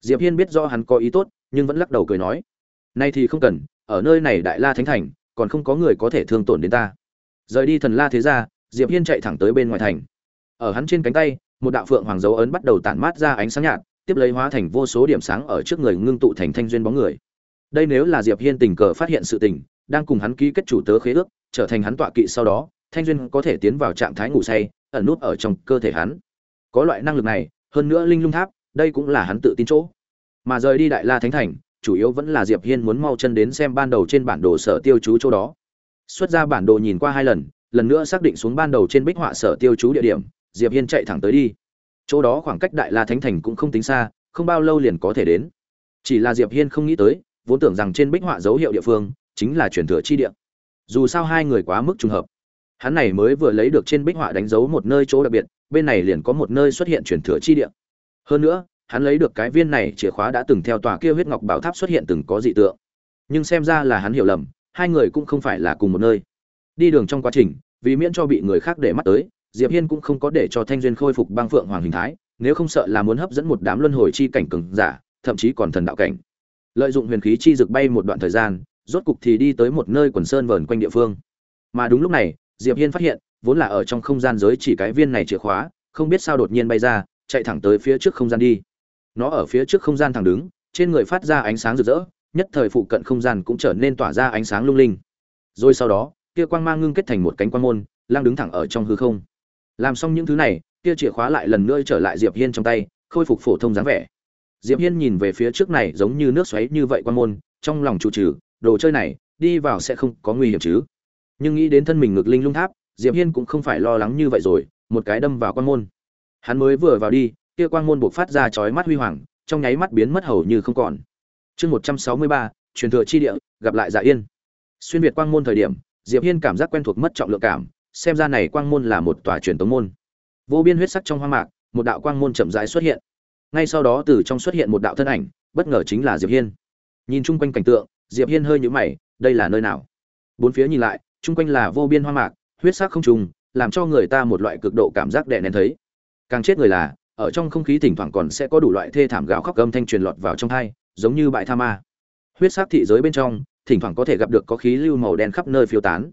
diệp hiên biết rõ hắn có ý tốt nhưng vẫn lắc đầu cười nói nay thì không cần ở nơi này đại la thánh thành còn không có người có thể thương tổn đến ta. Rời đi thần la thế Gia, diệp hiên chạy thẳng tới bên ngoài thành. Ở hắn trên cánh tay một đạo phượng hoàng dấu ấn bắt đầu tản mát ra ánh sáng nhạt tiếp lấy hóa thành vô số điểm sáng ở trước người ngưng tụ thành thanh duyên bóng người. Đây nếu là diệp hiên tình cờ phát hiện sự tình đang cùng hắn ký kết chủ tớ khế ước trở thành hắn tọa kỵ sau đó thanh duyên có thể tiến vào trạng thái ngủ say ẩn nút ở trong cơ thể hắn. Có loại năng lực này hơn nữa linh lung tháp đây cũng là hắn tự tin chỗ. Mà rời đi đại la thánh thành, chủ yếu vẫn là diệp hiên muốn mau chân đến xem ban đầu trên bản đồ sở tiêu chú chỗ đó. Xuất ra bản đồ nhìn qua hai lần lần nữa xác định xuống ban đầu trên bích họa sở tiêu chú địa điểm, diệp hiên chạy thẳng tới đi. Chỗ đó khoảng cách đại la thánh thành cũng không tính xa, không bao lâu liền có thể đến. Chỉ là diệp hiên không nghĩ tới, vốn tưởng rằng trên bích họa dấu hiệu địa phương chính là truyền thừa chi địa. Dù sao hai người quá mức trùng hợp. Hắn này mới vừa lấy được trên bích họa đánh dấu một nơi chỗ đặc biệt, bên này liền có một nơi xuất hiện truyền thừa chi địa. Hơn nữa hắn lấy được cái viên này chìa khóa đã từng theo tòa kia huyết ngọc bảo tháp xuất hiện từng có dị tượng. Nhưng xem ra là hắn hiểu lầm, hai người cũng không phải là cùng một nơi. Đi đường trong quá trình, vì miễn cho bị người khác để mắt tới, diệp hiên cũng không có để cho thanh duyên khôi phục băng phượng hoàng hình thái, nếu không sợ là muốn hấp dẫn một đám luân hồi chi cảnh cường giả, thậm chí còn thần đạo cảnh. Lợi dụng huyền khí chi rực bay một đoạn thời gian, rốt cục thì đi tới một nơi quần sơn vờn quanh địa phương. Mà đúng lúc này, diệp hiên phát hiện, vốn là ở trong không gian giới chỉ cái viên này chìa khóa, không biết sao đột nhiên bay ra, chạy thẳng tới phía trước không gian đi nó ở phía trước không gian thẳng đứng, trên người phát ra ánh sáng rực rỡ, nhất thời phụ cận không gian cũng trở nên tỏa ra ánh sáng lung linh. Rồi sau đó, kia quang mang ngưng kết thành một cánh quang môn lang đứng thẳng ở trong hư không. Làm xong những thứ này, kia chìa khóa lại lần nữa trở lại diệp hiên trong tay, khôi phục phổ thông dáng vẻ. Diệp hiên nhìn về phía trước này giống như nước xoáy như vậy quang môn, trong lòng chủ trừ, đồ chơi này, đi vào sẽ không có nguy hiểm chứ. Nhưng nghĩ đến thân mình ngực linh lung tháp, diệp hiên cũng không phải lo lắng như vậy rồi, một cái đâm vào quang môn. Hắn mới vừa vào đi kia quang môn buộc phát ra chói mắt huy hoàng, trong nháy mắt biến mất hầu như không còn. Chương một trăm sáu mươi ba, truyền thừa chi địa, gặp lại dạ yên. Xuyên việt quang môn thời điểm, diệp hiên cảm giác quen thuộc mất trọng lượng cảm, xem ra này quang môn là một tòa truyền tống môn. Vô biên huyết sắc trong hoang mạc, một đạo quang môn chậm rãi xuất hiện. Ngay sau đó từ trong xuất hiện một đạo thân ảnh, bất ngờ chính là diệp hiên. Nhìn chung quanh cảnh tượng, diệp hiên hơi nhíu mày, đây là nơi nào? Bốn phía nhìn lại, chung quanh là vô biên hoang mạc, huyết sắc không trùng, làm cho người ta một loại cực độ cảm giác đè nén thấy. Càng chết người là ở trong không khí thỉnh thoảng còn sẽ có đủ loại thê thảm gào khóc âm thanh truyền lọt vào trong thai, giống như bại tha ma. Huyết sắc thị giới bên trong, thỉnh thoảng có thể gặp được có khí lưu màu đen khắp nơi phiêu tán.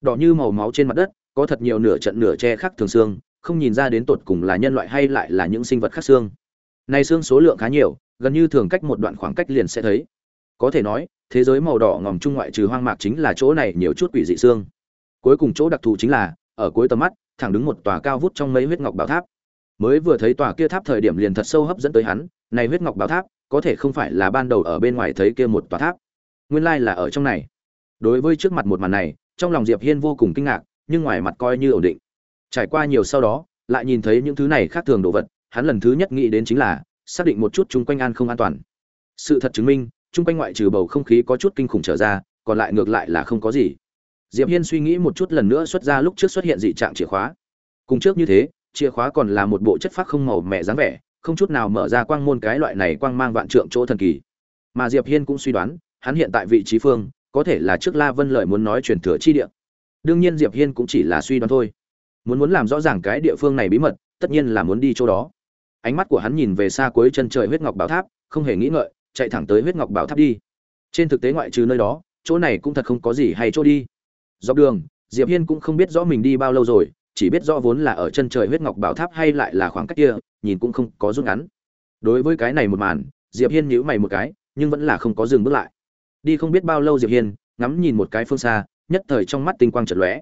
Đỏ như màu máu trên mặt đất, có thật nhiều nửa trận nửa che khắc thường xương, không nhìn ra đến tột cùng là nhân loại hay lại là những sinh vật khác xương. Này xương số lượng khá nhiều, gần như thường cách một đoạn khoảng cách liền sẽ thấy. Có thể nói, thế giới màu đỏ ngòm trung ngoại trừ hoang mạc chính là chỗ này nhiều chút quỷ dị xương. Cuối cùng chỗ đặc thù chính là, ở cuối tầm mắt, thẳng đứng một tòa cao vút trong mấy huyết ngọc bảo tháp mới vừa thấy tòa kia tháp thời điểm liền thật sâu hấp dẫn tới hắn, này huyết ngọc bảo tháp, có thể không phải là ban đầu ở bên ngoài thấy kia một tòa tháp. Nguyên lai là ở trong này. Đối với trước mặt một màn này, trong lòng diệp hiên vô cùng kinh ngạc, nhưng ngoài mặt coi như ổn định. Trải qua nhiều sau đó, lại nhìn thấy những thứ này khác thường đồ vật, hắn lần thứ nhất nghĩ đến chính là, xác định một chút chung quanh an không an toàn. Sự thật chứng minh, chung quanh ngoại trừ bầu không khí có chút kinh khủng trở ra, còn lại ngược lại là không có gì. Diệp hiên suy nghĩ một chút lần nữa xuất ra lúc trước xuất hiện dị trạng chìa khóa. Cùng trước như thế chìa khóa còn là một bộ chất phát không màu mẹ dáng vẻ, không chút nào mở ra quang môn cái loại này quang mang vạn trượng chỗ thần kỳ. Mà diệp hiên cũng suy đoán, hắn hiện tại vị trí phương, có thể là trước la vân lợi muốn nói truyền thừa chi địa. Đương nhiên diệp hiên cũng chỉ là suy đoán thôi. Muốn muốn làm rõ ràng cái địa phương này bí mật, tất nhiên là muốn đi chỗ đó. Ánh mắt của hắn nhìn về xa cuối chân trời huyết ngọc bảo tháp, không hề nghĩ ngợi, chạy thẳng tới huyết ngọc bảo tháp đi. Trên thực tế ngoại trừ nơi đó, chỗ này cũng thật không có gì hay chỗ đi. Dọc đường, diệp hiên cũng không biết rõ mình đi bao lâu rồi chỉ biết rõ vốn là ở chân trời huyết ngọc bảo tháp hay lại là khoảng cách kia, nhìn cũng không có rút ngắn. Đối với cái này một màn, diệp hiên nhíu mày một cái, nhưng vẫn là không có dừng bước lại. Đi không biết bao lâu diệp hiên, ngắm nhìn một cái phương xa, nhất thời trong mắt tinh quang chợt lóe.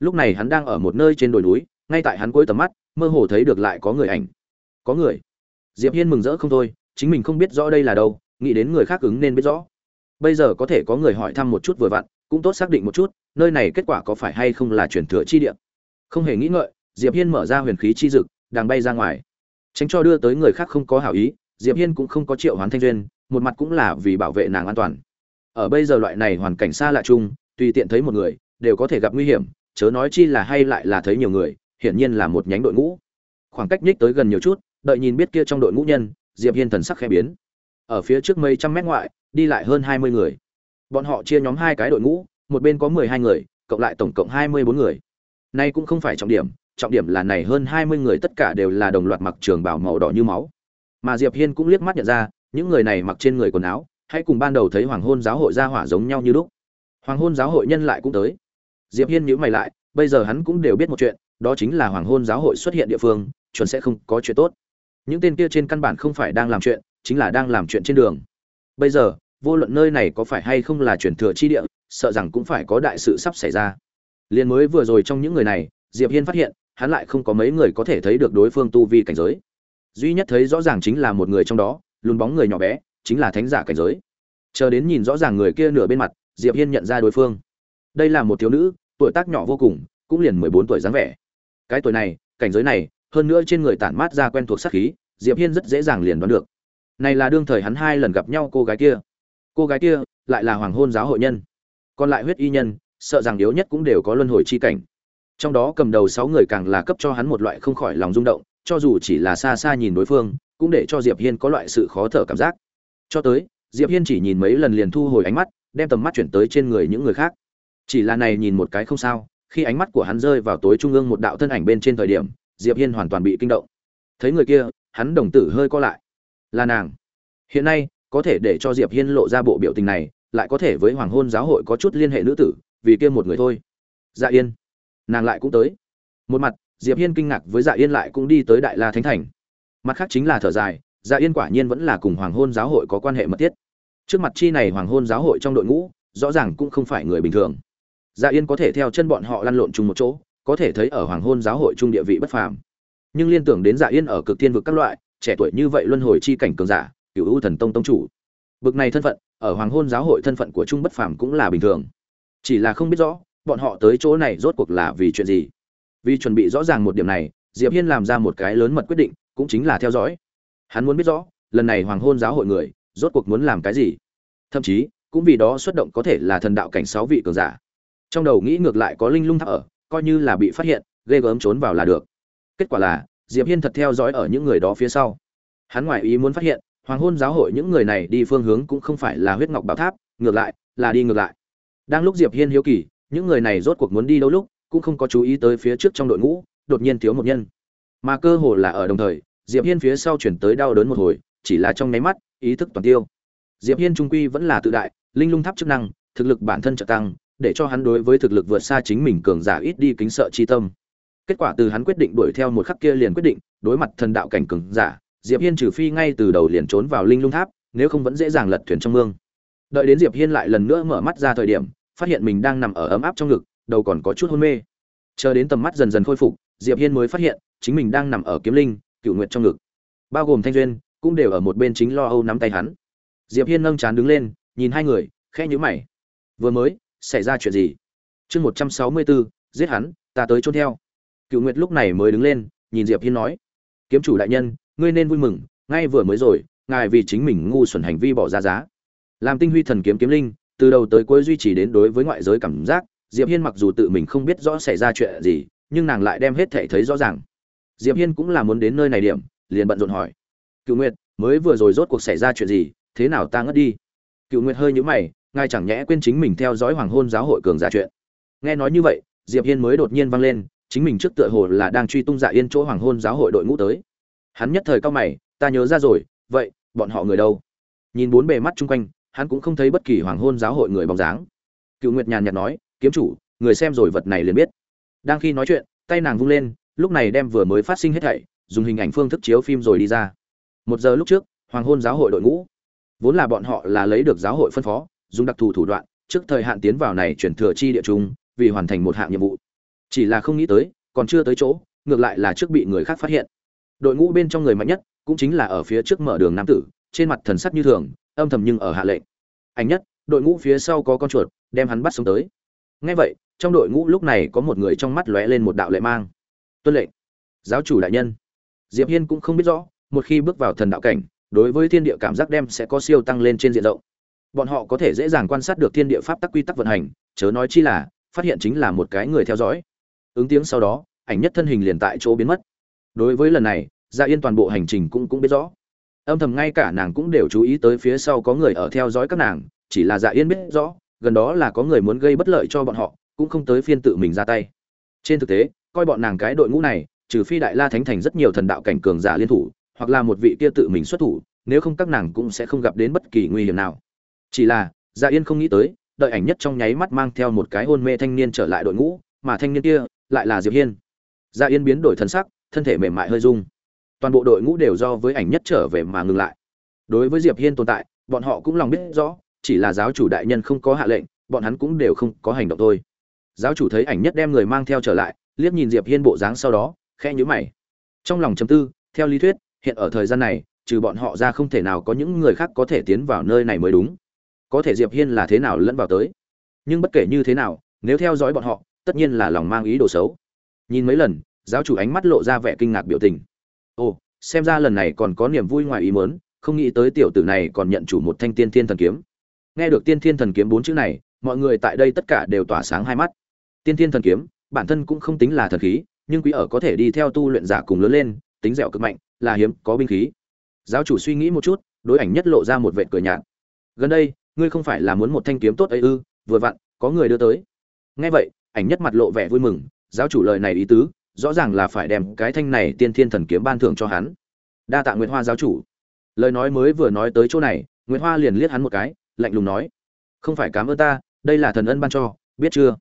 Lúc này hắn đang ở một nơi trên đồi núi, ngay tại hắn cuối tầm mắt, mơ hồ thấy được lại có người ảnh. Có người. Diệp hiên mừng rỡ không thôi, chính mình không biết rõ đây là đâu, nghĩ đến người khác ứng nên biết rõ. Bây giờ có thể có người hỏi thăm một chút vừa vặn, cũng tốt xác định một chút, nơi này kết quả có phải hay không là truyền thừa chi địa không hề nghĩ ngợi, diệp hiên mở ra huyền khí chi dực đang bay ra ngoài. Tránh cho đưa tới người khác không có hảo ý, diệp hiên cũng không có triệu hoán thanh duyên, một mặt cũng là vì bảo vệ nàng an toàn. Ở bây giờ loại này hoàn cảnh xa lạ chung, tùy tiện thấy một người, đều có thể gặp nguy hiểm, chớ nói chi là hay lại là thấy nhiều người, hiển nhiên là một nhánh đội ngũ. Khoảng cách nhích tới gần nhiều chút, đợi nhìn biết kia trong đội ngũ nhân, diệp hiên thần sắc khẽ biến. Ở phía trước mấy trăm mét ngoại, đi lại hơn hai mươi người. Bọn họ chia nhóm hai cái đội ngũ, một bên có mười hai người, cộng lại tổng cộng hai mươi bốn người nay cũng không phải trọng điểm trọng điểm là này hơn hai mươi người tất cả đều là đồng loạt mặc trường bảo màu đỏ như máu. Mà diệp hiên cũng liếc mắt nhận ra, những người này mặc trên người quần áo hãy cùng ban đầu thấy hoàng hôn giáo hội ra hỏa giống nhau như lúc. Hoàng hôn giáo hội nhân lại cũng tới. Diệp hiên nhíu mày lại, bây giờ hắn cũng đều biết một chuyện, đó chính là hoàng hôn giáo hội xuất hiện địa phương, chuẩn sẽ không có chuyện tốt. Những tên kia trên căn bản không phải đang làm chuyện, chính là đang làm chuyện trên đường. Bây giờ, vô luận nơi này có phải hay không là chuyển thừa chi địa, sợ rằng cũng phải có đại sự sắp xảy ra liền mới vừa rồi trong những người này, diệp hiên phát hiện, hắn lại không có mấy người có thể thấy được đối phương tu vi cảnh giới. Duy nhất thấy rõ ràng chính là một người trong đó, lùn bóng người nhỏ bé, chính là thánh giả cảnh giới. Chờ đến nhìn rõ ràng người kia nửa bên mặt, diệp hiên nhận ra đối phương. Đây là một thiếu nữ, tuổi tác nhỏ vô cùng, cũng liền mười bốn tuổi dáng vẻ. Cái tuổi này, cảnh giới này, hơn nữa trên người tản mát ra quen thuộc sát khí, diệp hiên rất dễ dàng liền đoán được. Này là đương thời hắn hai lần gặp nhau cô gái kia. Cô gái kia lại là hoàng hôn giáo hội nhân. Còn lại huyết y nhân sợ rằng yếu nhất cũng đều có luân hồi chi cảnh. Trong đó cầm đầu sáu người càng là cấp cho hắn một loại không khỏi lòng rung động, cho dù chỉ là xa xa nhìn đối phương, cũng để cho diệp hiên có loại sự khó thở cảm giác. Cho tới, diệp hiên chỉ nhìn mấy lần liền thu hồi ánh mắt, đem tầm mắt chuyển tới trên người những người khác. Chỉ là này nhìn một cái không sao, khi ánh mắt của hắn rơi vào tối trung ương một đạo thân ảnh bên trên thời điểm, diệp hiên hoàn toàn bị kinh động. Thấy người kia, hắn đồng tử hơi co lại. Là nàng. Hiện nay, có thể để cho diệp hiên lộ ra bộ biểu tình này, lại có thể với hoàng hôn giáo hội có chút liên hệ nữ tử vì kia một người thôi. Dạ yên, nàng lại cũng tới. Một mặt, diệp hiên kinh ngạc với dạ yên lại cũng đi tới đại la thánh thành. Mặt khác chính là thở dài dạ yên quả nhiên vẫn là cùng hoàng hôn giáo hội có quan hệ mật thiết. Trước mặt chi này hoàng hôn giáo hội trong đội ngũ, rõ ràng cũng không phải người bình thường. Dạ yên có thể theo chân bọn họ lăn lộn chung một chỗ, có thể thấy ở hoàng hôn giáo hội trung địa vị bất phàm. Nhưng liên tưởng đến dạ yên ở cực thiên vực các loại, trẻ tuổi như vậy luân hồi chi cảnh cường giả cựu ưu thần tông tông chủ. Bực này thân phận, ở hoàng hôn giáo hội thân phận của trung bất phàm cũng là bình thường chỉ là không biết rõ, bọn họ tới chỗ này rốt cuộc là vì chuyện gì. Vì chuẩn bị rõ ràng một điểm này, diệp hiên làm ra một cái lớn mật quyết định, cũng chính là theo dõi. Hắn muốn biết rõ, lần này hoàng hôn giáo hội người, rốt cuộc muốn làm cái gì. Thậm chí, cũng vì đó xuất động có thể là thần đạo cảnh sáu vị cường giả. Trong đầu nghĩ ngược lại có linh lung tháp ở, coi như là bị phát hiện, ghê gớm trốn vào là được. Kết quả là, diệp hiên thật theo dõi ở những người đó phía sau. Hắn ngoại ý muốn phát hiện, hoàng hôn giáo hội những người này đi phương hướng cũng không phải là huyết ngọc bảo tháp, ngược lại, là đi ngược lại đang lúc diệp hiên hiếu kỳ, những người này rốt cuộc muốn đi đâu lúc, cũng không có chú ý tới phía trước trong đội ngũ, đột nhiên thiếu một nhân. Mà cơ hồ là ở đồng thời, diệp hiên phía sau chuyển tới đau đớn một hồi, chỉ là trong nháy mắt, ý thức toàn tiêu. Diệp hiên trung quy vẫn là tự đại, linh lung tháp chức năng, thực lực bản thân trợ tăng, để cho hắn đối với thực lực vượt xa chính mình cường giả ít đi kính sợ chi tâm. Kết quả từ hắn quyết định đuổi theo một khắc kia liền quyết định, đối mặt thần đạo cảnh cường giả, diệp hiên trừ phi ngay từ đầu liền trốn vào linh lung tháp, nếu không vẫn dễ dàng lật thuyền trong mương. Đợi đến diệp hiên lại lần nữa mở mắt ra thời điểm phát hiện mình đang nằm ở ấm áp trong ngực, đầu còn có chút hôn mê. Chờ đến tầm mắt dần dần khôi phục, diệp hiên mới phát hiện, chính mình đang nằm ở kiếm linh, cựu nguyệt trong ngực. Bao gồm thanh duyên, cũng đều ở một bên chính lo âu nắm tay hắn. Diệp hiên nâng chán đứng lên, nhìn hai người, khẽ nhíu mày. Vừa mới, xảy ra chuyện gì? Chương một trăm sáu mươi bốn, giết hắn, ta tới trốn theo. Cựu nguyệt lúc này mới đứng lên, nhìn diệp hiên nói. Kiếm chủ đại nhân, ngươi nên vui mừng, ngay vừa mới rồi, ngài vì chính mình ngu xuẩn hành vi bỏ ra giá. Làm tinh huy thần kiếm kiếm linh từ đầu tới cuối duy trì đến đối với ngoại giới cảm giác, diệp hiên mặc dù tự mình không biết rõ xảy ra chuyện gì, nhưng nàng lại đem hết thể thấy rõ ràng. Diệp hiên cũng là muốn đến nơi này điểm, liền bận rộn hỏi. Cựu nguyệt, mới vừa rồi rốt cuộc xảy ra chuyện gì? Thế nào ta ngất đi? Cựu nguyệt hơi nhũ mày, ngài chẳng nhẽ quên chính mình theo dõi hoàng hôn giáo hội cường giả chuyện. Nghe nói như vậy, diệp hiên mới đột nhiên vang lên, chính mình trước tựa hồ là đang truy tung dạ yên chỗ hoàng hôn giáo hội đội ngũ tới. Hắn nhất thời cao mày, ta nhớ ra rồi, vậy, bọn họ người đâu? Nhìn bốn bề mắt chung quanh hắn cũng không thấy bất kỳ hoàng hôn giáo hội người bóng dáng. Cựu nguyệt nhàn nhạt nói, kiếm chủ, người xem rồi vật này liền biết. Đang khi nói chuyện, tay nàng vung lên, lúc này đem vừa mới phát sinh hết thảy, dùng hình ảnh phương thức chiếu phim rồi đi ra. Một giờ lúc trước, hoàng hôn giáo hội đội ngũ, vốn là bọn họ là lấy được giáo hội phân phó, dùng đặc thù thủ đoạn, trước thời hạn tiến vào này chuyển thừa chi địa trung, vì hoàn thành một hạng nhiệm vụ. Chỉ là không nghĩ tới, còn chưa tới chỗ, ngược lại là trước bị người khác phát hiện. Đội ngũ bên trong người mạnh nhất, cũng chính là ở phía trước mở đường nam tử, trên mặt thần sắc như thường âm thầm nhưng ở hạ lệnh. Ảnh nhất, đội ngũ phía sau có con chuột, đem hắn bắt sống tới. Ngay vậy, trong đội ngũ lúc này có một người trong mắt lóe lên một đạo lệ mang. Tuân lệnh. Giáo chủ đại nhân. Diệp hiên cũng không biết rõ, một khi bước vào thần đạo cảnh, đối với thiên địa cảm giác đem sẽ có siêu tăng lên trên diện rộng. Bọn họ có thể dễ dàng quan sát được thiên địa pháp tắc quy tắc vận hành, chớ nói chi là, phát hiện chính là một cái người theo dõi. Ứng tiếng sau đó, ảnh nhất thân hình liền tại chỗ biến mất. Đối với lần này gia yên toàn bộ hành trình cũng cũng biết rõ âm thầm ngay cả nàng cũng đều chú ý tới phía sau có người ở theo dõi các nàng, chỉ là dạ yên biết rõ, gần đó là có người muốn gây bất lợi cho bọn họ, cũng không tới phiên tự mình ra tay. Trên thực tế, coi bọn nàng cái đội ngũ này, trừ phi đại la thánh thành rất nhiều thần đạo cảnh cường giả liên thủ, hoặc là một vị kia tự mình xuất thủ, nếu không các nàng cũng sẽ không gặp đến bất kỳ nguy hiểm nào. Chỉ là dạ yên không nghĩ tới, đợi ảnh nhất trong nháy mắt mang theo một cái hôn mê thanh niên trở lại đội ngũ, mà thanh niên kia lại là diệp hiên. Dạ yên biến đổi thân sắc, thân thể mềm mại hơi rung toàn bộ đội ngũ đều do với ảnh nhất trở về mà ngừng lại. Đối với diệp hiên tồn tại, bọn họ cũng lòng biết rõ, chỉ là giáo chủ đại nhân không có hạ lệnh, bọn hắn cũng đều không có hành động thôi. Giáo chủ thấy ảnh nhất đem người mang theo trở lại, liếc nhìn diệp hiên bộ dáng sau đó, khẽ nhíu mày. Trong lòng trầm tư, theo lý thuyết, hiện ở thời gian này, trừ bọn họ ra không thể nào có những người khác có thể tiến vào nơi này mới đúng. Có thể diệp hiên là thế nào lẫn vào tới? Nhưng bất kể như thế nào, nếu theo dõi bọn họ, tất nhiên là lòng mang ý đồ xấu. Nhìn mấy lần, giáo chủ ánh mắt lộ ra vẻ kinh ngạc biểu tình ồ, xem ra lần này còn có niềm vui ngoài ý muốn, không nghĩ tới tiểu tử này còn nhận chủ một thanh tiên thiên thần kiếm. Nghe được tiên thiên thần kiếm bốn chữ này, mọi người tại đây tất cả đều tỏa sáng hai mắt. Tiên thiên thần kiếm, bản thân cũng không tính là thần khí, nhưng quý ở có thể đi theo tu luyện giả cùng lớn lên, tính dẻo cực mạnh, là hiếm, có binh khí. Giáo chủ suy nghĩ một chút, đối ảnh nhất lộ ra một vệ cười nhạt. Gần đây, ngươi không phải là muốn một thanh kiếm tốt ấy ư, vừa vặn, có người đưa tới. Nghe vậy, ảnh nhất mặt lộ vẻ vui mừng, giáo chủ lời này ý tứ rõ ràng là phải đem cái thanh này tiên thiên thần kiếm ban thưởng cho hắn. Đa tạ nguyễn hoa giáo chủ. Lời nói mới vừa nói tới chỗ này nguyễn hoa liền liếc hắn một cái, lạnh lùng nói, không phải cảm ơn ta, đây là thần ân ban cho, biết chưa?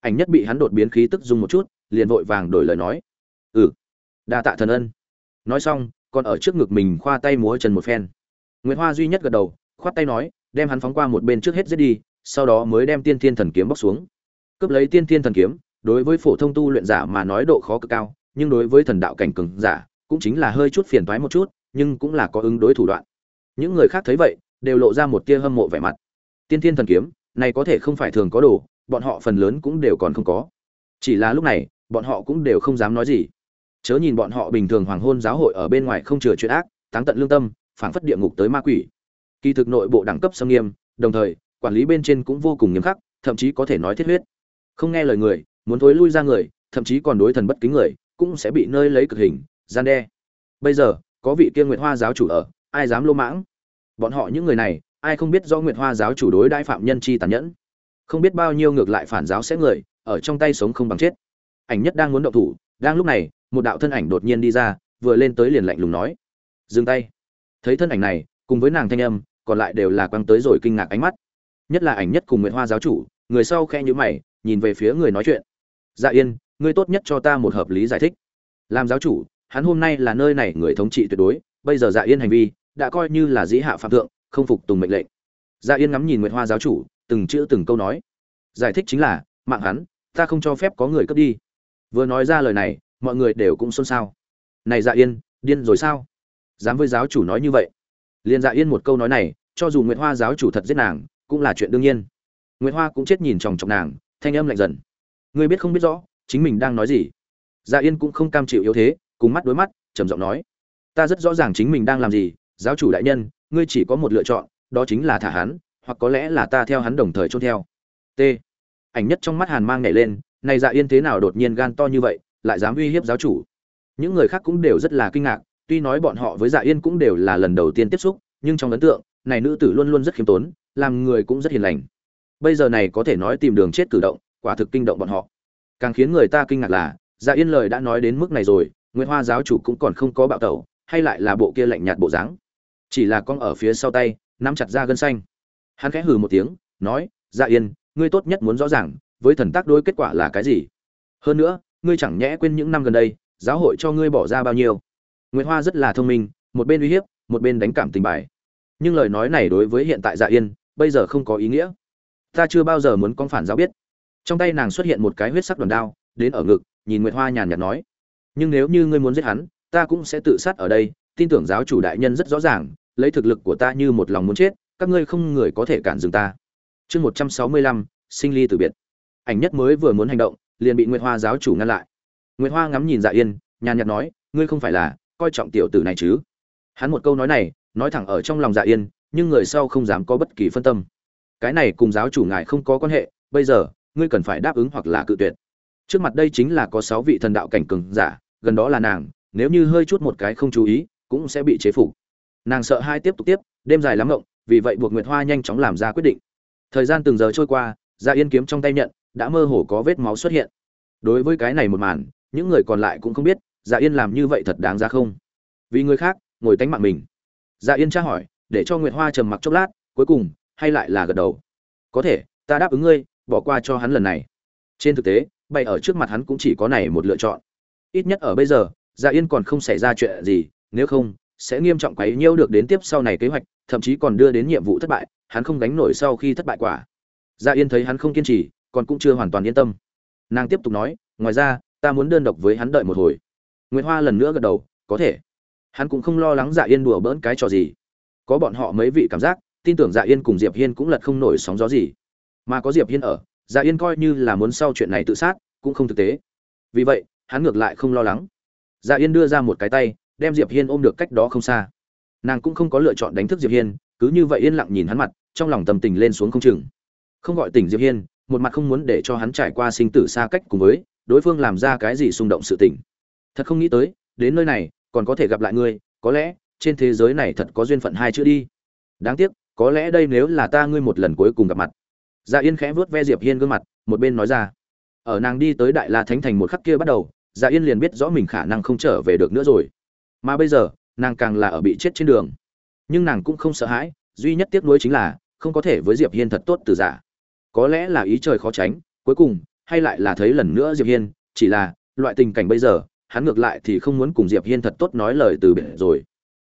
Ảnh nhất bị hắn đột biến khí tức dùng một chút, liền vội vàng đổi lời nói ừ đa tạ thần ân. Nói xong, còn ở trước ngực mình khoa tay múa chân một phen. Nguyễn hoa duy nhất gật đầu, khoát tay nói, đem hắn phóng qua một bên trước hết giết đi, sau đó mới đem tiên thiên thần kiếm bóc xuống. Cướp lấy tiên thiên thần kiếm đối với phổ thông tu luyện giả mà nói độ khó cực cao, nhưng đối với thần đạo cảnh cường giả cũng chính là hơi chút phiền toái một chút, nhưng cũng là có ứng đối thủ đoạn. Những người khác thấy vậy, đều lộ ra một tia hâm mộ vẻ mặt. Tiên thiên thần kiếm, này có thể không phải thường có đồ, bọn họ phần lớn cũng đều còn không có. Chỉ là lúc này, bọn họ cũng đều không dám nói gì. Chớ nhìn bọn họ bình thường hoàng hôn giáo hội ở bên ngoài không chừa chuyện ác, táng tận lương tâm, phảng phất địa ngục tới ma quỷ. Kỳ thực nội bộ đẳng cấp xâm nghiêm, đồng thời, quản lý bên trên cũng vô cùng nghiêm khắc, thậm chí có thể nói thiết huyết. Không nghe lời người muốn thối lui ra người, thậm chí còn đối thần bất kính người, cũng sẽ bị nơi lấy cực hình, gian đe. Bây giờ, có vị kia nguyệt hoa giáo chủ ở, ai dám lô mãng? Bọn họ những người này, ai không biết do nguyệt hoa giáo chủ đối đãi phạm nhân chi tàn nhẫn? Không biết bao nhiêu ngược lại phản giáo sẽ người, ở trong tay sống không bằng chết. Ảnh nhất đang muốn động thủ, đang lúc này, một đạo thân ảnh đột nhiên đi ra, vừa lên tới liền lạnh lùng nói. Dừng tay. Thấy thân ảnh này, cùng với nàng thanh âm, còn lại đều là quăng tới rồi kinh ngạc ánh mắt. Nhất là ảnh nhất cùng nguyệt hoa giáo chủ, người sau khe nhữ mày, nhìn về phía người nói chuyện dạ yên, ngươi tốt nhất cho ta một hợp lý giải thích. Làm giáo chủ, hắn hôm nay là nơi này người thống trị tuyệt đối, bây giờ dạ yên hành vi đã coi như là dĩ hạ phạm thượng, không phục tùng mệnh lệnh. Dạ yên ngắm nhìn Nguyệt hoa giáo chủ, từng chữ từng câu nói. Giải thích chính là, mạng hắn, ta không cho phép có người cướp đi. Vừa nói ra lời này, mọi người đều cũng xôn xao. Này dạ yên, điên rồi sao? Dám với giáo chủ nói như vậy. Liền dạ yên một câu nói này, cho dù nguyệt hoa giáo chủ thật giết nàng, cũng là chuyện đương nhiên. Nguyệt hoa cũng chết nhìn chòng chọc nàng, thanh âm lạnh dần ngươi biết không biết rõ, chính mình đang nói gì. Dạ yên cũng không cam chịu yếu thế, cùng mắt đối mắt, trầm giọng nói. Ta rất rõ ràng chính mình đang làm gì, giáo chủ đại nhân, ngươi chỉ có một lựa chọn, đó chính là thả hắn, hoặc có lẽ là ta theo hắn đồng thời trôn theo. T. Ảnh nhất trong mắt hàn mang nhảy lên, này dạ yên thế nào đột nhiên gan to như vậy, lại dám uy hiếp giáo chủ? Những người khác cũng đều rất là kinh ngạc, tuy nói bọn họ với dạ yên cũng đều là lần đầu tiên tiếp xúc, nhưng trong ấn tượng, này nữ tử luôn luôn rất khiêm tốn, làm người cũng rất hiền lành. Bây giờ này có thể nói tìm đường chết cử động quả thực kinh động bọn họ. Càng khiến người ta kinh ngạc là dạ yên lời đã nói đến mức này rồi nguyễn hoa giáo chủ cũng còn không có bạo tẩu, hay lại là bộ kia lạnh nhạt bộ dáng. Chỉ là con ở phía sau tay, nắm chặt ra gân xanh. Hắn khẽ hừ một tiếng, nói dạ yên, ngươi tốt nhất muốn rõ ràng, với thần tác đối kết quả là cái gì? Hơn nữa, ngươi chẳng nhẽ quên những năm gần đây, giáo hội cho ngươi bỏ ra bao nhiêu? Nguyễn hoa rất là thông minh, một bên uy hiếp, một bên đánh cảm tình bài. Nhưng lời nói này đối với hiện tại dạ yên, bây giờ không có ý nghĩa. Ta chưa bao giờ muốn con phản giáo biết trong tay nàng xuất hiện một cái huyết sắc đòn đao, đến ở ngực, nhìn nguyệt hoa nhàn nhạt nói, nhưng nếu như ngươi muốn giết hắn, ta cũng sẽ tự sát ở đây, tin tưởng giáo chủ đại nhân rất rõ ràng, lấy thực lực của ta như một lòng muốn chết, các ngươi không người có thể cản dừng ta. Chương một trăm sáu mươi lăm, sinh ly từ biệt. Ảnh nhất mới vừa muốn hành động, liền bị nguyệt hoa giáo chủ ngăn lại. Nguyệt hoa ngắm nhìn dạ yên, nhàn nhạt nói, ngươi không phải là coi trọng tiểu tử này chứ? Hắn một câu nói này, nói thẳng ở trong lòng dạ yên, nhưng người sau không dám có bất kỳ phân tâm. Cái này cùng giáo chủ ngài không có quan hệ, bây giờ ngươi cần phải đáp ứng hoặc là cự tuyệt. Trước mặt đây chính là có sáu vị thần đạo cảnh cường giả, gần đó là nàng, nếu như hơi chút một cái không chú ý, cũng sẽ bị chế phục. Nàng sợ hai tiếp tục tiếp, đêm dài lắm ngộng vì vậy buộc nguyệt hoa nhanh chóng làm ra quyết định. Thời gian từng giờ trôi qua dạ yên kiếm trong tay nhận, đã mơ hồ có vết máu xuất hiện. Đối với cái này một màn, những người còn lại cũng không biết dạ yên làm như vậy thật đáng ra không? Vì người khác, ngồi tánh mạng mình. Dạ yên tra hỏi, để cho nguyệt hoa trầm mặc chốc lát, cuối cùng, hay lại là gật đầu. Có thể, ta đáp ứng ngươi bỏ qua cho hắn lần này. Trên thực tế, bày ở trước mặt hắn cũng chỉ có này một lựa chọn. Ít nhất ở bây giờ dạ yên còn không xảy ra chuyện gì, nếu không, sẽ nghiêm trọng quấy nhiễu được đến tiếp sau này kế hoạch, thậm chí còn đưa đến nhiệm vụ thất bại, hắn không gánh nổi sau khi thất bại quả. Dạ yên thấy hắn không kiên trì, còn cũng chưa hoàn toàn yên tâm. Nàng tiếp tục nói, ngoài ra, ta muốn đơn độc với hắn đợi một hồi. Nguyễn hoa lần nữa gật đầu, có thể. Hắn cũng không lo lắng dạ yên đùa bỡn cái trò gì. Có bọn họ mấy vị cảm giác, tin tưởng dạ yên cùng diệp hiên cũng lật không nổi sóng gió gì mà có diệp hiên ở dạ yên coi như là muốn sau chuyện này tự sát, cũng không thực tế. Vì vậy, hắn ngược lại không lo lắng. Dạ yên đưa ra một cái tay, đem diệp hiên ôm được cách đó không xa. Nàng cũng không có lựa chọn đánh thức diệp hiên, cứ như vậy yên lặng nhìn hắn mặt, trong lòng tâm tình lên xuống không chừng. Không gọi tỉnh diệp hiên, một mặt không muốn để cho hắn trải qua sinh tử xa cách cùng với, đối phương làm ra cái gì xung động sự tình. Thật không nghĩ tới, đến nơi này, còn có thể gặp lại ngươi, có lẽ, trên thế giới này thật có duyên phận hai chữ đi. Đáng tiếc, có lẽ đây nếu là ta ngươi một lần cuối cùng gặp mặt dạ yên khẽ vuốt ve diệp hiên gương mặt, một bên nói ra. Ở nàng đi tới đại la thánh thành một khắc kia bắt đầu dạ yên liền biết rõ mình khả năng không trở về được nữa rồi. Mà bây giờ, nàng càng là ở bị chết trên đường. Nhưng nàng cũng không sợ hãi, duy nhất tiếc nuối chính là không có thể với diệp hiên thật tốt từ giả. Có lẽ là ý trời khó tránh, cuối cùng, hay lại là thấy lần nữa diệp hiên, chỉ là, loại tình cảnh bây giờ, hắn ngược lại thì không muốn cùng diệp hiên thật tốt nói lời từ biệt rồi.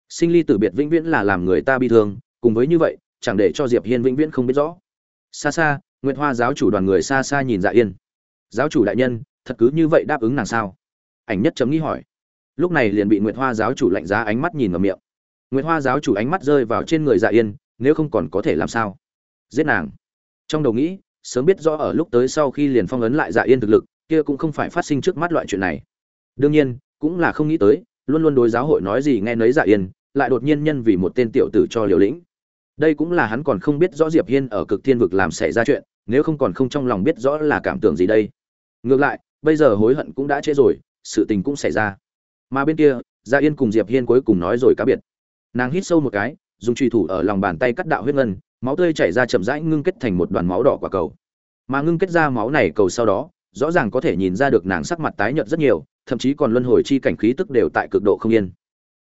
Sinh ly tử biệt vĩnh viễn là làm người ta bi thương, cùng với như vậy, chẳng để cho diệp hiên vĩnh viễn không biết rõ xa xa nguyệt hoa giáo chủ đoàn người xa xa nhìn dạ yên. Giáo chủ đại nhân, thật cứ như vậy đáp ứng nàng sao? Ảnh nhất chấm nghĩ hỏi. Lúc này liền bị nguyệt hoa giáo chủ lạnh giá ánh mắt nhìn vào miệng. Nguyệt hoa giáo chủ ánh mắt rơi vào trên người dạ yên, nếu không còn có thể làm sao? Giết nàng. Trong đầu nghĩ, sớm biết rõ ở lúc tới sau khi liền phong ấn lại dạ yên thực lực, kia cũng không phải phát sinh trước mắt loại chuyện này. Đương nhiên, cũng là không nghĩ tới, luôn luôn đối giáo hội nói gì nghe nấy dạ yên, lại đột nhiên nhân vì một tên tiểu tử cho liều lĩnh đây cũng là hắn còn không biết rõ diệp hiên ở cực thiên vực làm xảy ra chuyện, nếu không còn không trong lòng biết rõ là cảm tưởng gì đây. Ngược lại, bây giờ hối hận cũng đã trễ rồi, sự tình cũng xảy ra. Mà bên kia, gia yên cùng diệp hiên cuối cùng nói rồi cá biệt. Nàng hít sâu một cái, dùng truy thủ ở lòng bàn tay cắt đạo huyết ngân, máu tươi chảy ra chậm rãi ngưng kết thành một đoàn máu đỏ quả cầu. Mà ngưng kết ra máu này cầu sau đó, rõ ràng có thể nhìn ra được nàng sắc mặt tái nhợt rất nhiều, thậm chí còn luân hồi chi cảnh khí tức đều tại cực độ không yên.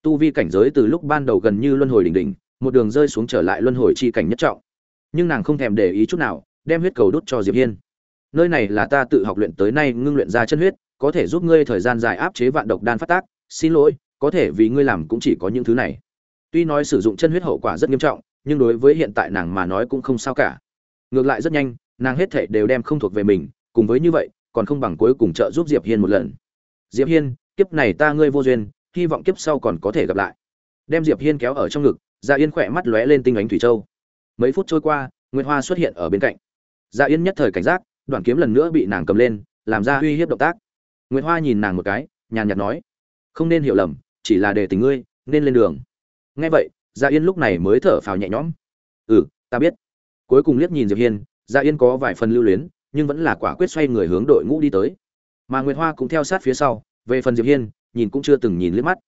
Tu vi cảnh giới từ lúc ban đầu gần như luân hồi đỉnh đỉnh một đường rơi xuống trở lại luân hồi chi cảnh nhất trọng. Nhưng nàng không thèm để ý chút nào, đem huyết cầu đốt cho diệp hiên. Nơi này là ta tự học luyện tới nay ngưng luyện ra chân huyết, có thể giúp ngươi thời gian dài áp chế vạn độc đan phát tác. Xin lỗi, có thể vì ngươi làm cũng chỉ có những thứ này. Tuy nói sử dụng chân huyết hậu quả rất nghiêm trọng, nhưng đối với hiện tại nàng mà nói cũng không sao cả. Ngược lại rất nhanh, nàng hết thể đều đem không thuộc về mình, cùng với như vậy, còn không bằng cuối cùng trợ giúp diệp hiên một lần. Diệp hiên, kiếp này ta ngươi vô duyên, hy vọng kiếp sau còn có thể gặp lại. Đem diệp hiên kéo ở trong ngực Dạ Yên khỏe mắt lóe lên tinh ánh thủy châu. Mấy phút trôi qua, Nguyệt Hoa xuất hiện ở bên cạnh. Dạ Yên nhất thời cảnh giác, đoạn kiếm lần nữa bị nàng cầm lên, làm ra uy hiếp động tác. Nguyệt Hoa nhìn nàng một cái, nhàn nhạt nói: "Không nên hiểu lầm, chỉ là để tình ngươi, nên lên đường." Nghe vậy, Dạ Yên lúc này mới thở phào nhẹ nhõm. "Ừ, ta biết." Cuối cùng liếc nhìn Diệp Hiên, Dạ Yên có vài phần lưu luyến, nhưng vẫn là quả quyết xoay người hướng đội ngũ đi tới. Mà Nguyệt Hoa cũng theo sát phía sau, về phần Diệp Hiên, nhìn cũng chưa từng nhìn liếc mắt.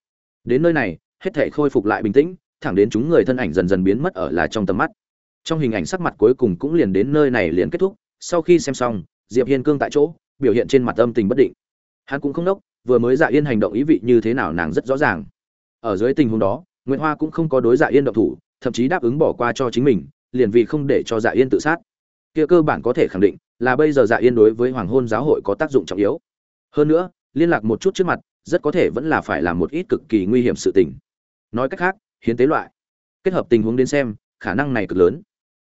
Đến nơi này, hết thảy khôi phục lại bình tĩnh, thẳng đến chúng người thân ảnh dần dần biến mất ở là trong tầm mắt. Trong hình ảnh sắc mặt cuối cùng cũng liền đến nơi này liền kết thúc, sau khi xem xong, diệp hiên cương tại chỗ, biểu hiện trên mặt âm tình bất định. Hắn cũng không đốc, vừa mới dạ yên hành động ý vị như thế nào nàng rất rõ ràng. Ở dưới tình huống đó nguyễn hoa cũng không có đối dạ yên động thủ, thậm chí đáp ứng bỏ qua cho chính mình, liền vì không để cho dạ yên tự sát. Kia cơ bản có thể khẳng định là bây giờ dạ yên đối với hoàng hôn giáo hội có tác dụng trọng yếu. Hơn nữa, liên lạc một chút trước mặt, rất có thể vẫn là phải làm một ít cực kỳ nguy hiểm sự tình. Nói cách khác hiến tế loại. Kết hợp tình huống đến xem, khả năng này cực lớn.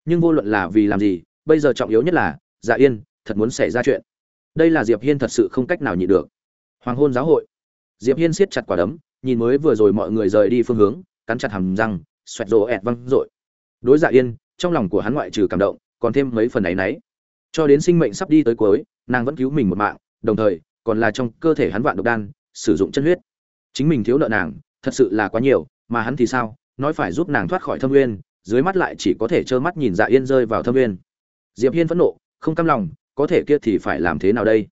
Nhưng vô luận là vì làm gì, bây giờ trọng yếu nhất là dạ yên, thật muốn xảy ra chuyện. Đây là diệp hiên thật sự không cách nào nhịn được. Hoàng hôn giáo hội. Diệp hiên siết chặt quả đấm, nhìn mới vừa rồi mọi người rời đi phương hướng, cắn chặt hàm răng, xoẹt rồ ẹt văng rội. Đối dạ yên, trong lòng của hắn ngoại trừ cảm động, còn thêm mấy phần ấy nấy cho đến sinh mệnh sắp đi tới cuối, nàng vẫn cứu mình một mạng, đồng thời, còn là trong cơ thể hắn vạn độc đan, sử dụng chân huyết. Chính mình thiếu nợ nàng, thật sự là quá nhiều mà hắn thì sao? Nói phải giúp nàng thoát khỏi thâm nguyên dưới mắt lại chỉ có thể trơ mắt nhìn dạ yên rơi vào thâm nguyên diệp hiên phẫn nộ, không cam lòng, có thể kia thì phải làm thế nào đây?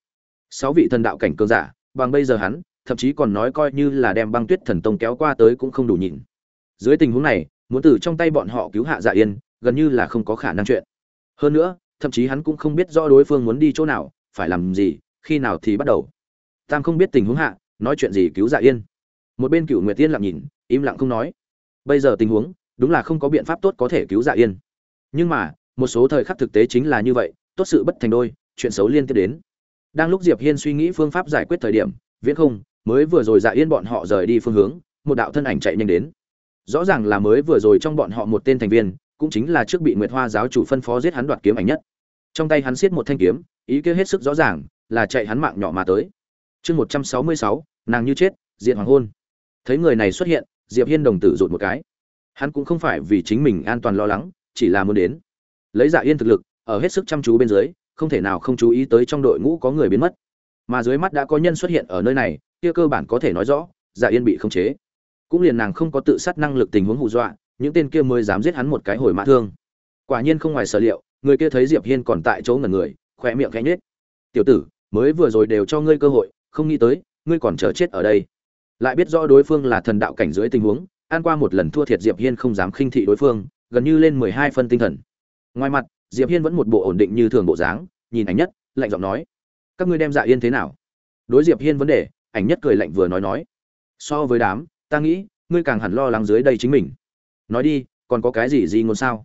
Sáu vị thần đạo cảnh cường giả, bằng bây giờ hắn, thậm chí còn nói coi như là đem băng tuyết thần tông kéo qua tới cũng không đủ nhìn dưới tình huống này, muốn từ trong tay bọn họ cứu hạ dạ yên, gần như là không có khả năng chuyện. Hơn nữa, thậm chí hắn cũng không biết rõ đối phương muốn đi chỗ nào, phải làm gì, khi nào thì bắt đầu. Tam không biết tình huống hạ, nói chuyện gì cứu dạ yên. Một bên cựu nguyệt tiên lặng nhìn im lặng không nói. Bây giờ tình huống, đúng là không có biện pháp tốt có thể cứu dạ yên. Nhưng mà, một số thời khắc thực tế chính là như vậy, tốt sự bất thành đôi, chuyện xấu liên tiếp đến. Đang lúc diệp hiên suy nghĩ phương pháp giải quyết thời điểm, viễn không, mới vừa rồi dạ yên bọn họ rời đi phương hướng, một đạo thân ảnh chạy nhanh đến. Rõ ràng là mới vừa rồi trong bọn họ một tên thành viên, cũng chính là trước bị nguyệt hoa giáo chủ phân phó giết hắn đoạt kiếm ảnh nhất. Trong tay hắn siết một thanh kiếm, ý kia hết sức rõ ràng, là chạy hắn mạng nhỏ mà tới. Chương một trăm sáu mươi sáu, nàng như chết diện hoàng hôn. Thấy người này xuất hiện diệp hiên đồng tử rụt một cái. Hắn cũng không phải vì chính mình an toàn lo lắng, chỉ là muốn đến. Lấy dạ yên thực lực, ở hết sức chăm chú bên dưới, không thể nào không chú ý tới trong đội ngũ có người biến mất. Mà dưới mắt đã có nhân xuất hiện ở nơi này, kia cơ bản có thể nói rõ dạ yên bị khống chế. Cũng liền nàng không có tự sát năng lực tình huống hù dọa, những tên kia mới dám giết hắn một cái hồi mã thương. Quả nhiên không ngoài sở liệu, người kia thấy diệp hiên còn tại chỗ ngẩn người khỏe miệng khẽ nhếch. Tiểu tử, mới vừa rồi đều cho ngươi cơ hội, không nghĩ tới, ngươi còn chờ chết ở đây lại biết rõ đối phương là thần đạo cảnh dưới tình huống an qua một lần thua thiệt diệp hiên không dám khinh thị đối phương, gần như lên mười hai phân tinh thần. Ngoài mặt, diệp hiên vẫn một bộ ổn định như thường bộ dáng, nhìn ảnh nhất, lạnh giọng nói, các ngươi đem dạ yên thế nào? Đối diệp hiên vấn đề, ảnh nhất cười lạnh vừa nói nói, so với đám, ta nghĩ, ngươi càng hẳn lo lắng dưới đây chính mình. Nói đi, còn có cái gì gì ngôn sao?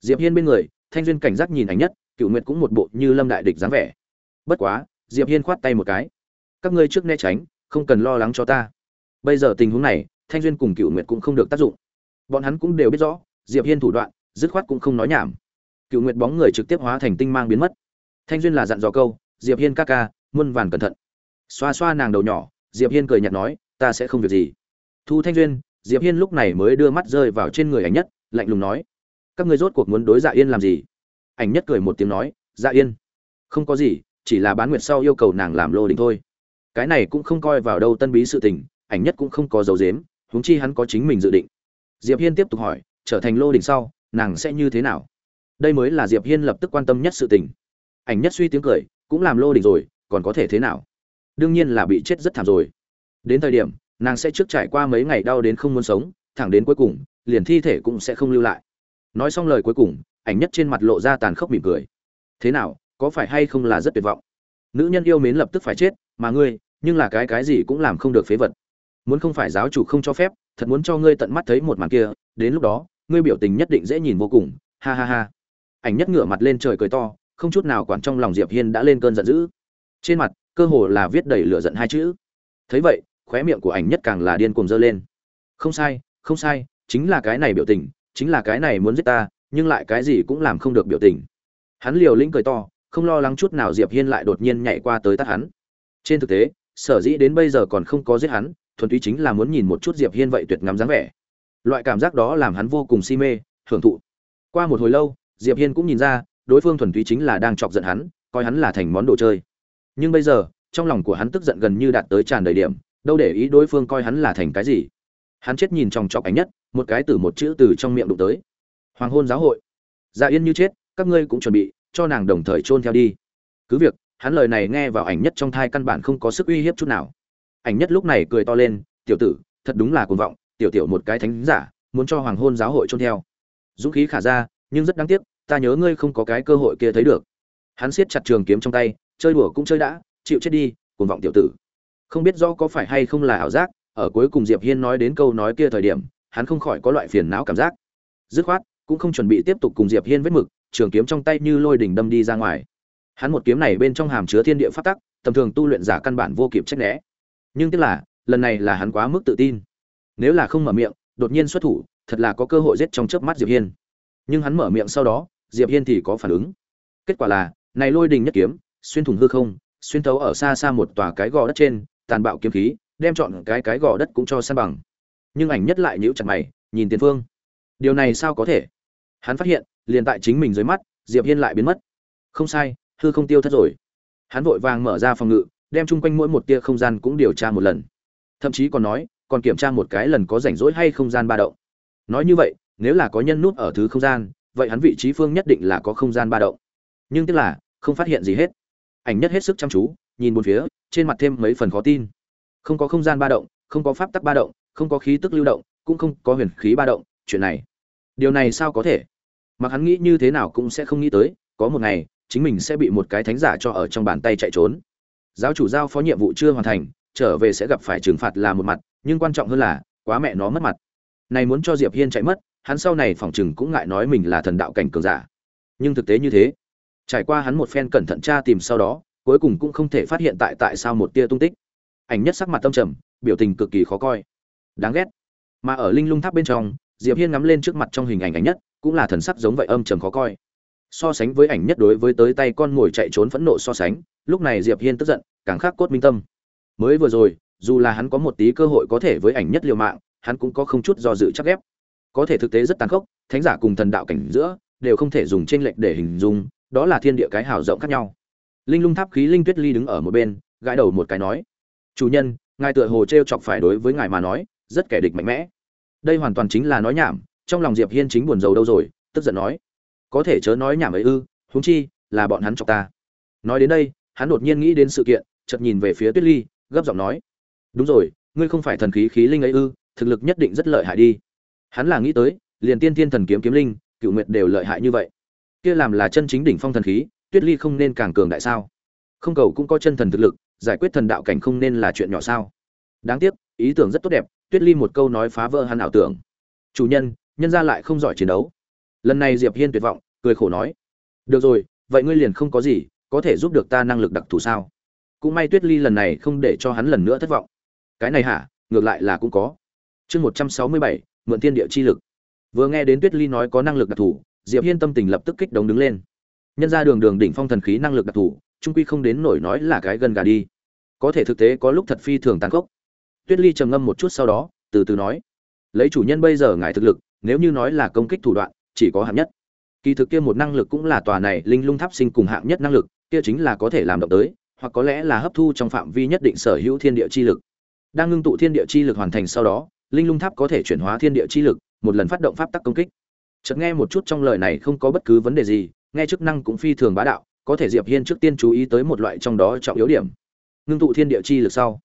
Diệp hiên bên người, thanh duyên cảnh giác nhìn ảnh nhất cựu nguyệt cũng một bộ như lâm đại địch dáng vẻ. Bất quá, diệp hiên khoát tay một cái, các ngươi trước né tránh, không cần lo lắng cho ta bây giờ tình huống này, thanh duyên cùng cựu nguyệt cũng không được tác dụng. Bọn hắn cũng đều biết rõ, diệp hiên thủ đoạn, dứt khoát cũng không nói nhảm. Cựu nguyệt bóng người trực tiếp hóa thành tinh mang biến mất. Thanh duyên là dặn dò câu, diệp hiên ca ca, muôn vàn cẩn thận. Xoa xoa nàng đầu nhỏ, diệp hiên cười nhạt nói, ta sẽ không việc gì. Thu thanh duyên, diệp hiên lúc này mới đưa mắt rơi vào trên người ảnh nhất, lạnh lùng nói, các ngươi rốt cuộc muốn đối dạ yên làm gì? Ảnh nhất cười một tiếng nói dạ yên. Không có gì, chỉ là bán nguyệt sau yêu cầu nàng làm lô đình thôi. Cái này cũng không coi vào đâu tân bí sự tình ảnh nhất cũng không có dấu dếm huống chi hắn có chính mình dự định. Diệp hiên tiếp tục hỏi, trở thành lô đỉnh sau, nàng sẽ như thế nào? Đây mới là diệp hiên lập tức quan tâm nhất sự tình. Ảnh nhất suy tiếng cười, cũng làm lô đỉnh rồi, còn có thể thế nào? Đương nhiên là bị chết rất thảm rồi. Đến thời điểm, nàng sẽ trước trải qua mấy ngày đau đến không muốn sống, thẳng đến cuối cùng, liền thi thể cũng sẽ không lưu lại. Nói xong lời cuối cùng, ảnh nhất trên mặt lộ ra tàn khốc mỉm cười. Thế nào, có phải hay không là rất tuyệt vọng? Nữ nhân yêu mến lập tức phải chết, mà ngươi, nhưng là cái cái gì cũng làm không được phế vật muốn không phải giáo chủ không cho phép, thật muốn cho ngươi tận mắt thấy một màn kia, đến lúc đó, ngươi biểu tình nhất định dễ nhìn vô cùng, ha ha ha. Ảnh nhất ngửa mặt lên trời cười to, không chút nào quản trong lòng diệp hiên đã lên cơn giận dữ. Trên mặt, cơ hồ là viết đầy lửa giận hai chữ. Thấy vậy, khóe miệng của ảnh nhất càng là điên cuồng dơ lên. Không sai không sai, chính là cái này biểu tình, chính là cái này muốn giết ta, nhưng lại cái gì cũng làm không được biểu tình. Hắn liều lĩnh cười to, không lo lắng chút nào diệp hiên lại đột nhiên nhảy qua tới tắt hắn. Trên thực tế, sở dĩ đến bây giờ còn không có giết hắn thuần túy chính là muốn nhìn một chút diệp hiên vậy tuyệt ngắm dáng vẻ. Loại cảm giác đó làm hắn vô cùng si mê, hưởng thụ. Qua một hồi lâu, diệp hiên cũng nhìn ra, đối phương thuần túy chính là đang chọc giận hắn, coi hắn là thành món đồ chơi. Nhưng bây giờ, trong lòng của hắn tức giận gần như đạt tới tràn đầy điểm, đâu để ý đối phương coi hắn là thành cái gì. Hắn chết nhìn trong chọc ánh nhất, một cái từ một chữ từ trong miệng đụng tới. Hoàng hôn giáo hội. Dạ yên như chết, các ngươi cũng chuẩn bị, cho nàng đồng thời chôn theo đi. Cứ việc, hắn lời này nghe vào ảnh nhất trong thai căn bản không có sức uy hiếp chút nào ảnh nhất lúc này cười to lên, tiểu tử, thật đúng là cuồng vọng, tiểu tiểu một cái thánh giả, muốn cho hoàng hôn giáo hội trôn theo. Dũng khí khả ra, nhưng rất đáng tiếc, ta nhớ ngươi không có cái cơ hội kia thấy được. Hắn siết chặt trường kiếm trong tay, chơi đùa cũng chơi đã, chịu chết đi, cuồng vọng tiểu tử. Không biết rõ có phải hay không là ảo giác, ở cuối cùng diệp hiên nói đến câu nói kia thời điểm, hắn không khỏi có loại phiền não cảm giác. Dứt khoát, cũng không chuẩn bị tiếp tục cùng diệp hiên vết mực, trường kiếm trong tay như lôi đỉnh đâm đi ra ngoài. Hắn một kiếm này bên trong hàm chứa thiên địa pháp tắc, tầm thường tu luyện giả căn bản vô kịp trách né nhưng tiếc là, lần này là hắn quá mức tự tin. Nếu là không mở miệng, đột nhiên xuất thủ, thật là có cơ hội giết trong chớp mắt diệp hiên. Nhưng hắn mở miệng sau đó, diệp hiên thì có phản ứng. Kết quả là, này lôi đình nhất kiếm, xuyên thủng hư không, xuyên thấu ở xa xa một tòa cái gò đất trên, tàn bạo kiếm khí, đem chọn cái cái gò đất cũng cho san bằng. Nhưng ảnh nhất lại nhíu chặt mày, nhìn tiền phương. Điều này sao có thể? Hắn phát hiện, liền tại chính mình dưới mắt, diệp hiên lại biến mất. Không sai, hư không tiêu thất rồi. Hắn vội vàng mở ra phòng ngự đem chung quanh mỗi một tia không gian cũng điều tra một lần. Thậm chí còn nói, còn kiểm tra một cái lần có rảnh rỗi hay không gian ba động. Nói như vậy, nếu là có nhân nút ở thứ không gian, vậy hắn vị trí phương nhất định là có không gian ba động. Nhưng tức là, không phát hiện gì hết. Ảnh nhất hết sức chăm chú, nhìn một phía, trên mặt thêm mấy phần khó tin. Không có không gian ba động, không có pháp tắc ba động, không có khí tức lưu động, cũng không có huyền khí ba động, chuyện này. Điều này sao có thể? Mặc hắn nghĩ như thế nào cũng sẽ không nghĩ tới, có một ngày, chính mình sẽ bị một cái thánh giả cho ở trong bàn tay chạy trốn giáo chủ giao phó nhiệm vụ chưa hoàn thành, trở về sẽ gặp phải trừng phạt là một mặt, nhưng quan trọng hơn là, quá mẹ nó mất mặt. Này muốn cho diệp hiên chạy mất, hắn sau này phỏng chừng cũng ngại nói mình là thần đạo cảnh cường giả. Nhưng thực tế như thế, trải qua hắn một phen cẩn thận tra tìm sau đó, cuối cùng cũng không thể phát hiện tại tại sao một tia tung tích. Ảnh nhất sắc mặt tâm trầm, biểu tình cực kỳ khó coi. Đáng ghét. Mà ở linh lung tháp bên trong, diệp hiên ngắm lên trước mặt trong hình ảnh ảnh nhất, cũng là thần sắc giống vậy âm trầm khó coi. So sánh với ảnh nhất đối với tới tay con ngồi chạy trốn phẫn nộ so sánh lúc này diệp hiên tức giận, càng khắc cốt minh tâm. Mới vừa rồi, dù là hắn có một tí cơ hội có thể với ảnh nhất liều mạng, hắn cũng có không chút do dự chắc ép có thể thực tế rất tàn khốc, thánh giả cùng thần đạo cảnh giữa, đều không thể dùng trên lệch để hình dung, đó là thiên địa cái hào rộng khác nhau. Linh lung tháp khí linh tuyết ly đứng ở một bên, gãi đầu một cái nói, chủ nhân, ngài tựa hồ t r e o chọc phải đối với ngài mà nói, rất kẻ địch mạnh mẽ. Đây hoàn toàn chính là nói nhảm, trong lòng diệp hiên chính buồn rầu đâu rồi, tức giận nói, có thể chớ nói nhảm ấy ư, huống chi là bọn hắn chọc ta. Nói đến đây hắn đột nhiên nghĩ đến sự kiện, chợt nhìn về phía tuyết ly, gấp giọng nói. Đúng rồi, ngươi không phải thần khí khí linh ấy ư, thực lực nhất định rất lợi hại đi. Hắn là nghĩ tới, liền tiên thiên thần kiếm kiếm linh, cựu nguyệt đều lợi hại như vậy. Kia làm là chân chính đỉnh phong thần khí, tuyết ly không nên càng cường đại sao? Không cầu cũng có chân thần thực lực, giải quyết thần đạo cảnh không nên là chuyện nhỏ sao? Đáng tiếc, ý tưởng rất tốt đẹp, tuyết ly một câu nói phá vỡ hắn ảo tưởng. Chủ nhân nhân ra lại không giỏi chiến đấu. Lần này diệp hiên tuyệt vọng, cười khổ nói. Được rồi, vậy ngươi liền không có gì có thể giúp được ta năng lực đặc thù sao? Cũng may tuyết ly lần này không để cho hắn lần nữa thất vọng. Cái này hả? Ngược lại là cũng có. Chương một trăm sáu mươi bảy, mượn tiên địa chi lực. Vừa nghe đến tuyết ly nói có năng lực đặc thù, diệp hiên tâm tình lập tức kích động đứng lên. Nhân ra đường đường đỉnh phong thần khí năng lực đặc thù, trung quy không đến nổi nói là cái gần gà đi. Có thể thực tế có lúc thật phi thường tàn khốc. Tuyết ly trầm ngâm một chút sau đó, từ từ nói. Lấy chủ nhân bây giờ ngài thực lực, nếu như nói là công kích thủ đoạn, chỉ có hạng nhất. Kỳ thực kia một năng lực cũng là tòa này linh lung tháp sinh cùng hạng nhất năng lực kia chính là có thể làm động tới, hoặc có lẽ là hấp thu trong phạm vi nhất định sở hữu thiên địa chi lực. Đang ngưng tụ thiên địa chi lực hoàn thành sau đó, linh lung tháp có thể chuyển hóa thiên địa chi lực, một lần phát động pháp tắc công kích. Chợt nghe một chút trong lời này không có bất cứ vấn đề gì, nghe chức năng cũng phi thường bá đạo, có thể diệp hiên trước tiên chú ý tới một loại trong đó trọng yếu điểm. Ngưng tụ thiên địa chi lực sau.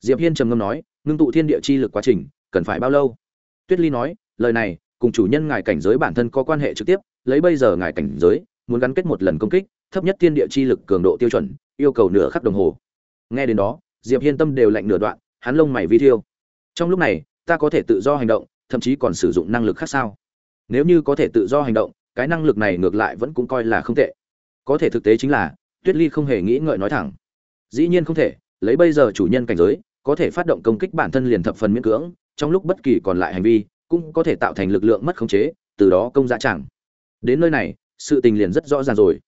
Diệp hiên trầm ngâm nói, ngưng tụ thiên địa chi lực quá trình, cần phải bao lâu? Tuyết ly nói, lời này, cùng chủ nhân ngài cảnh giới bản thân có quan hệ trực tiếp, lấy bây giờ ngài cảnh giới, muốn gắn kết một lần công kích thấp nhất thiên địa chi lực cường độ tiêu chuẩn, yêu cầu nửa khắc đồng hồ. Nghe đến đó, diệp hiên tâm đều lạnh nửa đoạn, hắn lông mày vi thiêu. Trong lúc này, ta có thể tự do hành động, thậm chí còn sử dụng năng lực khác sao? Nếu như có thể tự do hành động, cái năng lực này ngược lại vẫn cũng coi là không tệ. Có thể thực tế chính là, tuyết ly không hề nghĩ ngợi nói thẳng. Dĩ nhiên không thể, lấy bây giờ chủ nhân cảnh giới, có thể phát động công kích bản thân liền thập phần miễn cưỡng, trong lúc bất kỳ còn lại hành vi, cũng có thể tạo thành lực lượng mất khống chế, từ đó công dạ chẳng. Đến nơi này, sự tình liền rất rõ ràng rồi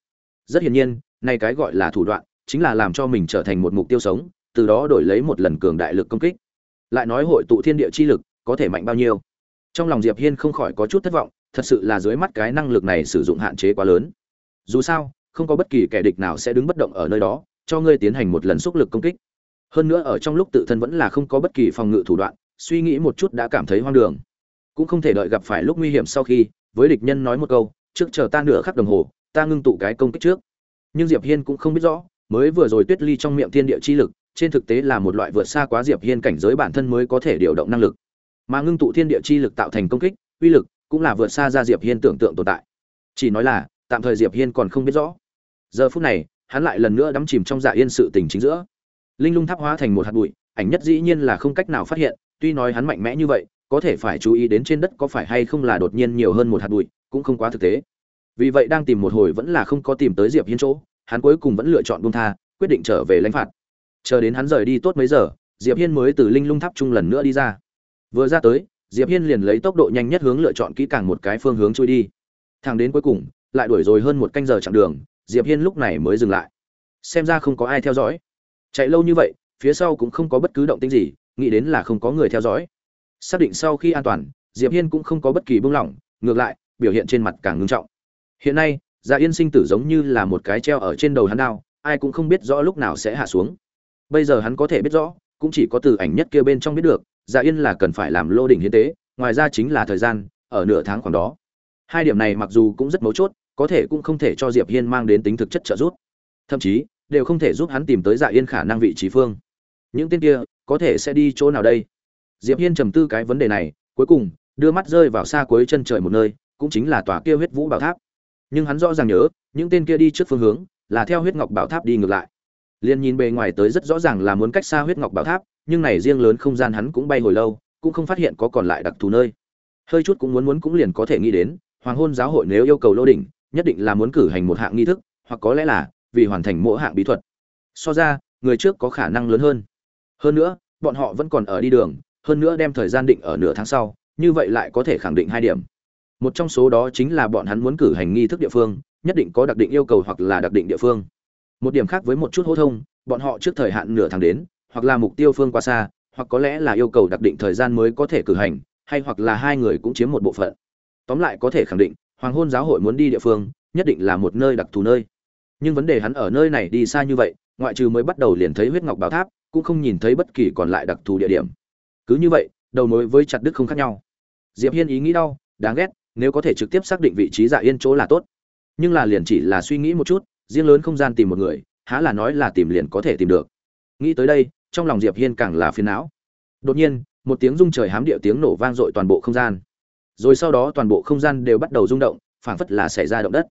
rất hiển nhiên, nay cái gọi là thủ đoạn, chính là làm cho mình trở thành một mục tiêu sống, từ đó đổi lấy một lần cường đại lực công kích. Lại nói hội tụ thiên địa chi lực, có thể mạnh bao nhiêu? Trong lòng diệp hiên không khỏi có chút thất vọng, thật sự là dưới mắt cái năng lực này sử dụng hạn chế quá lớn. Dù sao, không có bất kỳ kẻ địch nào sẽ đứng bất động ở nơi đó, cho ngươi tiến hành một lần xúc lực công kích. Hơn nữa ở trong lúc tự thân vẫn là không có bất kỳ phòng ngự thủ đoạn, suy nghĩ một chút đã cảm thấy hoang đường. Cũng không thể đợi gặp phải lúc nguy hiểm sau khi, với địch nhân nói một câu, trước chờ ta nửa khắc đồng hồ ta ngưng tụ cái công kích trước. Nhưng diệp hiên cũng không biết rõ, mới vừa rồi tuyết ly trong miệng thiên địa chi lực, trên thực tế là một loại vượt xa quá diệp hiên cảnh giới bản thân mới có thể điều động năng lực. Mà ngưng tụ thiên địa chi lực tạo thành công kích, uy lực cũng là vượt xa ra diệp hiên tưởng tượng tồn tại. Chỉ nói là, tạm thời diệp hiên còn không biết rõ. Giờ phút này, hắn lại lần nữa đắm chìm trong dạ yên sự tình chính giữa. Linh lung tháp hóa thành một hạt bụi, ảnh nhất dĩ nhiên là không cách nào phát hiện, tuy nói hắn mạnh mẽ như vậy, có thể phải chú ý đến trên đất có phải hay không là đột nhiên nhiều hơn một hạt bụi, cũng không quá thực tế vì vậy đang tìm một hồi vẫn là không có tìm tới diệp hiên chỗ, hắn cuối cùng vẫn lựa chọn buông tha, quyết định trở về lãnh phạt. Chờ đến hắn rời đi tốt mấy giờ, diệp hiên mới từ linh lung tháp chung lần nữa đi ra. Vừa ra tới, diệp hiên liền lấy tốc độ nhanh nhất hướng lựa chọn kỹ càng một cái phương hướng trôi đi. Thẳng đến cuối cùng, lại đuổi rồi hơn một canh giờ chặng đường, diệp hiên lúc này mới dừng lại. Xem ra không có ai theo dõi. Chạy lâu như vậy, phía sau cũng không có bất cứ động tĩnh gì, nghĩ đến là không có người theo dõi. Xác định sau khi an toàn, diệp hiên cũng không có bất kỳ buông lỏng, ngược lại, biểu hiện trên mặt càng ngưng trọng hiện nay gia yên sinh tử giống như là một cái treo ở trên đầu hắn đao ai cũng không biết rõ lúc nào sẽ hạ xuống bây giờ hắn có thể biết rõ cũng chỉ có từ ảnh nhất kia bên trong biết được Dạ Yên là cần phải làm lô đỉnh hiến tế, ngoài ra chính là thời gian, ở nửa tháng khoảng đó. Hai điểm này mặc dù cũng rất mấu chốt, có thể cũng không thể cho Diệp Hiên mang đến tính thực chất trợ giúp. Thậm chí, đều không thể giúp hắn tìm tới Dạ Yên khả năng vị trí phương. Những tên kia, có thể sẽ đi chỗ nào đây? Diệp Hiên trầm tư cái vấn đề này, cuối cùng, đưa mắt rơi vào xa cuối chân trời một nơi, cũng chính là tòa kia huyết vũ bảo tháp. Nhưng hắn rõ ràng nhớ, những tên kia đi trước phương hướng, là theo huyết ngọc bảo tháp đi ngược lại. Liên nhìn bề ngoài tới rất rõ ràng là muốn cách xa huyết ngọc bảo tháp, nhưng này riêng lớn không gian hắn cũng bay hồi lâu, cũng không phát hiện có còn lại đặc thù nơi. hơi chút cũng muốn muốn cũng liền có thể nghĩ đến hoàng hôn giáo hội nếu yêu cầu lô đỉnh nhất định là muốn cử hành một hạng nghi thức hoặc có lẽ là vì hoàn thành mỗi hạng bí thuật so ra người trước có khả năng lớn hơn hơn nữa bọn họ vẫn còn ở đi đường hơn nữa đem thời gian định ở nửa tháng sau như vậy lại có thể khẳng định hai điểm một trong số đó chính là bọn hắn muốn cử hành nghi thức địa phương, nhất định có đặc định yêu cầu hoặc là đặc định địa phương. Một điểm khác với một chút hô thông, bọn họ trước thời hạn nửa tháng đến, hoặc là mục tiêu phương quá xa, hoặc có lẽ là yêu cầu đặc định thời gian mới có thể cử hành, hay hoặc là hai người cũng chiếm một bộ phận. Tóm lại có thể khẳng định, hoàng hôn giáo hội muốn đi địa phương, nhất định là một nơi đặc thù nơi. Nhưng vấn đề hắn ở nơi này đi xa như vậy, ngoại trừ mới bắt đầu liền thấy huyết ngọc bảo tháp, cũng không nhìn thấy bất kỳ còn lại đặc thù địa điểm. Cứ như vậy, đầu mối với chặt đức không khác nhau. Diệp hiên ý nghĩ đau, đáng ghét nếu có thể trực tiếp xác định vị trí dạ yên chỗ là tốt. Nhưng là liền chỉ là suy nghĩ một chút, riêng lớn không gian tìm một người, há là nói là tìm liền có thể tìm được. Nghĩ tới đây, trong lòng diệp hiên càng là phiền não. Đột nhiên, một tiếng rung trời hám địa tiếng nổ vang dội toàn bộ không gian. Rồi sau đó toàn bộ không gian đều bắt đầu rung động, phảng phất là xảy ra động đất.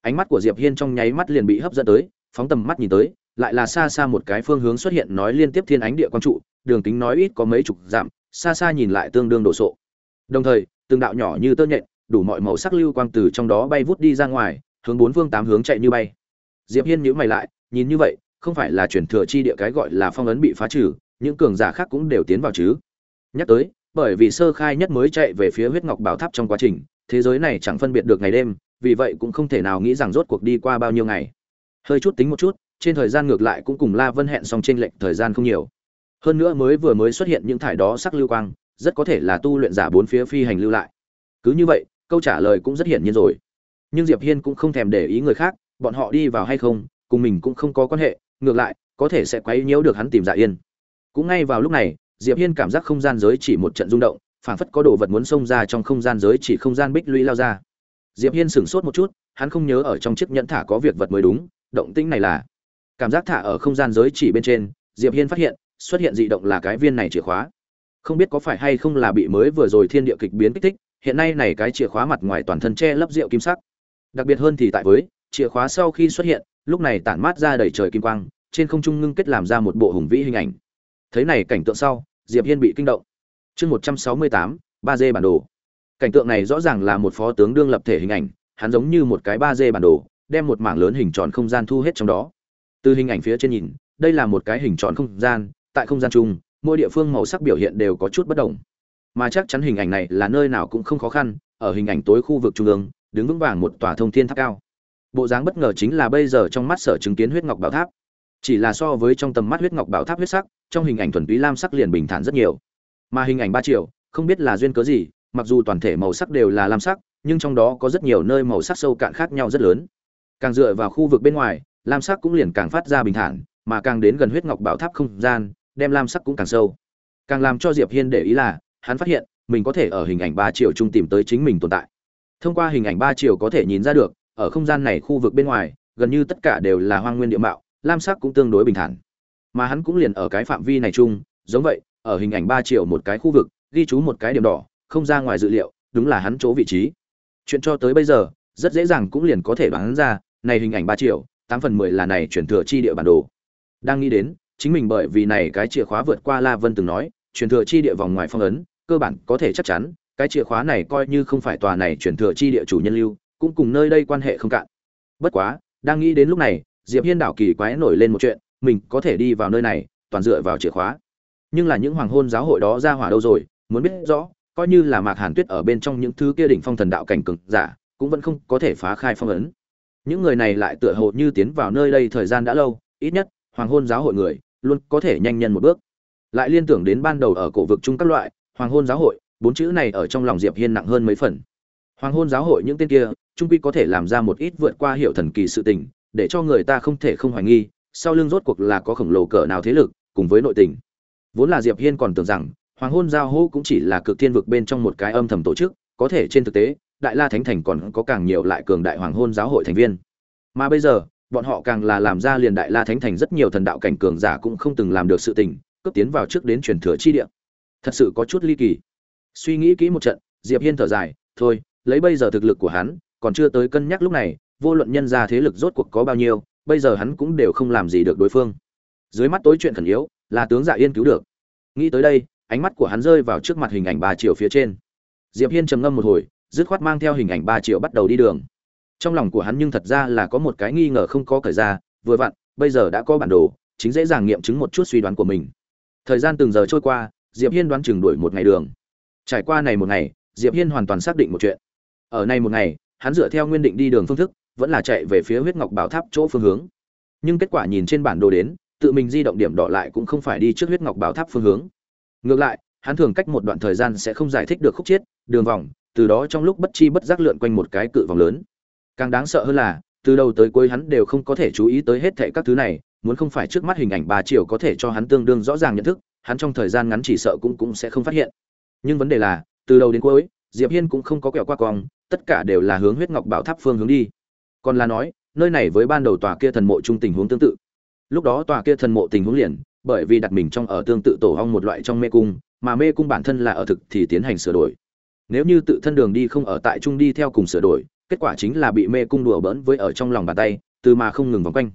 Ánh mắt của diệp hiên trong nháy mắt liền bị hấp dẫn tới, phóng tầm mắt nhìn tới, lại là xa xa một cái phương hướng xuất hiện nói liên tiếp thiên ánh địa quang trụ, đường kính nói ít có mấy chục dặm, xa xa nhìn lại tương đương đồ sộ. Đồng thời, từng đạo nhỏ như tơ nhện đủ mọi màu sắc lưu quang từ trong đó bay vút đi ra ngoài, hướng bốn phương tám hướng chạy như bay. Diệp hiên nhíu mày lại, nhìn như vậy, không phải là chuyển thừa chi địa cái gọi là phong ấn bị phá trừ, những cường giả khác cũng đều tiến vào chứ. Nhắc tới, bởi vì sơ khai nhất mới chạy về phía huyết ngọc bảo tháp trong quá trình, thế giới này chẳng phân biệt được ngày đêm, vì vậy cũng không thể nào nghĩ rằng rốt cuộc đi qua bao nhiêu ngày. Hơi chút tính một chút, trên thời gian ngược lại cũng cùng la vân hẹn xong trên lệnh thời gian không nhiều. Hơn nữa mới vừa mới xuất hiện những thải đó sắc lưu quang, rất có thể là tu luyện giả bốn phía phi hành lưu lại. Cứ như vậy câu trả lời cũng rất hiển nhiên rồi. Nhưng diệp hiên cũng không thèm để ý người khác, bọn họ đi vào hay không, cùng mình cũng không có quan hệ, ngược lại, có thể sẽ quấy nhiễu được hắn tìm dạ yên. Cũng ngay vào lúc này, diệp hiên cảm giác không gian giới chỉ một trận rung động, phảng phất có đồ vật muốn xông ra trong không gian giới chỉ không gian bích lũy lao ra. Diệp hiên sửng sốt một chút, hắn không nhớ ở trong chiếc nhẫn thả có việc vật mới đúng, động tĩnh này là. Cảm giác thả ở không gian giới chỉ bên trên, diệp hiên phát hiện, xuất hiện dị động là cái viên này chìa khóa. Không biết có phải hay không là bị mới vừa rồi thiên địa kịch biến kích thích hiện nay này cái chìa khóa mặt ngoài toàn thân che lấp rượu kim sắc. Đặc biệt hơn thì tại với, chìa khóa sau khi xuất hiện, lúc này tản mát ra đầy trời kim quang, trên không trung ngưng kết làm ra một bộ hùng vĩ hình ảnh. Thấy này cảnh tượng sau, diệp hiên bị kinh động. Chương một trăm sáu mươi tám, ba d bản đồ. Cảnh tượng này rõ ràng là một phó tướng đương lập thể hình ảnh, hắn giống như một cái ba d bản đồ, đem một mảng lớn hình tròn không gian thu hết trong đó. Từ hình ảnh phía trên nhìn, đây là một cái hình tròn không gian, tại không gian chung, mỗi địa phương màu sắc biểu hiện đều có chút bất đồng mà chắc chắn hình ảnh này là nơi nào cũng không khó khăn, ở hình ảnh tối khu vực trung ương, đứng vững vàng một tòa thông thiên tháp cao. Bộ dáng bất ngờ chính là bây giờ trong mắt sở chứng kiến huyết ngọc bảo tháp. Chỉ là so với trong tầm mắt huyết ngọc bảo tháp huyết sắc, trong hình ảnh thuần túy lam sắc liền bình thản rất nhiều. Mà hình ảnh ba triệu không biết là duyên cớ gì, mặc dù toàn thể màu sắc đều là lam sắc, nhưng trong đó có rất nhiều nơi màu sắc sâu cạn khác nhau rất lớn. Càng dựa vào khu vực bên ngoài, lam sắc cũng liền càng phát ra bình thản, mà càng đến gần huyết ngọc bảo tháp không gian, đem lam sắc cũng càng sâu. Càng làm cho diệp hiên để ý là hắn phát hiện, mình có thể ở hình ảnh ba chiều trung tìm tới chính mình tồn tại. Thông qua hình ảnh ba chiều có thể nhìn ra được, ở không gian này khu vực bên ngoài, gần như tất cả đều là hoang nguyên địa mạo, lam sắc cũng tương đối bình thản. Mà hắn cũng liền ở cái phạm vi này chung, giống vậy, ở hình ảnh ba chiều một cái khu vực, ghi chú một cái điểm đỏ, không ra ngoài dự liệu, đúng là hắn chỗ vị trí. Chuyện cho tới bây giờ, rất dễ dàng cũng liền có thể đoán ra, này hình ảnh ba chiều, tám phần mười là này chuyển thừa chi địa bản đồ. Đang nghĩ đến, chính mình bởi vì này cái chìa khóa vượt qua la vân từng nói chuyển thừa chi địa vòng ngoài phong ấn cơ bản có thể chắc chắn, cái chìa khóa này coi như không phải tòa này chuyển thừa chi địa chủ nhân lưu, cũng cùng nơi đây quan hệ không cạn. Bất quá, đang nghĩ đến lúc này, diệp hiên đảo kỳ quái nổi lên một chuyện, mình có thể đi vào nơi này, toàn dựa vào chìa khóa. Nhưng là những hoàng hôn giáo hội đó ra hỏa đâu rồi, muốn biết rõ, coi như là mạc hàn tuyết ở bên trong những thứ kia đỉnh phong thần đạo cảnh cực giả, cũng vẫn không có thể phá khai phong ấn. Những người này lại tựa hồ như tiến vào nơi đây thời gian đã lâu, ít nhất, hoàng hôn giáo hội người, luôn có thể nhanh nhân một bước. Lại liên tưởng đến ban đầu ở cổ vực chung các loại hoàng hôn giáo hội, bốn chữ này ở trong lòng diệp hiên nặng hơn mấy phần. Hoàng hôn giáo hội những tên kia, trung quy có thể làm ra một ít vượt qua hiệu thần kỳ sự tình, để cho người ta không thể không hoài nghi, sau lưng rốt cuộc là có khổng lồ cỡ nào thế lực, cùng với nội tình. Vốn là diệp hiên còn tưởng rằng, hoàng hôn giao hô cũng chỉ là cực thiên vực bên trong một cái âm thầm tổ chức, có thể trên thực tế, đại la thánh thành còn có càng nhiều lại cường đại hoàng hôn giáo hội thành viên. Mà bây giờ, bọn họ càng là làm ra liền đại la thánh thành rất nhiều thần đạo cảnh cường giả cũng không từng làm được sự tình, cướp tiến vào trước đến truyền thừa chi địa thật sự có chút ly kỳ. Suy nghĩ kỹ một trận, diệp hiên thở dài, thôi, lấy bây giờ thực lực của hắn, còn chưa tới cân nhắc lúc này, vô luận nhân ra thế lực rốt cuộc có bao nhiêu, bây giờ hắn cũng đều không làm gì được đối phương. Dưới mắt tối chuyện khẩn yếu, là tướng dạ yên cứu được. Nghĩ tới đây, ánh mắt của hắn rơi vào trước mặt hình ảnh ba chiều phía trên. Diệp hiên trầm ngâm một hồi, dứt khoát mang theo hình ảnh ba triệu bắt đầu đi đường. Trong lòng của hắn nhưng thật ra là có một cái nghi ngờ không có cởi ra, vừa vặn, bây giờ đã có bản đồ, chính dễ dàng nghiệm chứng một chút suy đoán của mình. Thời gian từng giờ trôi qua diệp hiên đoán chừng đuổi một ngày đường. Trải qua này một ngày, diệp hiên hoàn toàn xác định một chuyện. Ở này một ngày, hắn dựa theo nguyên định đi đường phương thức, vẫn là chạy về phía huyết ngọc bảo tháp chỗ phương hướng. Nhưng kết quả nhìn trên bản đồ đến, tự mình di động điểm đỏ lại cũng không phải đi trước huyết ngọc bảo tháp phương hướng. Ngược lại, hắn thường cách một đoạn thời gian sẽ không giải thích được khúc chiết, đường vòng, từ đó trong lúc bất chi bất giác lượn quanh một cái cự vòng lớn. Càng đáng sợ hơn là, từ đầu tới cuối hắn đều không có thể chú ý tới hết thảy các thứ này, muốn không phải trước mắt hình ảnh bà triều có thể cho hắn tương đương rõ ràng nhận thức hắn trong thời gian ngắn chỉ sợ cũng cũng sẽ không phát hiện. Nhưng vấn đề là, từ đầu đến cuối, diệp hiên cũng không có quẹo qua cong, tất cả đều là hướng huyết ngọc bảo tháp phương hướng đi. Còn là nói, nơi này với ban đầu tòa kia thần mộ trung tình huống tương tự. Lúc đó tòa kia thần mộ tình huống liền, bởi vì đặt mình trong ở tương tự tổ ong một loại trong mê cung, mà mê cung bản thân là ở thực thì tiến hành sửa đổi. Nếu như tự thân đường đi không ở tại trung đi theo cùng sửa đổi, kết quả chính là bị mê cung đùa bỡn với ở trong lòng bàn tay, từ mà không ngừng vòng quanh.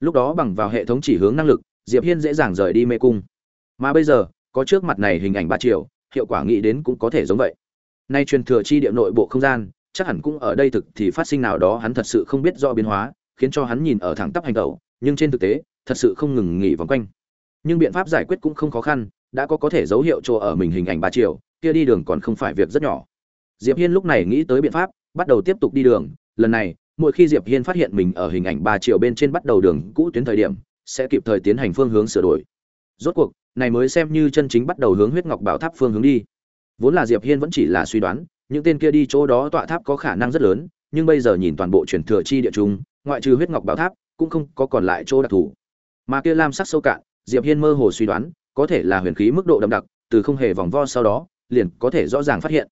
Lúc đó bằng vào hệ thống chỉ hướng năng lực, diệp hiên dễ dàng rời đi mê cung mà bây giờ, có trước mặt này hình ảnh ba chiều hiệu quả nghĩ đến cũng có thể giống vậy. Nay truyền thừa chi địa nội bộ không gian, chắc hẳn cũng ở đây thực thì phát sinh nào đó hắn thật sự không biết do biến hóa, khiến cho hắn nhìn ở thẳng tắp hành tẩu, nhưng trên thực tế, thật sự không ngừng nghỉ vòng quanh. Nhưng biện pháp giải quyết cũng không khó khăn, đã có có thể dấu hiệu chỗ ở mình hình ảnh ba chiều kia đi đường còn không phải việc rất nhỏ. Diệp hiên lúc này nghĩ tới biện pháp, bắt đầu tiếp tục đi đường. Lần này, mỗi khi diệp hiên phát hiện mình ở hình ảnh ba chiều bên trên bắt đầu đường cũ tuyến thời điểm, sẽ kịp thời tiến hành phương hướng sửa đổi. Rốt cuộc này mới xem như chân chính bắt đầu hướng huyết ngọc bảo tháp phương hướng đi. Vốn là diệp hiên vẫn chỉ là suy đoán, những tên kia đi chỗ đó tọa tháp có khả năng rất lớn, nhưng bây giờ nhìn toàn bộ truyền thừa chi địa trung ngoại trừ huyết ngọc bảo tháp, cũng không có còn lại chỗ đặc thù. Mà kia lam sắc sâu cạn, diệp hiên mơ hồ suy đoán, có thể là huyền khí mức độ đậm đặc, từ không hề vòng vo sau đó, liền có thể rõ ràng phát hiện.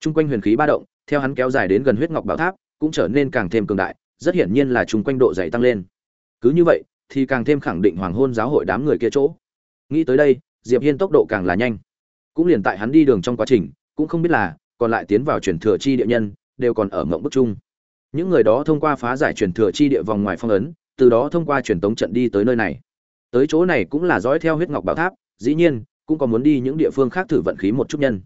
Chung quanh huyền khí ba động, theo hắn kéo dài đến gần huyết ngọc bảo tháp, cũng trở nên càng thêm cường đại, rất hiển nhiên là chung quanh độ dày tăng lên. Cứ như vậy, thì càng thêm khẳng định hoàng hôn giáo hội đám người kia chỗ nghĩ tới đây, diệp hiên tốc độ càng là nhanh. Cũng liền tại hắn đi đường trong quá trình, cũng không biết là, còn lại tiến vào truyền thừa chi địa nhân, đều còn ở mộng bức chung. Những người đó thông qua phá giải truyền thừa chi địa vòng ngoài phong ấn, từ đó thông qua truyền tống trận đi tới nơi này. Tới chỗ này cũng là dõi theo huyết ngọc bảo tháp, dĩ nhiên, cũng có muốn đi những địa phương khác thử vận khí một chút nhân.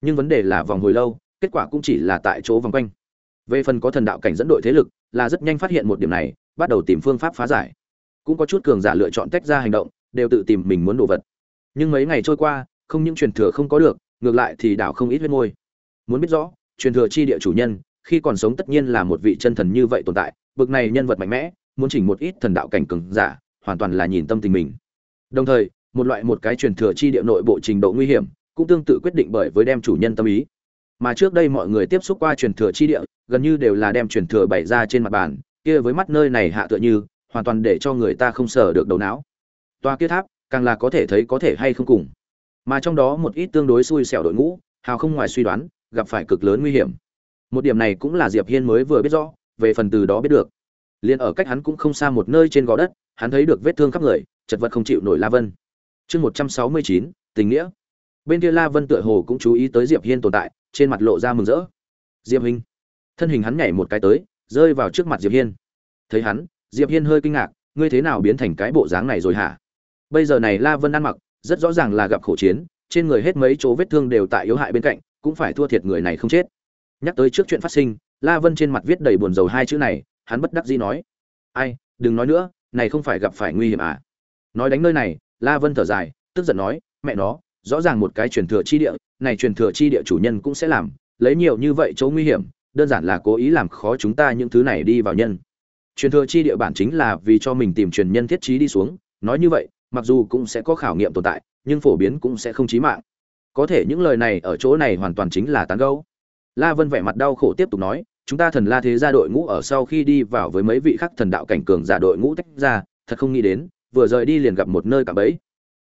Nhưng vấn đề là vòng hồi lâu, kết quả cũng chỉ là tại chỗ vòng quanh. Về phần có thần đạo cảnh dẫn đội thế lực, là rất nhanh phát hiện một điểm này, bắt đầu tìm phương pháp phá giải. Cũng có chút cường giả lựa chọn tách ra hành động đều tự tìm mình muốn đồ vật. Nhưng mấy ngày trôi qua, không những truyền thừa không có được, ngược lại thì đảo không ít huyết môi. Muốn biết rõ, truyền thừa chi địa chủ nhân, khi còn sống tất nhiên là một vị chân thần như vậy tồn tại, bực này nhân vật mạnh mẽ, muốn chỉnh một ít thần đạo cảnh cường giả, hoàn toàn là nhìn tâm tình mình. Đồng thời, một loại một cái truyền thừa chi địa nội bộ trình độ nguy hiểm, cũng tương tự quyết định bởi với đem chủ nhân tâm ý. Mà trước đây mọi người tiếp xúc qua truyền thừa chi địa, gần như đều là đem truyền thừa bày ra trên mặt bàn, kia với mắt nơi này hạ tựa như, hoàn toàn để cho người ta không sở được đầu não toa kia tháp, càng là có thể thấy có thể hay không cùng. Mà trong đó một ít tương đối xui xẻo đội ngũ, hào không ngoài suy đoán, gặp phải cực lớn nguy hiểm. Một điểm này cũng là diệp hiên mới vừa biết rõ, về phần từ đó biết được. Liền ở cách hắn cũng không xa một nơi trên gò đất, hắn thấy được vết thương khắp người, chật vật không chịu nổi la vân. Chương một trăm sáu mươi chín, tình nghĩa. Bên kia la vân tựa hồ cũng chú ý tới diệp hiên tồn tại, trên mặt lộ ra mừng rỡ. Diệp hình thân hình hắn nhảy một cái tới, rơi vào trước mặt diệp hiên. Thấy hắn, diệp hiên hơi kinh ngạc, ngươi thế nào biến thành cái bộ dáng này rồi hả? Bây giờ này la vân ăn mặc, rất rõ ràng là gặp khổ chiến, trên người hết mấy chỗ vết thương đều tại yếu hại bên cạnh, cũng phải thua thiệt người này không chết. Nhắc tới trước chuyện phát sinh, la vân trên mặt viết đầy buồn rầu hai chữ này, hắn bất đắc dĩ nói, ai, đừng nói nữa, này không phải gặp phải nguy hiểm à? Nói đánh nơi này, la vân thở dài, tức giận nói, mẹ nó, rõ ràng một cái truyền thừa chi địa, này truyền thừa chi địa chủ nhân cũng sẽ làm, lấy nhiều như vậy chỗ nguy hiểm, đơn giản là cố ý làm khó chúng ta những thứ này đi vào nhân. Truyền thừa chi địa bản chính là vì cho mình tìm truyền nhân thiết trí đi xuống, nói như vậy mặc dù cũng sẽ có khảo nghiệm tồn tại, nhưng phổ biến cũng sẽ không chí mạng. Có thể những lời này ở chỗ này hoàn toàn chính là tán gẫu. La vân vẻ mặt đau khổ tiếp tục nói, chúng ta thần la thế gia đội ngũ ở sau khi đi vào với mấy vị khắc thần đạo cảnh cường giả đội ngũ tách ra, thật không nghĩ đến, vừa rời đi liền gặp một nơi cạm bẫy.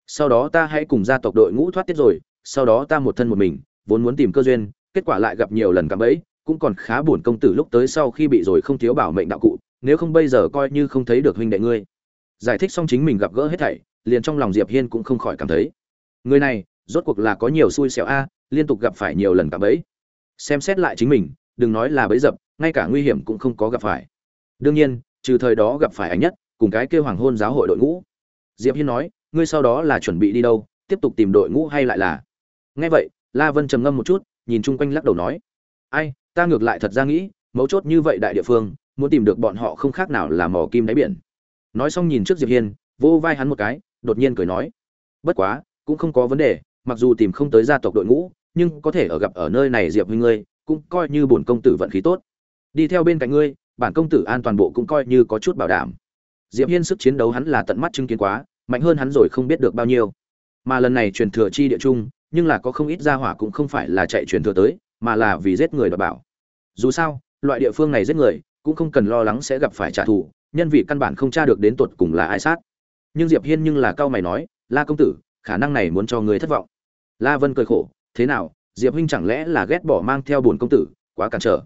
Sau đó ta hãy cùng gia tộc đội ngũ thoát tiết rồi, sau đó ta một thân một mình, vốn muốn tìm cơ duyên, kết quả lại gặp nhiều lần cạm bẫy, cũng còn khá buồn công tử lúc tới sau khi bị rồi không thiếu bảo mệnh đạo cụ, nếu không bây giờ coi như không thấy được huynh đệ ngươi. Giải thích xong chính mình gặp gỡ hết thảy liền trong lòng diệp hiên cũng không khỏi cảm thấy. Người này, rốt cuộc là có nhiều xui xẻo a, liên tục gặp phải nhiều lần cả bẫy. Xem xét lại chính mình, đừng nói là bẫy dập, ngay cả nguy hiểm cũng không có gặp phải. Đương nhiên, trừ thời đó gặp phải ánh nhất, cùng cái kêu hoàng hôn giáo hội đội ngũ. Diệp hiên nói, ngươi sau đó là chuẩn bị đi đâu, tiếp tục tìm đội ngũ hay lại là? Nghe vậy, la vân trầm ngâm một chút, nhìn chung quanh lắc đầu nói, ai, ta ngược lại thật ra nghĩ, mấu chốt như vậy đại địa phương, muốn tìm được bọn họ không khác nào là mò kim đáy biển. Nói xong nhìn trước diệp hiên vô vai hắn một cái đột nhiên cười nói, bất quá, cũng không có vấn đề, mặc dù tìm không tới gia tộc đội ngũ, nhưng có thể ở gặp ở nơi này diệp huynh ngươi, cũng coi như bổn công tử vận khí tốt. Đi theo bên cạnh ngươi, bản công tử an toàn bộ cũng coi như có chút bảo đảm. Diệp hiên sức chiến đấu hắn là tận mắt chứng kiến quá, mạnh hơn hắn rồi không biết được bao nhiêu. Mà lần này truyền thừa chi địa trung, nhưng là có không ít gia hỏa cũng không phải là chạy truyền thừa tới, mà là vì giết người đảm bảo. Dù sao, loại địa phương này giết người, cũng không cần lo lắng sẽ gặp phải trả thù, nhân vì căn bản không tra được đến tuột cùng là ai sát nhưng diệp hiên nhưng là cao mày nói, la công tử, khả năng này muốn cho người thất vọng. La vân cười khổ, thế nào, diệp huynh chẳng lẽ là ghét bỏ mang theo bổn công tử, quá cản trở?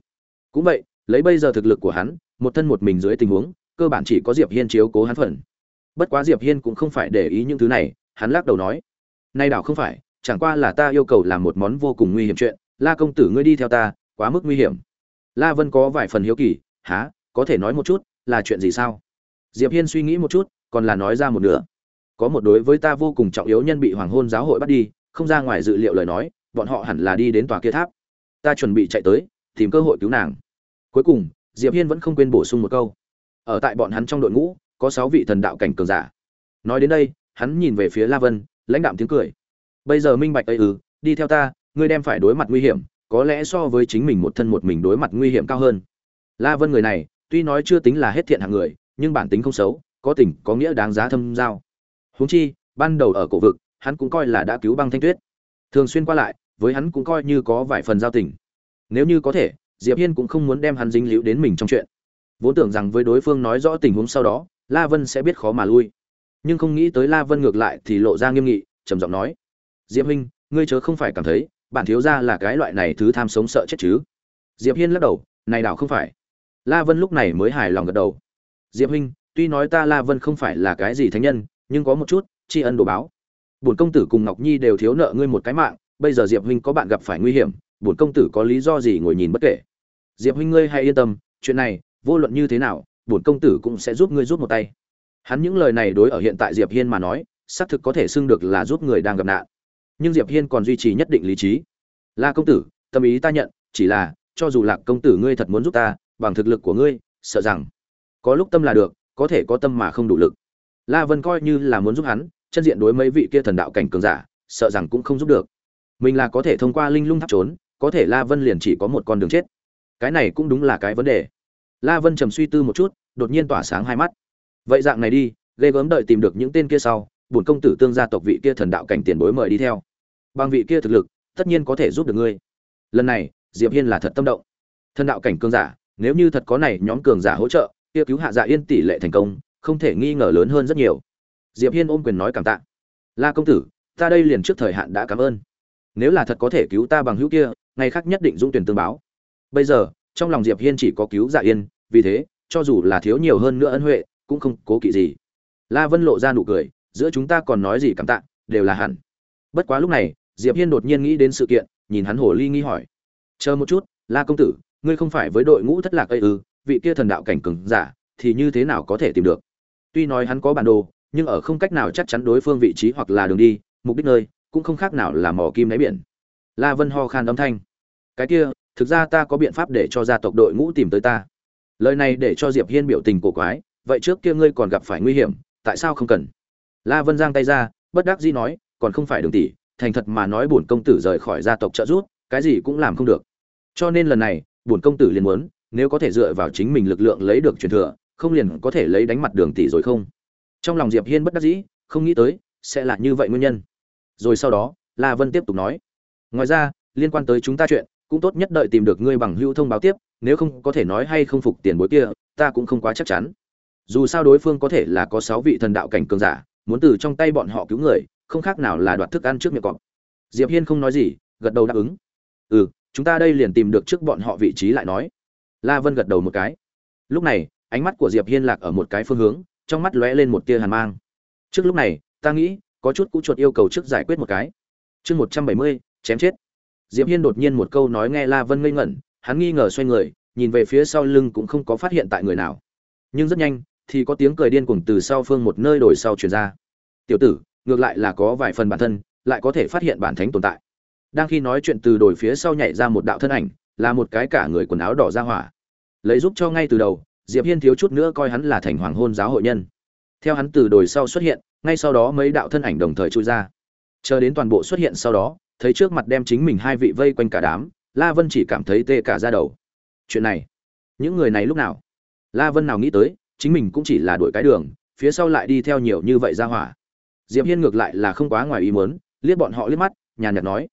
Cũng vậy, lấy bây giờ thực lực của hắn, một thân một mình dưới tình huống, cơ bản chỉ có diệp hiên chiếu cố hắn phần. Bất quá diệp hiên cũng không phải để ý những thứ này, hắn lắc đầu nói, nay đảo không phải, chẳng qua là ta yêu cầu làm một món vô cùng nguy hiểm chuyện, la công tử ngươi đi theo ta, quá mức nguy hiểm. La vân có vài phần hiếu kỳ há có thể nói một chút, là chuyện gì sao? Diệp hiên suy nghĩ một chút còn là nói ra một nửa. Có một đối với ta vô cùng trọng yếu nhân bị hoàng hôn giáo hội bắt đi, không ra ngoài dự liệu lời nói, bọn họ hẳn là đi đến tòa kia tháp. Ta chuẩn bị chạy tới, tìm cơ hội cứu nàng. Cuối cùng, diệp hiên vẫn không quên bổ sung một câu. Ở tại bọn hắn trong đội ngũ, có sáu vị thần đạo cảnh cường giả. Nói đến đây, hắn nhìn về phía la vân, lãnh đạm tiếng cười. Bây giờ minh bạch ấy ư, đi theo ta, ngươi đem phải đối mặt nguy hiểm, có lẽ so với chính mình một thân một mình đối mặt nguy hiểm cao hơn. La vân người này, tuy nói chưa tính là hết thiện hạng người, nhưng bản tính không xấu có tình, có nghĩa đáng giá thâm giao. Huống chi, ban đầu ở cổ vực, hắn cũng coi là đã cứu băng thanh tuyết. Thường xuyên qua lại, với hắn cũng coi như có vài phần giao tình. Nếu như có thể, diệp hiên cũng không muốn đem hắn dính líu đến mình trong chuyện. Vốn tưởng rằng với đối phương nói rõ tình huống sau đó, la vân sẽ biết khó mà lui. Nhưng không nghĩ tới la vân ngược lại thì lộ ra nghiêm nghị, trầm giọng nói, diệp huynh, ngươi chớ không phải cảm thấy, bản thiếu gia là cái loại này thứ tham sống sợ chết chứ. Diệp hiên lắc đầu, này đảo không phải. La vân lúc này mới hài lòng gật đầu. Diệp huynh tuy nói ta la vân không phải là cái gì thánh nhân, nhưng có một chút, tri ân đồ báo. Bổn công tử cùng ngọc nhi đều thiếu nợ ngươi một cái mạng, bây giờ diệp huynh có bạn gặp phải nguy hiểm, bổn công tử có lý do gì ngồi nhìn bất kể? Diệp huynh ngươi hãy yên tâm, chuyện này, vô luận như thế nào, bổn công tử cũng sẽ giúp ngươi giúp một tay. Hắn những lời này đối ở hiện tại diệp hiên mà nói, xác thực có thể xưng được là giúp người đang gặp nạn. Nhưng diệp hiên còn duy trì nhất định lý trí. La công tử, tâm ý ta nhận, chỉ là, cho dù lạc công tử ngươi thật muốn giúp ta, bằng thực lực của ngươi, sợ rằng, có lúc tâm là được có thể có tâm mà không đủ lực. La vân coi như là muốn giúp hắn, chân diện đối mấy vị kia thần đạo cảnh cường giả, sợ rằng cũng không giúp được. Mình là có thể thông qua linh lung tháp trốn, có thể la vân liền chỉ có một con đường chết. Cái này cũng đúng là cái vấn đề. La vân trầm suy tư một chút, đột nhiên tỏa sáng hai mắt. Vậy dạng này đi, ghê gớm đợi tìm được những tên kia sau, bổn công tử tương gia tộc vị kia thần đạo cảnh tiền bối mời đi theo. Bằng vị kia thực lực, tất nhiên có thể giúp được ngươi. Lần này, diệp hiên là thật tâm động. Thần đạo cảnh cường giả, nếu như thật có này nhóm cường giả hỗ trợ kia cứu hạ dạ yên tỷ lệ thành công, không thể nghi ngờ lớn hơn rất nhiều. Diệp hiên ôm quyền nói cảm tạ. La công tử, ta đây liền trước thời hạn đã cảm ơn. Nếu là thật có thể cứu ta bằng hữu kia, ngày khác nhất định dũng tuyển tương báo. Bây giờ, trong lòng diệp hiên chỉ có cứu dạ yên, vì thế, cho dù là thiếu nhiều hơn nữa ân huệ, cũng không cố kỵ gì. La vân lộ ra nụ cười, giữa chúng ta còn nói gì cảm tạ, đều là hẳn. Bất quá lúc này, diệp hiên đột nhiên nghĩ đến sự kiện, nhìn hắn hồ ly nghi hỏi. Chờ một chút, la công tử, ngươi không phải với đội ngũ thất lạc ấy ư? Vị kia thần đạo cảnh cường giả, thì như thế nào có thể tìm được? Tuy nói hắn có bản đồ, nhưng ở không cách nào chắc chắn đối phương vị trí hoặc là đường đi, mục đích nơi, cũng không khác nào là mỏ kim đáy biển. La vân ho khan âm thanh. Cái kia, thực ra ta có biện pháp để cho gia tộc đội ngũ tìm tới ta. Lời này để cho diệp hiên biểu tình cổ quái, vậy trước kia ngươi còn gặp phải nguy hiểm, tại sao không cần? La vân giang tay ra, bất đắc dĩ nói, còn không phải đường tỷ, thành thật mà nói bổn công tử rời khỏi gia tộc trợ giúp, cái gì cũng làm không được. Cho nên lần này, bổn công tử liền muốn nếu có thể dựa vào chính mình lực lượng lấy được truyền thừa, không liền có thể lấy đánh mặt đường tỷ rồi không? Trong lòng diệp hiên bất đắc dĩ, không nghĩ tới, sẽ là như vậy nguyên nhân. Rồi sau đó, la vân tiếp tục nói, ngoài ra, liên quan tới chúng ta chuyện, cũng tốt nhất đợi tìm được ngươi bằng hữu thông báo tiếp, nếu không có thể nói hay không phục tiền bối kia, ta cũng không quá chắc chắn. Dù sao đối phương có thể là có sáu vị thần đạo cảnh cường giả, muốn từ trong tay bọn họ cứu người, không khác nào là đoạt thức ăn trước miệng cọp. Diệp hiên không nói gì, gật đầu đáp ứng. Ừ chúng ta đây liền tìm được trước bọn họ vị trí lại nói la vân gật đầu một cái. Lúc này, ánh mắt của diệp hiên lạc ở một cái phương hướng, trong mắt lóe lên một tia hàn mang. Trước lúc này, ta nghĩ, có chút cũ chuột yêu cầu trước giải quyết một cái. Chương một trăm bảy mươi, chém chết. Diệp hiên đột nhiên một câu nói nghe la vân ngây ngẩn, hắn nghi ngờ xoay người, nhìn về phía sau lưng cũng không có phát hiện tại người nào. Nhưng rất nhanh, thì có tiếng cười điên cuồng từ sau phương một nơi đổi sau truyền ra. Tiểu tử, ngược lại là có vài phần bản thân, lại có thể phát hiện bản thánh tồn tại. Đang khi nói chuyện từ đổi phía sau nhảy ra một đạo thân ảnh là một cái cả người quần áo đỏ ra hỏa. Lấy giúp cho ngay từ đầu, diệp hiên thiếu chút nữa coi hắn là thành hoàng hôn giáo hội nhân. Theo hắn từ đồi sau xuất hiện, ngay sau đó mấy đạo thân ảnh đồng thời trôi ra. Chờ đến toàn bộ xuất hiện sau đó, thấy trước mặt đem chính mình hai vị vây quanh cả đám, la vân chỉ cảm thấy tê cả ra đầu. Chuyện này, những người này lúc nào? La vân nào nghĩ tới, chính mình cũng chỉ là đuổi cái đường, phía sau lại đi theo nhiều như vậy ra hỏa. Diệp hiên ngược lại là không quá ngoài ý muốn, liếc bọn họ liếc mắt, nhàn nhạt nói,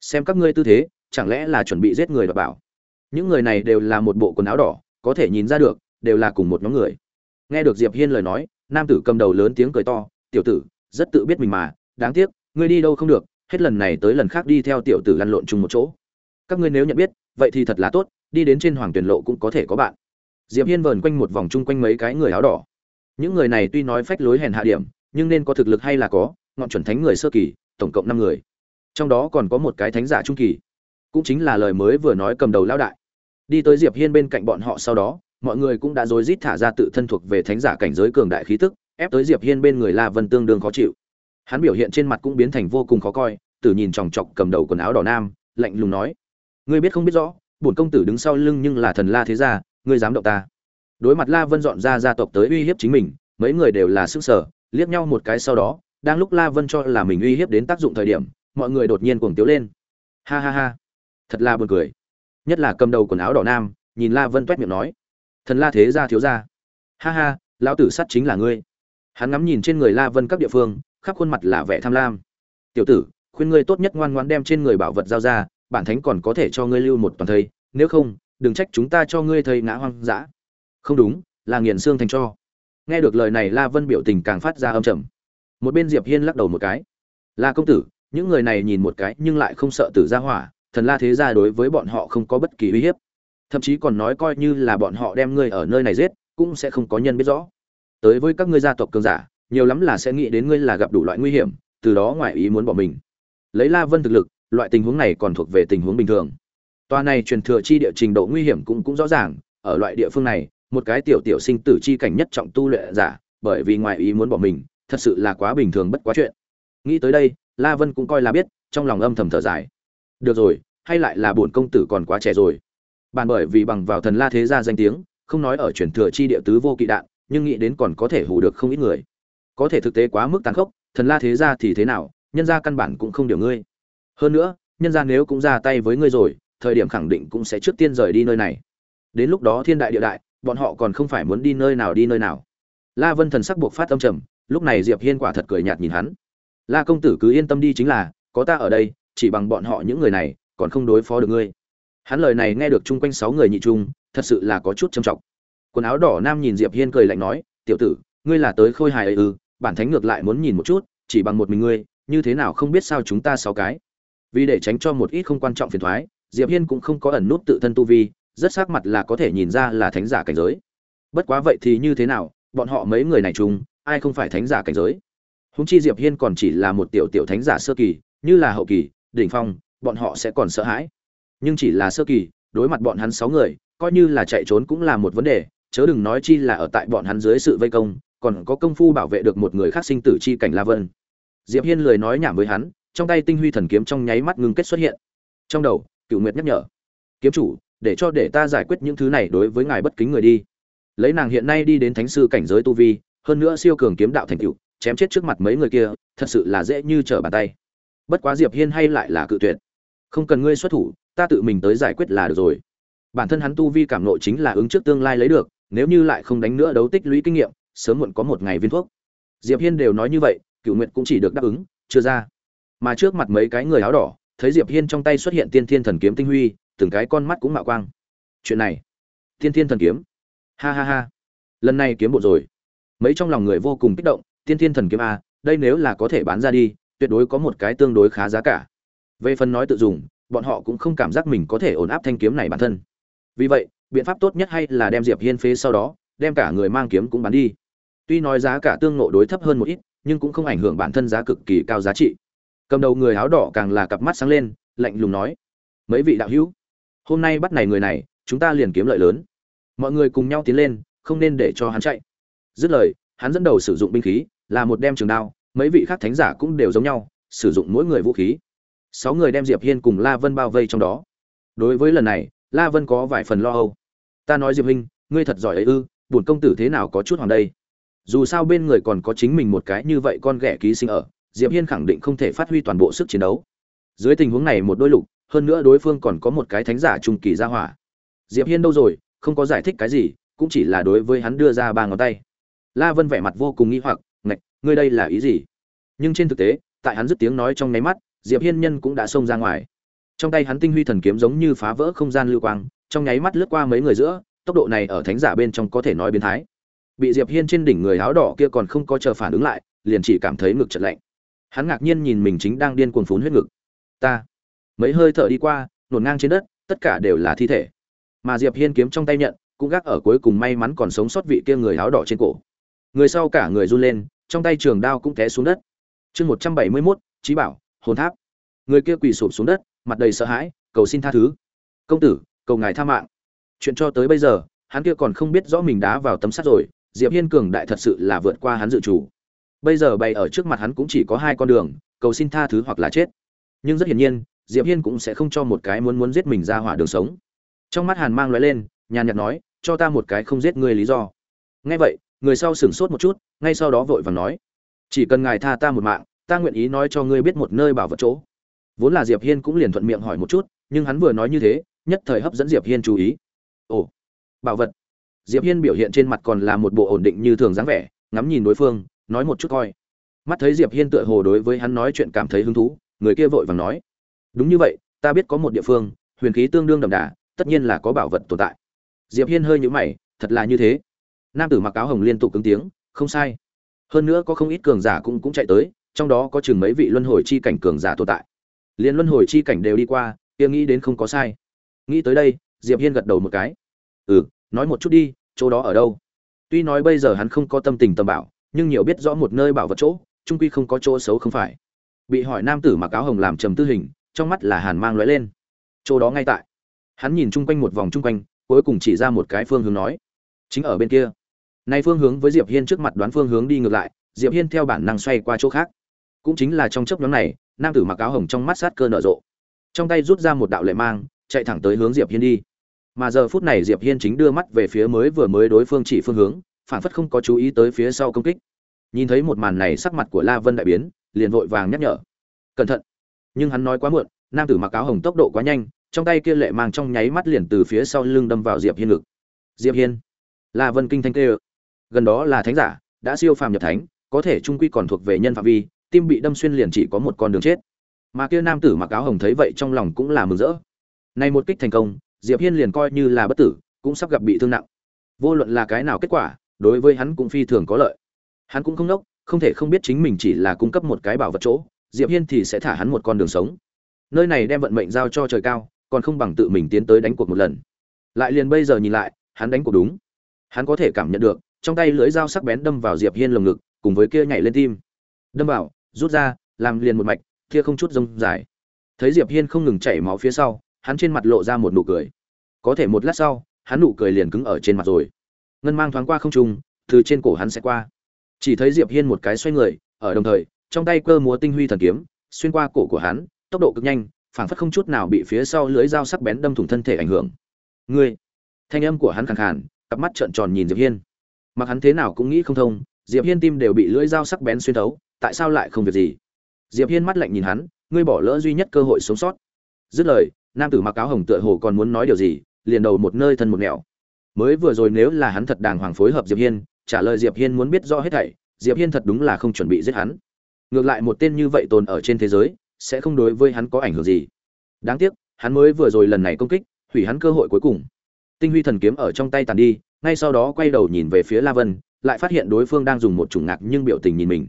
xem các ngươi tư thế chẳng lẽ là chuẩn bị giết người đoạt bảo? Những người này đều là một bộ quần áo đỏ, có thể nhìn ra được, đều là cùng một nhóm người. Nghe được diệp hiên lời nói, nam tử cầm đầu lớn tiếng cười to, tiểu tử, rất tự biết mình mà, đáng tiếc, ngươi đi đâu không được, hết lần này tới lần khác đi theo tiểu tử lăn lộn chung một chỗ. Các ngươi nếu nhận biết, vậy thì thật là tốt, đi đến trên hoàng tuyển lộ cũng có thể có bạn. Diệp hiên vờn quanh một vòng chung quanh mấy cái người áo đỏ. Những người này tuy nói phách lối hèn hạ điểm, nhưng nên có thực lực hay là có, ngọn chuẩn thánh người sơ kỳ, tổng cộng năm người. Trong đó còn có một cái thánh giả trung kỳ cũng chính là lời mới vừa nói cầm đầu lão đại. Đi tới diệp hiên bên cạnh bọn họ sau đó, mọi người cũng đã rối rít thả ra tự thân thuộc về thánh giả cảnh giới cường đại khí tức, ép tới diệp hiên bên người la vân tương đương khó chịu. Hắn biểu hiện trên mặt cũng biến thành vô cùng khó coi, tử nhìn chòng chọc cầm đầu quần áo đỏ nam, lạnh lùng nói, ngươi biết không biết rõ, bổn công tử đứng sau lưng nhưng là thần la thế gia, ngươi dám động ta. Đối mặt la vân dọn ra gia tộc tới uy hiếp chính mình, mấy người đều là sức sở liếc nhau một cái sau đó, đang lúc la vân cho là mình uy hiếp đến tác dụng thời điểm, mọi người đột nhiên cuồng tiếu lên. Ha ha ha thật là buồn cười. Nhất là cầm đầu quần áo đỏ nam, nhìn la vân toét miệng nói, thần la thế gia thiếu gia. Ha ha, lão tử sắt chính là ngươi. Hắn ngắm nhìn trên người la vân các địa phương, khắp khuôn mặt là vẻ tham lam. Tiểu tử, khuyên ngươi tốt nhất ngoan ngoãn đem trên người bảo vật giao ra, bản thánh còn có thể cho ngươi lưu một toàn thây, nếu không, đừng trách chúng ta cho ngươi thây ngã hoang dã. Không đúng, là nghiền xương thành cho. Nghe được lời này, la vân biểu tình càng phát ra âm trầm. Một bên diệp hiên lắc đầu một cái, la công tử, những người này nhìn một cái nhưng lại không sợ tử gia hỏa thần la thế gia đối với bọn họ không có bất kỳ uy hiếp. Thậm chí còn nói coi như là bọn họ đem ngươi ở nơi này giết, cũng sẽ không có nhân biết rõ. Tới với các ngươi gia tộc cường giả, nhiều lắm là sẽ nghĩ đến ngươi là gặp đủ loại nguy hiểm, từ đó ngoại ý muốn bỏ mình. Lấy la vân thực lực, loại tình huống này còn thuộc về tình huống bình thường. Toa này truyền thừa chi địa trình độ nguy hiểm cũng cũng rõ ràng, ở loại địa phương này, một cái tiểu tiểu sinh tử chi cảnh nhất trọng tu luyện giả, bởi vì ngoại ý muốn bỏ mình, thật sự là quá bình thường bất quá chuyện. Nghĩ tới đây, la vân cũng coi là biết, trong lòng âm thầm thở dài được rồi, hay lại là bổn công tử còn quá trẻ rồi. Bàn bởi vì bằng vào thần la thế gia danh tiếng, không nói ở truyền thừa chi địa tứ vô kỵ đạn, nhưng nghĩ đến còn có thể hù được không ít người. Có thể thực tế quá mức tàn khốc, thần la thế gia thì thế nào, nhân gia căn bản cũng không điều ngươi. Hơn nữa, nhân gia nếu cũng ra tay với ngươi rồi, thời điểm khẳng định cũng sẽ trước tiên rời đi nơi này. Đến lúc đó thiên đại địa đại, bọn họ còn không phải muốn đi nơi nào đi nơi nào. La vân thần sắc buộc phát âm trầm, lúc này diệp hiên quả thật cười nhạt nhìn hắn. La công tử cứ yên tâm đi chính là, có ta ở đây chỉ bằng bọn họ những người này, còn không đối phó được ngươi. Hắn lời này nghe được chung quanh sáu người nhị trung, thật sự là có chút trầm trọng. Quần áo đỏ nam nhìn diệp hiên cười lạnh nói, tiểu tử, ngươi là tới khôi hài ấy ư? Bản thánh ngược lại muốn nhìn một chút, chỉ bằng một mình ngươi, như thế nào không biết sao chúng ta sáu cái? Vì để tránh cho một ít không quan trọng phiền thoái, diệp hiên cũng không có ẩn nút tự thân tu vi, rất sắc mặt là có thể nhìn ra là thánh giả cảnh giới. Bất quá vậy thì như thế nào, bọn họ mấy người này chung, ai không phải thánh giả cảnh giới? Húng chi diệp hiên còn chỉ là một tiểu tiểu thánh giả sơ kỳ, như là hậu kỳ đỉnh phong bọn họ sẽ còn sợ hãi. Nhưng chỉ là sơ kỳ đối mặt bọn hắn sáu người coi như là chạy trốn cũng là một vấn đề chớ đừng nói chi là ở tại bọn hắn dưới sự vây công còn có công phu bảo vệ được một người khác sinh tử chi cảnh la vân. Diệp hiên lười nói nhảm với hắn trong tay tinh huy thần kiếm trong nháy mắt ngưng kết xuất hiện. Trong đầu cựu nguyệt nhắc nhở kiếm chủ để cho để ta giải quyết những thứ này đối với ngài bất kính người đi. Lấy nàng hiện nay đi đến thánh sư cảnh giới tu vi hơn nữa siêu cường kiếm đạo thành tựu, chém chết trước mặt mấy người kia thật sự là dễ như trở bàn tay bất quá diệp hiên hay lại là cự tuyệt. Không cần ngươi xuất thủ, ta tự mình tới giải quyết là được rồi. Bản thân hắn tu vi cảm nộ chính là ứng trước tương lai lấy được, nếu như lại không đánh nữa đấu tích lũy kinh nghiệm, sớm muộn có một ngày viên thuốc. Diệp hiên đều nói như vậy cựu nguyện cũng chỉ được đáp ứng, chưa ra. Mà trước mặt mấy cái người áo đỏ, thấy diệp hiên trong tay xuất hiện tiên thiên thần kiếm tinh huy, từng cái con mắt cũng mạo quang. Chuyện này, tiên thiên thần kiếm. Ha ha ha. Lần này kiếm bộ rồi. Mấy trong lòng người vô cùng kích động, tiên thiên thần kiếm a đây nếu là có thể bán ra đi tuyệt đối có một cái tương đối khá giá cả. Về phần nói tự dùng, bọn họ cũng không cảm giác mình có thể ổn áp thanh kiếm này bản thân. Vì vậy, biện pháp tốt nhất hay là đem diệp hiên phế sau đó, đem cả người mang kiếm cũng bán đi. Tuy nói giá cả tương nộ đối thấp hơn một ít, nhưng cũng không ảnh hưởng bản thân giá cực kỳ cao giá trị. Cầm đầu người áo đỏ càng là cặp mắt sáng lên, lạnh lùng nói, mấy vị đạo hữu, hôm nay bắt này người này, chúng ta liền kiếm lợi lớn. Mọi người cùng nhau tiến lên, không nên để cho hắn chạy. Dứt lời, hắn dẫn đầu sử dụng binh khí, là một đem trường đao mấy vị khác thánh giả cũng đều giống nhau, sử dụng mỗi người vũ khí. Sáu người đem diệp hiên cùng la vân bao vây trong đó. Đối với lần này, la vân có vài phần lo âu. Ta nói diệp huynh ngươi thật giỏi ấy ư, bổn công tử thế nào có chút hoàng đây? Dù sao bên người còn có chính mình một cái như vậy con ghẻ ký sinh ở, diệp hiên khẳng định không thể phát huy toàn bộ sức chiến đấu. Dưới tình huống này một đôi lục, hơn nữa đối phương còn có một cái thánh giả trung kỳ gia hỏa. Diệp hiên đâu rồi, không có giải thích cái gì, cũng chỉ là đối với hắn đưa ra ba ngón tay. La vân vẻ mặt vô cùng nghi hoặc ngươi đây là ý gì? Nhưng trên thực tế, tại hắn dứt tiếng nói trong nháy mắt, diệp hiên nhân cũng đã xông ra ngoài. Trong tay hắn tinh huy thần kiếm giống như phá vỡ không gian lưu quang, trong nháy mắt lướt qua mấy người giữa, tốc độ này ở thánh giả bên trong có thể nói biến thái. Bị diệp hiên trên đỉnh người áo đỏ kia còn không có chờ phản ứng lại, liền chỉ cảm thấy ngực chật lạnh. Hắn ngạc nhiên nhìn mình chính đang điên cuồng phún huyết ngực. Ta, mấy hơi thở đi qua, nổn ngang trên đất, tất cả đều là thi thể. Mà diệp hiên kiếm trong tay nhận, cũng gác ở cuối cùng may mắn còn sống sót vị kia người áo đỏ trên cổ. Người sau cả người run lên trong tay trường đao cũng té xuống đất. Chương một trăm bảy mươi 171, trí bảo hồn tháp. Người kia quỳ sụp xuống đất mặt đầy sợ hãi cầu xin tha thứ. Công tử cầu ngài tha mạng. Chuyện cho tới bây giờ hắn kia còn không biết rõ mình đá vào tấm sắt rồi diệp hiên cường đại thật sự là vượt qua hắn dự chủ bây giờ bày ở trước mặt hắn cũng chỉ có hai con đường cầu xin tha thứ hoặc là chết. Nhưng rất hiển nhiên diệp hiên cũng sẽ không cho một cái muốn muốn giết mình ra hỏa đường sống. Trong mắt hàn mang lóe lên nhàn nhạt nói cho ta một cái không giết ngươi lý do. Nghe vậy người sau sửng sốt một chút, ngay sau đó vội vàng nói, chỉ cần ngài tha ta một mạng, ta nguyện ý nói cho ngươi biết một nơi bảo vật chỗ. Vốn là diệp hiên cũng liền thuận miệng hỏi một chút, nhưng hắn vừa nói như thế, nhất thời hấp dẫn diệp hiên chú ý. Ồ, bảo vật. Diệp hiên biểu hiện trên mặt còn là một bộ ổn định như thường dáng vẻ, ngắm nhìn đối phương, nói một chút coi. Mắt thấy diệp hiên tựa hồ đối với hắn nói chuyện cảm thấy hứng thú, người kia vội vàng nói, đúng như vậy, ta biết có một địa phương, huyền khí tương đương đậm đà, tất nhiên là có bảo vật tồn tại. Diệp hiên hơi nhíu mày, thật là như thế nam tử mặc áo hồng liên tục cứng tiếng, không sai. Hơn nữa có không ít cường giả cũng cũng chạy tới, trong đó có chừng mấy vị luân hồi chi cảnh cường giả tồn tại. Liên luân hồi chi cảnh đều đi qua, kia nghĩ đến không có sai. Nghĩ tới đây, diệp hiên gật đầu một cái. Ừ nói một chút đi, chỗ đó ở đâu? Tuy nói bây giờ hắn không có tâm tình tầm bảo, nhưng nhiều biết rõ một nơi bảo vật chỗ trung quy không có chỗ xấu không phải. Bị hỏi nam tử mặc áo hồng làm trầm tư hình, trong mắt là hàn mang lóe lên. Chỗ đó ngay tại. Hắn nhìn chung quanh một vòng chung quanh, cuối cùng chỉ ra một cái phương hướng nói. Chính ở bên kia nay phương hướng với diệp hiên trước mặt đoán phương hướng đi ngược lại, diệp hiên theo bản năng xoay qua chỗ khác. Cũng chính là trong chốc ngắn này, nam tử mặc áo hồng trong mắt sát cơ nở rộ. Trong tay rút ra một đạo lệ mang, chạy thẳng tới hướng diệp hiên đi. Mà giờ phút này diệp hiên chính đưa mắt về phía mới vừa mới đối phương chỉ phương hướng, phản phất không có chú ý tới phía sau công kích. Nhìn thấy một màn này sắc mặt của la vân đại biến, liền vội vàng nhắc nhở. Cẩn thận. Nhưng hắn nói quá muộn, nam tử mặc áo hồng tốc độ quá nhanh, trong tay kia lệ mang trong nháy mắt liền từ phía sau lưng đâm vào diệp hiên ngực. Diệp hiên. La vân kinh thanh kêu gần đó là thánh giả, đã siêu phàm nhập thánh, có thể trung quy còn thuộc về nhân phạm vi, tim bị đâm xuyên liền chỉ có một con đường chết. Mà kia nam tử mặc áo hồng thấy vậy trong lòng cũng là mừng rỡ. Nay một kích thành công, diệp hiên liền coi như là bất tử, cũng sắp gặp bị thương nặng. Vô luận là cái nào kết quả, đối với hắn cũng phi thường có lợi. Hắn cũng không nốc, không thể không biết chính mình chỉ là cung cấp một cái bảo vật chỗ, diệp hiên thì sẽ thả hắn một con đường sống. Nơi này đem vận mệnh giao cho trời cao, còn không bằng tự mình tiến tới đánh cuộc một lần. Lại liền bây giờ nhìn lại, hắn đánh cuộc đúng. Hắn có thể cảm nhận được trong tay lưỡi dao sắc bén đâm vào diệp hiên lồng ngực, cùng với kia nhảy lên tim. Đâm vào, rút ra, làm liền một mạch, kia không chút rông dài. Thấy diệp hiên không ngừng chảy máu phía sau, hắn trên mặt lộ ra một nụ cười. Có thể một lát sau, hắn nụ cười liền cứng ở trên mặt rồi. Ngân mang thoáng qua không trung, từ trên cổ hắn sẽ qua. Chỉ thấy diệp hiên một cái xoay người, ở đồng thời, trong tay cơ múa tinh huy thần kiếm, xuyên qua cổ của hắn, tốc độ cực nhanh, phảng phất không chút nào bị phía sau lưỡi dao sắc bén đâm thủng thân thể ảnh hưởng. Ngươi! Thanh âm của hắn khàn khàn, cặp mắt trợn tròn nhìn diệp hiên mặc hắn thế nào cũng nghĩ không thông, diệp hiên tim đều bị lưỡi dao sắc bén xuyên thấu, tại sao lại không việc gì? Diệp hiên mắt lạnh nhìn hắn, ngươi bỏ lỡ duy nhất cơ hội sống sót. Dứt lời, nam tử mặc áo hồng tựa hồ còn muốn nói điều gì, liền đầu một nơi thân một nẻo. Mới vừa rồi nếu là hắn thật đàng hoàng phối hợp diệp hiên, trả lời diệp hiên muốn biết rõ hết thảy, diệp hiên thật đúng là không chuẩn bị giết hắn. Ngược lại một tên như vậy tồn ở trên thế giới, sẽ không đối với hắn có ảnh hưởng gì. Đáng tiếc, hắn mới vừa rồi lần này công kích, hủy hắn cơ hội cuối cùng. Tinh huy thần kiếm ở trong tay tàn đi ngay sau đó quay đầu nhìn về phía la vân, lại phát hiện đối phương đang dùng một chủng ngạc nhưng biểu tình nhìn mình.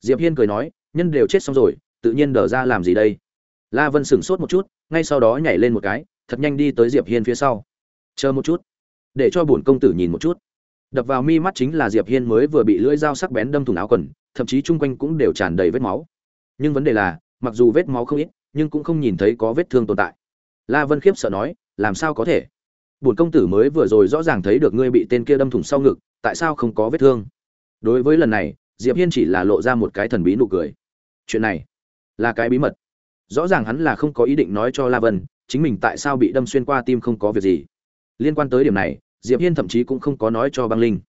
Diệp hiên cười nói, nhân đều chết xong rồi, tự nhiên đờ ra làm gì đây? La vân sững sốt một chút, ngay sau đó nhảy lên một cái, thật nhanh đi tới diệp hiên phía sau. Chờ một chút, để cho bổn công tử nhìn một chút. Đập vào mi mắt chính là diệp hiên mới vừa bị lưỡi dao sắc bén đâm thủng áo quần, thậm chí chung quanh cũng đều tràn đầy vết máu. Nhưng vấn đề là, mặc dù vết máu không ít, nhưng cũng không nhìn thấy có vết thương tồn tại. La vân khiếp sợ nói, làm sao có thể? Bổn công tử mới vừa rồi rõ ràng thấy được ngươi bị tên kia đâm thủng sau ngực, tại sao không có vết thương? Đối với lần này, diệp hiên chỉ là lộ ra một cái thần bí nụ cười. Chuyện này là cái bí mật. Rõ ràng hắn là không có ý định nói cho la vân, chính mình tại sao bị đâm xuyên qua tim không có việc gì. Liên quan tới điểm này, diệp hiên thậm chí cũng không có nói cho băng linh.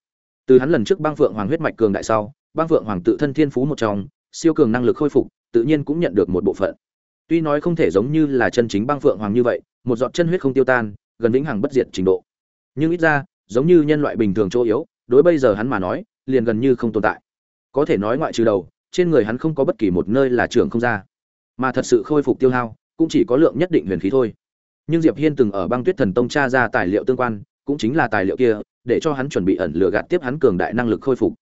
Từ hắn lần trước băng phượng hoàng huyết mạch cường đại sau, băng phượng hoàng tự thân thiên phú một trong, siêu cường năng lực khôi phục, tự nhiên cũng nhận được một bộ phận. Tuy nói không thể giống như là chân chính băng phượng hoàng như vậy, một giọt chân huyết không tiêu tan gần vĩnh hằng bất diệt trình độ. Nhưng ít ra, giống như nhân loại bình thường chỗ yếu, đối bây giờ hắn mà nói, liền gần như không tồn tại. Có thể nói ngoại trừ đầu, trên người hắn không có bất kỳ một nơi là trưởng không ra. Mà thật sự khôi phục tiêu hao, cũng chỉ có lượng nhất định huyền khí thôi. Nhưng diệp hiên từng ở băng tuyết thần tông tra ra tài liệu tương quan, cũng chính là tài liệu kia, để cho hắn chuẩn bị ẩn lừa gạt tiếp hắn cường đại năng lực khôi phục.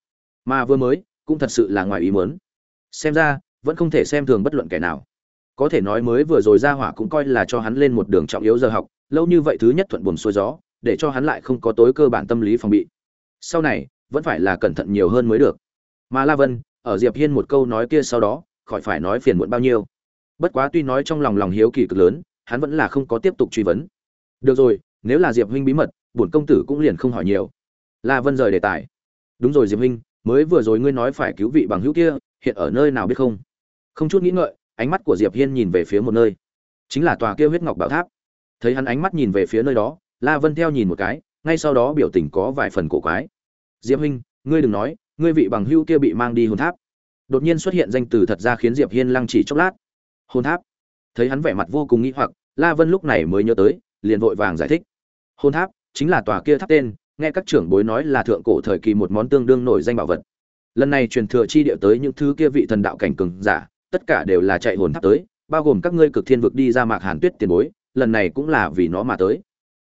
Mà vừa mới, cũng thật sự là ngoài ý muốn. Xem ra, vẫn không thể xem thường bất luận kẻ nào có thể nói mới vừa rồi ra hỏa cũng coi là cho hắn lên một đường trọng yếu giờ học, lâu như vậy thứ nhất thuận buồn xuôi gió, để cho hắn lại không có tối cơ bản tâm lý phòng bị. Sau này, vẫn phải là cẩn thận nhiều hơn mới được. Mà la vân, ở diệp hiên một câu nói kia sau đó, khỏi phải nói phiền muộn bao nhiêu. Bất quá tuy nói trong lòng lòng hiếu kỳ cực lớn, hắn vẫn là không có tiếp tục truy vấn. Được rồi, nếu là diệp huynh bí mật, bổn công tử cũng liền không hỏi nhiều. La vân rời đề tài. Đúng rồi diệp huynh, mới vừa rồi ngươi nói phải cứu vị bằng hữu kia, hiện ở nơi nào biết không? Không chút nghĩ ngợi ánh mắt của diệp hiên nhìn về phía một nơi. Chính là tòa kia huyết ngọc bảo tháp. Thấy hắn ánh mắt nhìn về phía nơi đó, la vân theo nhìn một cái, ngay sau đó biểu tình có vài phần cổ quái. Diệp huynh, ngươi đừng nói, ngươi vị bằng hữu kia bị mang đi hồn tháp. Đột nhiên xuất hiện danh từ thật ra khiến diệp hiên lăng chỉ chốc lát. Hồn tháp? Thấy hắn vẻ mặt vô cùng nghĩ hoặc, la vân lúc này mới nhớ tới, liền vội vàng giải thích. Hồn tháp, chính là tòa kia tháp tên, nghe các trưởng bối nói là thượng cổ thời kỳ một món tương đương nổi danh bảo vật. Lần này truyền thừa chi địa tới những thứ kia vị thần đạo cảnh cường giả tất cả đều là chạy hồn tháp tới, bao gồm các ngươi cực thiên vực đi ra mạc hàn tuyết tiền bối, lần này cũng là vì nó mà tới.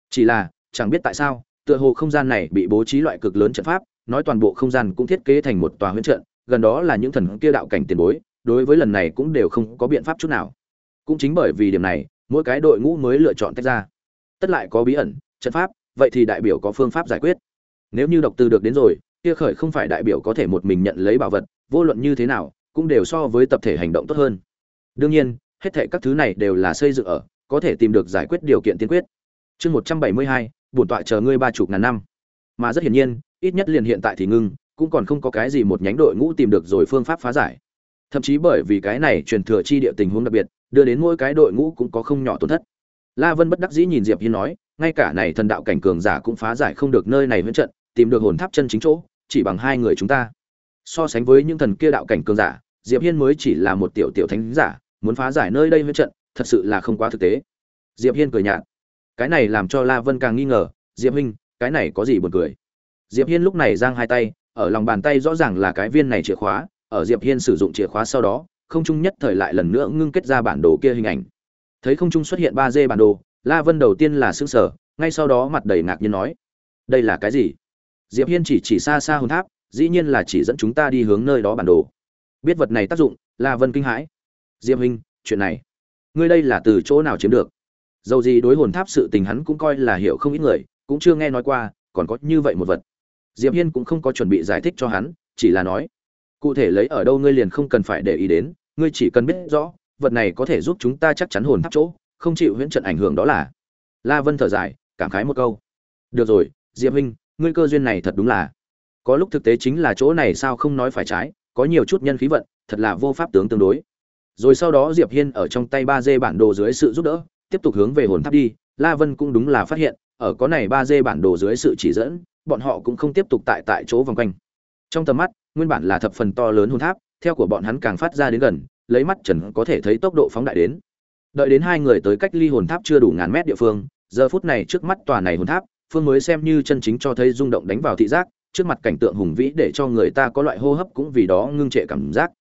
Chỉ là, chẳng biết tại sao, tựa hồ không gian này bị bố trí loại cực lớn trận pháp, nói toàn bộ không gian cũng thiết kế thành một tòa huyễn trận, gần đó là những thần kia đạo cảnh tiền bối, đối với lần này cũng đều không có biện pháp chút nào. Cũng chính bởi vì điểm này, mỗi cái đội ngũ mới lựa chọn tách ra. Tất lại có bí ẩn, trận pháp, vậy thì đại biểu có phương pháp giải quyết. Nếu như độc từ được đến rồi, kia khởi không phải đại biểu có thể một mình nhận lấy bảo vật, vô luận như thế nào cũng đều so với tập thể hành động tốt hơn. Đương nhiên, hết thệ các thứ này đều là xây dựng ở, có thể tìm được giải quyết điều kiện tiên quyết. Chương một trăm bảy mươi hai, bổn tọa chờ ngươi ba chục ngàn năm. Mà rất hiển nhiên, ít nhất liền hiện tại thì ngưng, cũng còn không có cái gì một nhánh đội ngũ tìm được rồi phương pháp phá giải. Thậm chí bởi vì cái này truyền thừa chi địa tình huống đặc biệt, đưa đến mỗi cái đội ngũ cũng có không nhỏ tổn thất. La vân bất đắc dĩ nhìn diệp hiên nói, ngay cả này thần đạo cảnh cường giả cũng phá giải không được nơi này huyễn trận, tìm được hồn tháp chân chính chỗ, chỉ bằng hai người chúng ta. So sánh với những thần kia đạo cảnh cường giả diệp hiên mới chỉ là một tiểu tiểu thánh giả, muốn phá giải nơi đây huyễn trận, thật sự là không quá thực tế. Diệp hiên cười nhạt. Cái này làm cho la vân càng nghi ngờ, diệp huynh, cái này có gì buồn cười? Diệp hiên lúc này giang hai tay, ở lòng bàn tay rõ ràng là cái viên này chìa khóa, ở diệp hiên sử dụng chìa khóa sau đó, không trung nhất thời lại lần nữa ngưng kết ra bản đồ kia hình ảnh. Thấy không trung xuất hiện ba d bản đồ, la vân đầu tiên là sững sờ, ngay sau đó mặt đầy ngạc nhiên nói, đây là cái gì? Diệp hiên chỉ chỉ xa xa hồn tháp, dĩ nhiên là chỉ dẫn chúng ta đi hướng nơi đó bản đồ biết vật này tác dụng la vân kinh hãi. Diệp huynh, chuyện này, ngươi đây là từ chỗ nào chiếm được? Dầu gì đối hồn tháp sự tình hắn cũng coi là hiểu không ít người, cũng chưa nghe nói qua, còn có như vậy một vật. Diệp hiên cũng không có chuẩn bị giải thích cho hắn, chỉ là nói, cụ thể lấy ở đâu ngươi liền không cần phải để ý đến, ngươi chỉ cần biết rõ, vật này có thể giúp chúng ta chắc chắn hồn tháp chỗ, không chịu huyễn trận ảnh hưởng đó là. La vân thở dài, cảm khái một câu. Được rồi, diệp huynh, ngươi cơ duyên này thật đúng là. Có lúc thực tế chính là chỗ này sao không nói phải trái có nhiều chút nhân khí vận, thật là vô pháp tướng tương đối. Rồi sau đó diệp hiên ở trong tay ba dê bản đồ dưới sự giúp đỡ, tiếp tục hướng về hồn tháp đi. La vân cũng đúng là phát hiện, ở có này ba dê bản đồ dưới sự chỉ dẫn, bọn họ cũng không tiếp tục tại tại chỗ vòng quanh. Trong tầm mắt, nguyên bản là thập phần to lớn hồn tháp, theo của bọn hắn càng phát ra đến gần, lấy mắt trần có thể thấy tốc độ phóng đại đến. Đợi đến hai người tới cách ly hồn tháp chưa đủ ngàn mét địa phương, giờ phút này trước mắt tòa này hồn tháp, phương mới xem như chân chính cho thấy rung động đánh vào thị giác trước mặt cảnh tượng hùng vĩ để cho người ta có loại hô hấp cũng vì đó ngưng trệ cảm giác.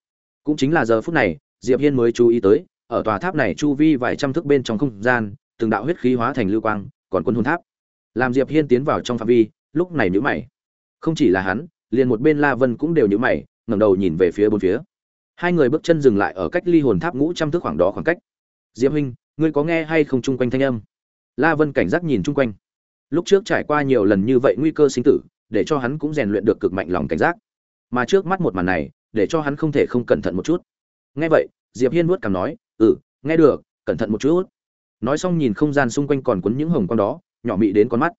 Cũng chính là giờ phút này, diệp hiên mới chú ý tới, ở tòa tháp này chu vi vài trăm thước bên trong không gian, từng đạo huyết khí hóa thành lưu quang, còn quân hồn tháp. Làm diệp hiên tiến vào trong phạm vi, lúc này nhíu mày. Không chỉ là hắn, liền một bên la vân cũng đều nhíu mày, ngẩng đầu nhìn về phía bốn phía. Hai người bước chân dừng lại ở cách ly hồn tháp ngũ trăm thước khoảng đó khoảng cách. Diệp huynh, ngươi có nghe hay không chung quanh thanh âm? La vân cảnh giác nhìn chung quanh. Lúc trước trải qua nhiều lần như vậy nguy cơ sinh tử để cho hắn cũng rèn luyện được cực mạnh lòng cảnh giác. Mà trước mắt một màn này, để cho hắn không thể không cẩn thận một chút. Nghe vậy, diệp hiên vuốt cằm nói ừ nghe được, cẩn thận một chút. Nói xong nhìn không gian xung quanh còn quấn những hồng quang đó, nhỏ mị đến con mắt.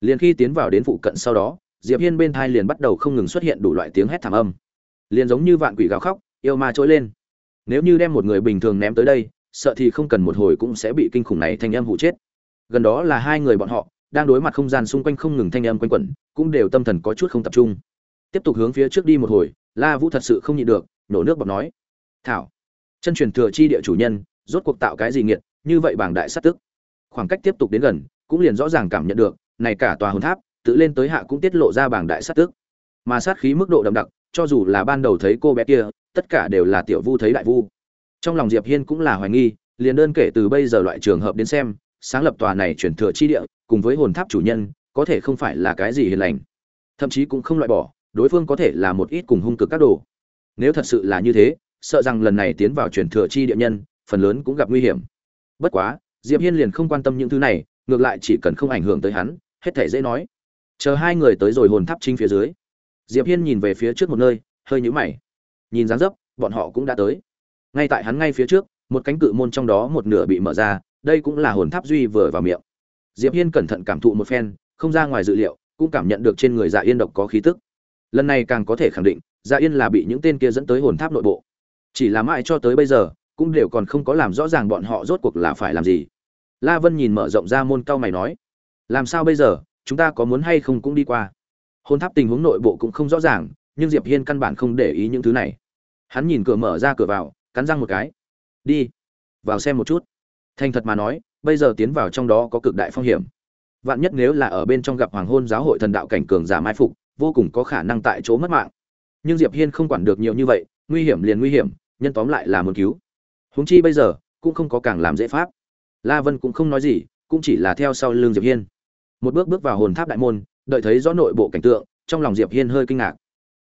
Liền khi tiến vào đến phụ cận sau đó, diệp hiên bên thai liền bắt đầu không ngừng xuất hiện đủ loại tiếng hét thảm âm. Liền giống như vạn quỷ gào khóc, yêu ma trỗi lên. Nếu như đem một người bình thường ném tới đây, sợ thì không cần một hồi cũng sẽ bị kinh khủng này thanh âm hụ chết. Gần đó là hai người bọn họ đang đối mặt không gian xung quanh không ngừng thanh âm quanh quẩn, cũng đều tâm thần có chút không tập trung. Tiếp tục hướng phía trước đi một hồi, la vũ thật sự không nhịn được, nổ nước bọt nói, thảo, chân truyền thừa chi địa chủ nhân, rốt cuộc tạo cái gì nghiệt, như vậy bảng đại sát tức. Khoảng cách tiếp tục đến gần, cũng liền rõ ràng cảm nhận được, này cả tòa hồn tháp, tự lên tới hạ cũng tiết lộ ra bảng đại sát tức. Mà sát khí mức độ đậm đặc, cho dù là ban đầu thấy cô bé kia, tất cả đều là tiểu vu thấy đại vu. Trong lòng diệp hiên cũng là hoài nghi, liền đơn kể từ bây giờ loại trường hợp đến xem sáng lập tòa này chuyển thừa chi địa, cùng với hồn tháp chủ nhân, có thể không phải là cái gì hiền lành. Thậm chí cũng không loại bỏ, đối phương có thể là một ít cùng hung cực các đồ. Nếu thật sự là như thế, sợ rằng lần này tiến vào chuyển thừa chi địa nhân, phần lớn cũng gặp nguy hiểm. Bất quá, diệp hiên liền không quan tâm những thứ này, ngược lại chỉ cần không ảnh hưởng tới hắn, hết thể dễ nói. Chờ hai người tới rồi hồn tháp chính phía dưới, diệp hiên nhìn về phía trước một nơi, hơi nhũ mày. Nhìn dáng dấp, bọn họ cũng đã tới. Ngay tại hắn ngay phía trước, một cánh cự môn trong đó một nửa bị mở ra đây cũng là hồn tháp duy vừa vào miệng. Diệp hiên cẩn thận cảm thụ một phen, không ra ngoài dự liệu, cũng cảm nhận được trên người dạ yên độc có khí tức. Lần này càng có thể khẳng định dạ yên là bị những tên kia dẫn tới hồn tháp nội bộ. Chỉ là mãi cho tới bây giờ, cũng đều còn không có làm rõ ràng bọn họ rốt cuộc là phải làm gì. La vân nhìn mở rộng ra môn cao mày nói, làm sao bây giờ? Chúng ta có muốn hay không cũng đi qua. Hồn tháp tình huống nội bộ cũng không rõ ràng, nhưng diệp hiên căn bản không để ý những thứ này. Hắn nhìn cửa mở ra cửa vào, cắn răng một cái, đi, vào xem một chút thành thật mà nói, bây giờ tiến vào trong đó có cực đại phong hiểm. Vạn nhất nếu là ở bên trong gặp hoàng hôn giáo hội thần đạo cảnh cường giả mai phục, vô cùng có khả năng tại chỗ mất mạng. Nhưng diệp hiên không quản được nhiều như vậy, nguy hiểm liền nguy hiểm, nhân tóm lại là muốn cứu. Huống chi bây giờ, cũng không có càng làm dễ pháp. La vân cũng không nói gì, cũng chỉ là theo sau lưng diệp hiên. Một bước bước vào hồn tháp đại môn, đợi thấy rõ nội bộ cảnh tượng, trong lòng diệp hiên hơi kinh ngạc.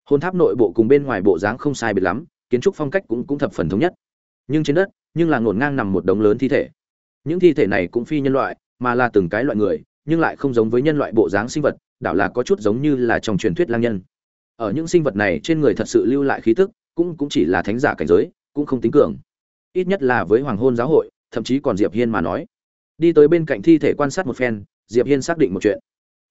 Hồn tháp nội bộ cùng bên ngoài bộ dáng không sai biệt lắm, kiến trúc phong cách cũng cũng thập phần thống nhất. Nhưng trên đất, nhưng là ngổn ngang nằm một đống lớn thi thể những thi thể này cũng phi nhân loại, mà là từng cái loại người, nhưng lại không giống với nhân loại bộ dáng sinh vật, đảo là có chút giống như là trong truyền thuyết lang nhân. Ở những sinh vật này trên người thật sự lưu lại khí tức, cũng cũng chỉ là thánh giả cảnh giới, cũng không tính cường. Ít nhất là với hoàng hôn giáo hội, thậm chí còn diệp hiên mà nói. Đi tới bên cạnh thi thể quan sát một phen, diệp hiên xác định một chuyện.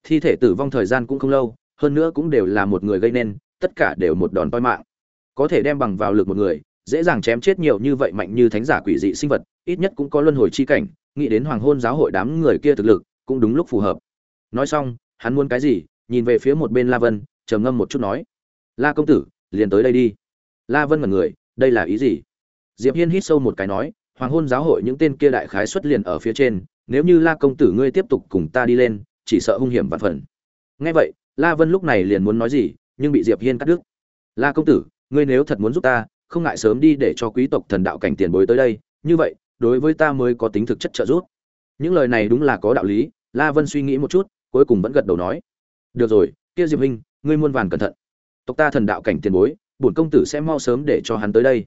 Thi thể tử vong thời gian cũng không lâu, hơn nữa cũng đều là một người gây nên, tất cả đều một đòn toi mạng. Có thể đem bằng vào lực một người dễ dàng chém chết nhiều như vậy mạnh như thánh giả quỷ dị sinh vật, ít nhất cũng có luân hồi chi cảnh, nghĩ đến hoàng hôn giáo hội đám người kia thực lực, cũng đúng lúc phù hợp. Nói xong, hắn muốn cái gì, nhìn về phía một bên la vân, trầm ngâm một chút nói, la công tử, liền tới đây đi. La vân mật người, đây là ý gì? Diệp hiên hít sâu một cái nói, hoàng hôn giáo hội những tên kia đại khái xuất liền ở phía trên, nếu như la công tử ngươi tiếp tục cùng ta đi lên, chỉ sợ hung hiểm vạn phần. Nghe vậy, la vân lúc này liền muốn nói gì, nhưng bị diệp hiên cắt đứt. La công tử, ngươi nếu thật muốn giúp ta không ngại sớm đi để cho quý tộc thần đạo cảnh tiền bối tới đây, như vậy, đối với ta mới có tính thực chất trợ giúp. Những lời này đúng là có đạo lý, la vân suy nghĩ một chút, cuối cùng vẫn gật đầu nói. Được rồi, kia diệp huynh ngươi muôn vàn cẩn thận. Tộc ta thần đạo cảnh tiền bối, bổn công tử sẽ mau sớm để cho hắn tới đây.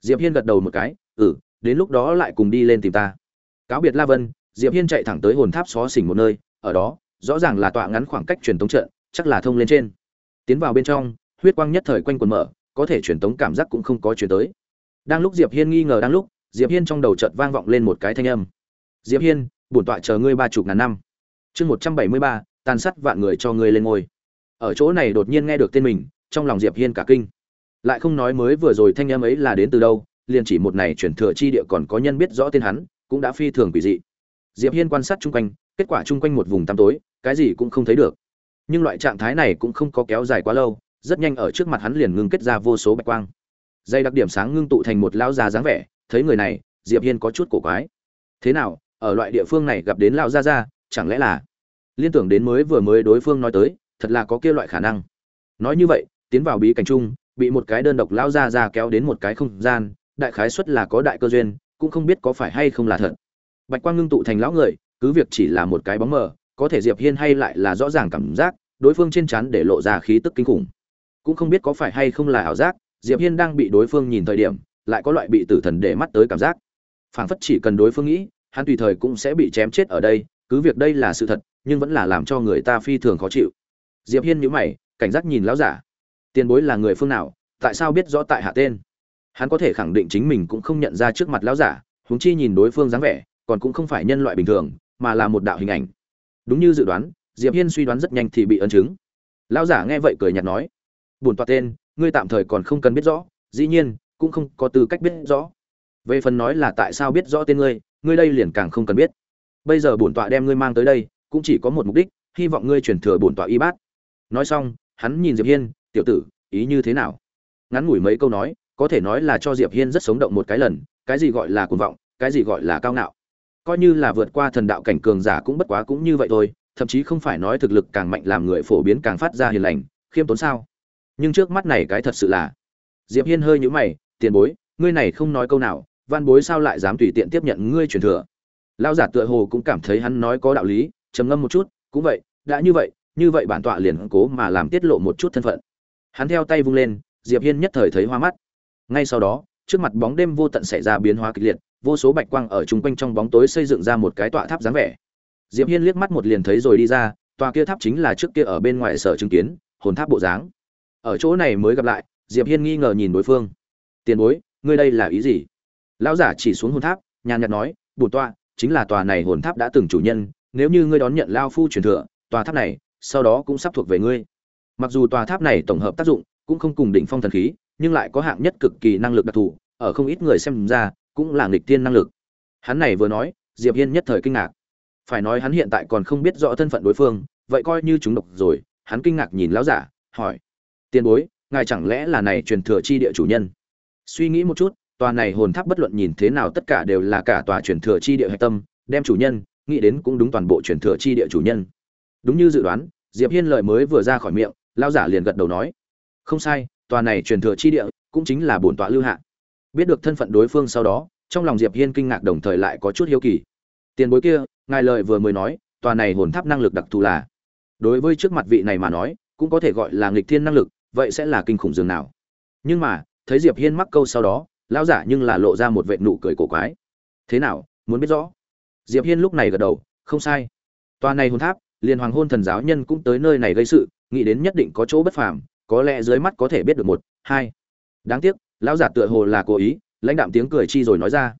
Diệp hiên gật đầu một cái ừ đến lúc đó lại cùng đi lên tìm ta. Cáo biệt la vân, diệp hiên chạy thẳng tới hồn tháp xó xỉnh một nơi, ở đó, rõ ràng là tọa ngắn khoảng cách truyền tống trận, chắc là thông lên trên. Tiến vào bên trong, huyết quang nhất thời quanh quần mở có thể truyền tống cảm giác cũng không có truyền tới. Đang lúc diệp hiên nghi ngờ đang lúc, diệp hiên trong đầu chợt vang vọng lên một cái thanh âm. Diệp hiên, bổn tọa chờ ngươi ba chục ngàn năm. Chương một trăm bảy mươi ba, tàn sát vạn người cho ngươi lên ngôi. Ở chỗ này đột nhiên nghe được tên mình, trong lòng diệp hiên cả kinh. Lại không nói mới vừa rồi thanh âm ấy là đến từ đâu, liền chỉ một này truyền thừa chi địa còn có nhân biết rõ tên hắn, cũng đã phi thường quỷ dị. Diệp hiên quan sát chung quanh, kết quả chung quanh một vùng tăm tối, cái gì cũng không thấy được. Nhưng loại trạng thái này cũng không có kéo dài quá lâu rất nhanh ở trước mặt hắn liền ngưng kết ra vô số bạch quang. Dây đặc điểm sáng ngưng tụ thành một lão già dáng vẻ, thấy người này, diệp hiên có chút cổ quái. Thế nào, ở loại địa phương này gặp đến lão gia gia, chẳng lẽ là? Liên tưởng đến mới vừa mới đối phương nói tới, thật là có kia loại khả năng. Nói như vậy, tiến vào bí cảnh chung, bị một cái đơn độc lão gia gia kéo đến một cái không gian, đại khái suất là có đại cơ duyên, cũng không biết có phải hay không là thật. Bạch quang ngưng tụ thành lão người, cứ việc chỉ là một cái bóng mờ, có thể diệp hiên hay lại là rõ ràng cảm giác, đối phương trên chắn để lộ ra khí tức kinh khủng cũng không biết có phải hay không là ảo giác, diệp hiên đang bị đối phương nhìn thời điểm, lại có loại bị tử thần để mắt tới cảm giác. Phảng phất chỉ cần đối phương nghĩ, hắn tùy thời cũng sẽ bị chém chết ở đây, cứ việc đây là sự thật, nhưng vẫn là làm cho người ta phi thường khó chịu. Diệp hiên nhíu mày, cảnh giác nhìn lão giả. Tiền bối là người phương nào, tại sao biết rõ tại hạ tên? Hắn có thể khẳng định chính mình cũng không nhận ra trước mặt lão giả, huống chi nhìn đối phương dáng vẻ, còn cũng không phải nhân loại bình thường, mà là một đạo hình ảnh. Đúng như dự đoán, diệp hiên suy đoán rất nhanh thì bị ấn chứng. Lão giả nghe vậy cười nhạt nói buồn tọa tên, ngươi tạm thời còn không cần biết rõ, dĩ nhiên, cũng không có tư cách biết rõ. Về phần nói là tại sao biết rõ tên ngươi ngươi đây liền càng không cần biết. Bây giờ bổn tọa đem ngươi mang tới đây, cũng chỉ có một mục đích, hy vọng ngươi truyền thừa bổn tọa y bát. Nói xong, hắn nhìn diệp hiên, tiểu tử, ý như thế nào? Ngắn ngủi mấy câu nói, có thể nói là cho diệp hiên rất sống động một cái lần, cái gì gọi là cuồng vọng, cái gì gọi là cao ngạo. Coi như là vượt qua thần đạo cảnh cường giả cũng bất quá cũng như vậy thôi, thậm chí không phải nói thực lực càng mạnh làm người phổ biến càng phát ra hiền lành, khiêm tốn sao? Nhưng trước mắt này cái thật sự là. Diệp hiên hơi nhũ mày, tiền bối, ngươi này không nói câu nào, văn bối sao lại dám tùy tiện tiếp nhận ngươi truyền thừa? Lão giả tựa hồ cũng cảm thấy hắn nói có đạo lý, trầm ngâm một chút, cũng vậy, đã như vậy như vậy bản tọa liền cố mà làm tiết lộ một chút thân phận. Hắn theo tay vung lên, diệp hiên nhất thời thấy hoa mắt. Ngay sau đó, trước mặt bóng đêm vô tận xảy ra biến hóa kịch liệt, vô số bạch quang ở chung quanh trong bóng tối xây dựng ra một cái tọa tháp dáng vẻ. Diệp hiên liếc mắt một liền thấy rồi đi ra, tòa kia tháp chính là trước kia ở bên ngoài sở chứng kiến, hồn tháp bộ dáng ở chỗ này mới gặp lại, diệp hiên nghi ngờ nhìn đối phương. Tiền bối, ngươi đây là ý gì? Lão giả chỉ xuống hồn tháp, nhàn nhạt nói bổn tọa, chính là tòa này hồn tháp đã từng chủ nhân, nếu như ngươi đón nhận lao phu truyền thừa, tòa tháp này, sau đó cũng sắp thuộc về ngươi. Mặc dù tòa tháp này tổng hợp tác dụng cũng không cùng đỉnh phong thần khí, nhưng lại có hạng nhất cực kỳ năng lực đặc thù, ở không ít người xem ra cũng là nghịch tiên năng lực. Hắn này vừa nói, diệp hiên nhất thời kinh ngạc. Phải nói hắn hiện tại còn không biết rõ thân phận đối phương, vậy coi như chúng độc rồi, hắn kinh ngạc nhìn lão giả, hỏi tiền bối, ngài chẳng lẽ là này truyền thừa chi địa chủ nhân? Suy nghĩ một chút, tòa này hồn tháp bất luận nhìn thế nào tất cả đều là cả tòa truyền thừa chi địa hạch tâm, đem chủ nhân, nghĩ đến cũng đúng toàn bộ truyền thừa chi địa chủ nhân. Đúng như dự đoán, diệp hiên lời mới vừa ra khỏi miệng, lão giả liền gật đầu nói, không sai, tòa này truyền thừa chi địa cũng chính là bổn tọa lưu hạ. Biết được thân phận đối phương sau đó, trong lòng diệp hiên kinh ngạc đồng thời lại có chút hiếu kỳ. Tiền bối kia, ngài lời vừa mới nói, tòa này hồn tháp năng lực đặc thù là? Đối với trước mặt vị này mà nói, cũng có thể gọi là nghịch thiên năng lực vậy sẽ là kinh khủng dường nào? Nhưng mà, thấy diệp hiên mắc câu sau đó, lão giả nhưng là lộ ra một vệt nụ cười cổ quái. Thế nào, muốn biết rõ? Diệp hiên lúc này gật đầu, không sai. Tòa này hồn tháp liền hoàng hôn thần giáo nhân cũng tới nơi này gây sự, nghĩ đến nhất định có chỗ bất phàm, có lẽ dưới mắt có thể biết được một, hai. Đáng tiếc, lão giả tựa hồ là cố ý, lãnh đạm tiếng cười chi rồi nói ra.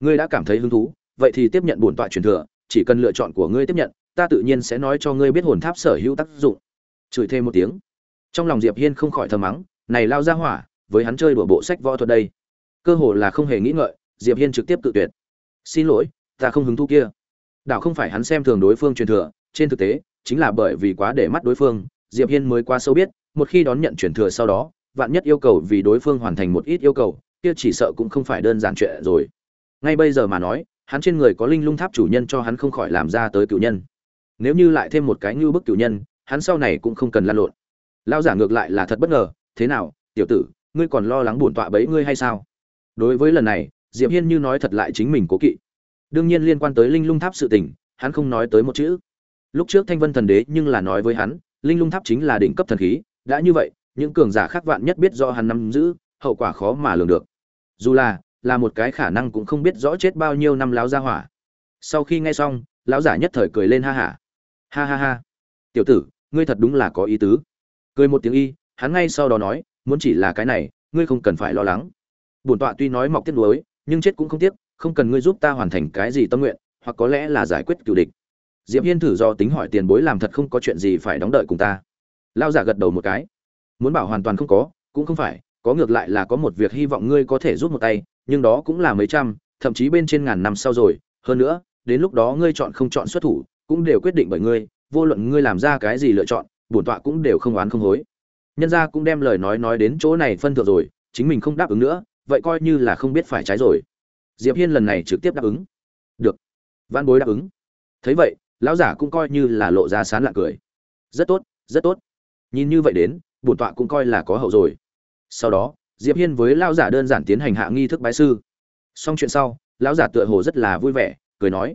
Ngươi đã cảm thấy hứng thú, vậy thì tiếp nhận bổn tọa truyền thừa, chỉ cần lựa chọn của ngươi tiếp nhận, ta tự nhiên sẽ nói cho ngươi biết hồn tháp sở hữu tác dụng. Chửi thêm một tiếng trong lòng diệp hiên không khỏi thầm mắng, này lao ra hỏa, với hắn chơi đùa bộ sách võ thuật đây. Cơ hồ là không hề nghĩ ngợi, diệp hiên trực tiếp tự tuyệt. Xin lỗi, ta không hứng thú kia. Đảo không phải hắn xem thường đối phương truyền thừa, trên thực tế, chính là bởi vì quá để mắt đối phương, diệp hiên mới quá sâu biết, một khi đón nhận truyền thừa sau đó, vạn nhất yêu cầu vì đối phương hoàn thành một ít yêu cầu, kia chỉ sợ cũng không phải đơn giản chuyện rồi. Ngay bây giờ mà nói, hắn trên người có linh lung tháp chủ nhân cho hắn không khỏi làm ra tới cựu nhân. Nếu như lại thêm một cái ngưu bức cựu nhân, hắn sau này cũng không cần lan lộn lao giả ngược lại là thật bất ngờ, thế nào, tiểu tử, ngươi còn lo lắng bổn tọa bấy ngươi hay sao? Đối với lần này, diệp hiên như nói thật lại chính mình cố kỵ. Đương nhiên liên quan tới linh lung tháp sự tình, hắn không nói tới một chữ. Lúc trước thanh vân thần đế nhưng là nói với hắn, linh lung tháp chính là đỉnh cấp thần khí, đã như vậy, những cường giả khác vạn nhất biết do hắn nắm giữ, hậu quả khó mà lường được. Dù là là một cái khả năng cũng không biết rõ chết bao nhiêu năm láo ra hỏa. Sau khi nghe xong, lão giả nhất thời cười lên ha hả. Ha. ha ha ha. Tiểu tử, ngươi thật đúng là có ý tứ cười một tiếng y, hắn ngay sau đó nói, muốn chỉ là cái này, ngươi không cần phải lo lắng. Bổn tọa tuy nói mọc tiếc nuối, nhưng chết cũng không tiếc, không cần ngươi giúp ta hoàn thành cái gì tâm nguyện, hoặc có lẽ là giải quyết cựu địch. Diệp hiên thử do tính hỏi tiền bối làm thật không có chuyện gì phải đóng đợi cùng ta. Lao giả gật đầu một cái. Muốn bảo hoàn toàn không có, cũng không phải, có ngược lại là có một việc hy vọng ngươi có thể giúp một tay, nhưng đó cũng là mấy trăm, thậm chí bên trên ngàn năm sau rồi. Hơn nữa, đến lúc đó ngươi chọn không chọn xuất thủ, cũng đều quyết định bởi ngươi, vô luận ngươi làm ra cái gì lựa chọn bổn tọa cũng đều không oán không hối. Nhân gia cũng đem lời nói nói đến chỗ này phân thượng rồi, chính mình không đáp ứng nữa, vậy coi như là không biết phải trái rồi. Diệp hiên lần này trực tiếp đáp ứng. Được. Văn bối đáp ứng. Thấy vậy, lão giả cũng coi như là lộ ra sán lạ cười. Rất tốt rất tốt. Nhìn như vậy đến, bổn tọa cũng coi là có hậu rồi. Sau đó, diệp hiên với lão giả đơn giản tiến hành hạ nghi thức bái sư. Xong chuyện sau, lão giả tựa hồ rất là vui vẻ, cười nói.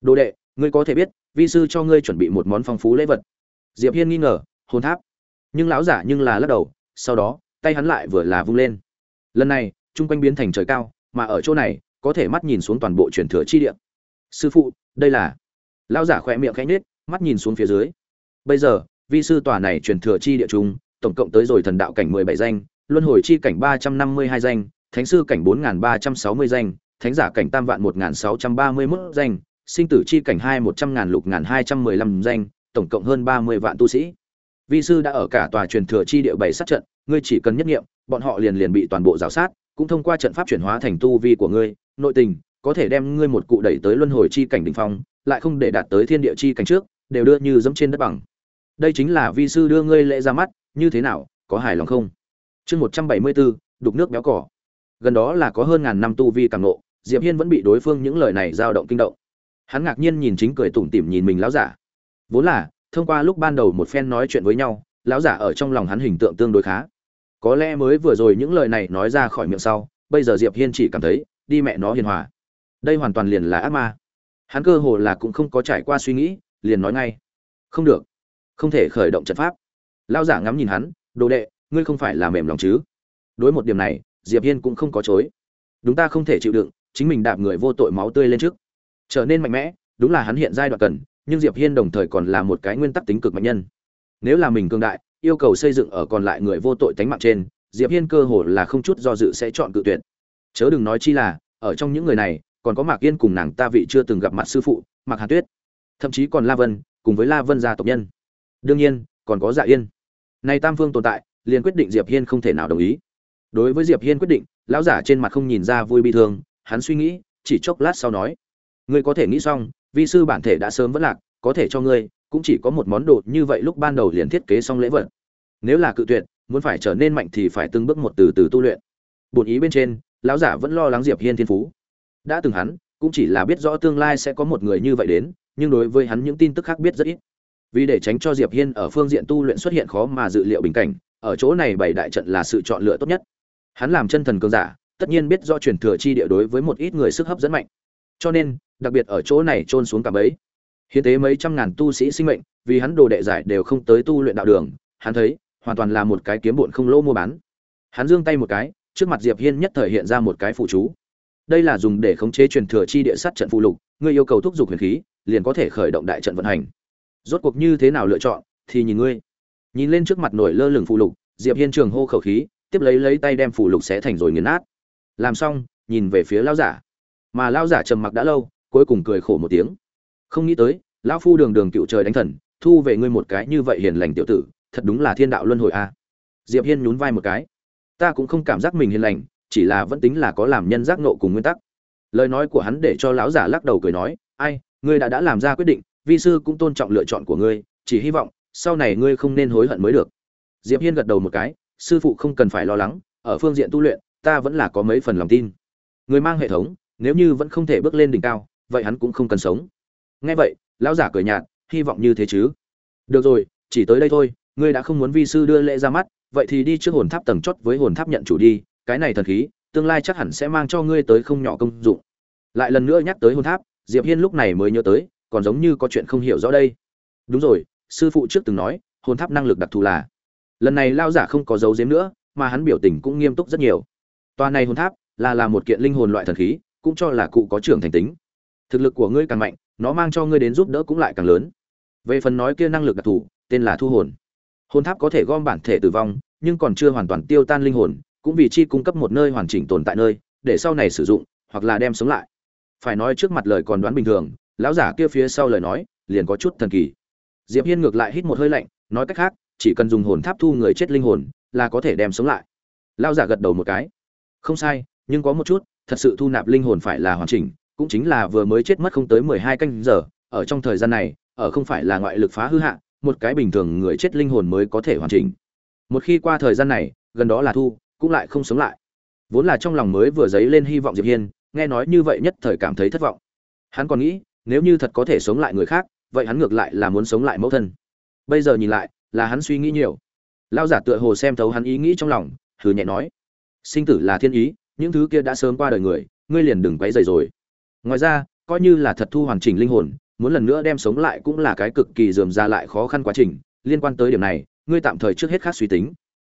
Đồ đệ, ngươi có thể biết, vi sư cho ngươi chuẩn bị một món phong phú lễ vật diệp hiên nghi ngờ, hồn tháp. Nhưng lão giả nhưng là lắc đầu, sau đó, tay hắn lại vừa là vung lên. Lần này trung quanh biến thành trời cao, mà ở chỗ này, có thể mắt nhìn xuống toàn bộ truyền thừa chi địa. Sư phụ, đây là lão giả khỏe miệng khẽ nhếch, mắt nhìn xuống phía dưới. Bây giờ, vi sư tòa này truyền thừa chi địa trung tổng cộng tới rồi thần đạo cảnh mười bảy danh, luân hồi chi cảnh ba trăm năm mươi hai danh, thánh sư cảnh bốn ba trăm sáu mươi danh, thánh giả cảnh tam vạn một sáu trăm ba mươi 1631 danh, sinh tử chi cảnh hai một trăm ngàn lục ngàn hai trăm mười lăm danh tổng cộng hơn ba mươi vạn tu sĩ. Vi sư đã ở cả tòa truyền thừa chi địa bảy sát trận, ngươi chỉ cần nhất nghiệm, bọn họ liền liền bị toàn bộ rào sát, cũng thông qua trận pháp chuyển hóa thành tu vi của ngươi, nội tình, có thể đem ngươi một cụ đẩy tới luân hồi chi cảnh đỉnh phong, lại không để đạt tới thiên địa chi cảnh trước, đều đưa như dẫm trên đất bằng. Đây chính là vi sư đưa ngươi lễ ra mắt, như thế nào, có hài lòng không? Chương một trăm bảy mươi bốn đục nước béo cỏ. Gần đó là có hơn ngàn năm tu vi càng nộ diệp hiên vẫn bị đối phương những lời này dao động kinh động. Hắn ngạc nhiên nhìn chính cười tủm tỉm nhìn mình lão giả vốn là, thông qua lúc ban đầu một phen nói chuyện với nhau, lão giả ở trong lòng hắn hình tượng tương đối khá. Có lẽ mới vừa rồi những lời này nói ra khỏi miệng sau, bây giờ diệp hiên chỉ cảm thấy, đi mẹ nó hiền hòa. Đây hoàn toàn liền là ác ma. Hắn cơ hồ là cũng không có trải qua suy nghĩ, liền nói ngay. Không được. Không thể khởi động trận pháp. Lão giả ngắm nhìn hắn, đồ đệ, ngươi không phải là mềm lòng chứ? Đối một điểm này, diệp hiên cũng không có chối. Đúng ta không thể chịu đựng, chính mình đạp người vô tội máu tươi lên trước. Trở nên mạnh mẽ, đúng là hắn hiện giai đoạn cần nhưng diệp hiên đồng thời còn là một cái nguyên tắc tính cực mạnh nhân. Nếu là mình cường đại, yêu cầu xây dựng ở còn lại người vô tội tánh mạng trên, diệp hiên cơ hồ là không chút do dự sẽ chọn cự tuyệt. Chớ đừng nói chi là, ở trong những người này, còn có mạc yên cùng nàng ta vị chưa từng gặp mặt sư phụ, mạc hà tuyết. Thậm chí còn la vân, cùng với la vân gia tộc nhân. Đương nhiên, còn có dạ yên. Này tam phương tồn tại, liền quyết định diệp hiên không thể nào đồng ý. Đối với diệp hiên quyết định, lão giả trên mặt không nhìn ra vui bi thương, hắn suy nghĩ, chỉ chốc lát sau nói, ngươi có thể nghĩ xong vi sư bản thể đã sớm vẫn lạc, có thể cho ngươi, cũng chỉ có một món đồ như vậy lúc ban đầu liền thiết kế xong lễ vật. Nếu là cự tuyệt, muốn phải trở nên mạnh thì phải từng bước một từ từ tu luyện. Bổn ý bên trên, lão giả vẫn lo lắng diệp hiên thiên phú. Đã từng hắn, cũng chỉ là biết rõ tương lai sẽ có một người như vậy đến, nhưng đối với hắn những tin tức khác biết rất ít. Vì để tránh cho diệp hiên ở phương diện tu luyện xuất hiện khó mà dự liệu bình cảnh, ở chỗ này bảy đại trận là sự chọn lựa tốt nhất. Hắn làm chân thần cường giả, tất nhiên biết do truyền thừa chi địa đối với một ít người sức hấp dẫn mạnh cho nên, đặc biệt ở chỗ này trôn xuống cả bấy hiến tế mấy trăm ngàn tu sĩ sinh mệnh, vì hắn đồ đệ giải đều không tới tu luyện đạo đường, hắn thấy, hoàn toàn là một cái kiếm bụn không lỗ mua bán. Hắn giương tay một cái, trước mặt diệp hiên nhất thời hiện ra một cái phụ chú. Đây là dùng để khống chế truyền thừa chi địa sát trận phụ lục, ngươi yêu cầu thúc giục huyền khí, liền có thể khởi động đại trận vận hành. Rốt cuộc như thế nào lựa chọn, thì nhìn ngươi. Nhìn lên trước mặt nổi lơ lửng phụ lục, diệp hiên trường hô khẩu khí, tiếp lấy lấy tay đem phụ lục xé thành rồi nghiền nát. Làm xong, nhìn về phía lão giả mà lão giả trầm mặc đã lâu, cuối cùng cười khổ một tiếng. Không nghĩ tới, lão phu đường đường cựu trời đánh thần, thu về ngươi một cái như vậy hiền lành tiểu tử, thật đúng là thiên đạo luân hồi a. Diệp hiên nhún vai một cái. Ta cũng không cảm giác mình hiền lành, chỉ là vẫn tính là có làm nhân giác nộ cùng nguyên tắc. Lời nói của hắn để cho lão giả lắc đầu cười nói, ai, ngươi đã đã làm ra quyết định, vi sư cũng tôn trọng lựa chọn của ngươi, chỉ hy vọng sau này ngươi không nên hối hận mới được. Diệp hiên gật đầu một cái, sư phụ không cần phải lo lắng, ở phương diện tu luyện, ta vẫn là có mấy phần lòng tin. Người mang hệ thống nếu như vẫn không thể bước lên đỉnh cao, vậy hắn cũng không cần sống. Nghe vậy, lão giả cười nhạt, hy vọng như thế chứ. Được rồi, chỉ tới đây thôi, ngươi đã không muốn vi sư đưa lễ ra mắt, vậy thì đi trước hồn tháp tầng chót với hồn tháp nhận chủ đi, cái này thần khí, tương lai chắc hẳn sẽ mang cho ngươi tới không nhỏ công dụng. Lại lần nữa nhắc tới hồn tháp, diệp hiên lúc này mới nhớ tới, còn giống như có chuyện không hiểu rõ đây. Đúng rồi, sư phụ trước từng nói, hồn tháp năng lực đặc thù là. Lần này lao giả không có dấu giếm nữa, mà hắn biểu tình cũng nghiêm túc rất nhiều. Toa này hồn tháp là là một kiện linh hồn loại thần khí cũng cho là cụ có trưởng thành tính. Thực lực của ngươi càng mạnh, nó mang cho ngươi đến giúp đỡ cũng lại càng lớn. Về phần nói kia năng lực đặc thù, tên là thu hồn. Hồn tháp có thể gom bản thể tử vong, nhưng còn chưa hoàn toàn tiêu tan linh hồn, cũng vì chi cung cấp một nơi hoàn chỉnh tồn tại nơi, để sau này sử dụng, hoặc là đem sống lại. Phải nói trước mặt lời còn đoán bình thường, lão giả kia phía sau lời nói, liền có chút thần kỳ. Diệp hiên ngược lại hít một hơi lạnh, nói cách khác, chỉ cần dùng hồn tháp thu người chết linh hồn, là có thể đem sống lại. Lão giả gật đầu một cái. Không sai, nhưng có một chút thật sự thu nạp linh hồn phải là hoàn chỉnh, cũng chính là vừa mới chết mất không tới mười hai canh giờ, ở trong thời gian này, ở không phải là ngoại lực phá hư hạ, một cái bình thường người chết linh hồn mới có thể hoàn chỉnh. Một khi qua thời gian này, gần đó là thu, cũng lại không sống lại. Vốn là trong lòng mới vừa dấy lên hy vọng diệp hiên, nghe nói như vậy nhất thời cảm thấy thất vọng. Hắn còn nghĩ, nếu như thật có thể sống lại người khác, vậy hắn ngược lại là muốn sống lại mẫu thân. Bây giờ nhìn lại, là hắn suy nghĩ nhiều. Lao giả tựa hồ xem thấu hắn ý nghĩ trong lòng, hừ nhẹ nói. Sinh tử là thiên ý những thứ kia đã sớm qua đời người, ngươi liền đừng quấy dày rồi. Ngoài ra, coi như là thật thu hoàn chỉnh linh hồn, muốn lần nữa đem sống lại cũng là cái cực kỳ dườm ra lại khó khăn quá trình, liên quan tới điểm này, ngươi tạm thời trước hết khác suy tính.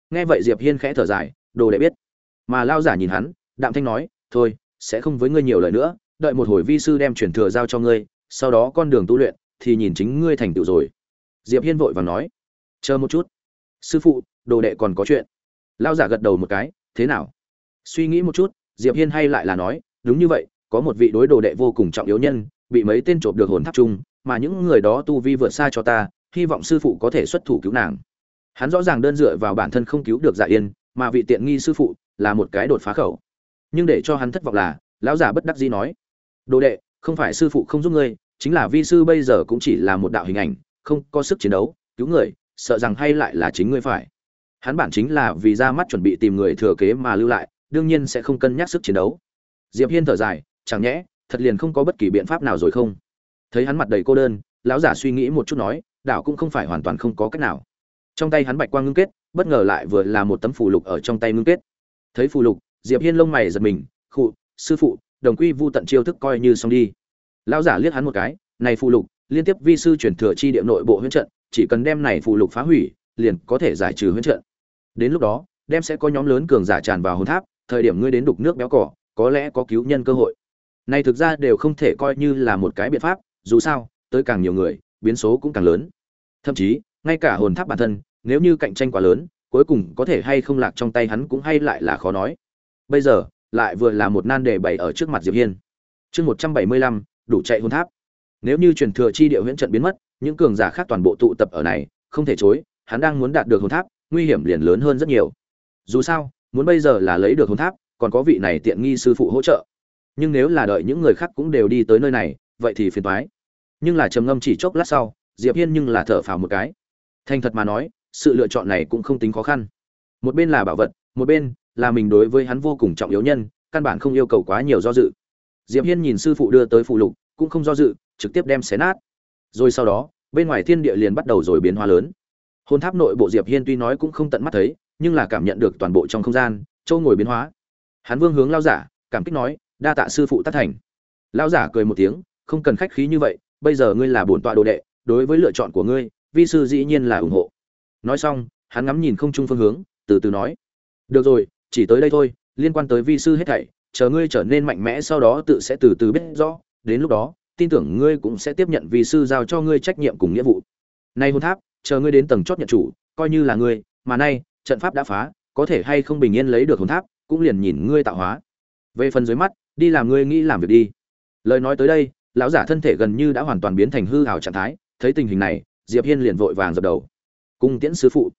Nghe vậy diệp hiên khẽ thở dài, đồ đệ biết. Mà lao giả nhìn hắn, đạm thanh nói, thôi, sẽ không với ngươi nhiều lời nữa, đợi một hồi vi sư đem truyền thừa giao cho ngươi, sau đó con đường tu luyện thì nhìn chính ngươi thành tựu rồi. Diệp hiên vội vàng nói, chờ một chút. Sư phụ, đồ đệ còn có chuyện. Lao giả gật đầu một cái, thế nào? Suy nghĩ một chút, diệp hiên hay lại là nói, đúng như vậy, có một vị đối đồ đệ vô cùng trọng yếu nhân, bị mấy tên trộm được hồn tháp chung, mà những người đó tu vi vượt xa cho ta, hy vọng sư phụ có thể xuất thủ cứu nàng. Hắn rõ ràng đơn dựa vào bản thân không cứu được dạ yên, mà vị tiện nghi sư phụ là một cái đột phá khẩu. Nhưng để cho hắn thất vọng là, lão giả bất đắc dĩ nói, đồ đệ, không phải sư phụ không giúp ngươi, chính là vi sư bây giờ cũng chỉ là một đạo hình ảnh, không có sức chiến đấu, cứu người, sợ rằng hay lại là chính ngươi phải. Hắn bản chính là vì ra mắt chuẩn bị tìm người thừa kế mà lưu lại đương nhiên sẽ không cân nhắc sức chiến đấu. Diệp hiên thở dài, chẳng nhẽ, thật liền không có bất kỳ biện pháp nào rồi không? Thấy hắn mặt đầy cô đơn, lão giả suy nghĩ một chút nói đạo cũng không phải hoàn toàn không có cách nào. Trong tay hắn bạch quang ngưng kết, bất ngờ lại vừa là một tấm phù lục ở trong tay ngưng kết. Thấy phù lục, diệp hiên lông mày giật mình, khụ, sư phụ, đồng quy vu tận chiêu thức coi như xong đi. Lão giả liếc hắn một cái, này phù lục, liên tiếp vi sư chuyển thừa chi địa nội bộ huyễn trận, chỉ cần đem này phù lục phá hủy, liền có thể giải trừ huyễn trận. Đến lúc đó, đem sẽ có nhóm lớn cường giả tràn vào hồn tháp thời điểm ngươi đến đục nước béo cỏ, có lẽ có cứu nhân cơ hội. Này thực ra đều không thể coi như là một cái biện pháp, dù sao, tới càng nhiều người, biến số cũng càng lớn. Thậm chí, ngay cả hồn tháp bản thân, nếu như cạnh tranh quá lớn, cuối cùng có thể hay không lạc trong tay hắn cũng hay lại là khó nói. Bây giờ, lại vừa là một nan đề bày ở trước mặt diệp hiên. Chương một trăm bảy mươi lăm, đủ chạy hồn tháp. Nếu như truyền thừa chi địa huyễn trận biến mất, những cường giả khác toàn bộ tụ tập ở này, không thể chối, hắn đang muốn đạt được hồn tháp, nguy hiểm liền lớn hơn rất nhiều. Dù sao muốn bây giờ là lấy được hồn tháp, còn có vị này tiện nghi sư phụ hỗ trợ. Nhưng nếu là đợi những người khác cũng đều đi tới nơi này, vậy thì phiền toái. Nhưng là trầm ngâm chỉ chốc lát sau, diệp hiên nhưng là thở phào một cái. Thành thật mà nói, sự lựa chọn này cũng không tính khó khăn. Một bên là bảo vật, một bên là mình đối với hắn vô cùng trọng yếu nhân, căn bản không yêu cầu quá nhiều do dự. Diệp hiên nhìn sư phụ đưa tới phụ lục, cũng không do dự, trực tiếp đem xé nát. Rồi sau đó, bên ngoài thiên địa liền bắt đầu rồi biến hóa lớn. Hồn tháp nội bộ diệp hiên tuy nói cũng không tận mắt thấy nhưng là cảm nhận được toàn bộ trong không gian châu ngồi biến hóa. Hắn vương hướng lao giả, cảm kích nói, đa tạ sư phụ tác thành. Lao giả cười một tiếng, không cần khách khí như vậy, bây giờ ngươi là bổn tọa đồ đệ, đối với lựa chọn của ngươi, vi sư dĩ nhiên là ủng hộ. Nói xong, hắn ngắm nhìn không trung phương hướng, từ từ nói, được rồi, chỉ tới đây thôi, liên quan tới vi sư hết thảy, chờ ngươi trở nên mạnh mẽ sau đó tự sẽ từ từ biết rõ, đến lúc đó, tin tưởng ngươi cũng sẽ tiếp nhận vi sư giao cho ngươi trách nhiệm cùng nghĩa vụ. Nay hôn tháp, chờ ngươi đến tầng chót nhận chủ, coi như là ngươi, mà nay trận pháp đã phá, có thể hay không bình yên lấy được hồn tháp, cũng liền nhìn ngươi tạo hóa. Về phần dưới mắt, đi làm ngươi nghĩ làm việc đi. Lời nói tới đây, lão giả thân thể gần như đã hoàn toàn biến thành hư hào trạng thái, thấy tình hình này, diệp hiên liền vội vàng dập đầu. Cung tiễn sư phụ.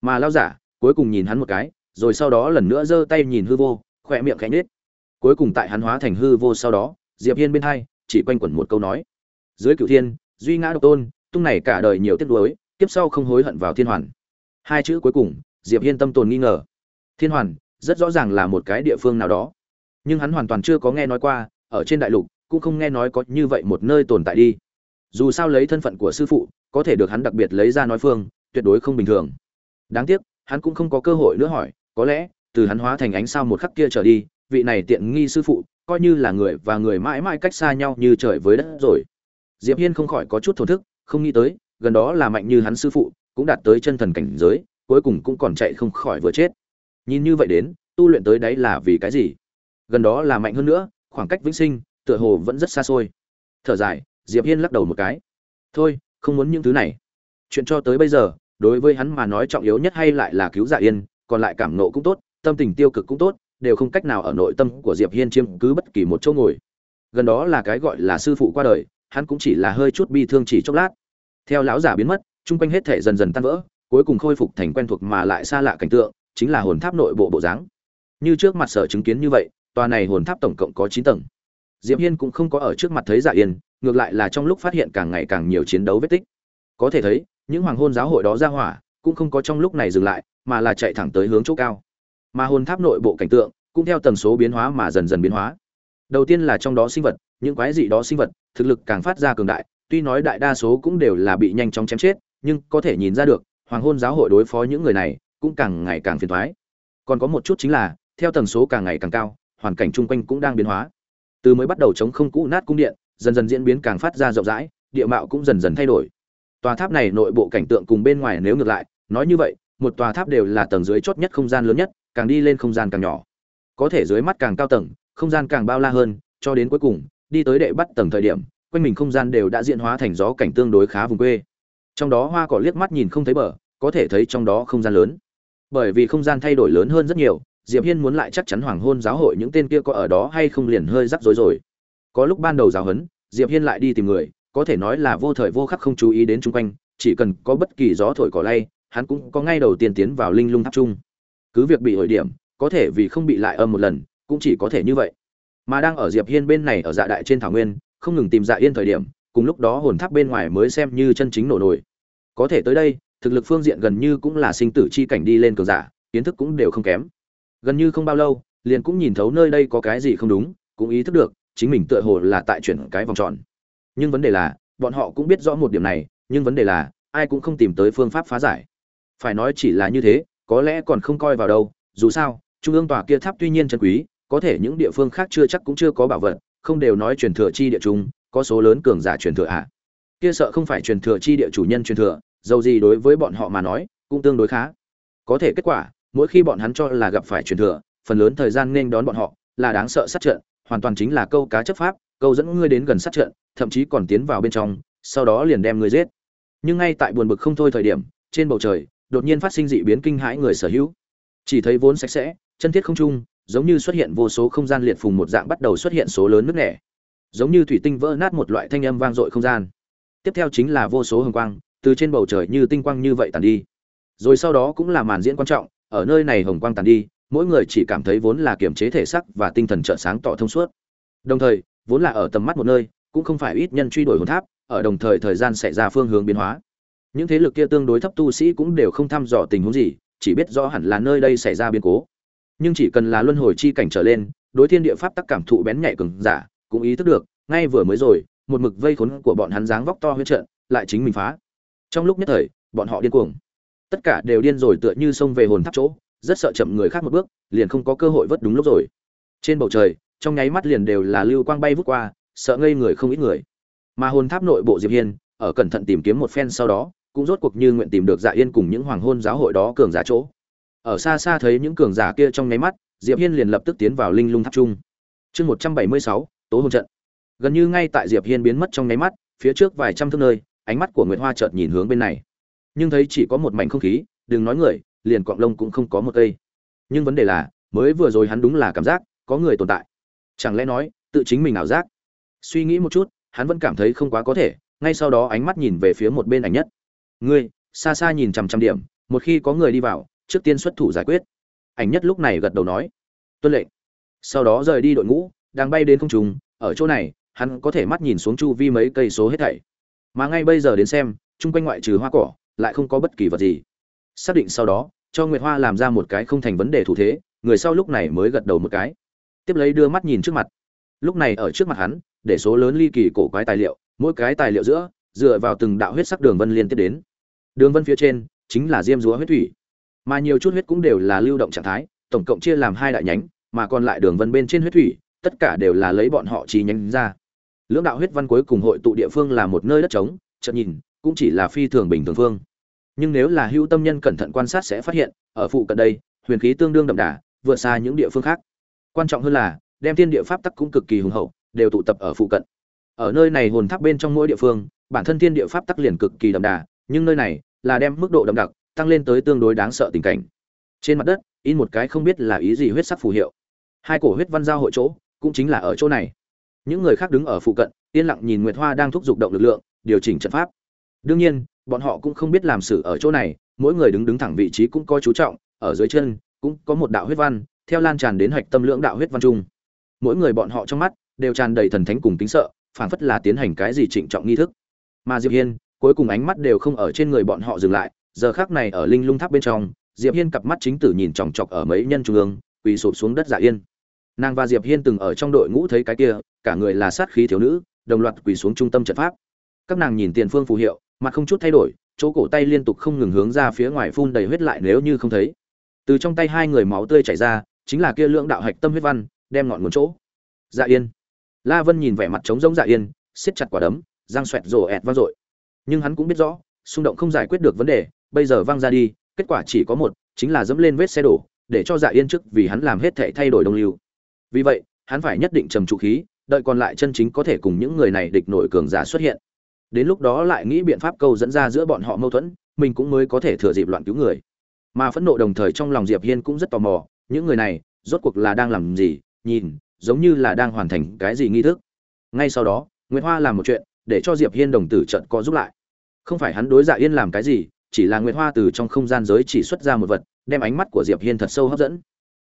Mà lão giả, cuối cùng nhìn hắn một cái, rồi sau đó lần nữa giơ tay nhìn hư vô, khỏe miệng khẽ nết cuối cùng tại hắn hóa thành hư vô sau đó, diệp hiên bên hai, chỉ quanh quẩn một câu nói. Dưới cửu thiên, duy ngã độc tôn, tung này cả đời nhiều tiếc nuối tiếp sau không hối hận vào thiên hoàn. Hai chữ cuối cùng diệp hiên tâm tồn nghi ngờ. Thiên hoàn, rất rõ ràng là một cái địa phương nào đó. Nhưng hắn hoàn toàn chưa có nghe nói qua, ở trên đại lục, cũng không nghe nói có như vậy một nơi tồn tại đi. Dù sao lấy thân phận của sư phụ, có thể được hắn đặc biệt lấy ra nói phương, tuyệt đối không bình thường. Đáng tiếc, hắn cũng không có cơ hội nữa hỏi, có lẽ, từ hắn hóa thành ánh sao một khắc kia trở đi, vị này tiện nghi sư phụ, coi như là người và người mãi mãi cách xa nhau như trời với đất rồi. Diệp hiên không khỏi có chút thổn thức, không nghĩ tới, gần đó là mạnh như hắn sư phụ, cũng đạt tới chân thần cảnh giới cuối cùng cũng còn chạy không khỏi vừa chết. Nhìn như vậy đến, tu luyện tới đấy là vì cái gì? Gần đó là mạnh hơn nữa, khoảng cách vĩnh sinh, tựa hồ vẫn rất xa xôi. Thở dài, diệp hiên lắc đầu một cái. Thôi, không muốn những thứ này. Chuyện cho tới bây giờ, đối với hắn mà nói trọng yếu nhất hay lại là cứu dạ yên, còn lại cảm nộ cũng tốt, tâm tình tiêu cực cũng tốt, đều không cách nào ở nội tâm của diệp hiên chiếm cứ bất kỳ một chỗ ngồi. Gần đó là cái gọi là sư phụ qua đời, hắn cũng chỉ là hơi chút bi thương chỉ chốc lát. Theo lão giả biến mất, chung quanh hết thể dần dần tan vỡ cuối cùng khôi phục thành quen thuộc mà lại xa lạ cảnh tượng, chính là hồn tháp nội bộ bộ dáng. Như trước mặt sở chứng kiến như vậy, tòa này hồn tháp tổng cộng có chín tầng. Diệp hiên cũng không có ở trước mặt thấy dạ yên, ngược lại là trong lúc phát hiện càng ngày càng nhiều chiến đấu vết tích. Có thể thấy, những hoàng hôn giáo hội đó ra hỏa, cũng không có trong lúc này dừng lại, mà là chạy thẳng tới hướng chỗ cao. Mà hồn tháp nội bộ cảnh tượng, cũng theo tần số biến hóa mà dần dần biến hóa. Đầu tiên là trong đó sinh vật, những quái dị đó sinh vật, thực lực càng phát ra cường đại, tuy nói đại đa số cũng đều là bị nhanh chóng chém chết, nhưng có thể nhìn ra được hoàng hôn giáo hội đối phó những người này cũng càng ngày càng phiền thoái. Còn có một chút chính là, theo tần số càng ngày càng cao, hoàn cảnh chung quanh cũng đang biến hóa. Từ mới bắt đầu chống không cũ nát cung điện, dần dần diễn biến càng phát ra rộng rãi, địa mạo cũng dần dần thay đổi. Tòa tháp này nội bộ cảnh tượng cùng bên ngoài nếu ngược lại, nói như vậy, một tòa tháp đều là tầng dưới chót nhất không gian lớn nhất, càng đi lên không gian càng nhỏ. Có thể dưới mắt càng cao tầng, không gian càng bao la hơn, cho đến cuối cùng, đi tới đệ bắt tầng thời điểm, quanh mình không gian đều đã diễn hóa thành gió cảnh tương đối khá vùng quê trong đó hoa cỏ liếc mắt nhìn không thấy bờ, có thể thấy trong đó không gian lớn. Bởi vì không gian thay đổi lớn hơn rất nhiều, diệp hiên muốn lại chắc chắn hoàng hôn giáo hội những tên kia có ở đó hay không liền hơi rắc rối rồi. Có lúc ban đầu giáo huấn, diệp hiên lại đi tìm người, có thể nói là vô thời vô khắc không chú ý đến chung quanh, chỉ cần có bất kỳ gió thổi cỏ lay, hắn cũng có ngay đầu tiên tiến vào linh lung tháp trung cứ việc bị hồi điểm, có thể vì không bị lại âm một lần, cũng chỉ có thể như vậy. Mà đang ở diệp hiên bên này ở dạ đại trên thảo nguyên, không ngừng tìm dạ yên thời điểm cùng lúc đó hồn tháp bên ngoài mới xem như chân chính nổ nổi có thể tới đây, thực lực phương diện gần như cũng là sinh tử chi cảnh đi lên cường giả, kiến thức cũng đều không kém. Gần như không bao lâu, liền cũng nhìn thấu nơi đây có cái gì không đúng, cũng ý thức được, chính mình tựa hồ là tại chuyển cái vòng tròn. Nhưng vấn đề là, bọn họ cũng biết rõ một điểm này, nhưng vấn đề là, ai cũng không tìm tới phương pháp phá giải. Phải nói chỉ là như thế, có lẽ còn không coi vào đâu, dù sao, trung ương tòa kia tháp tuy nhiên chân quý, có thể những địa phương khác chưa chắc cũng chưa có bảo vật, không đều nói truyền thừa chi địa trung có số lớn cường giả truyền thừa à? Kia sợ không phải truyền thừa chi địa chủ nhân truyền thừa, dầu gì đối với bọn họ mà nói, cũng tương đối khá. Có thể kết quả, mỗi khi bọn hắn cho là gặp phải truyền thừa, phần lớn thời gian nên đón bọn họ, là đáng sợ sát trận, hoàn toàn chính là câu cá chấp pháp, câu dẫn ngươi đến gần sát trận, thậm chí còn tiến vào bên trong, sau đó liền đem ngươi giết. Nhưng ngay tại buồn bực không thôi thời điểm, trên bầu trời, đột nhiên phát sinh dị biến kinh hãi người sở hữu. Chỉ thấy vốn sạch sẽ, chân thiết không trung, giống như xuất hiện vô số không gian liệt phùng một dạng bắt đầu xuất hiện số lớn nước nẻ giống như thủy tinh vỡ nát một loại thanh âm vang dội không gian. Tiếp theo chính là vô số hồng quang, từ trên bầu trời như tinh quang như vậy tàn đi. Rồi sau đó cũng là màn diễn quan trọng, ở nơi này hồng quang tàn đi, mỗi người chỉ cảm thấy vốn là kiềm chế thể sắc và tinh thần trợ sáng tỏ thông suốt. Đồng thời, vốn là ở tầm mắt một nơi, cũng không phải ít nhân truy đuổi hồn tháp, ở đồng thời thời gian xảy ra phương hướng biến hóa. Những thế lực kia tương đối thấp tu sĩ cũng đều không thăm dò tình huống gì, chỉ biết rõ hẳn là nơi đây xảy ra biến cố. Nhưng chỉ cần là luân hồi chi cảnh trở lên, đối thiên địa pháp tắc cảm thụ bén nhạy cường giả cũng ý thức được, ngay vừa mới rồi, một mực vây khốn của bọn hắn dáng vóc to huyết trận, lại chính mình phá. Trong lúc nhất thời, bọn họ điên cuồng. Tất cả đều điên rồi tựa như xông về hồn tháp chỗ, rất sợ chậm người khác một bước, liền không có cơ hội vớt đúng lúc rồi. Trên bầu trời, trong nháy mắt liền đều là lưu quang bay vút qua, sợ ngây người không ít người. Mà hồn tháp nội bộ diệp hiên, ở cẩn thận tìm kiếm một phen sau đó, cũng rốt cuộc như nguyện tìm được dạ yên cùng những hoàng hôn giáo hội đó cường giả chỗ. Ở xa xa thấy những cường giả kia trong nháy mắt, diệp hiên liền lập tức tiến vào linh lung tháp trung chương một trăm bảy mươi sáu tố hồn trận. Gần như ngay tại diệp hiên biến mất trong nháy mắt, phía trước vài trăm thước nơi, ánh mắt của nguyệt hoa chợt nhìn hướng bên này. Nhưng thấy chỉ có một mảnh không khí, đừng nói người, liền quạng lông cũng không có một cây. Nhưng vấn đề là, mới vừa rồi hắn đúng là cảm giác có người tồn tại. Chẳng lẽ nói, tự chính mình ảo giác? Suy nghĩ một chút, hắn vẫn cảm thấy không quá có thể, ngay sau đó ánh mắt nhìn về phía một bên ảnh nhất. Ngươi, xa xa nhìn chằm chằm điểm, một khi có người đi vào, trước tiên xuất thủ giải quyết. Ảnh nhất lúc này gật đầu nói, tuân lệnh. Sau đó rời đi đội ngũ, đang bay đến không trùng ở chỗ này, hắn có thể mắt nhìn xuống chu vi mấy cây số hết thảy. Mà ngay bây giờ đến xem, chung quanh ngoại trừ hoa cỏ, lại không có bất kỳ vật gì. Xác định sau đó, cho nguyệt hoa làm ra một cái không thành vấn đề thủ thế, người sau lúc này mới gật đầu một cái. Tiếp lấy đưa mắt nhìn trước mặt. Lúc này ở trước mặt hắn, để số lớn ly kỳ cổ quái tài liệu, mỗi cái tài liệu giữa, dựa vào từng đạo huyết sắc đường vân liên tiếp đến. Đường vân phía trên, chính là diêm rúa huyết thủy. Mà nhiều chút huyết cũng đều là lưu động trạng thái, tổng cộng chia làm hai đại nhánh, mà còn lại đường vân bên trên huyết thủy tất cả đều là lấy bọn họ chi nhánh ra. Lưỡng đạo huyết văn cuối cùng hội tụ địa phương là một nơi đất trống, chợt nhìn, cũng chỉ là phi thường bình thường phương. Nhưng nếu là hữu tâm nhân cẩn thận quan sát sẽ phát hiện, ở phụ cận đây, huyền khí tương đương đậm đà, vượt xa những địa phương khác. Quan trọng hơn là, đem thiên địa pháp tắc cũng cực kỳ hùng hậu, đều tụ tập ở phụ cận. Ở nơi này hồn tháp bên trong mỗi địa phương, bản thân thiên địa pháp tắc liền cực kỳ đậm đà, nhưng nơi này là đem mức độ đậm đặc tăng lên tới tương đối đáng sợ tình cảnh. Trên mặt đất, in một cái không biết là ý gì huyết sắc phù hiệu. Hai cổ huyết văn giao hội chỗ cũng chính là ở chỗ này. Những người khác đứng ở phụ cận, yên lặng nhìn nguyệt hoa đang thúc giục động lực lượng, điều chỉnh trận pháp. Đương nhiên, bọn họ cũng không biết làm sự ở chỗ này, mỗi người đứng đứng thẳng vị trí cũng có chú trọng, ở dưới chân cũng có một đạo huyết văn, theo lan tràn đến hạch tâm lưỡng đạo huyết văn chung mỗi người bọn họ trong mắt đều tràn đầy thần thánh cùng kính sợ, phảng phất là tiến hành cái gì trịnh trọng nghi thức. Mà diệp hiên, cuối cùng ánh mắt đều không ở trên người bọn họ dừng lại, giờ khắc này ở linh lung tháp bên trong, diệp hiên cặp mắt chính tử nhìn chòng chọc ở mấy nhân trung ương, quỳ sụp xuống đất dạ yên nàng và diệp hiên từng ở trong đội ngũ thấy cái kia, cả người là sát khí thiếu nữ, đồng loạt quỳ xuống trung tâm trận pháp. Các nàng nhìn tiền phương phù hiệu, mặt không chút thay đổi, chỗ cổ tay liên tục không ngừng hướng ra phía ngoài phun đầy huyết lại nếu như không thấy. Từ trong tay hai người máu tươi chảy ra, chính là kia lượng đạo hạch tâm huyết văn, đem ngọn nguồn chỗ. Dạ yên. La vân nhìn vẻ mặt trống rỗng dạ yên, siết chặt quả đấm, răng xoẹt rồ ẹt vang dội. Nhưng hắn cũng biết rõ, xung động không giải quyết được vấn đề, bây giờ văng ra đi, kết quả chỉ có một, chính là dẫm lên vết xe đổ, để cho dạ yên trước vì hắn làm hết thể thay đổi đồng lưu vì vậy, hắn phải nhất định trầm trụ khí, đợi còn lại chân chính có thể cùng những người này địch nổi cường giả xuất hiện. Đến lúc đó lại nghĩ biện pháp câu dẫn ra giữa bọn họ mâu thuẫn, mình cũng mới có thể thừa dịp loạn cứu người. Mà phẫn nộ đồng thời trong lòng diệp hiên cũng rất tò mò, những người này rốt cuộc là đang làm gì, nhìn, giống như là đang hoàn thành cái gì nghi thức. Ngay sau đó nguyễn hoa làm một chuyện, để cho diệp hiên đồng tử trận có giúp lại. Không phải hắn đối dạ yên làm cái gì, chỉ là nguyệt hoa từ trong không gian giới chỉ xuất ra một vật, đem ánh mắt của diệp hiên thật sâu hấp dẫn.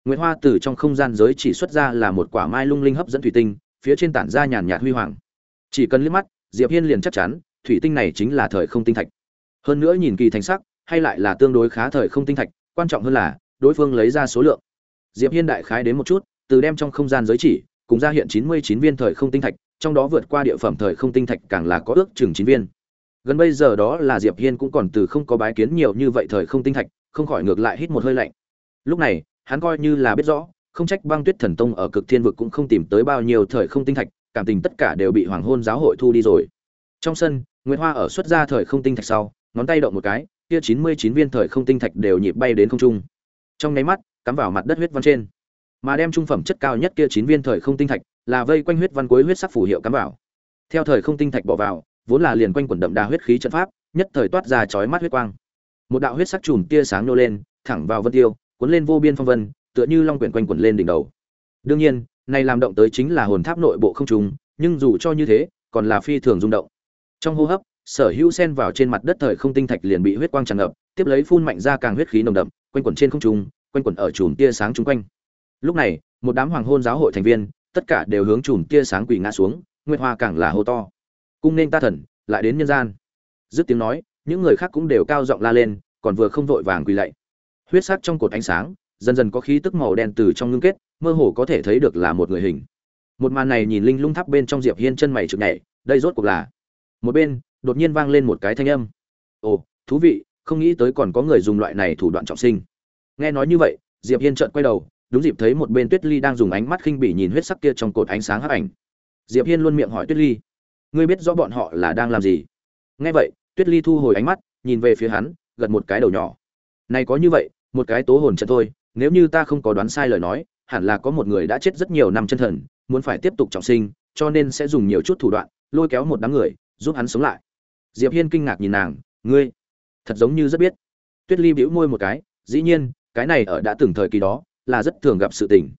Nguyệt Hoa từ trong không gian giới chỉ xuất ra là một quả mai lung linh hấp dẫn thủy tinh, phía trên tản ra nhàn nhạt huy hoàng. Chỉ cần liếc mắt, Diệp Hiên liền chắc chắn, thủy tinh này chính là thời không tinh thạch. Hơn nữa nhìn kỳ thành sắc, hay lại là tương đối khá thời không tinh thạch, quan trọng hơn là đối phương lấy ra số lượng. Diệp Hiên đại khái đến một chút, từ đem trong không gian giới chỉ, cùng ra hiện 99 viên thời không tinh thạch, trong đó vượt qua địa phẩm thời không tinh thạch càng là có ước chừng 9 viên. Gần bây giờ đó là Diệp Hiên cũng còn từ không có bái kiến nhiều như vậy thời không tinh thạch, không khỏi ngược lại hít một hơi lạnh. Lúc này, hắn coi như là biết rõ, không trách Băng Tuyết Thần Tông ở Cực Thiên vực cũng không tìm tới bao nhiêu thời không tinh thạch, cảm tình tất cả đều bị Hoàng Hôn giáo hội thu đi rồi. Trong sân, Nguyệt Hoa ở xuất ra thời không tinh thạch sau, ngón tay động một cái, kia 99 viên thời không tinh thạch đều nhịp bay đến không trung. Trong nháy mắt, cắm vào mặt đất huyết văn trên. Mà đem trung phẩm chất cao nhất kia 9 viên thời không tinh thạch, là vây quanh huyết văn cuối huyết sắc phù hiệu cắm vào. Theo thời không tinh thạch bỏ vào, vốn là liền quanh quần đậm đà huyết khí trận pháp, nhất thời toát ra chói mắt huyết quang. Một đạo huyết sắc chùm tia sáng nô lên, thẳng vào vân tiêu, cuốn lên vô biên phong vân, tựa như long quyển quanh quẩn lên đỉnh đầu. Đương nhiên, này làm động tới chính là hồn tháp nội bộ không trùng, nhưng dù cho như thế, còn là phi thường rung động. Trong hô hấp, sở hữu sen vào trên mặt đất thời không tinh thạch liền bị huyết quang tràn ngập, tiếp lấy phun mạnh ra càng huyết khí nồng đậm, quanh quẩn trên không trung, quanh quẩn ở chùm tia sáng chúng quanh. Lúc này, một đám hoàng hôn giáo hội thành viên, tất cả đều hướng chùm tia sáng quỳ ngã xuống, Nguyệt Hoa càng là hô to. Cung nên ta thần, lại đến nhân gian. Dứt tiếng nói, những người khác cũng đều cao giọng la lên, còn vừa không vội vàng quỳ lạy. Huyết sắc trong cột ánh sáng, dần dần có khí tức màu đen từ trong ngưng kết, mơ hồ có thể thấy được là một người hình. Một màn này nhìn linh lung tháp bên trong Diệp Hiên chân mày trực nhảy, đây rốt cuộc là. Một bên, đột nhiên vang lên một cái thanh âm. Ồ, thú vị, không nghĩ tới còn có người dùng loại này thủ đoạn trọng sinh. Nghe nói như vậy, Diệp Hiên chợt quay đầu, đúng dịp thấy một bên Tuyết Ly đang dùng ánh mắt khinh bỉ nhìn huyết sắc kia trong cột ánh sáng hắc ảnh. Diệp Hiên luôn miệng hỏi Tuyết Ly, ngươi biết rõ bọn họ là đang làm gì? Nghe vậy, Tuyết Ly thu hồi ánh mắt, nhìn về phía hắn, gật một cái đầu nhỏ. Này có như vậy, một cái tố hồn trận thôi, nếu như ta không có đoán sai lời nói, hẳn là có một người đã chết rất nhiều năm chân thần, muốn phải tiếp tục trọng sinh, cho nên sẽ dùng nhiều chút thủ đoạn, lôi kéo một đám người, giúp hắn sống lại. Diệp Hiên kinh ngạc nhìn nàng, ngươi, thật giống như rất biết. Tuyết Ly bĩu môi một cái, dĩ nhiên, cái này ở đã từng thời kỳ đó, là rất thường gặp sự tình.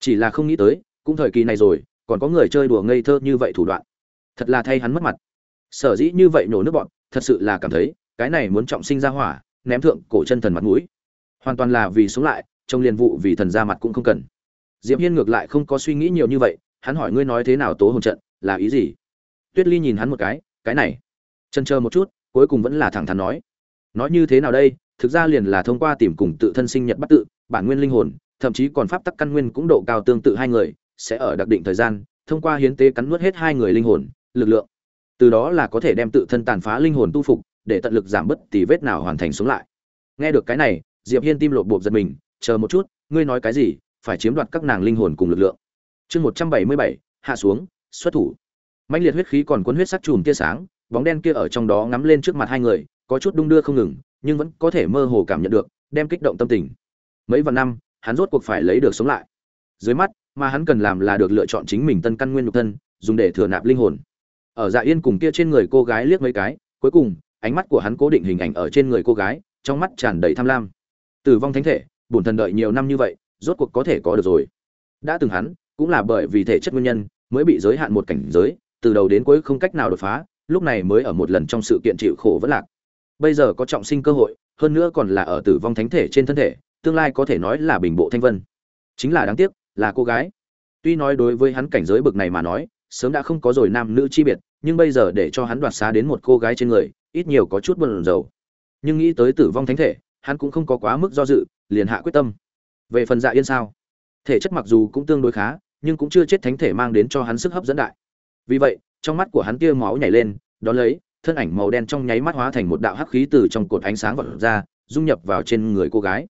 Chỉ là không nghĩ tới, cũng thời kỳ này rồi, còn có người chơi đùa ngây thơ như vậy thủ đoạn. Thật là thay hắn mất mặt. Sở dĩ như vậy nổ nước bọn, thật sự là cảm thấy, cái này muốn trọng sinh ra hỏa, ném thượng cổ chân thần mặt mũi. Hoàn toàn là vì sống lại, trong liền vụ vì thần ra mặt cũng không cần. Diệp Hiên ngược lại không có suy nghĩ nhiều như vậy, hắn hỏi ngươi nói thế nào tố hồn trận, là ý gì? Tuyết Ly nhìn hắn một cái, cái này. Chân chờ một chút, cuối cùng vẫn là thẳng thắn nói. Nói như thế nào đây, thực ra liền là thông qua tìm cùng tự thân sinh nhật bắt tự, bản nguyên linh hồn, thậm chí còn pháp tắc căn nguyên cũng độ cao tương tự hai người, sẽ ở đặc định thời gian, thông qua hiến tế cắn nuốt hết hai người linh hồn, lực lượng. Từ đó là có thể đem tự thân tàn phá linh hồn tu phục, để tận lực giảm bớt tỷ vết nào hoàn thành sống lại. Nghe được cái này, Diệp Hiên tim lột bộp giật mình, chờ một chút, ngươi nói cái gì? Phải chiếm đoạt các nàng linh hồn cùng lực lượng. Chương 177, hạ xuống, xuất thủ. Mãnh liệt huyết khí còn cuốn huyết sắc chùm tia sáng, bóng đen kia ở trong đó ngắm lên trước mặt hai người, có chút đung đưa không ngừng, nhưng vẫn có thể mơ hồ cảm nhận được, đem kích động tâm tình. Mấy vạn năm, hắn rốt cuộc phải lấy được sống lại. Dưới mắt, mà hắn cần làm là được lựa chọn chính mình tân căn nguyên nhục thân, dùng để thừa nạp linh hồn. Ở Dạ Yên cùng kia trên người cô gái liếc mấy cái, cuối cùng, ánh mắt của hắn cố định hình ảnh ở trên người cô gái, trong mắt tràn đầy tham lam. Tử vong thánh thể, bổn thần đợi nhiều năm như vậy, rốt cuộc có thể có được rồi. Đã từng hắn, cũng là bởi vì thể chất nguyên nhân, mới bị giới hạn một cảnh giới, từ đầu đến cuối không cách nào đột phá, lúc này mới ở một lần trong sự kiện chịu khổ vẫn lạc. Bây giờ có trọng sinh cơ hội, hơn nữa còn là ở tử vong thánh thể trên thân thể, tương lai có thể nói là bình bộ thanh vân. Chính là đáng tiếc, là cô gái. Tuy nói đối với hắn cảnh giới bực này mà nói, sớm đã không có rồi nam nữ chi biệt, nhưng bây giờ để cho hắn đoạt xá đến một cô gái trên người, ít nhiều có chút buồn rầu. Nhưng nghĩ tới tử vong thánh thể, hắn cũng không có quá mức do dự, liền hạ quyết tâm. Về phần Dạ Yên sao? Thể chất mặc dù cũng tương đối khá, nhưng cũng chưa chết thánh thể mang đến cho hắn sức hấp dẫn đại. Vì vậy, trong mắt của hắn tia máu nhảy lên, đón lấy, thân ảnh màu đen trong nháy mắt hóa thành một đạo hắc khí từ trong cột ánh sáng vọt ra, dung nhập vào trên người cô gái.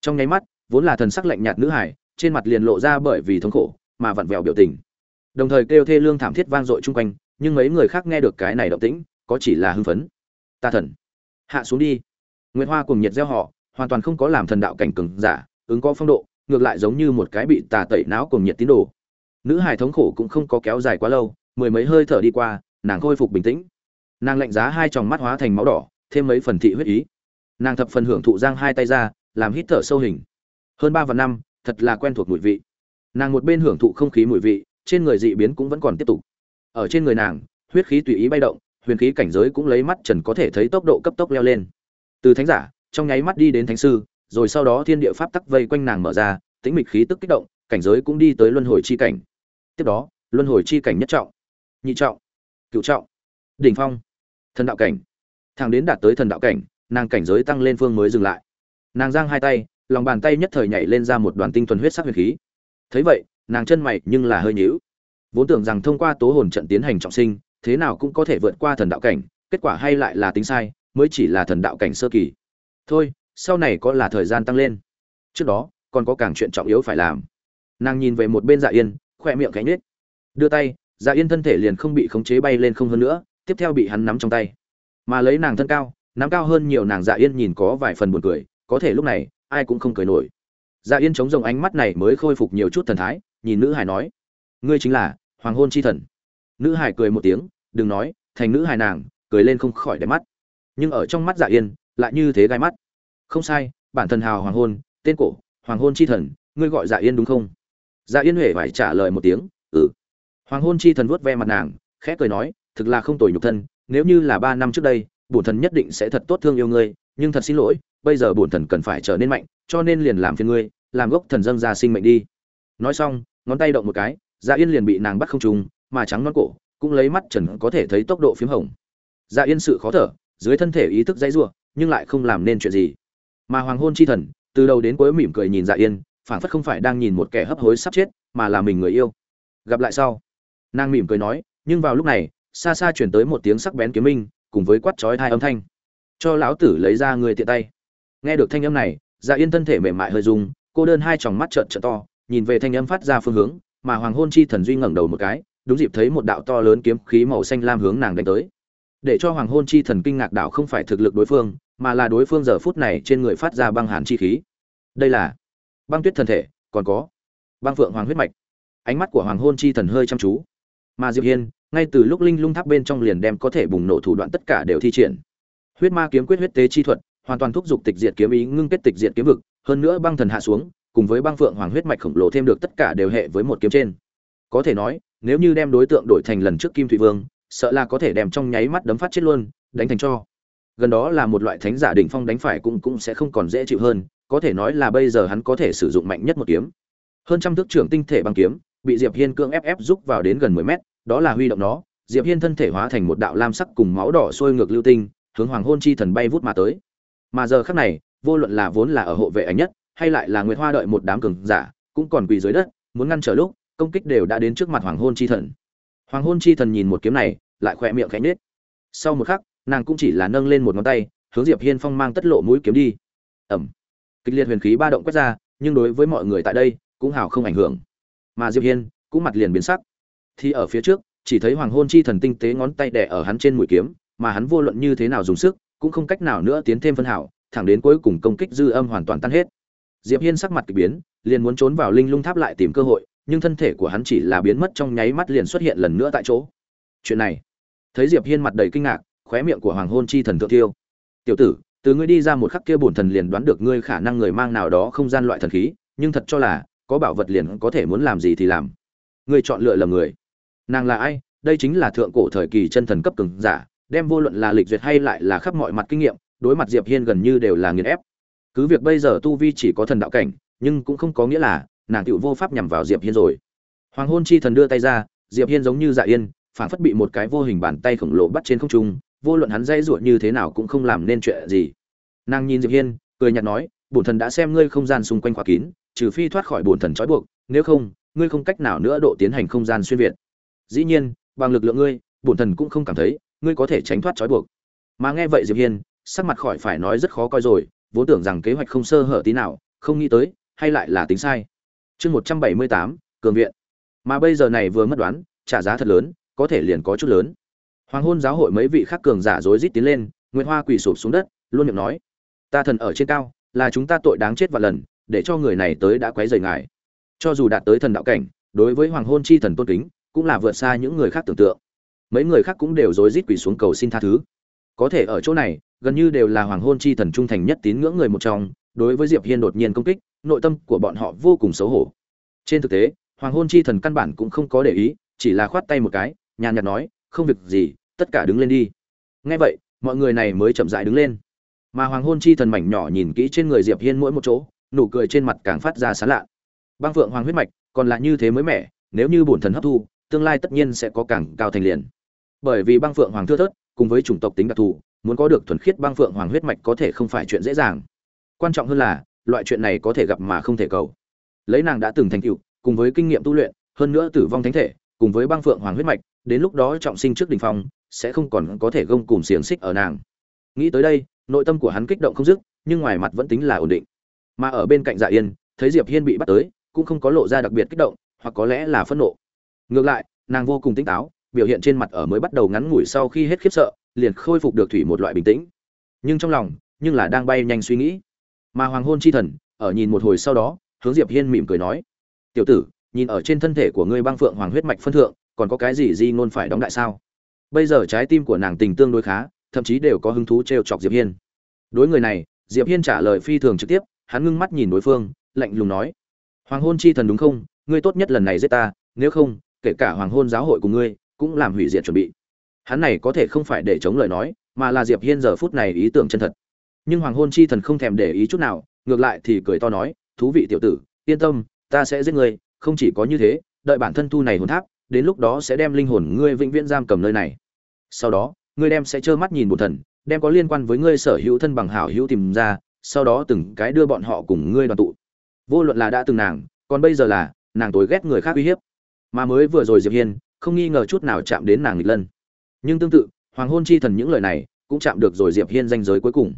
Trong nháy mắt, vốn là thần sắc lạnh nhạt nữ hải, trên mặt liền lộ ra bởi vì thống khổ mà vặn vẹo biểu tình. Đồng thời kêu thê lương thảm thiết vang dội chung quanh, nhưng mấy người khác nghe được cái này động tĩnh, có chỉ là hưng phấn. Ta thần, hạ xuống đi. Nguyệt Hoa cùng nhiệt gieo họ, hoàn toàn không có làm thần đạo cảnh cường giả, ứng có phong độ, ngược lại giống như một cái bị tà tẩy não cùng nhiệt tín đồ. Nữ hài thống khổ cũng không có kéo dài quá lâu, mười mấy hơi thở đi qua, nàng khôi phục bình tĩnh. Nàng lạnh giá hai tròng mắt hóa thành máu đỏ, thêm mấy phần thị huyết ý. Nàng thập phần hưởng thụ giang hai tay ra, làm hít thở sâu hình. Hơn ba và năm, thật là quen thuộc mùi vị. Nàng một bên hưởng thụ không khí mùi vị, trên người dị biến cũng vẫn còn tiếp tục. Ở trên người nàng, huyết khí tùy ý bay động, huyền khí cảnh giới cũng lấy mắt trần có thể thấy tốc độ cấp tốc leo lên. Từ thánh giả, trong nháy mắt đi đến thánh sư, rồi sau đó thiên địa pháp tắc vây quanh nàng mở ra, tĩnh mịch khí tức kích động cảnh giới cũng đi tới luân hồi chi cảnh. Tiếp đó luân hồi chi cảnh nhất trọng nhị trọng cựu trọng đỉnh phong thần đạo cảnh. Thằng đến đạt tới thần đạo cảnh nàng cảnh giới tăng lên phương mới dừng lại. Nàng giang hai tay lòng bàn tay nhất thời nhảy lên ra một đoàn tinh thuần huyết sắc huyền khí. Thấy vậy nàng chân mày nhưng là hơi nhíu. Vốn tưởng rằng thông qua tố hồn trận tiến hành trọng sinh thế nào cũng có thể vượt qua thần đạo cảnh kết quả hay lại là tính sai mới chỉ là thần đạo cảnh sơ kỳ. Thôi, sau này có là thời gian tăng lên. Trước đó, còn có càng chuyện trọng yếu phải làm. Nàng nhìn về một bên dạ yên khoe miệng cánh nết đưa tay dạ yên thân thể liền không bị khống chế bay lên không hơn nữa, tiếp theo bị hắn nắm trong tay. Mà lấy nàng thân cao, nắm cao hơn nhiều nàng dạ yên nhìn có vài phần buồn cười, có thể lúc này, ai cũng không cười nổi. Dạ yên chống rồng ánh mắt này mới khôi phục nhiều chút thần thái, nhìn nữ hải nói, ngươi chính là hoàng hôn chi thần. Nữ hải cười một tiếng, đừng nói, thành nữ hải nàng, cười lên không khỏi đẹp mắt nhưng ở trong mắt dạ yên, lại như thế gai mắt. Không sai, bản thân hào hoàng hôn, tên cổ, hoàng hôn chi thần, ngươi gọi dạ yên đúng không? Dạ yên huệ phải trả lời một tiếng ừ. Hoàng hôn chi thần vuốt ve mặt nàng, khẽ cười nói, thực là không tồi nhục thân, nếu như là ba năm trước đây, bổn thần nhất định sẽ thật tốt thương yêu ngươi, nhưng thật xin lỗi, bây giờ bổn thần cần phải trở nên mạnh, cho nên liền làm phiền ngươi, làm gốc thần dâng ra sinh mệnh đi. Nói xong, ngón tay động một cái dạ yên liền bị nàng bắt không trùng mà trắng non cổ, cũng lấy mắt trần có thể thấy tốc độ phím hồng. Dạ yên sự khó thở dưới thân thể ý thức dãy rủa, nhưng lại không làm nên chuyện gì. Mà hoàng hôn chi thần, từ đầu đến cuối mỉm cười nhìn dạ yên, phảng phất không phải đang nhìn một kẻ hấp hối sắp chết, mà là mình người yêu. Gặp lại sau, nàng mỉm cười nói, nhưng vào lúc này, xa xa truyền tới một tiếng sắc bén kiếm minh, cùng với quát chói hai âm thanh. Cho lão tử lấy ra người tiện tay. Nghe được thanh âm này dạ yên thân thể mềm mại hơi rung, cô đơn hai tròng mắt trợn trợn to, nhìn về thanh âm phát ra phương hướng, mà hoàng hôn chi thần duy ngẩng đầu một cái, đúng dịp thấy một đạo to lớn kiếm khí màu xanh lam hướng nàng đánh tới để cho hoàng hôn chi thần kinh ngạc đảo không phải thực lực đối phương, mà là đối phương giờ phút này trên người phát ra băng hàn chi khí. Đây là băng tuyết thần thể, còn có băng phượng hoàng huyết mạch. Ánh mắt của hoàng hôn chi thần hơi chăm chú. Mà diệp hiên, ngay từ lúc linh lung tháp bên trong liền đem có thể bùng nổ thủ đoạn tất cả đều thi triển. Huyết ma kiếm quyết huyết tế chi thuật, hoàn toàn thúc giục tịch diệt kiếm ý, ngưng kết tịch diệt kiếm vực, hơn nữa băng thần hạ xuống, cùng với băng phượng hoàng huyết mạch khổng lồ thêm được tất cả đều hệ với một kiếm trên. Có thể nói, nếu như đem đối tượng đổi thành lần trước kim thủy vương sợ là có thể đem trong nháy mắt đấm phát chết luôn, đánh thành cho. Gần đó là một loại thánh giả đỉnh phong đánh phải cũng cũng sẽ không còn dễ chịu hơn, có thể nói là bây giờ hắn có thể sử dụng mạnh nhất một kiếm. Hơn trăm thước trưởng tinh thể băng kiếm, bị diệp hiên cương ép ép giúp vào đến gần 10 mét, đó là huy động nó, diệp hiên thân thể hóa thành một đạo lam sắc cùng máu đỏ sôi ngược lưu tinh, hướng hoàng hôn chi thần bay vút mà tới. Mà giờ khắc này, vô luận là vốn là ở hộ vệ ảnh nhất, hay lại là nguyệt hoa đợi một đám cường giả, cũng còn quỳ dưới đất, muốn ngăn trở lúc, công kích đều đã đến trước mặt hoàng hôn chi thần hoàng hôn chi thần nhìn một kiếm này, lại khỏe miệng khẽ nết sau một khắc, nàng cũng chỉ là nâng lên một ngón tay, hướng diệp hiên phong mang tất lộ mũi kiếm đi. Ẩm. Kịch liệt huyền khí ba động quét ra, nhưng đối với mọi người tại đây, cũng hào không ảnh hưởng. Mà diệp hiên, cũng mặt liền biến sắc. Thì ở phía trước, chỉ thấy hoàng hôn chi thần tinh tế ngón tay đè ở hắn trên mũi kiếm, mà hắn vô luận như thế nào dùng sức, cũng không cách nào nữa tiến thêm phân hảo, thẳng đến cuối cùng công kích dư âm hoàn toàn tan hết. Diệp hiên sắc mặt kỳ biến, liền muốn trốn vào linh lung tháp lại tìm cơ hội nhưng thân thể của hắn chỉ là biến mất trong nháy mắt liền xuất hiện lần nữa tại chỗ. Chuyện này, thấy diệp hiên mặt đầy kinh ngạc, khóe miệng của hoàng hôn chi thần thượng tiêu tiểu tử, từ ngươi đi ra một khắc kia bổn thần liền đoán được ngươi khả năng người mang nào đó không gian loại thần khí, nhưng thật cho là, có bảo vật liền có thể muốn làm gì thì làm. Ngươi chọn lựa lầm người. Nàng là ai? Đây chính là thượng cổ thời kỳ chân thần cấp cường giả, đem vô luận là lịch duyệt hay lại là khắp mọi mặt kinh nghiệm, đối mặt diệp hiên gần như đều là nghiền ép. Cứ việc bây giờ tu vi chỉ có thần đạo cảnh, nhưng cũng không có nghĩa là nàng tựu vô pháp nhằm vào diệp hiên rồi. Hoàng hôn chi thần đưa tay ra, diệp hiên giống như dạ yên phản phất bị một cái vô hình bàn tay khổng lồ bắt trên không trung, vô luận hắn dây ruột như thế nào cũng không làm nên chuyện gì. Nàng nhìn diệp hiên, cười nhạt nói, bổn thần đã xem ngươi không gian xung quanh khóa kín, trừ phi thoát khỏi bổn thần trói buộc, nếu không, ngươi không cách nào nữa độ tiến hành không gian xuyên việt. Dĩ nhiên, bằng lực lượng ngươi, bổn thần cũng không cảm thấy, ngươi có thể tránh thoát trói buộc. Mà nghe vậy diệp hiên, sắc mặt khỏi phải nói rất khó coi rồi, vốn tưởng rằng kế hoạch không sơ hở tí nào, không nghĩ tới, hay lại là tính sai chương một trăm bảy mươi tám, cường viện. Mà bây giờ này vừa mất đoán, trả giá thật lớn, có thể liền có chút lớn. Hoàng hôn giáo hội mấy vị khác cường giả rối rít tiến lên, nguyệt hoa quỳ sụp xuống đất, luôn miệng nói, ta thần ở trên cao, là chúng ta tội đáng chết và lần, để cho người này tới đã quấy rầy ngài. Cho dù đạt tới thần đạo cảnh, đối với hoàng hôn chi thần tôn kính, cũng là vượt xa những người khác tưởng tượng. Mấy người khác cũng đều rối rít quỳ xuống cầu xin tha thứ. Có thể ở chỗ này, gần như đều là hoàng hôn chi thần trung thành nhất tín ngưỡng người một trong đối với diệp hiên đột nhiên công kích, nội tâm của bọn họ vô cùng xấu hổ. Trên thực tế, hoàng hôn chi thần căn bản cũng không có để ý, chỉ là khoát tay một cái, nhàn nhạt nói, không việc gì, tất cả đứng lên đi. Nghe vậy, mọi người này mới chậm rãi đứng lên. Mà hoàng hôn chi thần mảnh nhỏ nhìn kỹ trên người diệp hiên mỗi một chỗ, nụ cười trên mặt càng phát ra sán lạ. Băng phượng hoàng huyết mạch, còn là như thế mới mẻ, nếu như bổn thần hấp thu, tương lai tất nhiên sẽ có càng cao thành liền. Bởi vì băng phượng hoàng thưa thớt, cùng với chủng tộc tính đặc thù, muốn có được thuần khiết băng phượng hoàng huyết mạch có thể không phải chuyện dễ dàng quan trọng hơn là, loại chuyện này có thể gặp mà không thể cầu. Lấy nàng đã từng thành tựu, cùng với kinh nghiệm tu luyện, hơn nữa tử vong thánh thể, cùng với băng phượng hoàng huyết mạch, đến lúc đó trọng sinh trước đình phong, sẽ không còn có thể gông cùng xiềng xích ở nàng. Nghĩ tới đây, nội tâm của hắn kích động không dứt, nhưng ngoài mặt vẫn tính là ổn định. Mà ở bên cạnh dạ yên, thấy diệp hiên bị bắt tới, cũng không có lộ ra đặc biệt kích động, hoặc có lẽ là phẫn nộ. Ngược lại, nàng vô cùng tỉnh táo, biểu hiện trên mặt ở mới bắt đầu ngắn ngủi sau khi hết khiếp sợ, liền khôi phục được thủy một loại bình tĩnh. Nhưng trong lòng, nhưng là đang bay nhanh suy nghĩ mà hoàng hôn chi thần, ở nhìn một hồi sau đó, hướng diệp hiên mỉm cười nói, tiểu tử, nhìn ở trên thân thể của ngươi băng phượng hoàng huyết mạch phân thượng, còn có cái gì di ngôn phải đóng đại sao? Bây giờ trái tim của nàng tình tương đối khá, thậm chí đều có hứng thú trêu chọc diệp hiên. Đối người này, diệp hiên trả lời phi thường trực tiếp, hắn ngưng mắt nhìn đối phương, lạnh lùng nói, hoàng hôn chi thần đúng không? Ngươi tốt nhất lần này giết ta, nếu không, kể cả hoàng hôn giáo hội của ngươi, cũng làm hủy diệt chuẩn bị. Hắn này có thể không phải để chống lời nói, mà là diệp hiên giờ phút này ý tưởng chân thật nhưng hoàng hôn chi thần không thèm để ý chút nào, ngược lại thì cười to nói, thú vị tiểu tử, yên tâm, ta sẽ giết ngươi, không chỉ có như thế, đợi bản thân thu này hồn tháp, đến lúc đó sẽ đem linh hồn ngươi vĩnh viễn giam cầm nơi này. Sau đó, ngươi đem sẽ trơ mắt nhìn một thần, đem có liên quan với ngươi sở hữu thân bằng hảo hữu tìm ra, sau đó từng cái đưa bọn họ cùng ngươi đoàn tụ. Vô luận là đã từng nàng, còn bây giờ là, nàng tối ghét người khác uy hiếp. Mà mới vừa rồi diệp hiên, không nghi ngờ chút nào chạm đến nàng nghịch lân. Nhưng tương tự, hoàng hôn chi thần những lời này, cũng chạm được rồi diệp hiên danh giới cuối cùng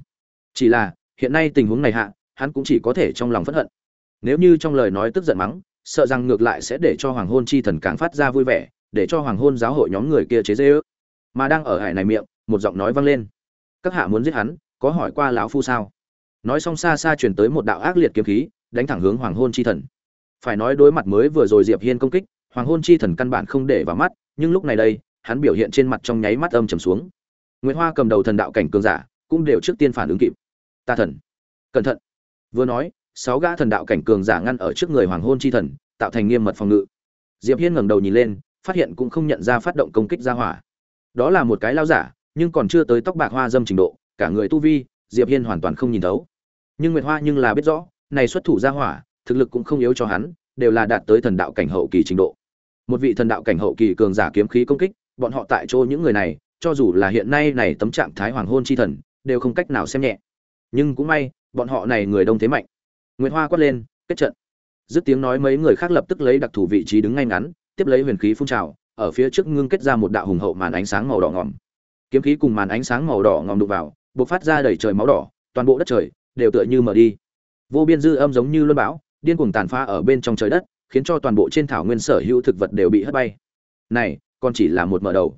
chỉ là, hiện nay tình huống này hạ, hắn cũng chỉ có thể trong lòng phẫn hận. Nếu như trong lời nói tức giận mắng, sợ rằng ngược lại sẽ để cho hoàng hôn chi thần càng phát ra vui vẻ, để cho hoàng hôn giáo hội nhóm người kia chế dê ước. Mà đang ở hải này miệng, một giọng nói vang lên. Các hạ muốn giết hắn, có hỏi qua lão phu sao? Nói xong xa xa truyền tới một đạo ác liệt kiếm khí, đánh thẳng hướng hoàng hôn chi thần. Phải nói đối mặt mới vừa rồi diệp hiên công kích, hoàng hôn chi thần căn bản không để vào mắt, nhưng lúc này đây, hắn biểu hiện trên mặt trong nháy mắt âm trầm xuống. Nguyễn hoa cầm đầu thần đạo cảnh cường giả, cũng đều trước tiên phản ứng kịp ta thần. Cẩn thận. Vừa nói, sáu gã thần đạo cảnh cường giả ngăn ở trước người hoàng hôn chi thần, tạo thành nghiêm mật phòng ngự. Diệp hiên ngẩng đầu nhìn lên, phát hiện cũng không nhận ra phát động công kích ra hỏa. Đó là một cái lao giả, nhưng còn chưa tới tóc bạc hoa dâm trình độ, cả người tu vi, diệp hiên hoàn toàn không nhìn thấu. Nhưng nguyệt hoa nhưng là biết rõ, này xuất thủ ra hỏa, thực lực cũng không yếu cho hắn, đều là đạt tới thần đạo cảnh hậu kỳ trình độ. Một vị thần đạo cảnh hậu kỳ cường giả kiếm khí công kích, bọn họ tại chỗ những người này, cho dù là hiện nay này tấm trạng thái hoàng hôn chi thần, đều không cách nào xem nhẹ nhưng cũng may, bọn họ này người đông thế mạnh. Nguyễn hoa quát lên, kết trận. Dứt tiếng nói mấy người khác lập tức lấy đặc thủ vị trí đứng ngay ngắn, tiếp lấy huyền khí phun trào, ở phía trước ngưng kết ra một đạo hùng hậu màn ánh sáng màu đỏ ngòm. Kiếm khí cùng màn ánh sáng màu đỏ ngòm đụng vào, bộc phát ra đầy trời máu đỏ, toàn bộ đất trời đều tựa như mở đi. Vô biên dư âm giống như luân bão, điên cuồng tàn phá ở bên trong trời đất, khiến cho toàn bộ trên thảo nguyên sở hữu thực vật đều bị hất bay. Này, còn chỉ là một mở đầu.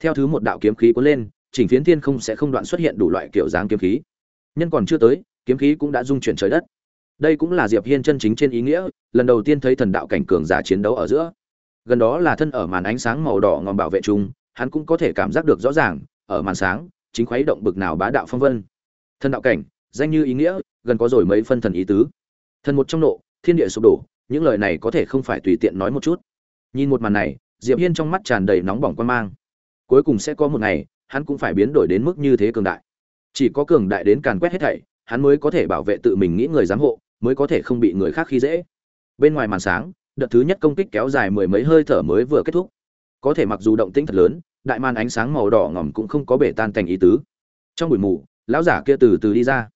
Theo thứ một đạo kiếm khí cuốn lên, chỉnh phiến thiên không sẽ không đoạn xuất hiện đủ loại kiểu dáng kiếm khí nhân còn chưa tới, kiếm khí cũng đã dung chuyển trời đất. Đây cũng là diệp hiên chân chính trên ý nghĩa, lần đầu tiên thấy thần đạo cảnh cường giả chiến đấu ở giữa. Gần đó là thân ở màn ánh sáng màu đỏ ngòm bảo vệ chung, hắn cũng có thể cảm giác được rõ ràng, ở màn sáng, chính khuấy động bực nào bá đạo phong vân. Thần đạo cảnh, danh như ý nghĩa, gần có rồi mấy phân thần ý tứ. Thần một trong nộ, thiên địa sụp đổ, những lời này có thể không phải tùy tiện nói một chút. Nhìn một màn này, diệp hiên trong mắt tràn đầy nóng bỏng quan mang. Cuối cùng sẽ có một ngày, hắn cũng phải biến đổi đến mức như thế cường đại chỉ có cường đại đến càn quét hết thảy, hắn mới có thể bảo vệ tự mình nghĩ người giám hộ, mới có thể không bị người khác khi dễ. Bên ngoài màn sáng, đợt thứ nhất công kích kéo dài mười mấy hơi thở mới vừa kết thúc. Có thể mặc dù động tĩnh thật lớn, đại màn ánh sáng màu đỏ ngỏm cũng không có bể tan thành ý tứ. Trong buổi mù, lão giả kia từ từ đi ra.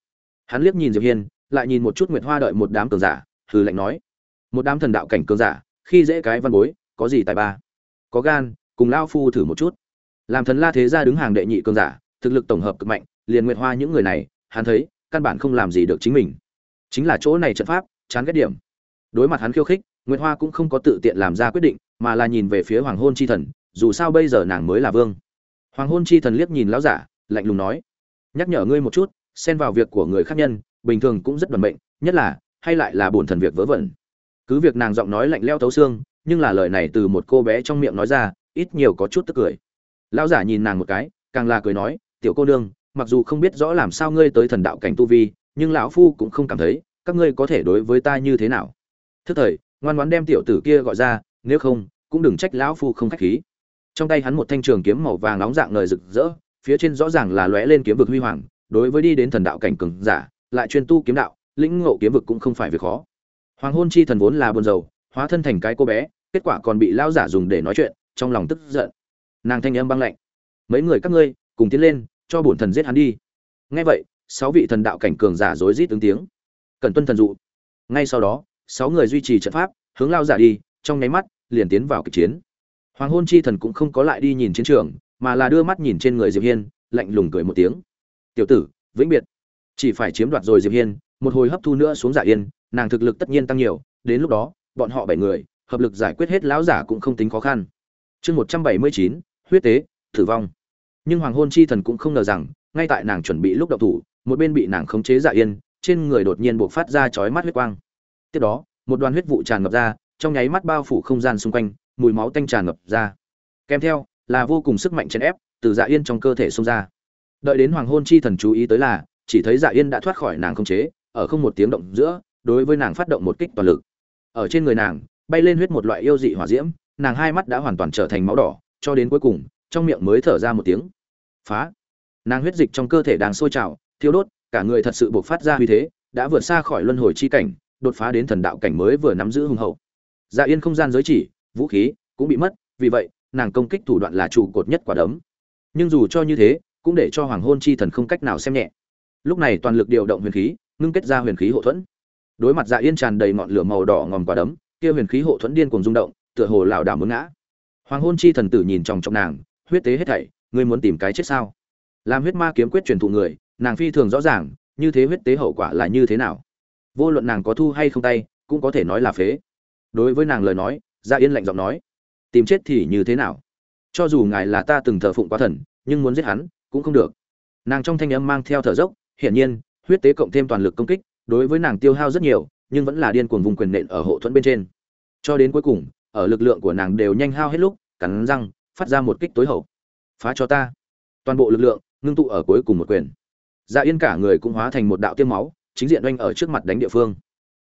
Hắn liếc nhìn diệp hiên, lại nhìn một chút nguyệt hoa đợi một đám cường giả, hừ lạnh nói. Một đám thần đạo cảnh cường giả, khi dễ cái văn bối, có gì tài ba? Có gan, cùng lao phu thử một chút. Làm thần la thế gia đứng hàng đệ nhị cường giả, thực lực tổng hợp cực mạnh liền nguyệt hoa những người này, hắn thấy, căn bản không làm gì được chính mình. Chính là chỗ này trận pháp, chán ghét điểm. Đối mặt hắn khiêu khích, nguyệt hoa cũng không có tự tiện làm ra quyết định, mà là nhìn về phía hoàng hôn chi thần, dù sao bây giờ nàng mới là vương. Hoàng hôn chi thần liếc nhìn lão giả, lạnh lùng nói, nhắc nhở ngươi một chút, xen vào việc của người khác nhân, bình thường cũng rất đoàn mệnh nhất là, hay lại là bổn thần việc vớ vẩn. Cứ việc nàng giọng nói lạnh leo thấu xương, nhưng là lời này từ một cô bé trong miệng nói ra, ít nhiều có chút tức cười. Lão giả nhìn nàng một cái, càng là cười nói, tiểu cô nương mặc dù không biết rõ làm sao ngươi tới thần đạo cảnh tu vi, nhưng lão phu cũng không cảm thấy, các ngươi có thể đối với ta như thế nào? Thức thời, ngoan ngoãn đem tiểu tử kia gọi ra, nếu không, cũng đừng trách lão phu không khách khí. Trong tay hắn một thanh trường kiếm màu vàng nóng dạng ngời rực rỡ, phía trên rõ ràng là lóe lên kiếm vực huy hoàng, đối với đi đến thần đạo cảnh cường giả, lại chuyên tu kiếm đạo, lĩnh ngộ kiếm vực cũng không phải việc khó. Hoàng hôn chi thần vốn là buồn rầu, hóa thân thành cái cô bé, kết quả còn bị lao giả dùng để nói chuyện, trong lòng tức giận. Nàng thanh âm băng lạnh. Mấy người các ngươi, cùng tiến lên cho bổn thần giết hắn đi. Ngay vậy, sáu vị thần đạo cảnh cường giả rối rít ứng tiếng. Cần tuân thần dụ. Ngay sau đó, sáu người duy trì trận pháp, hướng lao giả đi, trong nháy mắt, liền tiến vào kịch chiến. Hoàng hôn chi thần cũng không có lại đi nhìn chiến trường, mà là đưa mắt nhìn trên người diệp hiên, lạnh lùng cười một tiếng. Tiểu tử, vĩnh biệt. Chỉ phải chiếm đoạt rồi diệp hiên, một hồi hấp thu nữa xuống giả yên, nàng thực lực tất nhiên tăng nhiều, đến lúc đó, bọn họ bảy người, hợp lực giải quyết hết lão giả cũng không tính khó khăn. Chương một trăm bảy mươi chín, huyết tế, tử vong nhưng hoàng hôn chi thần cũng không ngờ rằng, ngay tại nàng chuẩn bị lúc đậu thủ, một bên bị nàng khống chế dạ yên, trên người đột nhiên buộc phát ra chói mắt huyết quang. Tiếp đó, một đoàn huyết vụ tràn ngập ra, trong nháy mắt bao phủ không gian xung quanh, mùi máu tanh tràn ngập ra. Kèm theo, là vô cùng sức mạnh chèn ép, từ dạ yên trong cơ thể xông ra. Đợi đến hoàng hôn chi thần chú ý tới là, chỉ thấy dạ yên đã thoát khỏi nàng khống chế, ở không một tiếng động giữa, đối với nàng phát động một kích toàn lực. Ở trên người nàng, bay lên huyết một loại yêu dị hỏa diễm, nàng hai mắt đã hoàn toàn trở thành máu đỏ, cho đến cuối cùng, trong miệng mới thở ra một tiếng phá. Nàng huyết dịch trong cơ thể đang sôi trào, thiêu đốt, cả người thật sự buộc phát ra uy thế, đã vượt xa khỏi luân hồi chi cảnh, đột phá đến thần đạo cảnh mới vừa nắm giữ hùng hậu. Dạ yên không gian giới chỉ, vũ khí cũng bị mất, vì vậy, nàng công kích thủ đoạn là trụ cột nhất quả đấm. Nhưng dù cho như thế, cũng để cho hoàng hôn chi thần không cách nào xem nhẹ. Lúc này toàn lực điều động huyền khí, ngưng kết ra huyền khí hộ thuẫn. Đối mặt dạ yên tràn đầy ngọn lửa màu đỏ ngòm quả đấm, kia huyền khí hộ thuẫn điên cuồng rung động, tựa hồ lảo đảo muốn ngã. Hoàng hôn chi thần tử nhìn trong trong nàng, huyết tế hết thảy ngươi muốn tìm cái chết sao? Làm huyết ma kiếm quyết truyền thụ người, nàng phi thường rõ ràng, như thế huyết tế hậu quả là như thế nào. Vô luận nàng có thu hay không tay, cũng có thể nói là phế. Đối với nàng lời nói dạ yên lạnh giọng nói, tìm chết thì như thế nào? Cho dù ngài là ta từng thờ phụng quá thần, nhưng muốn giết hắn, cũng không được. Nàng trong thanh âm mang theo thở dốc, hiển nhiên, huyết tế cộng thêm toàn lực công kích, đối với nàng tiêu hao rất nhiều, nhưng vẫn là điên cuồng vùng quyền nện ở hộ thuẫn bên trên. Cho đến cuối cùng, ở lực lượng của nàng đều nhanh hao hết lúc, cắn răng, phát ra một kích tối hậu phá cho ta. Toàn bộ lực lượng ngưng tụ ở cuối cùng một quyền. Dạ yên cả người cũng hóa thành một đạo tiêm máu, chính diện oanh ở trước mặt đánh địa phương.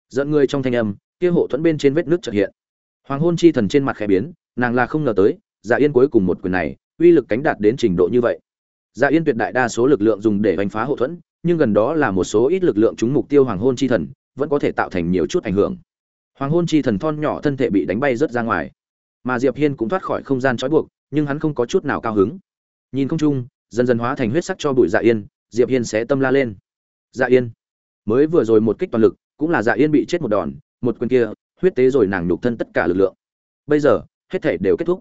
Dẫn người trong thanh âm, kia hộ thuẫn bên trên vết nước chợt hiện. Hoàng hôn chi thần trên mặt khẽ biến, nàng là không ngờ tới dạ yên cuối cùng một quyền này, uy lực cánh đạt đến trình độ như vậy. Dạ yên tuyệt đại đa số lực lượng dùng để oanh phá hộ thuẫn, nhưng gần đó là một số ít lực lượng trúng mục tiêu hoàng hôn chi thần, vẫn có thể tạo thành nhiều chút ảnh hưởng. Hoàng hôn chi thần thon nhỏ thân thể bị đánh bay rớt ra ngoài. Mà diệp hiên cũng thoát khỏi không gian trói buộc nhưng hắn không có chút nào cao hứng. Nhìn không chung, dần dần hóa thành huyết sắc cho bụi dạ yên, diệp hiên sẽ tâm la lên. Dạ yên, mới vừa rồi một kích toàn lực, cũng là dạ yên bị chết một đòn, một quyền kia, huyết tế rồi nàng nhục thân tất cả lực lượng. Bây giờ, hết thể đều kết thúc.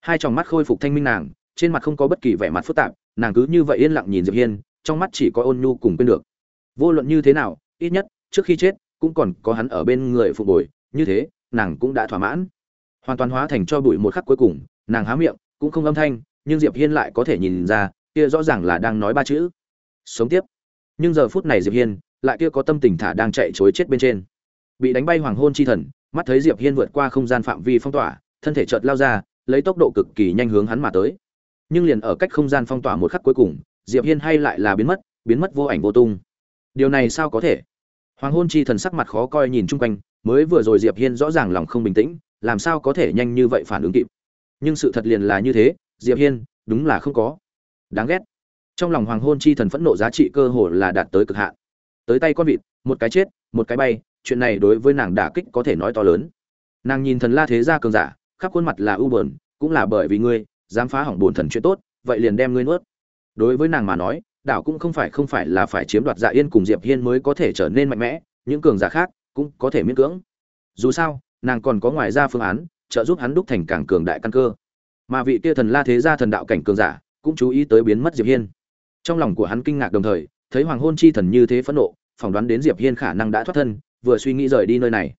Hai tròng mắt khôi phục thanh minh nàng, trên mặt không có bất kỳ vẻ mặt phức tạp, nàng cứ như vậy yên lặng nhìn diệp hiên, trong mắt chỉ có ôn nhu cùng quên được. Vô luận như thế nào, ít nhất, trước khi chết, cũng còn có hắn ở bên người phục bồi như thế, nàng cũng đã thỏa mãn. Hoàn toàn hóa thành cho bụi một khắc cuối cùng, nàng há miệng cũng không âm thanh, nhưng diệp hiên lại có thể nhìn ra, kia rõ ràng là đang nói ba chữ. Sống tiếp. Nhưng giờ phút này diệp hiên, lại kia có tâm tình thả đang chạy chối chết bên trên. Bị đánh bay hoàng hôn chi thần, mắt thấy diệp hiên vượt qua không gian phạm vi phong tỏa, thân thể chợt lao ra, lấy tốc độ cực kỳ nhanh hướng hắn mà tới. Nhưng liền ở cách không gian phong tỏa một khắc cuối cùng, diệp hiên hay lại là biến mất biến mất vô ảnh vô tung. Điều này sao có thể? Hoàng hôn chi thần sắc mặt khó coi nhìn chung quanh, mới vừa rồi diệp hiên rõ ràng lòng không bình tĩnh, làm sao có thể nhanh như vậy phản ứng kịp? Nhưng sự thật liền là như thế, diệp hiên, đúng là không có. Đáng ghét. Trong lòng hoàng hôn chi thần phẫn nộ giá trị cơ hồ là đạt tới cực hạn. Tới tay con vịt, một cái chết, một cái bay, chuyện này đối với nàng đả kích có thể nói to lớn. Nàng nhìn thần la thế gia cường giả, khắp khuôn mặt là u buồn, cũng là bởi vì ngươi, dám phá hỏng bổn thần chuyện tốt, vậy liền đem ngươi nuốt. Đối với nàng mà nói, đảo cũng không phải không phải là phải chiếm đoạt dạ yên cùng diệp hiên mới có thể trở nên mạnh mẽ, những cường giả khác cũng có thể miễn cưỡng. Dù sao, nàng còn có ngoài ra phương án trợ giúp hắn đúc thành càng cường đại căn cơ. Mà vị kia thần la thế gia thần đạo cảnh cường giả cũng chú ý tới biến mất diệp hiên. Trong lòng của hắn kinh ngạc đồng thời, thấy hoàng hôn chi thần như thế phẫn nộ, phỏng đoán đến diệp hiên khả năng đã thoát thân, vừa suy nghĩ rời đi nơi này,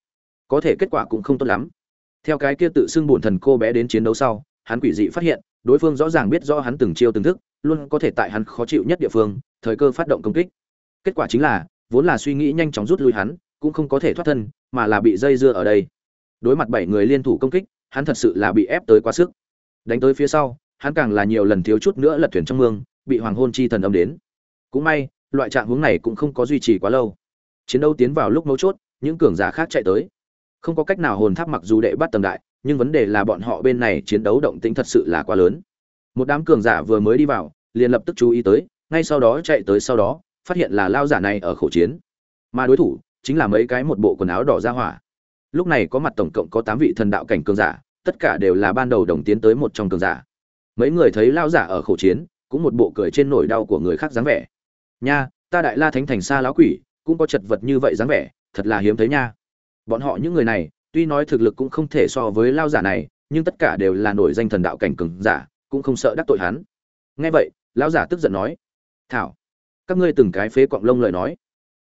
có thể kết quả cũng không tốt lắm. Theo cái kia tự xưng bổn thần cô bé đến chiến đấu sau, hắn quỷ dị phát hiện, đối phương rõ ràng biết rõ hắn từng chiêu từng thức, luôn có thể tại hắn khó chịu nhất địa phương, thời cơ phát động công kích. Kết quả chính là, vốn là suy nghĩ nhanh chóng rút lui hắn, cũng không có thể thoát thân, mà là bị dây dưa ở đây đối mặt bảy người liên thủ công kích, hắn thật sự là bị ép tới quá sức. Đánh tới phía sau, hắn càng là nhiều lần thiếu chút nữa lật thuyền trong mương, bị hoàng hôn chi thần âm đến. Cũng may, loại trạng hướng này cũng không có duy trì quá lâu. Chiến đấu tiến vào lúc mấu chốt, những cường giả khác chạy tới. Không có cách nào hồn tháp mặc dù đệ bắt tầng đại, nhưng vấn đề là bọn họ bên này chiến đấu động tĩnh thật sự là quá lớn. Một đám cường giả vừa mới đi vào, liền lập tức chú ý tới, ngay sau đó chạy tới sau đó, phát hiện là lao giả này ở khẩu chiến. Mà đối thủ chính là mấy cái một bộ quần áo đỏ ra hỏa lúc này có mặt tổng cộng có tám vị thần đạo cảnh cường giả, tất cả đều là ban đầu đồng tiến tới một trong cường giả. Mấy người thấy lao giả ở khổ chiến, cũng một bộ cười trên nỗi đau của người khác dáng vẻ. Nha, ta đại la thánh thành xa lão quỷ, cũng có chật vật như vậy dáng vẻ, thật là hiếm thấy nha. Bọn họ những người này, tuy nói thực lực cũng không thể so với lao giả này, nhưng tất cả đều là nổi danh thần đạo cảnh cường giả, cũng không sợ đắc tội hắn. Nghe vậy, lão giả tức giận nói, thảo, các ngươi từng cái phế quạng lông lời nói.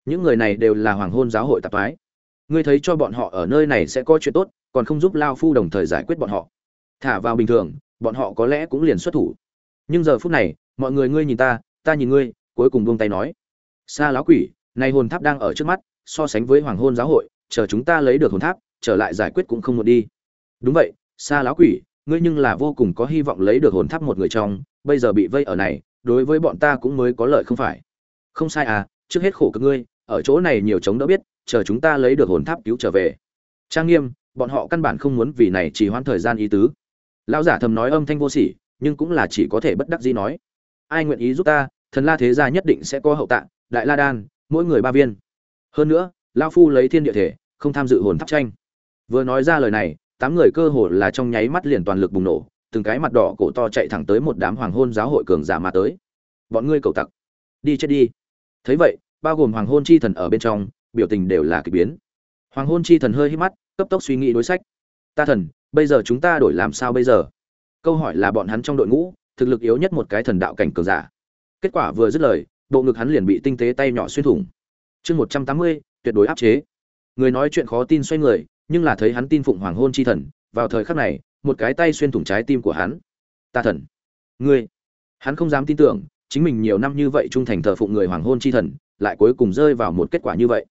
Những người này đều là hoàng hôn giáo hội tạp ái ngươi thấy cho bọn họ ở nơi này sẽ có chuyện tốt, còn không giúp lao phu đồng thời giải quyết bọn họ. Thả vào bình thường, bọn họ có lẽ cũng liền xuất thủ. Nhưng giờ phút này, mọi người ngươi nhìn ta ta nhìn ngươi, cuối cùng buông tay nói. Xa lão quỷ, này hồn tháp đang ở trước mắt, so sánh với hoàng hôn giáo hội, chờ chúng ta lấy được hồn tháp, trở lại giải quyết cũng không một đi. Đúng vậy xa lão quỷ, ngươi nhưng là vô cùng có hy vọng lấy được hồn tháp một người trong, bây giờ bị vây ở này, đối với bọn ta cũng mới có lợi không phải. Không sai à trước hết khổ cực ngươi, ở chỗ này nhiều chống đỡ biết chờ chúng ta lấy được hồn tháp cứu trở về. Trang nghiêm, bọn họ căn bản không muốn vì này chỉ hoãn thời gian ý tứ. Lão giả thầm nói âm thanh vô sỉ, nhưng cũng là chỉ có thể bất đắc dĩ nói. Ai nguyện ý giúp ta, thần la thế gia nhất định sẽ có hậu tạ, đại la đan, mỗi người ba viên. Hơn nữa lao phu lấy thiên địa thể, không tham dự hồn tháp tranh. Vừa nói ra lời này, tám người cơ hồ là trong nháy mắt liền toàn lực bùng nổ, từng cái mặt đỏ cổ to chạy thẳng tới một đám hoàng hôn giáo hội cường giả mà tới. Bọn ngươi cầu tặc. Đi chết đi. Thấy vậy, bao gồm hoàng hôn chi thần ở bên trong biểu tình đều là kỳ biến. Hoàng hôn chi thần hơi hít mắt, cấp tốc suy nghĩ đối sách. Ta thần, bây giờ chúng ta đổi làm sao bây giờ? Câu hỏi là bọn hắn trong đội ngũ, thực lực yếu nhất một cái thần đạo cảnh cường giả. Kết quả vừa dứt lời, bộ ngực hắn liền bị tinh tế tay nhỏ xuyên thủng. Chương một trăm tám mươi, tuyệt đối áp chế. Người nói chuyện khó tin xoay người, nhưng là thấy hắn tin phụng hoàng hôn chi thần, vào thời khắc này, một cái tay xuyên thủng trái tim của hắn. Ta thần. Ngươi. Hắn không dám tin tưởng, chính mình nhiều năm như vậy trung thành thờ phụng người hoàng hôn chi thần, lại cuối cùng rơi vào một kết quả như vậy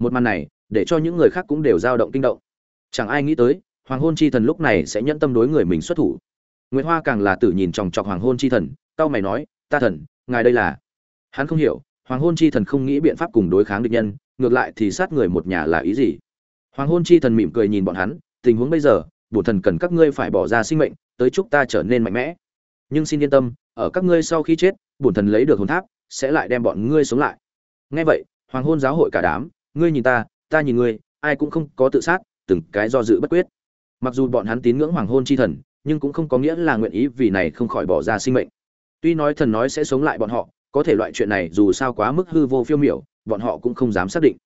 một màn này, để cho những người khác cũng đều dao động kinh động. Chẳng ai nghĩ tới, hoàng hôn chi thần lúc này sẽ nhẫn tâm đối người mình xuất thủ. Nguyễn hoa càng là tử nhìn chòng chọc hoàng hôn chi thần tao mày nói, ta thần, ngài đây là? Hắn không hiểu, hoàng hôn chi thần không nghĩ biện pháp cùng đối kháng địch nhân, ngược lại thì sát người một nhà là ý gì? Hoàng hôn chi thần mỉm cười nhìn bọn hắn, tình huống bây giờ, bổn thần cần các ngươi phải bỏ ra sinh mệnh, tới chúc ta trở nên mạnh mẽ. Nhưng xin yên tâm, ở các ngươi sau khi chết, bổn thần lấy được hồn tháp, sẽ lại đem bọn ngươi sống lại. Nghe vậy, hoàng hôn giáo hội cả đám ngươi nhìn ta ta nhìn ngươi, ai cũng không có tự sát, từng cái do dự bất quyết. Mặc dù bọn hắn tín ngưỡng hoàng hôn chi thần, nhưng cũng không có nghĩa là nguyện ý vì này không khỏi bỏ ra sinh mệnh. Tuy nói thần nói sẽ sống lại bọn họ, có thể loại chuyện này dù sao quá mức hư vô phiêu miểu, bọn họ cũng không dám xác định.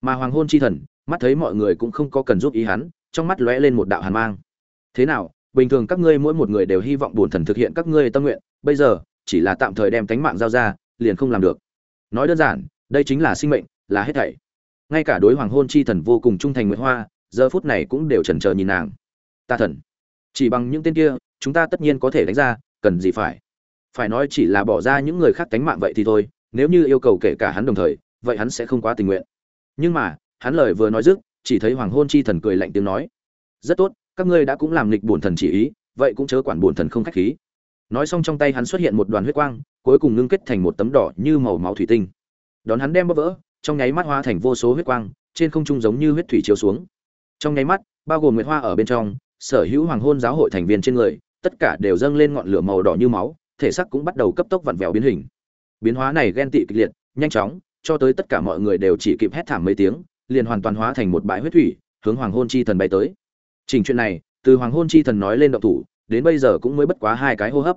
Mà hoàng hôn chi thần, mắt thấy mọi người cũng không có cần giúp ý hắn, trong mắt lóe lên một đạo hàn mang. Thế nào, bình thường các ngươi mỗi một người đều hy vọng bổn thần thực hiện các ngươi tâm nguyện, bây giờ, chỉ là tạm thời đem tánh mạng giao ra, liền không làm được. Nói đơn giản, đây chính là sinh mệnh, là hết thảy ngay cả đối hoàng hôn chi thần vô cùng trung thành nguyệt hoa, giờ phút này cũng đều chần chờ nhìn nàng. Ta thần, chỉ bằng những tên kia, chúng ta tất nhiên có thể đánh ra, cần gì phải? Phải nói chỉ là bỏ ra những người khác tánh mạng vậy thì thôi, nếu như yêu cầu kể cả hắn đồng thời, vậy hắn sẽ không quá tình nguyện. Nhưng mà, hắn lời vừa nói dứt, chỉ thấy hoàng hôn chi thần cười lạnh tiếng nói, rất tốt, các ngươi đã cũng làm nghịch bổn thần chỉ ý, vậy cũng chớ quản bổn thần không khách khí. Nói xong trong tay hắn xuất hiện một đoàn huyết quang, cuối cùng ngưng kết thành một tấm đỏ như màu máu thủy tinh. Đón hắn đem bóp vỡ trong nháy mắt hoa thành vô số huyết quang, trên không trung giống như huyết thủy chiếu xuống. Trong nháy mắt, bao gồm nguyệt hoa ở bên trong, sở hữu hoàng hôn giáo hội thành viên trên người, tất cả đều dâng lên ngọn lửa màu đỏ như máu, thể xác cũng bắt đầu cấp tốc vặn vẹo biến hình. Biến hóa này ghen tị kịch liệt, nhanh chóng, cho tới tất cả mọi người đều chỉ kịp hét thảm mấy tiếng, liền hoàn toàn hóa thành một bãi huyết thủy, hướng hoàng hôn chi thần bay tới. Trình chuyện này, từ hoàng hôn chi thần nói lên động thủ, đến bây giờ cũng mới bất quá hai cái hô hấp.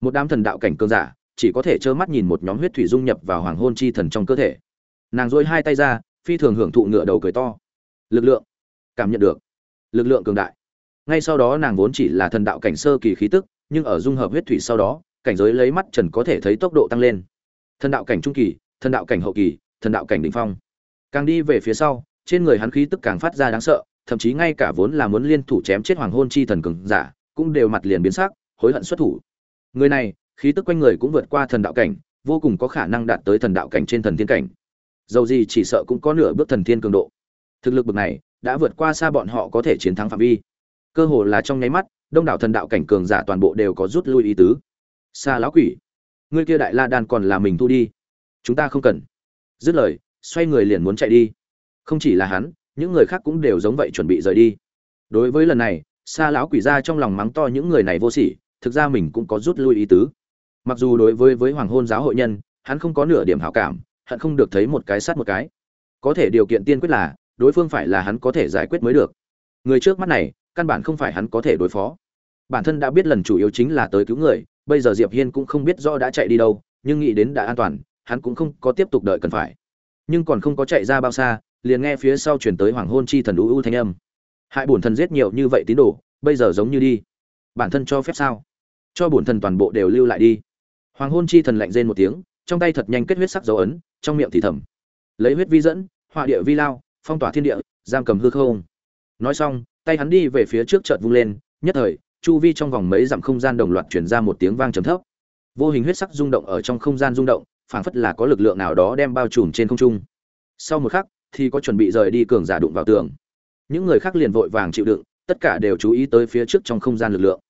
Một đám thần đạo cảnh cơn giả, chỉ có thể trơ mắt nhìn một nhóm huyết thủy dung nhập vào hoàng hôn chi thần trong cơ thể nàng dôi hai tay ra, phi thường hưởng thụ ngựa đầu cười to. Lực lượng. Cảm nhận được. Lực lượng cường đại. Ngay sau đó nàng vốn chỉ là thần đạo cảnh sơ kỳ khí tức, nhưng ở dung hợp huyết thủy sau đó, cảnh giới lấy mắt trần có thể thấy tốc độ tăng lên. Thần đạo cảnh trung kỳ, thần đạo cảnh hậu kỳ, thần đạo cảnh đỉnh phong. Càng đi về phía sau, trên người hắn khí tức càng phát ra đáng sợ, thậm chí ngay cả vốn là muốn liên thủ chém chết hoàng hôn chi thần cường giả, cũng đều mặt liền biến sắc, hối hận xuất thủ. Người này, khí tức quanh người cũng vượt qua thần đạo cảnh, vô cùng có khả năng đạt tới thần đạo cảnh trên thần thiên cảnh dầu gì chỉ sợ cũng có nửa bước thần thiên cường độ. Thực lực bậc này, đã vượt qua xa bọn họ có thể chiến thắng phạm vi. Cơ hồ là trong nháy mắt, đông đảo thần đạo cảnh cường giả toàn bộ đều có rút lui ý tứ. Xa lão quỷ, ngươi kia đại la đan còn là mình thu đi. Chúng ta không cần. Dứt lời, xoay người liền muốn chạy đi. Không chỉ là hắn, những người khác cũng đều giống vậy chuẩn bị rời đi. Đối với lần này, xa lão quỷ ra trong lòng mắng to những người này vô sỉ, thực ra mình cũng có rút lui ý tứ. Mặc dù đối với với hoàng hôn giáo hội nhân, hắn không có nửa điểm hảo cảm hận không được thấy một cái sát một cái. Có thể điều kiện tiên quyết là, đối phương phải là hắn có thể giải quyết mới được. Người trước mắt này, căn bản không phải hắn có thể đối phó. Bản thân đã biết lần chủ yếu chính là tới cứu người, bây giờ diệp hiên cũng không biết rõ đã chạy đi đâu, nhưng nghĩ đến đã an toàn, hắn cũng không có tiếp tục đợi cần phải. Nhưng còn không có chạy ra bao xa, liền nghe phía sau chuyển tới hoàng hôn chi thần u u thanh âm. Hại bổn thần giết nhiều như vậy tín đồ, bây giờ giống như đi. Bản thân cho phép sao? Cho bổn thần toàn bộ đều lưu lại đi. Hoàng hôn chi thần lạnh rên một tiếng, trong tay thật nhanh kết huyết sắc dấu ấn trong miệng thì thầm. Lấy huyết vi dẫn, họa địa vi lao, phong tỏa thiên địa, giam cầm hư không. Nói xong, tay hắn đi về phía trước chợt vung lên, nhất thời, chu vi trong vòng mấy dặm không gian đồng loạt chuyển ra một tiếng vang trầm thấp. Vô hình huyết sắc rung động ở trong không gian rung động, phảng phất là có lực lượng nào đó đem bao trùm trên không trung. Sau một khắc, thì có chuẩn bị rời đi cường giả đụng vào tường. Những người khác liền vội vàng chịu đựng, tất cả đều chú ý tới phía trước trong không gian lực lượng.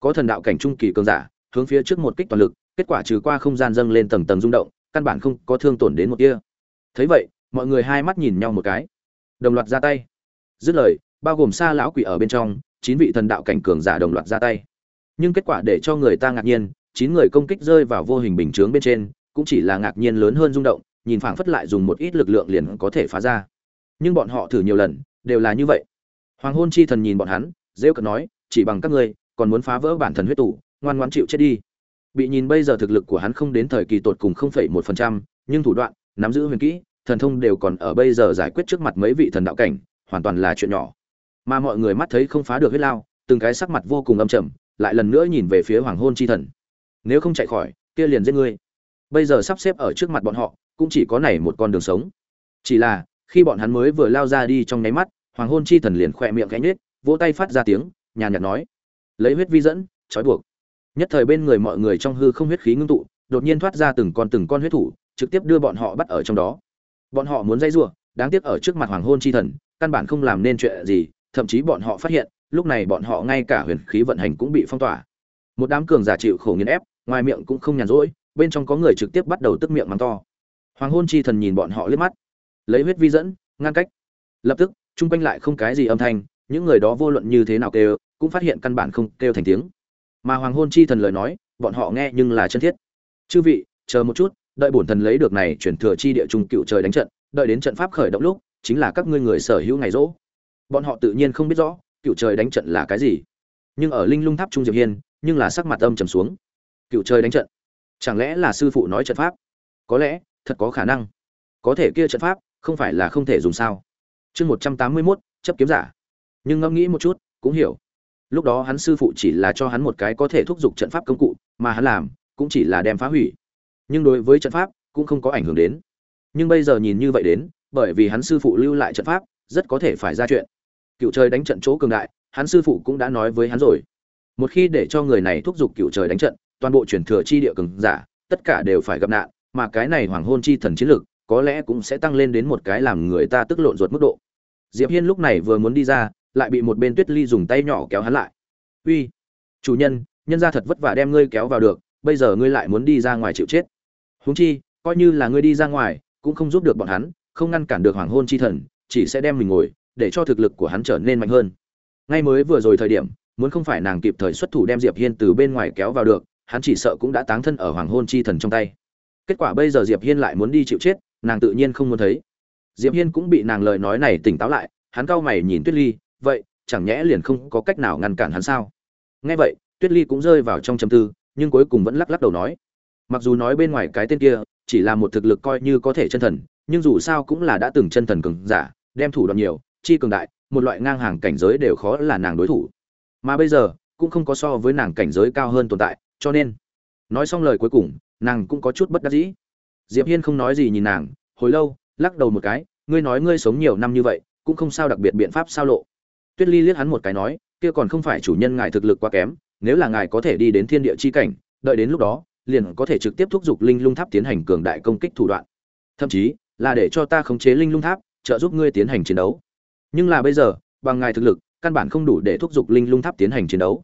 Có thần đạo cảnh trung kỳ cường giả, hướng phía trước một kích toàn lực, kết quả trừ qua không gian dâng lên tầng tầng rung động căn bản không có thương tổn đến một kia thấy vậy, mọi người hai mắt nhìn nhau một cái. Đồng loạt ra tay. Dứt lời, bao gồm xa lão quỷ ở bên trong, chín vị thần đạo cảnh cường giả đồng loạt ra tay. Nhưng kết quả để cho người ta ngạc nhiên, chín người công kích rơi vào vô hình bình chướng bên trên, cũng chỉ là ngạc nhiên lớn hơn rung động, nhìn phảng phất lại dùng một ít lực lượng liền có thể phá ra. Nhưng bọn họ thử nhiều lần, đều là như vậy. Hoàng hôn chi thần nhìn bọn hắn, rêu cợt nói, chỉ bằng các ngươi, còn muốn phá vỡ bản thần huyết tủ ngoan ngoãn chịu chết đi bị nhìn bây giờ thực lực của hắn không đến thời kỳ tột cùng không phẩy một phần trăm nhưng thủ đoạn nắm giữ huyền kỹ thần thông đều còn ở bây giờ giải quyết trước mặt mấy vị thần đạo cảnh hoàn toàn là chuyện nhỏ. Mà mọi người mắt thấy không phá được huyết lao từng cái sắc mặt vô cùng âm trầm lại lần nữa nhìn về phía hoàng hôn chi thần. Nếu không chạy khỏi kia liền giết ngươi. Bây giờ sắp xếp ở trước mặt bọn họ cũng chỉ có này một con đường sống. Chỉ là khi bọn hắn mới vừa lao ra đi trong nháy mắt hoàng hôn chi thần liền khẽ miệng khẽ nhếch, vỗ tay phát ra tiếng nhàn nhạt nói. Lấy huyết vi dẫn trói buộc nhất thời bên người mọi người trong hư không huyết khí ngưng tụ, đột nhiên thoát ra từng con từng con huyết thủ, trực tiếp đưa bọn họ bắt ở trong đó. Bọn họ muốn dây giụa đáng tiếc ở trước mặt hoàng hôn chi thần, căn bản không làm nên chuyện gì, thậm chí bọn họ phát hiện, lúc này bọn họ ngay cả huyền khí vận hành cũng bị phong tỏa. Một đám cường giả chịu khổ nghiền ép, ngoài miệng cũng không nhàn rỗi, bên trong có người trực tiếp bắt đầu tức miệng mắng to. Hoàng hôn chi thần nhìn bọn họ liếc mắt. Lấy huyết vi dẫn, ngăn cách. Lập tức, chung quanh lại không cái gì âm thanh, những người đó vô luận như thế nào kêu, cũng phát hiện căn bản không kêu thành tiếng mà hoàng hôn chi thần lời nói, bọn họ nghe nhưng là chân thiết. Chư vị, chờ một chút, đợi bổn thần lấy được này chuyển thừa chi địa trung cựu trời đánh trận, đợi đến trận pháp khởi động lúc, chính là các ngươi người sở hữu ngày rỗ. Bọn họ tự nhiên không biết rõ, cựu trời đánh trận là cái gì. Nhưng ở linh lung tháp trung diệp hiên, nhưng là sắc mặt âm trầm xuống. Cựu trời đánh trận, chẳng lẽ là sư phụ nói trận pháp? Có lẽ, thật có khả năng. Có thể kia trận pháp, không phải là không thể dùng sao. Chương một trăm tám mươi mốt, chấp kiếm giả. Nhưng ngẫm nghĩ một chút, cũng hiểu lúc đó hắn sư phụ chỉ là cho hắn một cái có thể thúc giục trận pháp công cụ, mà hắn làm cũng chỉ là đem phá hủy. Nhưng đối với trận pháp cũng không có ảnh hưởng đến. Nhưng bây giờ nhìn như vậy đến, bởi vì hắn sư phụ lưu lại trận pháp, rất có thể phải ra chuyện. Cựu trời đánh trận chỗ cường đại, hắn sư phụ cũng đã nói với hắn rồi. Một khi để cho người này thúc giục cựu trời đánh trận, toàn bộ truyền thừa chi địa cường giả, tất cả đều phải gặp nạn, mà cái này hoàng hôn chi thần chiến lực, có lẽ cũng sẽ tăng lên đến một cái làm người ta tức lộn ruột mức độ. Diệp hiên lúc này vừa muốn đi ra lại bị một bên tuyết ly dùng tay nhỏ kéo hắn lại. Uy, chủ nhân nhân gia thật vất vả đem ngươi kéo vào được, bây giờ ngươi lại muốn đi ra ngoài chịu chết. Huống chi, coi như là ngươi đi ra ngoài, cũng không giúp được bọn hắn, không ngăn cản được hoàng hôn chi thần, chỉ sẽ đem mình ngồi, để cho thực lực của hắn trở nên mạnh hơn. Ngay mới vừa rồi thời điểm, muốn không phải nàng kịp thời xuất thủ đem diệp hiên từ bên ngoài kéo vào được, hắn chỉ sợ cũng đã táng thân ở hoàng hôn chi thần trong tay. Kết quả bây giờ diệp hiên lại muốn đi chịu chết, nàng tự nhiên không muốn thấy. Diệp hiên cũng bị nàng lời nói này tỉnh táo lại, hắn cau mày nhìn tuyết ly vậy, chẳng nhẽ liền không có cách nào ngăn cản hắn sao? Nghe vậy, tuyết ly cũng rơi vào trong trầm tư, nhưng cuối cùng vẫn lắc lắc đầu nói. Mặc dù nói bên ngoài cái tên kia chỉ là một thực lực coi như có thể chân thần, nhưng dù sao cũng là đã từng chân thần cường giả, đem thủ đoạn nhiều, chi cường đại, một loại ngang hàng cảnh giới đều khó là nàng đối thủ. Mà bây giờ, cũng không có so với nàng cảnh giới cao hơn tồn tại, cho nên, nói xong lời cuối cùng, nàng cũng có chút bất đắc dĩ. Diệp hiên không nói gì nhìn nàng, hồi lâu, lắc đầu một cái, ngươi nói ngươi sống nhiều năm như vậy, cũng không sao đặc biệt biện pháp sao lộ tuyết ly liếc hắn một cái nói, kia còn không phải chủ nhân ngài thực lực quá kém, nếu là ngài có thể đi đến thiên địa chi cảnh, đợi đến lúc đó, liền có thể trực tiếp thúc giục linh lung tháp tiến hành cường đại công kích thủ đoạn. Thậm chí, là để cho ta khống chế linh lung tháp, trợ giúp ngươi tiến hành chiến đấu. Nhưng là bây giờ, bằng ngài thực lực, căn bản không đủ để thúc giục linh lung tháp tiến hành chiến đấu.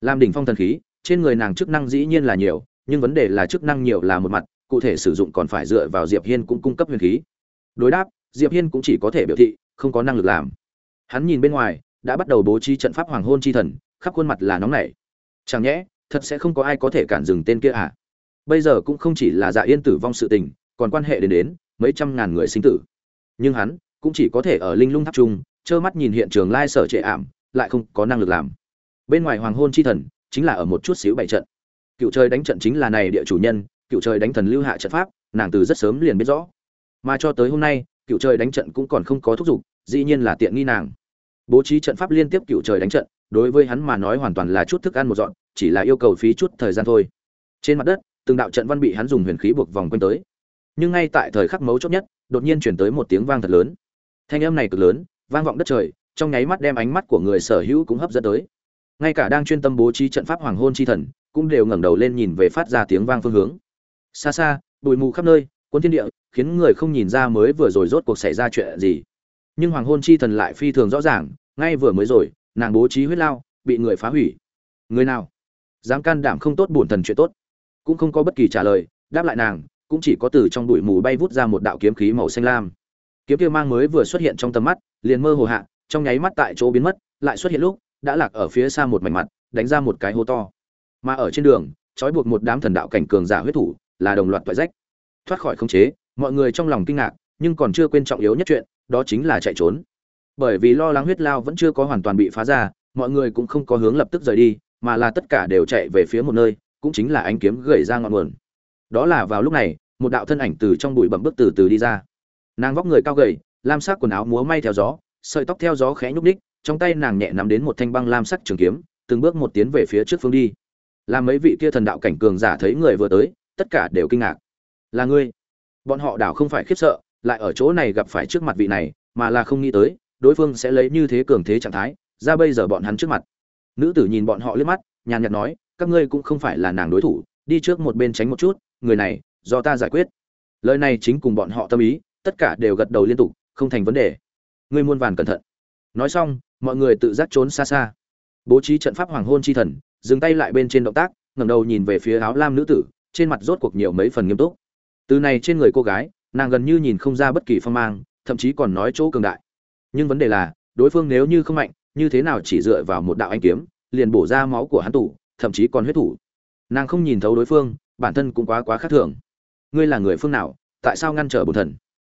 Làm đỉnh phong thần khí, trên người nàng chức năng dĩ nhiên là nhiều, nhưng vấn đề là chức năng nhiều là một mặt, cụ thể sử dụng còn phải dựa vào diệp hiên cũng cung cấp huyền khí. Đối đáp, diệp hiên cũng chỉ có thể biểu thị, không có năng lực làm. Hắn nhìn bên ngoài đã bắt đầu bố trí trận pháp hoàng hôn chi thần, khắp khuôn mặt là nóng nảy. Chẳng nhẽ, thật sẽ không có ai có thể cản dừng tên kia à? Bây giờ cũng không chỉ là dạ yên tử vong sự tình, còn quan hệ đến đến mấy trăm ngàn người sinh tử. Nhưng hắn cũng chỉ có thể ở linh lung tháp trung, trơ mắt nhìn hiện trường lai sở trệ ảm, lại không có năng lực làm. Bên ngoài hoàng hôn chi thần chính là ở một chút xíu bảy trận. Cựu trời đánh trận chính là này địa chủ nhân, cựu trời đánh thần lưu hạ trận pháp, nàng từ rất sớm liền biết rõ. Mà cho tới hôm nay, cựu trời đánh trận cũng còn không có thúc giục, dĩ nhiên là tiện nghi nàng bố trí trận pháp liên tiếp cựu trời đánh trận, đối với hắn mà nói hoàn toàn là chút thức ăn một dọn, chỉ là yêu cầu phí chút thời gian thôi. Trên mặt đất, từng đạo trận văn bị hắn dùng huyền khí buộc vòng quanh tới. Nhưng ngay tại thời khắc mấu chốt nhất, đột nhiên chuyển tới một tiếng vang thật lớn. Thanh âm này cực lớn, vang vọng đất trời, trong nháy mắt đem ánh mắt của người sở hữu cũng hấp dẫn tới. Ngay cả đang chuyên tâm bố trí trận pháp hoàng hôn chi thần, cũng đều ngẩng đầu lên nhìn về phát ra tiếng vang phương hướng. Xa xa, bụi mù khắp nơi, cuốn thiên địa, khiến người không nhìn ra mới vừa rồi rốt cuộc xảy ra chuyện gì nhưng hoàng hôn chi thần lại phi thường rõ ràng, ngay vừa mới rồi, nàng bố trí huyết lao, bị người phá hủy. Người nào? Dám can đảm không tốt bổn thần chuyện tốt. Cũng không có bất kỳ trả lời, đáp lại nàng, cũng chỉ có từ trong bụi mù bay vút ra một đạo kiếm khí màu xanh lam. Kiếm kia mang mới vừa xuất hiện trong tầm mắt, liền mơ hồ hạ, trong nháy mắt tại chỗ biến mất, lại xuất hiện lúc, đã lạc ở phía xa một mảnh mặt, đánh ra một cái hố to. Mà ở trên đường, trói buộc một đám thần đạo cảnh cường giả huyết thủ, là đồng loạt toại rách. Thoát khỏi khống chế, mọi người trong lòng kinh ngạc nhưng còn chưa quên trọng yếu nhất chuyện đó chính là chạy trốn. Bởi vì lo lắng huyết lao vẫn chưa có hoàn toàn bị phá ra mọi người cũng không có hướng lập tức rời đi mà là tất cả đều chạy về phía một nơi cũng chính là ánh kiếm gầy ra ngọn nguồn. Đó là vào lúc này một đạo thân ảnh từ trong bụi bậm bước từ từ đi ra. Nàng vóc người cao gầy lam sắc quần áo múa may theo gió sợi tóc theo gió khẽ nhúc nhích, trong tay nàng nhẹ nắm đến một thanh băng lam sắc trường kiếm từng bước một tiến về phía trước phương đi. Làm mấy vị kia thần đạo cảnh cường giả thấy người vừa tới tất cả đều kinh ngạc. Là ngươi? Bọn họ đảo không phải khiếp sợ lại ở chỗ này gặp phải trước mặt vị này, mà là không nghĩ tới, đối phương sẽ lấy như thế cường thế trạng thái, ra bây giờ bọn hắn trước mặt. Nữ tử nhìn bọn họ liếc mắt, nhàn nhạt nói, các ngươi cũng không phải là nàng đối thủ, đi trước một bên tránh một chút, người này, do ta giải quyết. Lời này chính cùng bọn họ tâm ý, tất cả đều gật đầu liên tục, không thành vấn đề. Ngươi muôn vàn cẩn thận. Nói xong, mọi người tự giác trốn xa xa. Bố trí trận pháp hoàng hôn chi thần, dừng tay lại bên trên động tác, ngẩng đầu nhìn về phía áo lam nữ tử, trên mặt rốt cuộc nhiều mấy phần nghiêm túc. Từ này trên người cô gái nàng gần như nhìn không ra bất kỳ phong mang, thậm chí còn nói chỗ cường đại. Nhưng vấn đề là, đối phương nếu như không mạnh, như thế nào chỉ dựa vào một đạo anh kiếm, liền bổ ra máu của hắn tủ, thậm chí còn huyết thủ. Nàng không nhìn thấu đối phương, bản thân cũng quá quá khác thường. Ngươi là người phương nào, tại sao ngăn trở bổn thần?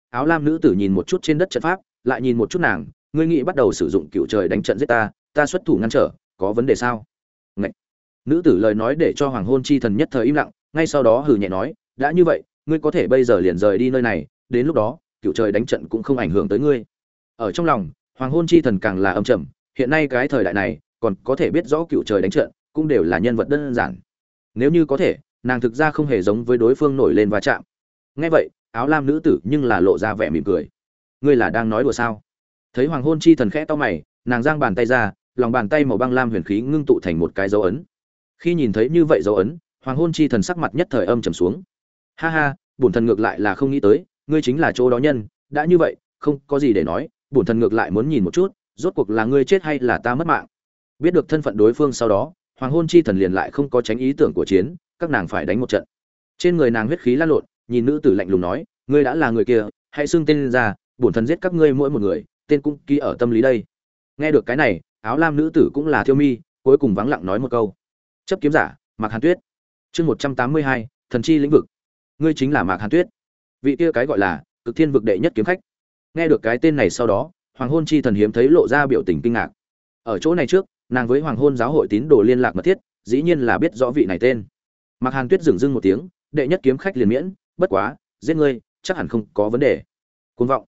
Áo lam nữ tử nhìn một chút trên đất trận pháp, lại nhìn một chút nàng, ngươi nghĩ bắt đầu sử dụng cựu trời đánh trận giết ta ta xuất thủ ngăn trở, có vấn đề sao? Ngậy. nữ tử lời nói để cho hoàng hôn chi thần nhất thời im lặng, ngay sau đó hừ nhẹ nói, đã như vậy ngươi có thể bây giờ liền rời đi nơi này, đến lúc đó cựu trời đánh trận cũng không ảnh hưởng tới ngươi. Ở trong lòng, hoàng hôn chi thần càng là âm trầm, hiện nay cái thời đại này, còn có thể biết rõ cựu trời đánh trận cũng đều là nhân vật đơn giản. Nếu như có thể, nàng thực ra không hề giống với đối phương nổi lên va chạm. Ngay vậy, áo lam nữ tử nhưng là lộ ra vẻ mỉm cười. Ngươi là đang nói đùa sao? Thấy hoàng hôn chi thần khẽ to mày, nàng giang bàn tay ra, lòng bàn tay màu băng lam huyền khí ngưng tụ thành một cái dấu ấn. Khi nhìn thấy như vậy dấu ấn, hoàng hôn chi thần sắc mặt nhất thời âm trầm xuống ha ha, bổn thần ngược lại là không nghĩ tới, ngươi chính là chỗ đó nhân, đã như vậy, không có gì để nói, bổn thần ngược lại muốn nhìn một chút, rốt cuộc là ngươi chết hay là ta mất mạng. Biết được thân phận đối phương sau đó, hoàng hôn chi thần liền lại không có tránh ý tưởng của chiến, các nàng phải đánh một trận. Trên người nàng huyết khí lan lộn, nhìn nữ tử lạnh lùng nói, ngươi đã là người kia, hãy xưng tên ra, bổn thần giết các ngươi mỗi một người, tên cũng ký ở tâm lý đây. Nghe được cái này, áo lam nữ tử cũng là thiêu mi, cuối cùng vắng lặng nói một câu. Chấp kiếm giả, mạc hàn tuyết. Chương một trăm tám mươi hai, thần chi lĩnh vực ngươi chính là mạc hàn tuyết. Vị kia cái gọi là cực thiên vực đệ nhất kiếm khách. Nghe được cái tên này sau đó, hoàng hôn chi thần hiếm thấy lộ ra biểu tình kinh ngạc. Ở chỗ này trước, nàng với hoàng hôn giáo hội tín đồ liên lạc mật thiết, dĩ nhiên là biết rõ vị này tên. Mạc hàn tuyết dừng dưng một tiếng, đệ nhất kiếm khách liền miễn, bất quá, giết ngươi, chắc hẳn không có vấn đề. Côn vọng.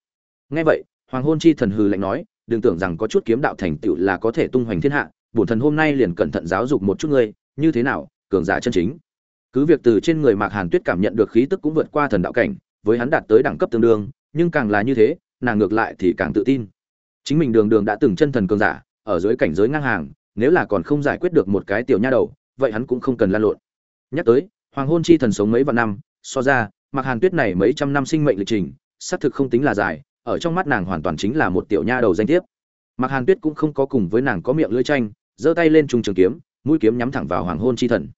Nghe vậy, hoàng hôn chi thần hừ lạnh nói, đừng tưởng rằng có chút kiếm đạo thành tựu là có thể tung hoành thiên hạ, bổn thần hôm nay liền cẩn thận giáo dục một chút ngươi, như thế nào, cường giả chân chính cứ việc từ trên người mạc hàn tuyết cảm nhận được khí tức cũng vượt qua thần đạo cảnh, với hắn đạt tới đẳng cấp tương đương, nhưng càng là như thế, nàng ngược lại thì càng tự tin. Chính mình đường đường đã từng chân thần cường giả, ở dưới cảnh giới ngang hàng, nếu là còn không giải quyết được một cái tiểu nha đầu, vậy hắn cũng không cần lan lộn. Nhắc tới, hoàng hôn chi thần sống mấy vạn năm, so ra mặc hàn tuyết này mấy trăm năm sinh mệnh lịch trình, xác thực không tính là dài, ở trong mắt nàng hoàn toàn chính là một tiểu nha đầu danh thiếp. Mặc hàn tuyết cũng không có cùng với nàng có miệng lưỡi tranh, giơ tay lên trung trường kiếm, mũi kiếm nhắm thẳng vào hoàng hôn chi thần.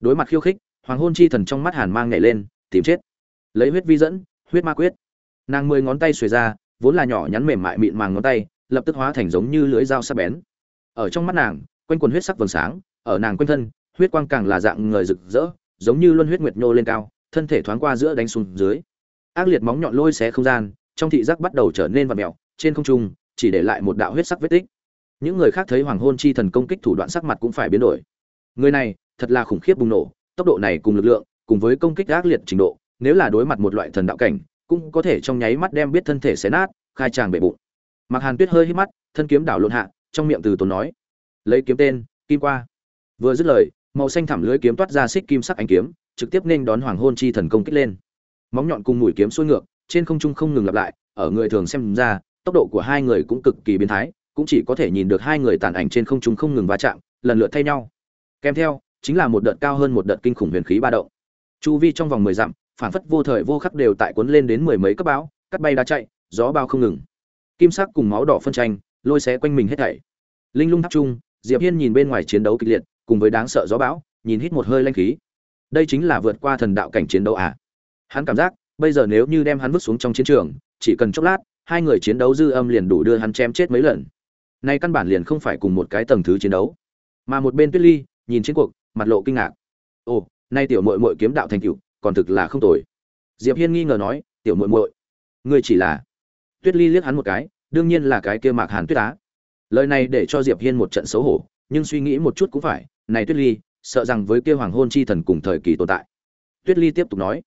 Đối mặt khiêu khích hoàng hôn chi thần trong mắt hàn mang nhảy lên, tìm chết. Lấy huyết vi dẫn, huyết ma quyết. Nàng mười ngón tay xuề ra, vốn là nhỏ nhắn mềm mại mịn màng ngón tay, lập tức hóa thành giống như lưỡi dao sắc bén. Ở trong mắt nàng, quanh quần huyết sắc vầng sáng, ở nàng quanh thân, huyết quang càng là dạng người rực rỡ, giống như luân huyết nguyệt nhô lên cao, thân thể thoáng qua giữa đánh xuống dưới. Ác liệt móng nhọn lôi xé không gian, trong thị giác bắt đầu trở nên vặn mèo, trên không trung, chỉ để lại một đạo huyết sắc vết tích. Những người khác thấy hoàng hôn chi thần công kích thủ đoạn sắc mặt cũng phải biến đổi. Người này, thật là khủng khiếp bùng nổ tốc độ này cùng lực lượng, cùng với công kích ác liệt trình độ, nếu là đối mặt một loại thần đạo cảnh, cũng có thể trong nháy mắt đem biết thân thể xé nát, khai tràng bể bụng. Mạc hàn tuyết hơi hít mắt, thân kiếm đảo lộn hạ, trong miệng từ tốn nói, lấy kiếm tên, kim qua. Vừa dứt lời, màu xanh thẳm lưới kiếm toát ra xích kim sắc ánh kiếm, trực tiếp nên đón hoàng hôn chi thần công kích lên. Móng nhọn cùng mũi kiếm xuôi ngược, trên không trung không ngừng lặp lại, ở người thường xem ra, tốc độ của hai người cũng cực kỳ biến thái, cũng chỉ có thể nhìn được hai người tàn ảnh trên không trung không ngừng va chạm, lần lượt thay nhau. Kèm theo chính là một đợt cao hơn một đợt kinh khủng huyền khí ba động. Chu vi trong vòng mười dặm, phản phất vô thời vô khắc đều tại cuốn lên đến mười mấy cấp bão, cắt bay đá chạy, gió bao không ngừng. Kim sắc cùng máu đỏ phân tranh, lôi xé quanh mình hết thảy. Linh lung tháp trung, diệp hiên nhìn bên ngoài chiến đấu kịch liệt, cùng với đáng sợ gió bão, nhìn hít một hơi lanh khí. Đây chính là vượt qua thần đạo cảnh chiến đấu à? Hắn cảm giác, bây giờ nếu như đem hắn vứt xuống trong chiến trường, chỉ cần chốc lát, hai người chiến đấu dư âm liền đủ đưa hắn chém chết mấy lần. Nay căn bản liền không phải cùng một cái tầng thứ chiến đấu. Mà một bên tuyết ly, nhìn chiến cuộc mặt lộ kinh ngạc. Ồ, nay tiểu muội muội kiếm đạo thành tựu, còn thực là không tồi. Diệp hiên nghi ngờ nói, tiểu muội muội, ngươi chỉ là tuyết ly liếc hắn một cái, đương nhiên là cái kia mạc hàn tuyết á. Lời này để cho diệp hiên một trận xấu hổ, nhưng suy nghĩ một chút cũng phải, này tuyết ly, sợ rằng với kia hoàng hôn chi thần cùng thời kỳ tồn tại. Tuyết ly tiếp tục nói,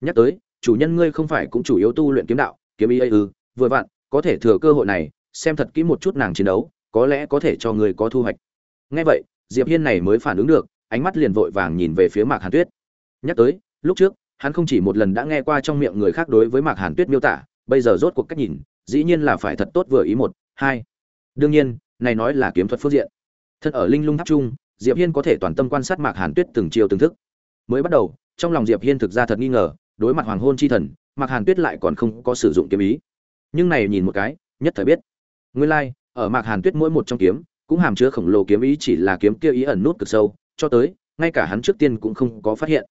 nhắc tới, chủ nhân ngươi không phải cũng chủ yếu tu luyện kiếm đạo, kiếm ý ư, vừa vặn, có thể thừa cơ hội này, xem thật kỹ một chút nàng chiến đấu, có lẽ có thể cho ngươi có thu hoạch. Nghe vậy, diệp hiên này mới phản ứng được ánh mắt liền vội vàng nhìn về phía mạc hàn tuyết. Nhắc tới lúc trước hắn không chỉ một lần đã nghe qua trong miệng người khác đối với mạc hàn tuyết miêu tả bây giờ rốt cuộc cách nhìn dĩ nhiên là phải thật tốt vừa ý một hai. Đương nhiên này nói là kiếm thuật phương diện. Thân ở linh lung tháp trung diệp hiên có thể toàn tâm quan sát mạc hàn tuyết từng chiều từng thức. Mới bắt đầu trong lòng diệp hiên thực ra thật nghi ngờ đối mặt hoàng hôn chi thần mạc hàn tuyết lại còn không có sử dụng kiếm ý. Nhưng này nhìn một cái nhất thời biết. Nguyên lai like, ở mạc hàn tuyết mỗi một trong kiếm cũng hàm chứa khổng lồ kiếm ý chỉ là kiếm kia ý ẩn nút cực sâu cho tới, ngay cả hắn trước tiên cũng không có phát hiện.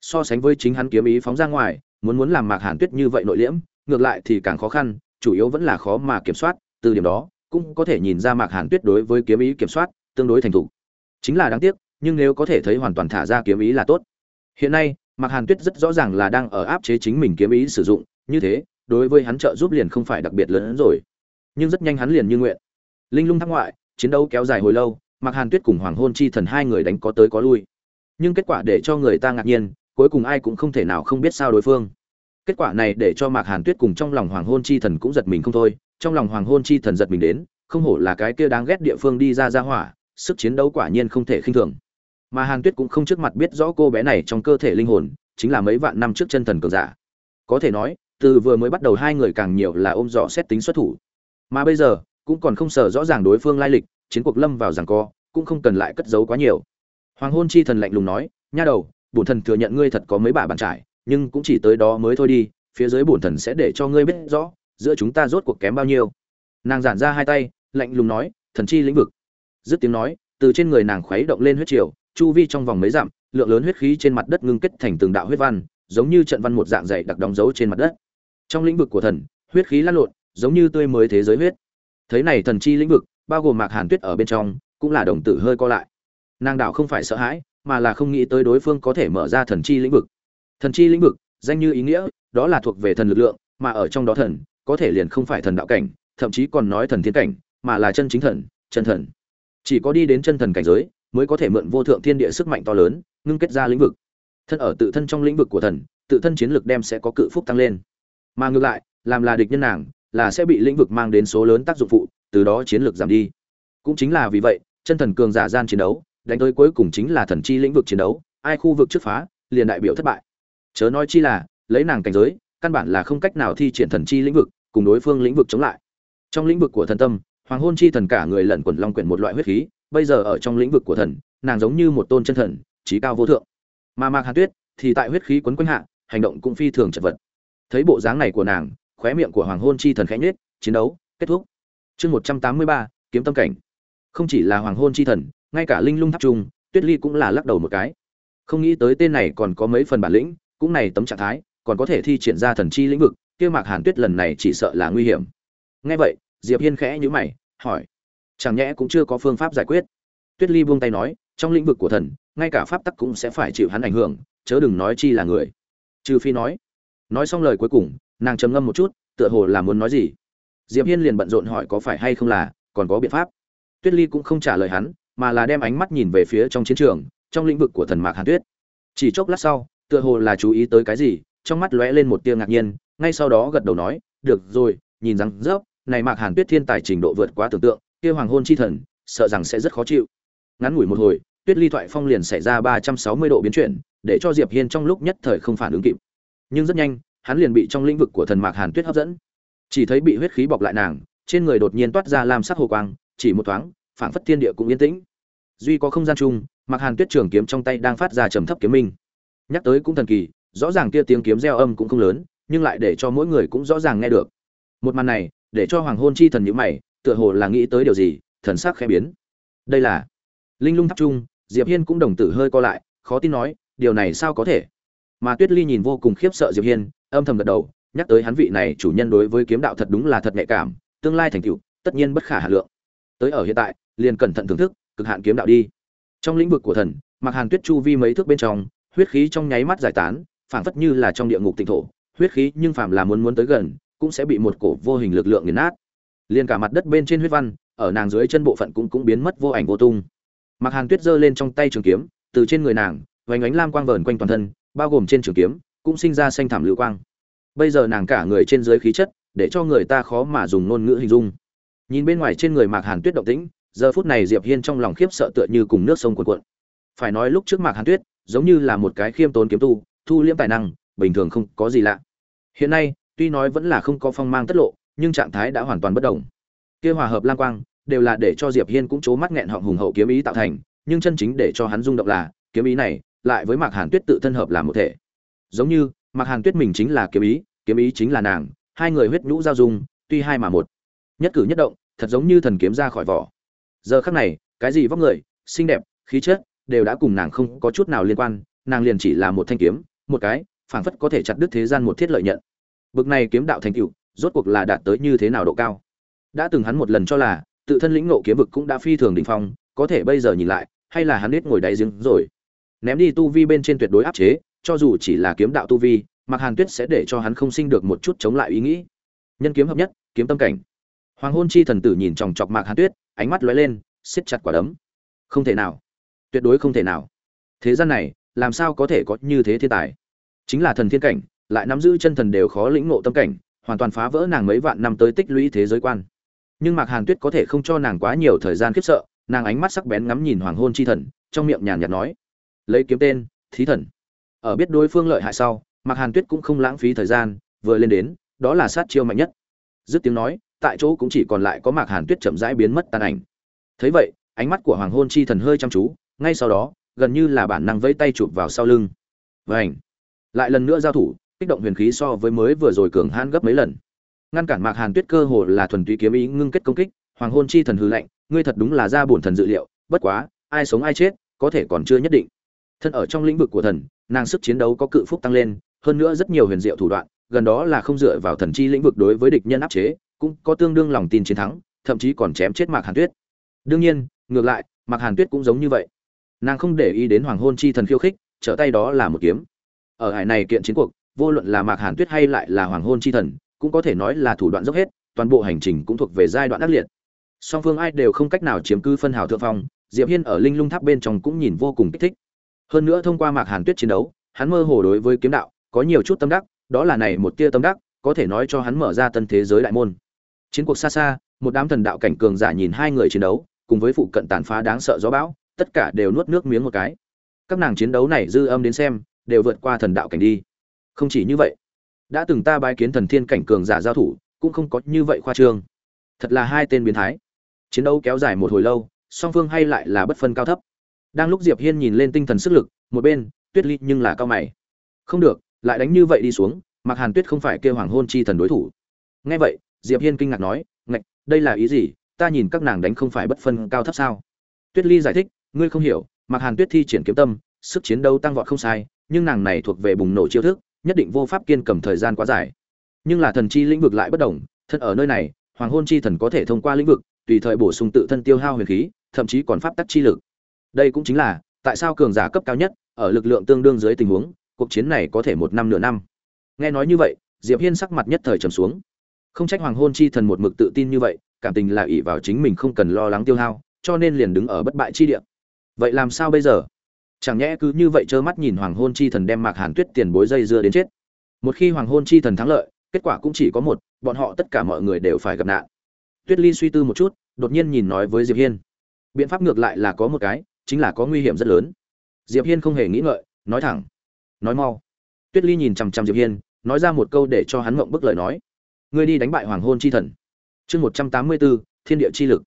So sánh với chính hắn kiếm ý phóng ra ngoài, muốn muốn làm mạc hàn tuyết như vậy nội liễm, ngược lại thì càng khó khăn, chủ yếu vẫn là khó mà kiểm soát, từ điểm đó, cũng có thể nhìn ra mạc hàn tuyết đối với kiếm ý kiểm soát, tương đối thành thục. Chính là đáng tiếc, nhưng nếu có thể thấy hoàn toàn thả ra kiếm ý là tốt. Hiện nay, mạc hàn tuyết rất rõ ràng là đang ở áp chế chính mình kiếm ý sử dụng, như thế, đối với hắn trợ giúp liền không phải đặc biệt lớn hơn rồi. Nhưng rất nhanh hắn liền như nguyện. Linh lung thác ngoại, chiến đấu kéo dài hồi lâu mạc hàn tuyết cùng hoàng hôn chi thần hai người đánh có tới có lui. Nhưng kết quả để cho người ta ngạc nhiên, cuối cùng ai cũng không thể nào không biết sao đối phương. Kết quả này để cho mạc hàn tuyết cùng trong lòng hoàng hôn chi thần cũng giật mình không thôi. Trong lòng hoàng hôn chi thần giật mình đến, không hổ là cái kia đáng ghét địa phương đi ra ra hỏa, sức chiến đấu quả nhiên không thể khinh thường. Mà hàn tuyết cũng không trước mặt biết rõ cô bé này trong cơ thể linh hồn, chính là mấy vạn năm trước chân thần cường giả. Có thể nói, từ vừa mới bắt đầu hai người càng nhiều là ôm dọ xét tính xuất thủ. Mà bây giờ, cũng còn không sợ rõ ràng đối phương lai lịch chiến cuộc lâm vào giằng co, cũng không cần lại cất giấu quá nhiều. Hoàng hôn chi thần lạnh lùng nói, nha đầu, bổn thần thừa nhận ngươi thật có mấy bà bàn trải, nhưng cũng chỉ tới đó mới thôi đi, phía dưới bổn thần sẽ để cho ngươi biết rõ, giữa chúng ta rốt cuộc kém bao nhiêu. Nàng giản ra hai tay, lạnh lùng nói, thần chi lĩnh vực. Dứt tiếng nói, từ trên người nàng khuấy động lên huyết triều, chu vi trong vòng mấy dặm, lượng lớn huyết khí trên mặt đất ngưng kết thành từng đạo huyết văn, giống như trận văn một dạng dày đặc đóng dấu trên mặt đất. Trong lĩnh vực của thần, huyết khí lan lộn, giống như tươi mới thế giới huyết. Thấy này thần chi lĩnh vực bao gồm mạc hàn tuyết ở bên trong, cũng là đồng tử hơi co lại. Nàng đạo không phải sợ hãi, mà là không nghĩ tới đối phương có thể mở ra thần chi lĩnh vực. Thần chi lĩnh vực, danh như ý nghĩa, đó là thuộc về thần lực lượng, mà ở trong đó thần, có thể liền không phải thần đạo cảnh, thậm chí còn nói thần thiên cảnh, mà là chân chính thần, chân thần. Chỉ có đi đến chân thần cảnh giới, mới có thể mượn vô thượng thiên địa sức mạnh to lớn, ngưng kết ra lĩnh vực. Thân ở tự thân trong lĩnh vực của thần, tự thân chiến lực đem sẽ có cự phúc tăng lên. Mà ngược lại, làm là địch nhân nàng, là sẽ bị lĩnh vực mang đến số lớn tác dụng phụ từ đó chiến lược giảm đi. Cũng chính là vì vậy, chân thần cường giả gian chiến đấu, đánh tới cuối cùng chính là thần chi lĩnh vực chiến đấu, ai khu vực trước phá, liền đại biểu thất bại. Chớ nói chi là, lấy nàng cảnh giới, căn bản là không cách nào thi triển thần chi lĩnh vực, cùng đối phương lĩnh vực chống lại. Trong lĩnh vực của thần tâm, hoàng hôn chi thần cả người lẩn quẩn long quyển một loại huyết khí, bây giờ ở trong lĩnh vực của thần, nàng giống như một tôn chân thần trí cao vô thượng. Mà mạc hàn tuyết thì tại huyết khí quấn quanh hạ, hành động cũng phi thường chật vật. Thấy bộ dáng này của nàng, khóe miệng của hoàng hôn chi thần khẽ nhết chiến đấu kết thúc chương một trăm tám mươi ba, kiếm tâm cảnh. Không chỉ là hoàng hôn chi thần, ngay cả linh lung tháp trung tuyết ly cũng là lắc đầu một cái. Không nghĩ tới tên này còn có mấy phần bản lĩnh, cũng này tấm trạng thái, còn có thể thi triển ra thần chi lĩnh vực, kia mạc hàn tuyết lần này chỉ sợ là nguy hiểm. Nghe vậy, diệp hiên khẽ nhíu mày, hỏi, chẳng nhẽ cũng chưa có phương pháp giải quyết? Tuyết ly buông tay nói, trong lĩnh vực của thần, ngay cả pháp tắc cũng sẽ phải chịu hắn ảnh hưởng, chớ đừng nói chi là người. Trừ phi nói. Nói xong lời cuối cùng, nàng trầm ngâm một chút, tựa hồ là muốn nói gì diệp hiên liền bận rộn hỏi có phải hay không là, còn có biện pháp. Tuyết ly cũng không trả lời hắn, mà là đem ánh mắt nhìn về phía trong chiến trường, trong lĩnh vực của thần mạc hàn tuyết. Chỉ chốc lát sau, tựa hồ là chú ý tới cái gì, trong mắt lóe lên một tia ngạc nhiên, ngay sau đó gật đầu nói, được rồi, nhìn rằng rớp này mạc hàn tuyết thiên tài trình độ vượt quá tưởng tượng, kia hoàng hôn chi thần, sợ rằng sẽ rất khó chịu. Ngắn ngủi một hồi, tuyết ly thoại phong liền xảy ra ba trăm sáu mươi độ biến chuyển, để cho diệp hiên trong lúc nhất thời không phản ứng kịp. Nhưng rất nhanh, hắn liền bị trong lĩnh vực của thần mạc hàn tuyết hấp dẫn chỉ thấy bị huyết khí bọc lại nàng, trên người đột nhiên toát ra lam sắc hồ quang, chỉ một thoáng, phảng phất thiên địa cũng yên tĩnh. Duy có không gian chung mặc hàn tuyết trường kiếm trong tay đang phát ra trầm thấp kiếm minh. Nhắc tới cũng thần kỳ, rõ ràng kia tiếng kiếm reo âm cũng không lớn, nhưng lại để cho mỗi người cũng rõ ràng nghe được. Một màn này, để cho hoàng hôn chi thần nhữ mày, tựa hồ là nghĩ tới điều gì, thần sắc khẽ biến. Đây là linh lung tháp trung, diệp hiên cũng đồng tử hơi co lại, khó tin nói, điều này sao có thể? Mà tuyết ly nhìn vô cùng khiếp sợ diệp hiên, âm thầm gật đầu nhắc tới hắn vị này chủ nhân đối với kiếm đạo thật đúng là thật nhạy cảm, tương lai thành tựu, tất nhiên bất khả hạn lượng. Tới ở hiện tại, liền cẩn thận thưởng thức, cực hạn kiếm đạo đi. Trong lĩnh vực của thần mặc hàn tuyết chu vi mấy thước bên trong, huyết khí trong nháy mắt giải tán, phảng phất như là trong địa ngục tịnh thổ, huyết khí nhưng phàm là muốn muốn tới gần, cũng sẽ bị một cổ vô hình lực lượng nghiền nát. Liền cả mặt đất bên trên huyết văn, ở nàng dưới chân bộ phận cũng cũng biến mất vô ảnh vô tung. Mặc hàn tuyết giơ lên trong tay trường kiếm, từ trên người nàng, vành ánh lam quang vờn quanh toàn thân, bao gồm trên trường kiếm, cũng sinh ra xanh thảm lưu quang bây giờ nàng cả người trên dưới khí chất, để cho người ta khó mà dùng ngôn ngữ hình dung. Nhìn bên ngoài trên người mạc hàn tuyết động tĩnh, giờ phút này diệp hiên trong lòng khiếp sợ tựa như cùng nước sông cuồn cuộn. Phải nói lúc trước mạc hàn tuyết, giống như là một cái khiêm tốn kiếm tu, thu liễm tài năng, bình thường không có gì lạ. Hiện nay, tuy nói vẫn là không có phong mang tất lộ, nhưng trạng thái đã hoàn toàn bất động kia hòa hợp lang quang, đều là để cho diệp hiên cũng chố mắt nghẹn họng hùng hậu kiếm ý tạo thành, nhưng chân chính để cho hắn rung động là, kiếm ý này, lại với mạc hàn tuyết tự thân hợp làm một thể. Giống như mặc hàn tuyết mình chính là kiếm ý kiếm ý chính là nàng, hai người huyết nhũ giao dung, tuy hai mà một. Nhất cử nhất động, thật giống như thần kiếm ra khỏi vỏ. Giờ khắc này, cái gì vóc người, xinh đẹp, khí chất, đều đã cùng nàng không có chút nào liên quan, nàng liền chỉ là một thanh kiếm, một cái, phảng phất có thể chặt đứt thế gian một thiết lợi nhận. Bực này kiếm đạo thành tựu, rốt cuộc là đạt tới như thế nào độ cao? Đã từng hắn một lần cho là, tự thân lĩnh ngộ kiếm vực cũng đã phi thường đỉnh phong, có thể bây giờ nhìn lại, hay là hắn biết ngồi đáy giếng rồi. Ném đi tu vi bên trên tuyệt đối áp chế cho dù chỉ là kiếm đạo tu vi Mạc Hàn Tuyết sẽ để cho hắn không sinh được một chút chống lại ý nghĩ. Nhân kiếm hợp nhất, kiếm tâm cảnh. Hoàng hôn chi thần tử nhìn chòng chọc Mạc Hàn Tuyết, ánh mắt lóe lên, siết chặt quả đấm. Không thể nào, tuyệt đối không thể nào. Thế gian này, làm sao có thể có như thế thiên tài? Chính là thần thiên cảnh, lại nắm giữ chân thần đều khó lĩnh ngộ tâm cảnh, hoàn toàn phá vỡ nàng mấy vạn năm tới tích lũy thế giới quan. Nhưng Mạc Hàn Tuyết có thể không cho nàng quá nhiều thời gian khiếp sợ, nàng ánh mắt sắc bén ngắm nhìn Hoàng hôn chi thần, trong miệng nhàn nhạt nói: "Lấy kiếm tên, thí thần." Ở biết đối phương lợi hại sau, Mạc Hàn Tuyết cũng không lãng phí thời gian, vừa lên đến, đó là sát chiêu mạnh nhất. Dứt tiếng nói, tại chỗ cũng chỉ còn lại có Mạc Hàn Tuyết chậm rãi biến mất tàn ảnh. Thấy vậy, ánh mắt của Hoàng Hôn Chi Thần hơi chăm chú, ngay sau đó, gần như là bản năng vẫy tay chụp vào sau lưng. Vành. Lại lần nữa giao thủ, kích động huyền khí so với mới vừa rồi cường hãn gấp mấy lần. Ngăn cản Mạc Hàn Tuyết cơ hồ là thuần túy kiếm ý ngưng kết công kích, Hoàng Hôn Chi Thần hư lạnh, ngươi thật đúng là ra bổn thần dự liệu, bất quá, ai sống ai chết, có thể còn chưa nhất định. Thân ở trong lĩnh vực của thần, nàng sức chiến đấu có cự phúc tăng lên, hơn nữa rất nhiều huyền diệu thủ đoạn, gần đó là không dựa vào thần chi lĩnh vực đối với địch nhân áp chế, cũng có tương đương lòng tin chiến thắng, thậm chí còn chém chết Mạc Hàn Tuyết. Đương nhiên, ngược lại, Mạc Hàn Tuyết cũng giống như vậy. Nàng không để ý đến Hoàng Hôn chi thần khiêu khích, trở tay đó là một kiếm. Ở hải này kiện chiến cuộc, vô luận là Mạc Hàn Tuyết hay lại là Hoàng Hôn chi thần, cũng có thể nói là thủ đoạn dốc hết, toàn bộ hành trình cũng thuộc về giai đoạn ác liệt. Song phương ai đều không cách nào chiếm cứ phân hào thượng phong, Diệp Hiên ở Linh Lung Tháp bên trong cũng nhìn vô cùng kích thích. Hơn nữa thông qua Mạc Hàn Tuyết chiến đấu, hắn mơ hồ đối với kiếm đạo có nhiều chút tâm đắc, đó là này một tia tâm đắc, có thể nói cho hắn mở ra tân thế giới đại môn. Chiến cuộc xa xa, một đám thần đạo cảnh cường giả nhìn hai người chiến đấu, cùng với phụ cận tàn phá đáng sợ gió bão, tất cả đều nuốt nước miếng một cái. Các nàng chiến đấu này dư âm đến xem, đều vượt qua thần đạo cảnh đi. Không chỉ như vậy, đã từng ta bái kiến thần thiên cảnh cường giả giao thủ, cũng không có như vậy khoa trương. Thật là hai tên biến thái. Chiến đấu kéo dài một hồi lâu, song phương hay lại là bất phân cao thấp. Đang lúc Diệp Hiên nhìn lên tinh thần sức lực, một bên, Tuyết Ly nhưng là cao mày. Không được, lại đánh như vậy đi xuống mặc hàn tuyết không phải kêu hoàng hôn chi thần đối thủ. Nghe vậy diệp hiên kinh ngạc nói ngạch đây là ý gì? Ta nhìn các nàng đánh không phải bất phân cao thấp sao? Tuyết ly giải thích ngươi không hiểu mặc hàn tuyết thi triển kiếm tâm sức chiến đấu tăng vọt không sai nhưng nàng này thuộc về bùng nổ chiêu thức nhất định vô pháp kiên cầm thời gian quá dài. Nhưng là thần chi lĩnh vực lại bất đồng thân ở nơi này hoàng hôn chi thần có thể thông qua lĩnh vực tùy thời bổ sung tự thân tiêu hao huyền khí thậm chí còn pháp tắc chi lực đây cũng chính là, tại sao cường giả cấp cao nhất, ở lực lượng tương đương dưới tình huống, cuộc chiến này có thể một năm nửa năm? Nghe nói như vậy, diệp hiên sắc mặt nhất thời trầm xuống. Không trách hoàng hôn chi thần một mực tự tin như vậy, cảm tình là ỷ vào chính mình không cần lo lắng tiêu hao, cho nên liền đứng ở bất bại chi địa. Vậy làm sao bây giờ? Chẳng nhẽ cứ như vậy trơ mắt nhìn hoàng hôn chi thần đem mạc hàn tuyết tiền bối dây dưa đến chết? Một khi hoàng hôn chi thần thắng lợi, kết quả cũng chỉ có một, bọn họ tất cả mọi người đều phải gặp nạn. Tuyết ly suy tư một chút, đột nhiên nhìn nói với diệp hiên. Biện pháp ngược lại là có một cái chính là có nguy hiểm rất lớn. Diệp hiên không hề nghĩ ngợi, nói thẳng, nói mau. Tuyết ly nhìn chằm chằm diệp hiên, nói ra một câu để cho hắn mộng bức lời nói. Ngươi đi đánh bại hoàng hôn chi thần. Chương một trăm tám mươi bốn, thiên địa chi lực.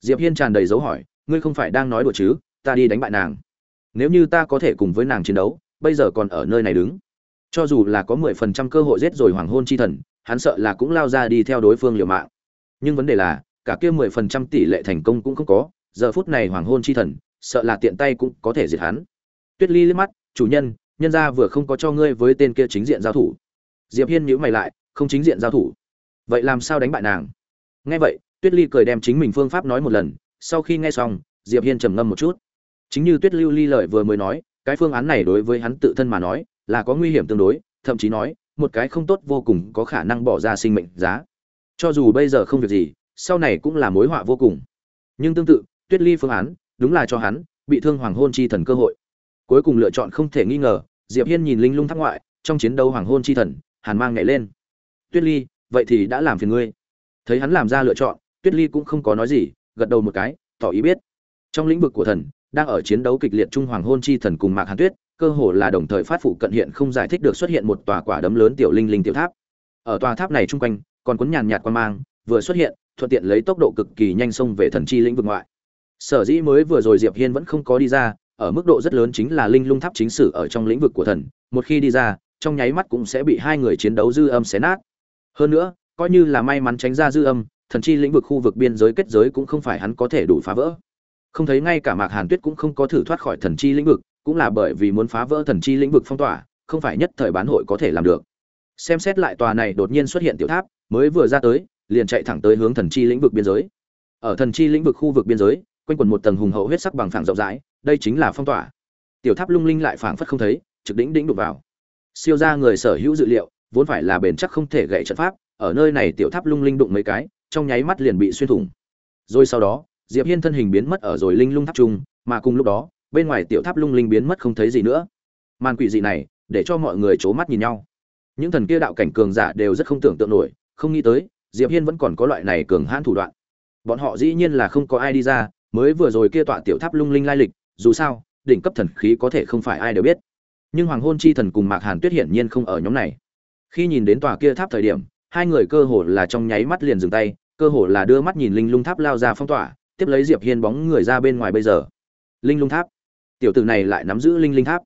Diệp hiên tràn đầy dấu hỏi, ngươi không phải đang nói đùa chứ, ta đi đánh bại nàng. Nếu như ta có thể cùng với nàng chiến đấu, bây giờ còn ở nơi này đứng. Cho dù là có mười phần trăm cơ hội giết rồi hoàng hôn chi thần, hắn sợ là cũng lao ra đi theo đối phương liều mạng. Nhưng vấn đề là, cả kia mười phần trăm tỷ lệ thành công cũng không có, giờ phút này hoàng hôn chi thần sợ là tiện tay cũng có thể diệt hắn. Tuyết ly liếc mắt, chủ nhân nhân gia vừa không có cho ngươi với tên kia chính diện giao thủ. Diệp hiên nhíu mày lại, không chính diện giao thủ? Vậy làm sao đánh bại nàng? Nghe vậy, tuyết ly cười đem chính mình phương pháp nói một lần, sau khi nghe xong, diệp hiên trầm ngâm một chút. Chính như tuyết lưu ly lợi vừa mới nói, cái phương án này đối với hắn tự thân mà nói, là có nguy hiểm tương đối, thậm chí nói, một cái không tốt vô cùng có khả năng bỏ ra sinh mệnh giá. Cho dù bây giờ không việc gì, sau này cũng là mối họa vô cùng. Nhưng tương tự, tuyết ly phương án đúng là cho hắn, bị thương hoàng hôn chi thần cơ hội. Cuối cùng lựa chọn không thể nghi ngờ, diệp hiên nhìn linh lung thác ngoại, trong chiến đấu hoàng hôn chi thần, hàn mang nhảy lên. Tuyết ly, vậy thì đã làm phiền ngươi. Thấy hắn làm ra lựa chọn, tuyết ly cũng không có nói gì, gật đầu một cái, tỏ ý biết. Trong lĩnh vực của thần, đang ở chiến đấu kịch liệt trung hoàng hôn chi thần cùng mạc hàn tuyết, cơ hồ là đồng thời phát phụ cận hiện không giải thích được xuất hiện một tòa quả đấm lớn tiểu linh linh tiểu tháp. Ở tòa tháp này chung quanh, còn cuốn nhàn nhạt quan mang, vừa xuất hiện, thuận tiện lấy tốc độ cực kỳ nhanh xông về thần chi lĩnh vực ngoại sở dĩ mới vừa rồi diệp hiên vẫn không có đi ra, ở mức độ rất lớn chính là linh lung tháp chính sử ở trong lĩnh vực của thần, một khi đi ra, trong nháy mắt cũng sẽ bị hai người chiến đấu dư âm xé nát. Hơn nữa, coi như là may mắn tránh ra dư âm, thần chi lĩnh vực khu vực biên giới kết giới cũng không phải hắn có thể đủ phá vỡ. Không thấy ngay cả mạc hàn tuyết cũng không có thử thoát khỏi thần chi lĩnh vực, cũng là bởi vì muốn phá vỡ thần chi lĩnh vực phong tỏa, không phải nhất thời bán hội có thể làm được. Xem xét lại tòa này đột nhiên xuất hiện tiểu tháp, mới vừa ra tới, liền chạy thẳng tới hướng thần chi lĩnh vực biên giới. Ở thần chi lĩnh vực khu vực biên giới quanh quần một tầng hùng hậu huyết sắc bằng phẳng rộng rãi, đây chính là phong tỏa. Tiểu tháp lung linh lại phảng phất không thấy, trực đỉnh đỉnh đụng vào. Siêu ra người sở hữu dự liệu, vốn phải là bền chắc không thể gãy trận pháp, ở nơi này tiểu tháp lung linh đụng mấy cái, trong nháy mắt liền bị xuyên thủng. Rồi sau đó, diệp hiên thân hình biến mất ở rồi linh lung tháp trung, mà cùng lúc đó, bên ngoài tiểu tháp lung linh biến mất không thấy gì nữa. Màn quỷ dị này, để cho mọi người chố mắt nhìn nhau. Những thần kia đạo cảnh cường giả đều rất không tưởng tượng nổi, không nghĩ tới, diệp hiên vẫn còn có loại này cường hãn thủ đoạn. Bọn họ dĩ nhiên là không có ai đi ra mới vừa rồi kia tọa tiểu tháp lung linh lai lịch, dù sao, đỉnh cấp thần khí có thể không phải ai đều biết. Nhưng hoàng hôn chi thần cùng mạc hàn tuyết hiển nhiên không ở nhóm này. Khi nhìn đến tòa kia tháp thời điểm, hai người cơ hồ là trong nháy mắt liền dừng tay, cơ hồ là đưa mắt nhìn linh lung tháp lao ra phong tỏa, tiếp lấy diệp hiên bóng người ra bên ngoài bây giờ. Linh lung tháp. Tiểu tử này lại nắm giữ linh linh tháp.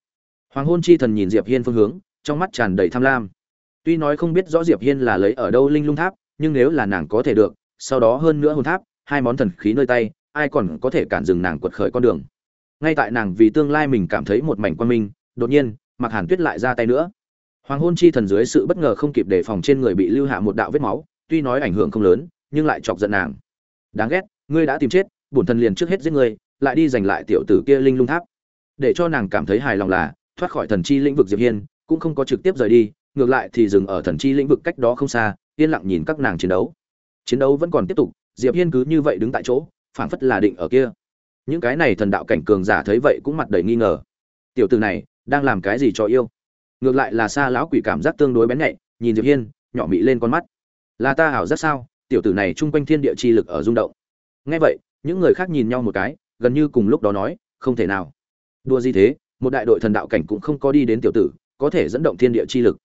Hoàng hôn chi thần nhìn diệp hiên phương hướng, trong mắt tràn đầy tham lam. Tuy nói không biết rõ diệp hiên là lấy ở đâu linh lung tháp, nhưng nếu là nàng có thể được, sau đó hơn nữa hồn tháp, hai món thần khí nơi tay ai còn có thể cản dừng nàng quật khởi con đường. Ngay tại nàng vì tương lai mình cảm thấy một mảnh quan minh, đột nhiên mặc hàn tuyết lại ra tay nữa. Hoàng hôn chi thần dưới sự bất ngờ không kịp đề phòng trên người bị lưu hạ một đạo vết máu, tuy nói ảnh hưởng không lớn, nhưng lại chọc giận nàng. Đáng ghét, ngươi đã tìm chết, bổn thần liền trước hết giết ngươi, lại đi giành lại tiểu tử kia linh lung tháp. Để cho nàng cảm thấy hài lòng là, thoát khỏi thần chi lĩnh vực diệp hiên, cũng không có trực tiếp rời đi, ngược lại thì dừng ở thần chi lĩnh vực cách đó không xa, yên lặng nhìn các nàng chiến đấu. Chiến đấu vẫn còn tiếp tục, diệp hiên cứ như vậy đứng tại chỗ phảng phất là định ở kia. Những cái này thần đạo cảnh cường giả thấy vậy cũng mặt đầy nghi ngờ. Tiểu tử này, đang làm cái gì cho yêu? Ngược lại là xa lão quỷ cảm giác tương đối bén nhạy, nhìn diệp hiên, nhỏ mị lên con mắt. Là ta hảo rất sao? Tiểu tử này trung quanh thiên địa chi lực ở rung động. Nghe vậy, những người khác nhìn nhau một cái, gần như cùng lúc đó nói, không thể nào. Đua gì thế? Một đại đội thần đạo cảnh cũng không có đi đến tiểu tử, có thể dẫn động thiên địa chi lực.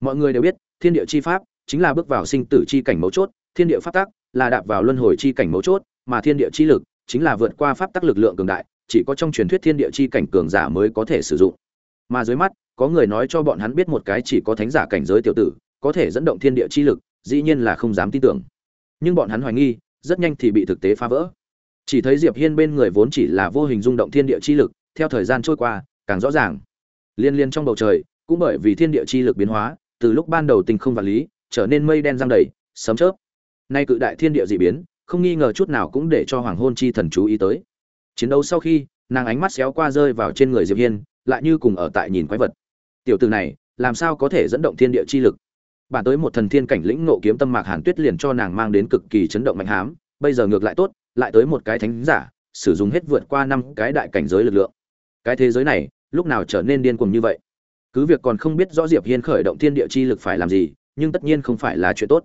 Mọi người đều biết, thiên địa chi pháp chính là bước vào sinh tử chi cảnh mấu chốt, thiên địa pháp tắc là đạp vào luân hồi chi cảnh mấu chốt mà thiên địa chi lực chính là vượt qua pháp tắc lực lượng cường đại, chỉ có trong truyền thuyết thiên địa chi cảnh cường giả mới có thể sử dụng. Mà dưới mắt, có người nói cho bọn hắn biết một cái chỉ có thánh giả cảnh giới tiểu tử, có thể dẫn động thiên địa chi lực, dĩ nhiên là không dám tin tưởng. Nhưng bọn hắn hoài nghi, rất nhanh thì bị thực tế phá vỡ. Chỉ thấy diệp hiên bên người vốn chỉ là vô hình rung động thiên địa chi lực, theo thời gian trôi qua, càng rõ ràng. Liên liên trong bầu trời, cũng bởi vì thiên địa chi lực biến hóa, từ lúc ban đầu tình không vật lý, trở nên mây đen giăng đầy, sấm chớp. Nay cự đại thiên địa dị biến không nghi ngờ chút nào cũng để cho hoàng hôn chi thần chú ý tới. Chiến đấu sau khi, nàng ánh mắt xéo qua rơi vào trên người diệp hiên, lại như cùng ở tại nhìn quái vật. Tiểu tử này, làm sao có thể dẫn động thiên địa chi lực? Bản tới một thần thiên cảnh lĩnh nộ kiếm tâm mạc hàn tuyết liền cho nàng mang đến cực kỳ chấn động mạnh hám, bây giờ ngược lại tốt, lại tới một cái thánh giả, sử dụng hết vượt qua năm cái đại cảnh giới lực lượng. Cái thế giới này, lúc nào trở nên điên cuồng như vậy? Cứ việc còn không biết rõ diệp hiên khởi động thiên địa chi lực phải làm gì, nhưng tất nhiên không phải là chuyện tốt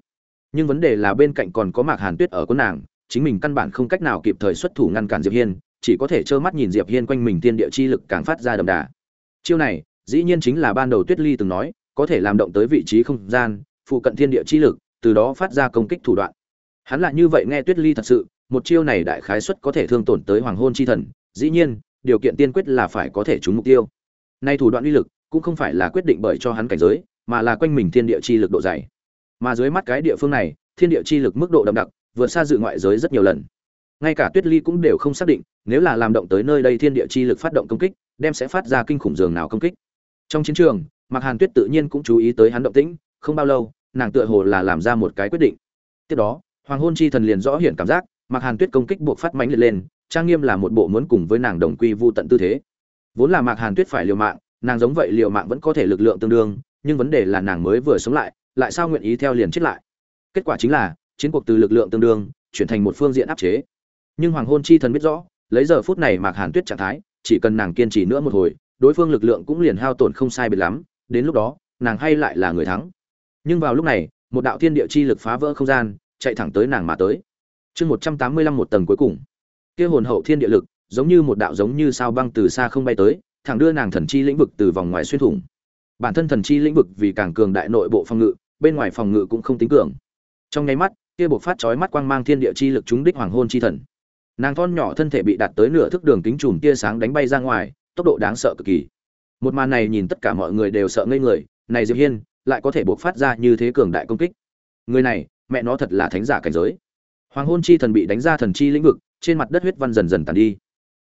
nhưng vấn đề là bên cạnh còn có mạc hàn tuyết ở con nàng, chính mình căn bản không cách nào kịp thời xuất thủ ngăn cản diệp hiên, chỉ có thể trơ mắt nhìn diệp hiên quanh mình thiên địa chi lực càng phát ra đậm đà. Chiêu này, dĩ nhiên chính là ban đầu tuyết ly từng nói, có thể làm động tới vị trí không gian, phụ cận thiên địa chi lực, từ đó phát ra công kích thủ đoạn. Hắn lại như vậy nghe tuyết ly thật sự, một chiêu này đại khái suất có thể thương tổn tới hoàng hôn chi thần, dĩ nhiên, điều kiện tiên quyết là phải có thể trúng mục tiêu. Nay thủ đoạn uy lực cũng không phải là quyết định bởi cho hắn cảnh giới, mà là quanh mình thiên địa chi lực độ dày mà dưới mắt cái địa phương này, thiên địa chi lực mức độ đậm đặc, vượt xa dự ngoại giới rất nhiều lần. Ngay cả tuyết ly cũng đều không xác định, nếu là làm động tới nơi đây thiên địa chi lực phát động công kích, đem sẽ phát ra kinh khủng dường nào công kích. Trong chiến trường, mạc hàn tuyết tự nhiên cũng chú ý tới hắn động tĩnh, không bao lâu, nàng tựa hồ là làm ra một cái quyết định. Tiếp đó, hoàng hôn chi thần liền rõ hiển cảm giác, mạc hàn tuyết công kích buộc phát mãnh liệt lên, trang nghiêm là một bộ muốn cùng với nàng đồng quy vu tận tư thế. Vốn là mạc hàn tuyết phải liều mạng, nàng giống vậy liều mạng vẫn có thể lực lượng tương đương, nhưng vấn đề là nàng mới vừa sống lại lại sao nguyện ý theo liền chết lại? Kết quả chính là, chiến cuộc từ lực lượng tương đương, chuyển thành một phương diện áp chế. Nhưng hoàng hôn chi thần biết rõ, lấy giờ phút này mạc hàn tuyết trạng thái, chỉ cần nàng kiên trì nữa một hồi, đối phương lực lượng cũng liền hao tổn không sai biệt lắm, đến lúc đó, nàng hay lại là người thắng. Nhưng vào lúc này, một đạo thiên địa chi lực phá vỡ không gian, chạy thẳng tới nàng mà tới. Chương một trăm tám mươi lăm một tầng cuối cùng. Kia hồn hậu thiên địa lực, giống như một đạo giống như sao băng từ xa không bay tới, thẳng đưa nàng thần chi lĩnh vực từ vòng ngoài xuyên thủng. Bản thân thần chi lĩnh vực vì càng cường đại nội bộ phòng ngự bên ngoài phòng ngự cũng không tính cường. Trong nháy mắt, kia buộc phát chói mắt quang mang thiên địa chi lực chúng đích hoàng hôn chi thần. Nàng thon nhỏ thân thể bị đặt tới nửa thước đường kính chùm tia sáng đánh bay ra ngoài, tốc độ đáng sợ cực kỳ. Một màn này nhìn tất cả mọi người đều sợ ngây người, này diệp hiên, lại có thể buộc phát ra như thế cường đại công kích. Người này, mẹ nó thật là thánh giả cảnh giới. Hoàng hôn chi thần bị đánh ra thần chi lĩnh vực, trên mặt đất huyết văn dần dần tàn đi.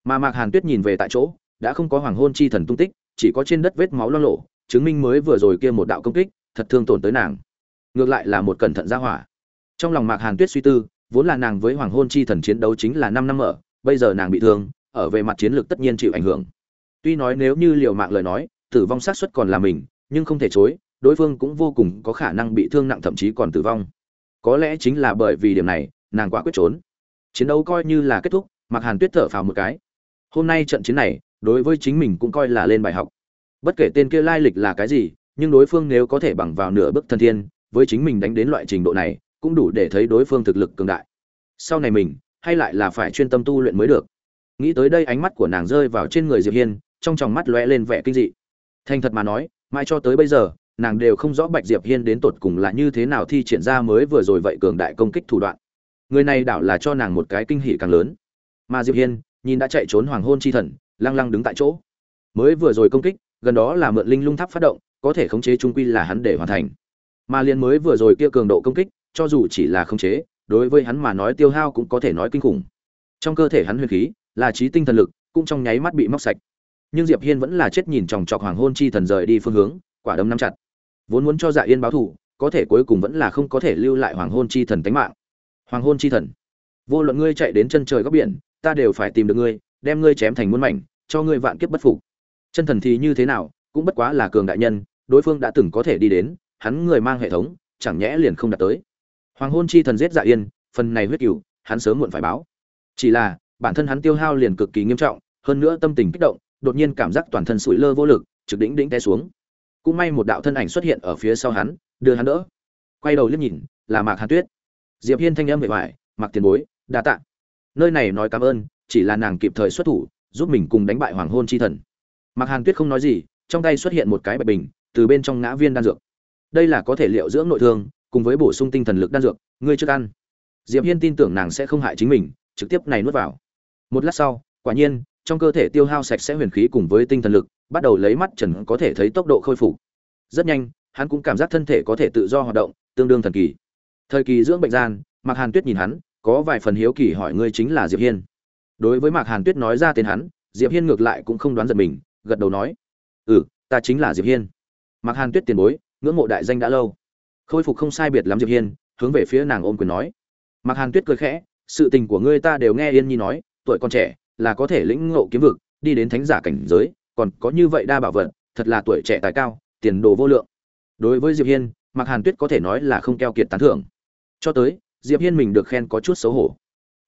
Mà mạc hàn tuyết nhìn về tại chỗ, đã không có hoàng hôn chi thần tung tích, chỉ có trên đất vết máu lo lộ, chứng minh mới vừa rồi kia một đạo công kích thật thương tổn tới nàng. Ngược lại là một cẩn thận ra hỏa. Trong lòng mạc hàn tuyết suy tư, vốn là nàng với hoàng hôn chi thần chiến đấu chính là năm năm ở bây giờ nàng bị thương, ở về mặt chiến lược tất nhiên chịu ảnh hưởng. Tuy nói nếu như liều mạng lời nói, tử vong xác suất còn là mình, nhưng không thể chối, đối phương cũng vô cùng có khả năng bị thương nặng thậm chí còn tử vong. Có lẽ chính là bởi vì điểm này, nàng quả quyết trốn. Chiến đấu coi như là kết thúc Mặc hàn tuyết thở phào một cái. Hôm nay trận chiến này, đối với chính mình cũng coi là lên bài học. Bất kể tên kia lai lịch là cái gì nhưng đối phương nếu có thể bằng vào nửa bước thần thiên, với chính mình đánh đến loại trình độ này, cũng đủ để thấy đối phương thực lực cường đại. Sau này mình, hay lại là phải chuyên tâm tu luyện mới được. Nghĩ tới đây ánh mắt của nàng rơi vào trên người diệp hiên, trong tròng mắt lóe lên vẻ kinh dị. Thành thật mà nói mai cho tới bây giờ, nàng đều không rõ bạch diệp hiên đến tột cùng là như thế nào thi triển ra mới vừa rồi vậy cường đại công kích thủ đoạn. Người này đảo là cho nàng một cái kinh hỉ càng lớn. Mà diệp hiên, nhìn đã chạy trốn hoàng hôn chi thần, lăng lăng đứng tại chỗ. Mới vừa rồi công kích, gần đó là mượn linh lung tháp phát động có thể khống chế trung quy là hắn để hoàn thành. Mà liền mới vừa rồi kia cường độ công kích, cho dù chỉ là khống chế, đối với hắn mà nói tiêu hao cũng có thể nói kinh khủng. Trong cơ thể hắn huyền khí, là trí tinh thần lực, cũng trong nháy mắt bị móc sạch. Nhưng diệp hiên vẫn là chết nhìn chòng chọc hoàng hôn chi thần rời đi phương hướng, quả đấm nắm chặt. Vốn muốn cho dạ yên báo thù, có thể cuối cùng vẫn là không có thể lưu lại hoàng hôn chi thần tính mạng. Hoàng hôn chi thần. Vô luận ngươi chạy đến chân trời góc biển, ta đều phải tìm được ngươi, đem ngươi chém thành muôn mảnh, cho ngươi vạn kiếp bất phục. Chân thần thì như thế nào, cũng bất quá là cường đại nhân đối phương đã từng có thể đi đến hắn người mang hệ thống chẳng nhẽ liền không đạt tới. Hoàng hôn chi thần giết dạ yên phần này huyết cựu hắn sớm muộn phải báo. Chỉ là bản thân hắn tiêu hao liền cực kỳ nghiêm trọng hơn nữa tâm tình kích động đột nhiên cảm giác toàn thân sủi lơ vô lực trực đỉnh đỉnh té xuống. Cũng may một đạo thân ảnh xuất hiện ở phía sau hắn đưa hắn đỡ. Quay đầu liếc nhìn là mạc hàn tuyết. Diệp hiên thanh âm bề vải, mặc tiền bối đa tạ. Nơi này nói cảm ơn chỉ là nàng kịp thời xuất thủ giúp mình cùng đánh bại hoàng hôn chi thần. Mạc hàn tuyết không nói gì trong tay xuất hiện một cái bạch bình từ bên trong ngã viên đan dược. Đây là có thể liệu dưỡng nội thương, cùng với bổ sung tinh thần lực đan dược. Ngươi trước ăn. Diệp hiên tin tưởng nàng sẽ không hại chính mình, trực tiếp này nuốt vào. Một lát sau, quả nhiên, trong cơ thể tiêu hao sạch sẽ huyền khí cùng với tinh thần lực, bắt đầu lấy mắt trần có thể thấy tốc độ khôi phục. Rất nhanh, hắn cũng cảm giác thân thể có thể tự do hoạt động, tương đương thần kỳ. Thời kỳ dưỡng bệnh gian, mạc hàn tuyết nhìn hắn, có vài phần hiếu kỳ hỏi ngươi chính là diệp hiên. Đối với mạc hàn tuyết nói ra tên hắn, diệp hiên ngược lại cũng không đoán giật mình, gật đầu nói ừ ta chính là diệp hiên mạc hàn tuyết tiền bối, ngưỡng mộ đại danh đã lâu. Khôi phục không sai biệt lắm diệp hiên, hướng về phía nàng ôm quyền nói. Mạc hàn tuyết cười khẽ, sự tình của ngươi ta đều nghe yên nhi nói, tuổi còn trẻ, là có thể lĩnh ngộ kiếm vực, đi đến thánh giả cảnh giới, còn có như vậy đa bảo vật, thật là tuổi trẻ tài cao, tiền đồ vô lượng. Đối với diệp hiên, mạc hàn tuyết có thể nói là không keo kiệt tán thưởng. Cho tới, diệp hiên mình được khen có chút xấu hổ.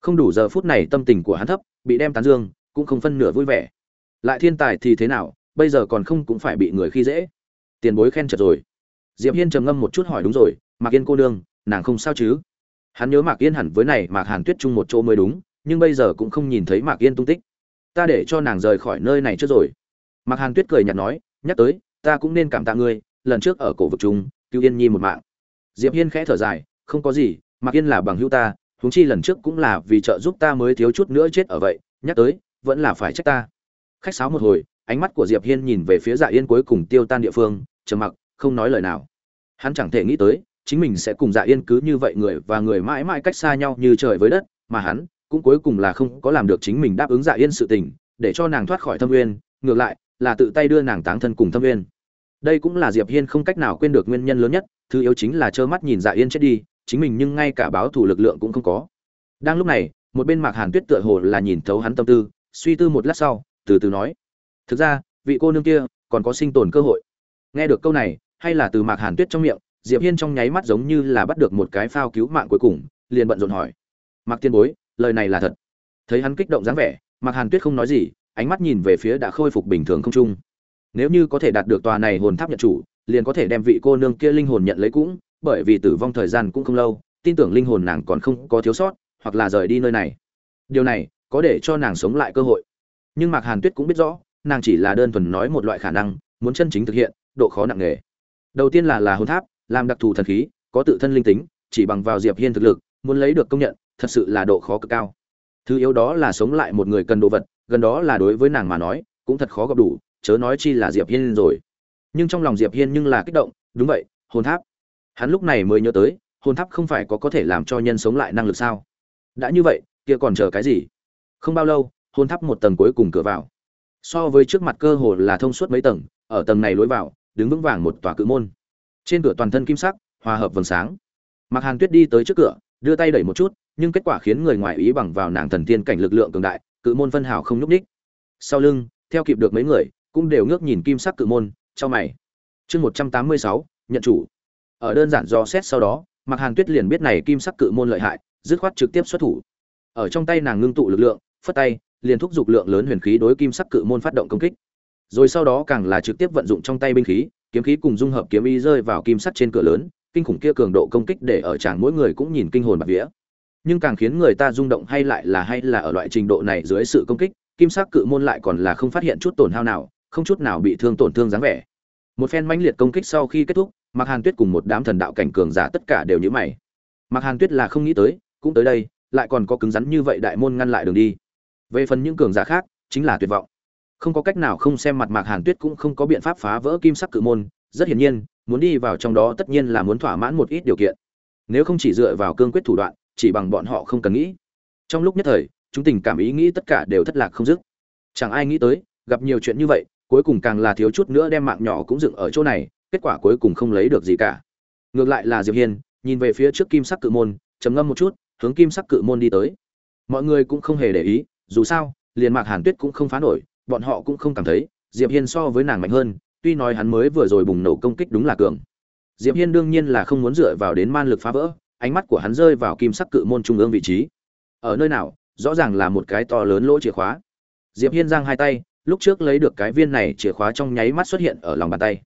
Không đủ giờ phút này tâm tình của hắn thấp, bị đem tán dương, cũng không phân nửa vui vẻ. Lại thiên tài thì thế nào, bây giờ còn không cũng phải bị người khi dễ tiền bối khen chật rồi. Diệp hiên trầm ngâm một chút hỏi đúng rồi, mạc yên cô nương, nàng không sao chứ? Hắn nhớ mạc yên hẳn với này mạc hàn tuyết chung một chỗ mới đúng, nhưng bây giờ cũng không nhìn thấy mạc yên tung tích. Ta để cho nàng rời khỏi nơi này trước rồi. Mạc hàn tuyết cười nhạt nói, nhắc tới, ta cũng nên cảm tạ ngươi, lần trước ở cổ vực chúng cứu yên nhi một mạng. Diệp hiên khẽ thở dài, không có gì, mạc yên là bằng hữu ta, huống chi lần trước cũng là vì trợ giúp ta mới thiếu chút nữa chết ở vậy, nhắc tới, vẫn là phải trách ta. Khách sáo một hồi, ánh mắt của diệp hiên nhìn về phía dạ yên cuối cùng tiêu tan địa phương trầm mặc, không nói lời nào. Hắn chẳng thể nghĩ tới, chính mình sẽ cùng dạ yên cứ như vậy người và người mãi mãi cách xa nhau như trời với đất, mà hắn cũng cuối cùng là không có làm được chính mình đáp ứng dạ yên sự tình, để cho nàng thoát khỏi thâm uyên, ngược lại là tự tay đưa nàng táng thân cùng thâm uyên. Đây cũng là diệp hiên không cách nào quên được nguyên nhân lớn nhất, thứ yếu chính là trơ mắt nhìn dạ yên chết đi, chính mình nhưng ngay cả báo thủ lực lượng cũng không có. Đang lúc này, một bên mạc hàn tuyết tựa hồ là nhìn thấu hắn tâm tư, suy tư một lát sau, từ từ nói, thực ra, vị cô nương kia còn có sinh tồn cơ hội nghe được câu này, hay là từ mạc hàn tuyết trong miệng, diệp hiên trong nháy mắt giống như là bắt được một cái phao cứu mạng cuối cùng, liền bận rộn hỏi. Mạc tiên bối, lời này là thật? Thấy hắn kích động dáng vẻ, mạc hàn tuyết không nói gì, ánh mắt nhìn về phía đã khôi phục bình thường không trung. Nếu như có thể đạt được tòa này hồn tháp nhận chủ, liền có thể đem vị cô nương kia linh hồn nhận lấy cũng, bởi vì tử vong thời gian cũng không lâu, tin tưởng linh hồn nàng còn không có thiếu sót, hoặc là rời đi nơi này. Điều này, có để cho nàng sống lại cơ hội. Nhưng mạc hàn tuyết cũng biết rõ, nàng chỉ là đơn thuần nói một loại khả năng, muốn chân chính thực hiện độ khó nặng nề. Đầu tiên là là hồn tháp, làm đặc thù thần khí, có tự thân linh tính, chỉ bằng vào diệp hiên thực lực, muốn lấy được công nhận, thật sự là độ khó cực cao. Thứ yếu đó là sống lại một người cần đồ vật, gần đó là đối với nàng mà nói, cũng thật khó gặp đủ, chớ nói chi là diệp hiên rồi. Nhưng trong lòng diệp hiên nhưng là kích động, đúng vậy hồn tháp. Hắn lúc này mới nhớ tới hồn tháp không phải có có thể làm cho nhân sống lại năng lực sao? Đã như vậy, kia còn chờ cái gì? Không bao lâu hồn tháp một tầng cuối cùng cửa vào. So với trước mặt cơ hồ là thông suốt mấy tầng, ở tầng này lối vào đứng vững vàng một tòa cự môn. Trên cửa toàn thân kim sắc, hòa hợp vầng sáng. Mặc hàn tuyết đi tới trước cửa, đưa tay đẩy một chút, nhưng kết quả khiến người ngoài ý bằng vào nàng thần tiên cảnh lực lượng cường đại, cự môn phân hào không nhúc ních sau lưng, theo kịp được mấy người, cũng đều ngước nhìn kim sắc cự môn cho mày. Chương một trăm tám mươi sáu, nhận chủ. Ở đơn giản do xét sau đó mặc hàn tuyết liền biết này kim sắc cự môn lợi hại, dứt khoát trực tiếp xuất thủ. Ở trong tay nàng ngưng tụ lực lượng, phất tay, liền thúc giục lượng lớn huyền khí đối kim sắc cự môn phát động công kích rồi sau đó càng là trực tiếp vận dụng trong tay binh khí, kiếm khí cùng dung hợp kiếm ý rơi vào kim sắt trên cửa lớn, kinh khủng kia cường độ công kích để ở chàng mỗi người cũng nhìn kinh hồn bạt vía. Nhưng càng khiến người ta rung động hay lại là hay là ở loại trình độ này dưới sự công kích, kim sắc cự môn lại còn là không phát hiện chút tổn hao nào, không chút nào bị thương tổn thương dáng vẻ. Một phen mãnh liệt công kích sau khi kết thúc mặc hàn tuyết cùng một đám thần đạo cảnh cường giả tất cả đều nhíu mày. Mặc hàn tuyết là không nghĩ tới, cũng tới đây, lại còn có cứng rắn như vậy đại môn ngăn lại đường đi. Về phần những cường giả khác, chính là tuyệt vọng không có cách nào không xem mặt mạc hàn tuyết cũng không có biện pháp phá vỡ kim sắc cự môn, rất hiển nhiên, muốn đi vào trong đó tất nhiên là muốn thỏa mãn một ít điều kiện. Nếu không chỉ dựa vào cương quyết thủ đoạn, chỉ bằng bọn họ không cần nghĩ. Trong lúc nhất thời, chúng tình cảm ý nghĩ tất cả đều thất lạc không dứt. Chẳng ai nghĩ tới, gặp nhiều chuyện như vậy, cuối cùng càng là thiếu chút nữa đem mạng nhỏ cũng dựng ở chỗ này, kết quả cuối cùng không lấy được gì cả. Ngược lại là diệp hiên, nhìn về phía trước kim sắc cự môn, trầm ngâm một chút, hướng kim sắc cự môn đi tới. Mọi người cũng không hề để ý, dù sao, liền mạc hàn tuyết cũng không phá nổi bọn họ cũng không cảm thấy, diệp hiên so với nàng mạnh hơn, tuy nói hắn mới vừa rồi bùng nổ công kích đúng là cường. Diệp hiên đương nhiên là không muốn dựa vào đến man lực phá vỡ, ánh mắt của hắn rơi vào kim sắc cự môn trung ương vị trí. Ở nơi nào, rõ ràng là một cái to lớn lỗ chìa khóa. Diệp hiên giang hai tay, lúc trước lấy được cái viên này chìa khóa trong nháy mắt xuất hiện ở lòng bàn tay.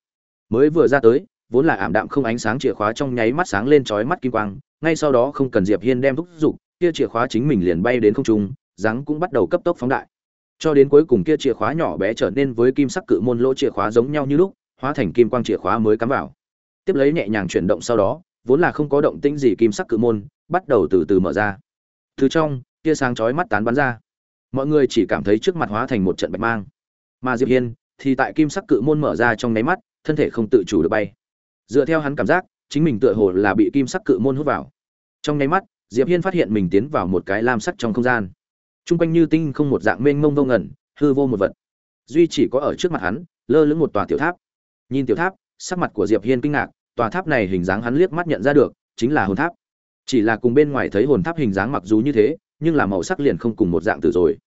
Mới vừa ra tới, vốn là ảm đạm không ánh sáng chìa khóa trong nháy mắt sáng lên chói mắt kim quang, ngay sau đó không cần diệp hiên đem thúc giục, kia chìa khóa chính mình liền bay đến không trung rắn cũng bắt đầu cấp tốc phóng đại cho đến cuối cùng kia chìa khóa nhỏ bé trở nên với kim sắc cự môn lỗ chìa khóa giống nhau như lúc, hóa thành kim quang chìa khóa mới cắm vào. Tiếp lấy nhẹ nhàng chuyển động sau đó, vốn là không có động tĩnh gì kim sắc cự môn, bắt đầu từ từ mở ra. Từ trong, tia sáng chói mắt tán bắn ra. Mọi người chỉ cảm thấy trước mặt hóa thành một trận bạch mang. Mà diệp hiên thì tại kim sắc cự môn mở ra trong nháy mắt, thân thể không tự chủ được bay. Dựa theo hắn cảm giác, chính mình tựa hồ là bị kim sắc cự môn hút vào. Trong nháy mắt, diệp hiên phát hiện mình tiến vào một cái lam sắc trong không gian. Trung quanh như tinh không một dạng mênh mông vô ngẩn, hư vô một vật. Duy chỉ có ở trước mặt hắn, lơ lửng một tòa tiểu tháp. Nhìn tiểu tháp, sắc mặt của Diệp Hiên kinh ngạc, tòa tháp này hình dáng hắn liếc mắt nhận ra được, chính là hồn tháp. Chỉ là cùng bên ngoài thấy hồn tháp hình dáng mặc dù như thế, nhưng là màu sắc liền không cùng một dạng từ rồi.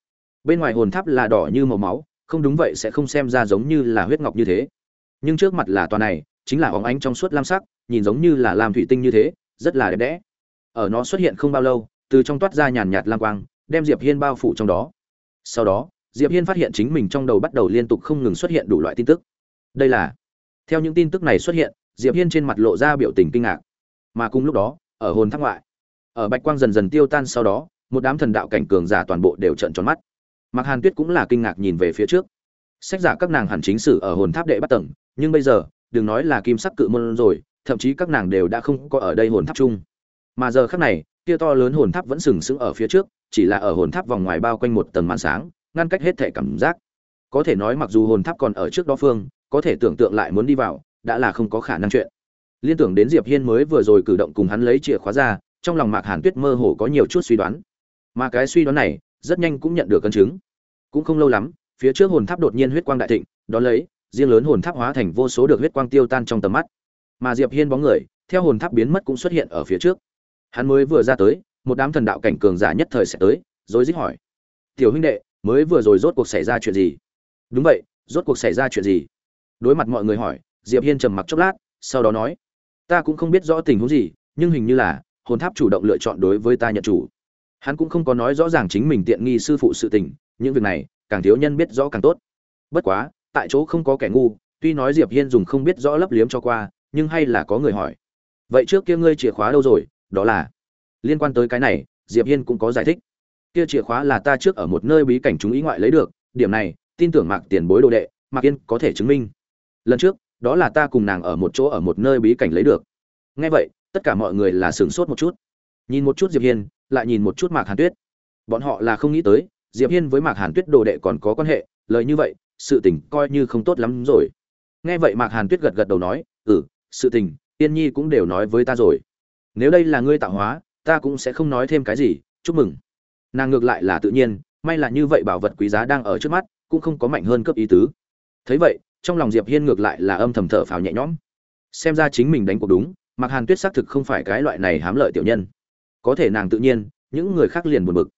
Bên ngoài hồn tháp là đỏ như màu máu, không đúng vậy sẽ không xem ra giống như là huyết ngọc như thế. Nhưng trước mặt là tòa này, chính là óng ánh trong suốt lam sắc nhìn giống như là lam thủy tinh như thế rất là đẹp đẽ ở nó xuất hiện không bao lâu từ trong toát ra nhàn nhạt lam quang đem diệp hiên bao phủ trong đó sau đó diệp hiên phát hiện chính mình trong đầu bắt đầu liên tục không ngừng xuất hiện đủ loại tin tức đây là theo những tin tức này xuất hiện diệp hiên trên mặt lộ ra biểu tình kinh ngạc mà cùng lúc đó ở hồn tháp ngoại ở bạch quang dần dần tiêu tan sau đó một đám thần đạo cảnh cường giả toàn bộ đều trợn tròn mắt Mạc Hàn Tuyết cũng là kinh ngạc nhìn về phía trước. Sách giả các nàng hẳn chính sử ở hồn tháp đệ bắt tầng, nhưng bây giờ, đừng nói là kim sắc cự môn rồi, thậm chí các nàng đều đã không có ở đây hồn tháp chung. Mà giờ khắc này, kia to lớn hồn tháp vẫn sừng sững ở phía trước, chỉ là ở hồn tháp vòng ngoài bao quanh một tầng màn sáng, ngăn cách hết thể cảm giác. Có thể nói mặc dù hồn tháp còn ở trước đó phương, có thể tưởng tượng lại muốn đi vào, đã là không có khả năng chuyện. Liên tưởng đến Diệp Hiên mới vừa rồi cử động cùng hắn lấy chìa khóa ra, trong lòng Mạc Hàn Tuyết mơ hồ có nhiều chút suy đoán. Mà cái suy đoán này, rất nhanh cũng nhận được cân chứng cũng không lâu lắm phía trước hồn tháp đột nhiên huyết quang đại thịnh đón lấy riêng lớn hồn tháp hóa thành vô số được huyết quang tiêu tan trong tầm mắt mà diệp hiên bóng người theo hồn tháp biến mất cũng xuất hiện ở phía trước hắn mới vừa ra tới, một đám thần đạo cảnh cường giả nhất thời sẽ tới rồi dích hỏi. Tiểu huynh đệ, mới vừa rồi rốt cuộc xảy ra chuyện gì? Đúng vậy, rốt cuộc xảy ra chuyện gì? Đối mặt mọi người hỏi, diệp hiên trầm mặc chốc lát, sau đó nói. Ta cũng không biết rõ tình huống gì, nhưng hình như là, hồn tháp chủ động lựa chọn đối với ta nhận chủ. Hắn cũng không có nói rõ ràng chính mình tiện nghi sư phụ sự tình, những việc này, càng thiếu nhân biết rõ càng tốt. Bất quá, tại chỗ không có kẻ ngu, tuy nói diệp hiên dùng không biết rõ lấp liếm cho qua, nhưng hay là có người hỏi. Vậy trước kia ngươi chìa khóa đâu rồi? Đó là, liên quan tới cái này, diệp hiên cũng có giải thích. Kia chìa khóa là ta trước ở một nơi bí cảnh chúng ý ngoại lấy được, điểm này, tin tưởng mạc tiền bối đồ đệ, mạc yên có thể chứng minh. Lần trước, đó là ta cùng nàng ở một chỗ ở một nơi bí cảnh lấy được. Nghe vậy, tất cả mọi người là sửng sốt một chút. Nhìn một chút diệp hiên, lại nhìn một chút mạc hàn tuyết. Bọn họ là không nghĩ tới, diệp hiên với mạc hàn tuyết đồ đệ còn có quan hệ, lời như vậy, sự tình coi như không tốt lắm rồi. Nghe vậy mạc hàn tuyết gật gật đầu nói ừ sự tình tiên nhi cũng đều nói với ta rồi nếu đây là ngươi tạo hóa, ta cũng sẽ không nói thêm cái gì, chúc mừng. Nàng ngược lại là tự nhiên, may là như vậy bảo vật quý giá đang ở trước mắt, cũng không có mạnh hơn cấp ý tứ. Thấy vậy, trong lòng diệp hiên ngược lại là âm thầm thở phào nhẹ nhõm. Xem ra chính mình đánh cuộc đúng Mặc hàn tuyết xác thực không phải cái loại này hám lợi tiểu nhân. Có thể nàng tự nhiên, những người khác liền buồn bực.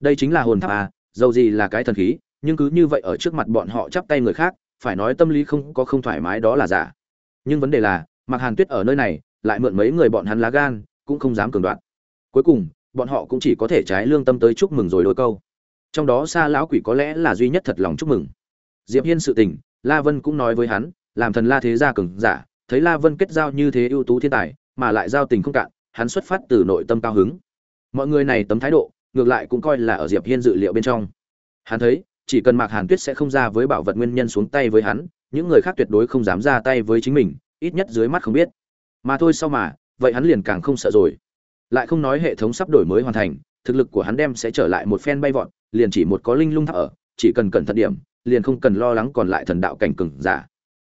Đây chính là hồn tháp à dầu gì là cái thần khí, nhưng cứ như vậy ở trước mặt bọn họ chắp tay người khác, phải nói tâm lý không có không thoải mái đó là giả. Nhưng vấn đề là mặc hàn tuyết ở nơi này lại mượn mấy người bọn hắn lá gan, cũng không dám cường đoạn cuối cùng, bọn họ cũng chỉ có thể trái lương tâm tới chúc mừng rồi đôi câu. Trong đó xa lão quỷ có lẽ là duy nhất thật lòng chúc mừng. Diệp hiên sự tình, la vân cũng nói với hắn, làm thần la thế gia cường giả, thấy la vân kết giao như thế ưu tú thiên tài, mà lại giao tình không cạn, hắn xuất phát từ nội tâm cao hứng. Mọi người này tấm thái độ, ngược lại cũng coi là ở diệp hiên dự liệu bên trong. Hắn thấy, chỉ cần mạc hàn tuyết sẽ không ra với bảo vật nguyên nhân xuống tay với hắn, những người khác tuyệt đối không dám ra tay với chính mình, ít nhất dưới mắt không biết mà thôi sau mà, vậy hắn liền càng không sợ rồi. Lại không nói hệ thống sắp đổi mới hoàn thành, thực lực của hắn đem sẽ trở lại một phen bay vọt, liền chỉ một có linh lung tháp ở, chỉ cần cẩn thận điểm, liền không cần lo lắng còn lại thần đạo cảnh cường giả.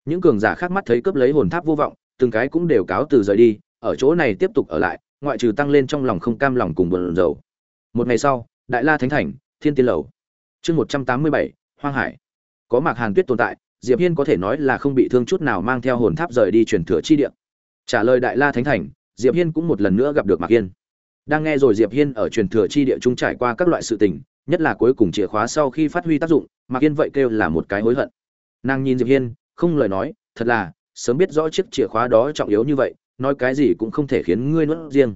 Những cường giả khác mắt thấy cướp lấy hồn tháp vô vọng, từng cái cũng đều cáo từ rời đi, ở chỗ này tiếp tục ở lại, ngoại trừ tăng lên trong lòng không cam lòng cùng buồn rầu. Một ngày sau, đại la thánh thành, thiên tiên lầu. Chương một trăm tám mươi bảy, hoang hải. Có mạc hàn tuyết tồn tại, diệp hiên có thể nói là không bị thương chút nào mang theo hồn tháp rời đi truyền thừa chi địa trả lời đại la thánh thành, diệp hiên cũng một lần nữa gặp được mạc hiên đang nghe rồi diệp hiên ở truyền thừa chi địa trung trải qua các loại sự tình, nhất là cuối cùng chìa khóa sau khi phát huy tác dụng, mạc hiên vậy kêu là một cái hối hận. Nàng nhìn diệp hiên, không lời nói, thật là, sớm biết rõ chiếc chìa khóa đó trọng yếu như vậy, nói cái gì cũng không thể khiến ngươi nuốt riêng.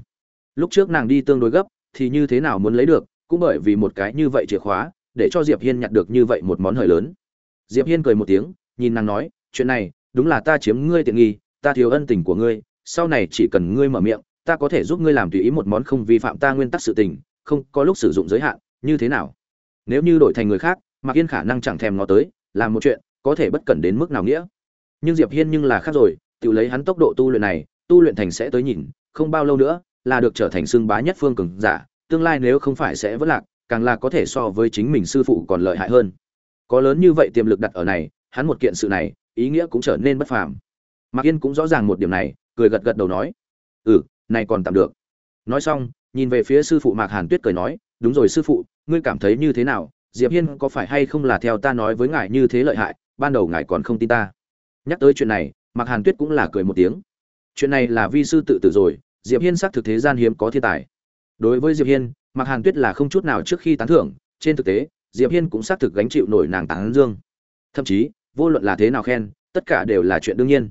Lúc trước nàng đi tương đối gấp, thì như thế nào muốn lấy được, cũng bởi vì một cái như vậy chìa khóa, để cho diệp hiên nhặt được như vậy một món hời lớn. Diệp hiên cười một tiếng, nhìn nàng nói, chuyện này, đúng là ta chiếm ngươi tiện nghi ta thiếu ân tình của ngươi, sau này chỉ cần ngươi mở miệng, ta có thể giúp ngươi làm tùy ý một món không vi phạm ta nguyên tắc sự tình, không có lúc sử dụng giới hạn, như thế nào? Nếu như đổi thành người khác mặc yên khả năng chẳng thèm ngó tới, làm một chuyện, có thể bất cần đến mức nào nghĩa? Nhưng diệp hiên nhưng là khác rồi, tự lấy hắn tốc độ tu luyện này, tu luyện thành sẽ tới nhìn, không bao lâu nữa, là được trở thành xương bá nhất phương cường giả, tương lai nếu không phải sẽ vỡ lạc, càng là có thể so với chính mình sư phụ còn lợi hại hơn. Có lớn như vậy tiềm lực đặt ở này, hắn một kiện sự này, ý nghĩa cũng trở nên bất phàm mạc yên cũng rõ ràng một điểm này cười gật gật đầu nói ừ này còn tạm được. Nói xong nhìn về phía sư phụ mạc hàn tuyết cười nói đúng rồi sư phụ ngươi cảm thấy như thế nào? Diệp hiên có phải hay không là theo ta nói với ngài như thế lợi hại ban đầu ngài còn không tin ta? Nhắc tới chuyện này mạc hàn tuyết cũng là cười một tiếng. Chuyện này là vi sư tự tử rồi diệp hiên xác thực thế gian hiếm có thiên tài. Đối với diệp hiên Mạc Hàn Tuyết là không chút nào trước khi tán thưởng, trên thực tế, Diệp Hiên cũng xác thực gánh chịu nổi nàng tán dương. Thậm chí, vô luận là thế nào khen, tất cả đều là chuyện đương nhiên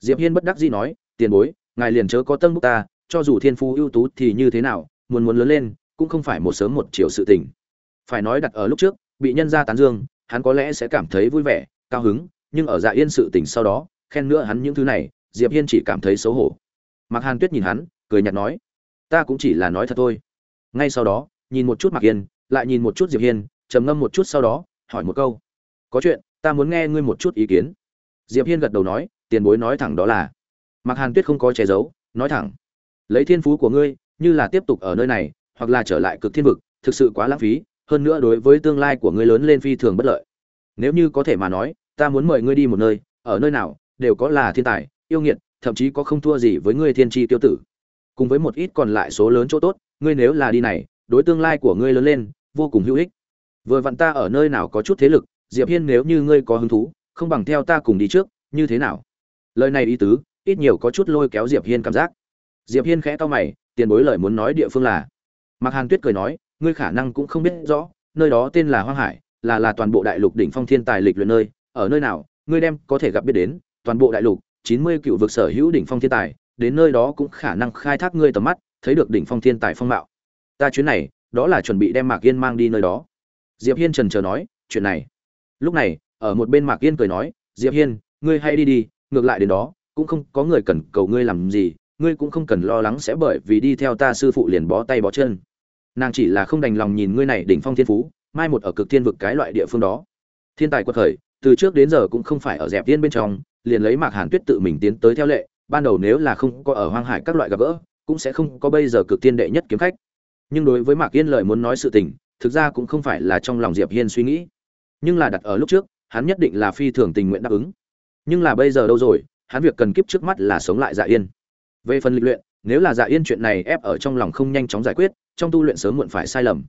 diệp hiên bất đắc dĩ nói tiền bối ngài liền chớ có tân bút ta cho dù thiên phú ưu tú thì như thế nào muốn muốn lớn lên cũng không phải một sớm một chiều sự tình. Phải nói đặt ở lúc trước bị nhân gia tán dương hắn có lẽ sẽ cảm thấy vui vẻ cao hứng nhưng ở dạ yên sự tình sau đó khen nữa hắn những thứ này diệp hiên chỉ cảm thấy xấu hổ. Mạc hàn tuyết nhìn hắn cười nhạt nói ta cũng chỉ là nói thật thôi. Ngay sau đó nhìn một chút mạc Hiên, lại nhìn một chút diệp hiên trầm ngâm một chút sau đó hỏi một câu có chuyện ta muốn nghe ngươi một chút ý kiến. Diệp hiên gật đầu nói tiền bối nói thẳng đó là, mạc hàn tuyết không có che giấu, nói thẳng, lấy thiên phú của ngươi, như là tiếp tục ở nơi này, hoặc là trở lại cực thiên vực, thực sự quá lãng phí, hơn nữa đối với tương lai của ngươi lớn lên phi thường bất lợi. Nếu như có thể mà nói, ta muốn mời ngươi đi một nơi, ở nơi nào, đều có là thiên tài, yêu nghiệt, thậm chí có không thua gì với ngươi thiên tri tiêu tử. Cùng với một ít còn lại số lớn chỗ tốt, ngươi nếu là đi này, đối tương lai của ngươi lớn lên, vô cùng hữu ích. Vừa vặn ta ở nơi nào có chút thế lực, diệp hiên nếu như ngươi có hứng thú, không bằng theo ta cùng đi trước, như thế nào? Lời này ý tứ, ít nhiều có chút lôi kéo diệp hiên cảm giác. Diệp hiên khẽ to mày, tiền bối lời muốn nói địa phương là. Mạc hàn tuyết cười nói, ngươi khả năng cũng không biết rõ, nơi đó tên là hoang hải, là là toàn bộ đại lục đỉnh phong thiên tài lịch luyện nơi. Ở nơi nào, ngươi đem có thể gặp biết đến, toàn bộ đại lục, chín mươi cựu vực sở hữu đỉnh phong thiên tài, đến nơi đó cũng khả năng khai thác ngươi tầm mắt, thấy được đỉnh phong thiên tài phong mạo. Ta chuyến này, đó là chuẩn bị đem mạc yên mang đi nơi đó. Diệp hiên trần chờ nói, chuyện này. Lúc này, ở một bên mạc yên cười nói, diệp hiên, ngươi hay đi đi ngược lại đến đó, cũng không có người cần cầu ngươi làm gì, ngươi cũng không cần lo lắng sẽ bởi vì đi theo ta sư phụ liền bó tay bó chân. Nàng chỉ là không đành lòng nhìn ngươi này đỉnh phong thiên phú, mai một ở cực thiên vực cái loại địa phương đó. Thiên tài quật khởi, từ trước đến giờ cũng không phải ở dẹp tiên bên trong, liền lấy mạc hàn tuyết tự mình tiến tới theo lệ, ban đầu nếu là không có ở hoang hải các loại gặp gỡ, cũng sẽ không có bây giờ cực tiên đệ nhất kiếm khách. Nhưng đối với mạc yên lời muốn nói sự tình, thực ra cũng không phải là trong lòng diệp hiên suy nghĩ. Nhưng là đặt ở lúc trước, hắn nhất định là phi thường tình nguyện đáp ứng nhưng là bây giờ đâu rồi, hắn việc cần kiếp trước mắt là sống lại dạ yên. Về phần lịch luyện, nếu là dạ yên chuyện này ép ở trong lòng không nhanh chóng giải quyết, trong tu luyện sớm muộn phải sai lầm.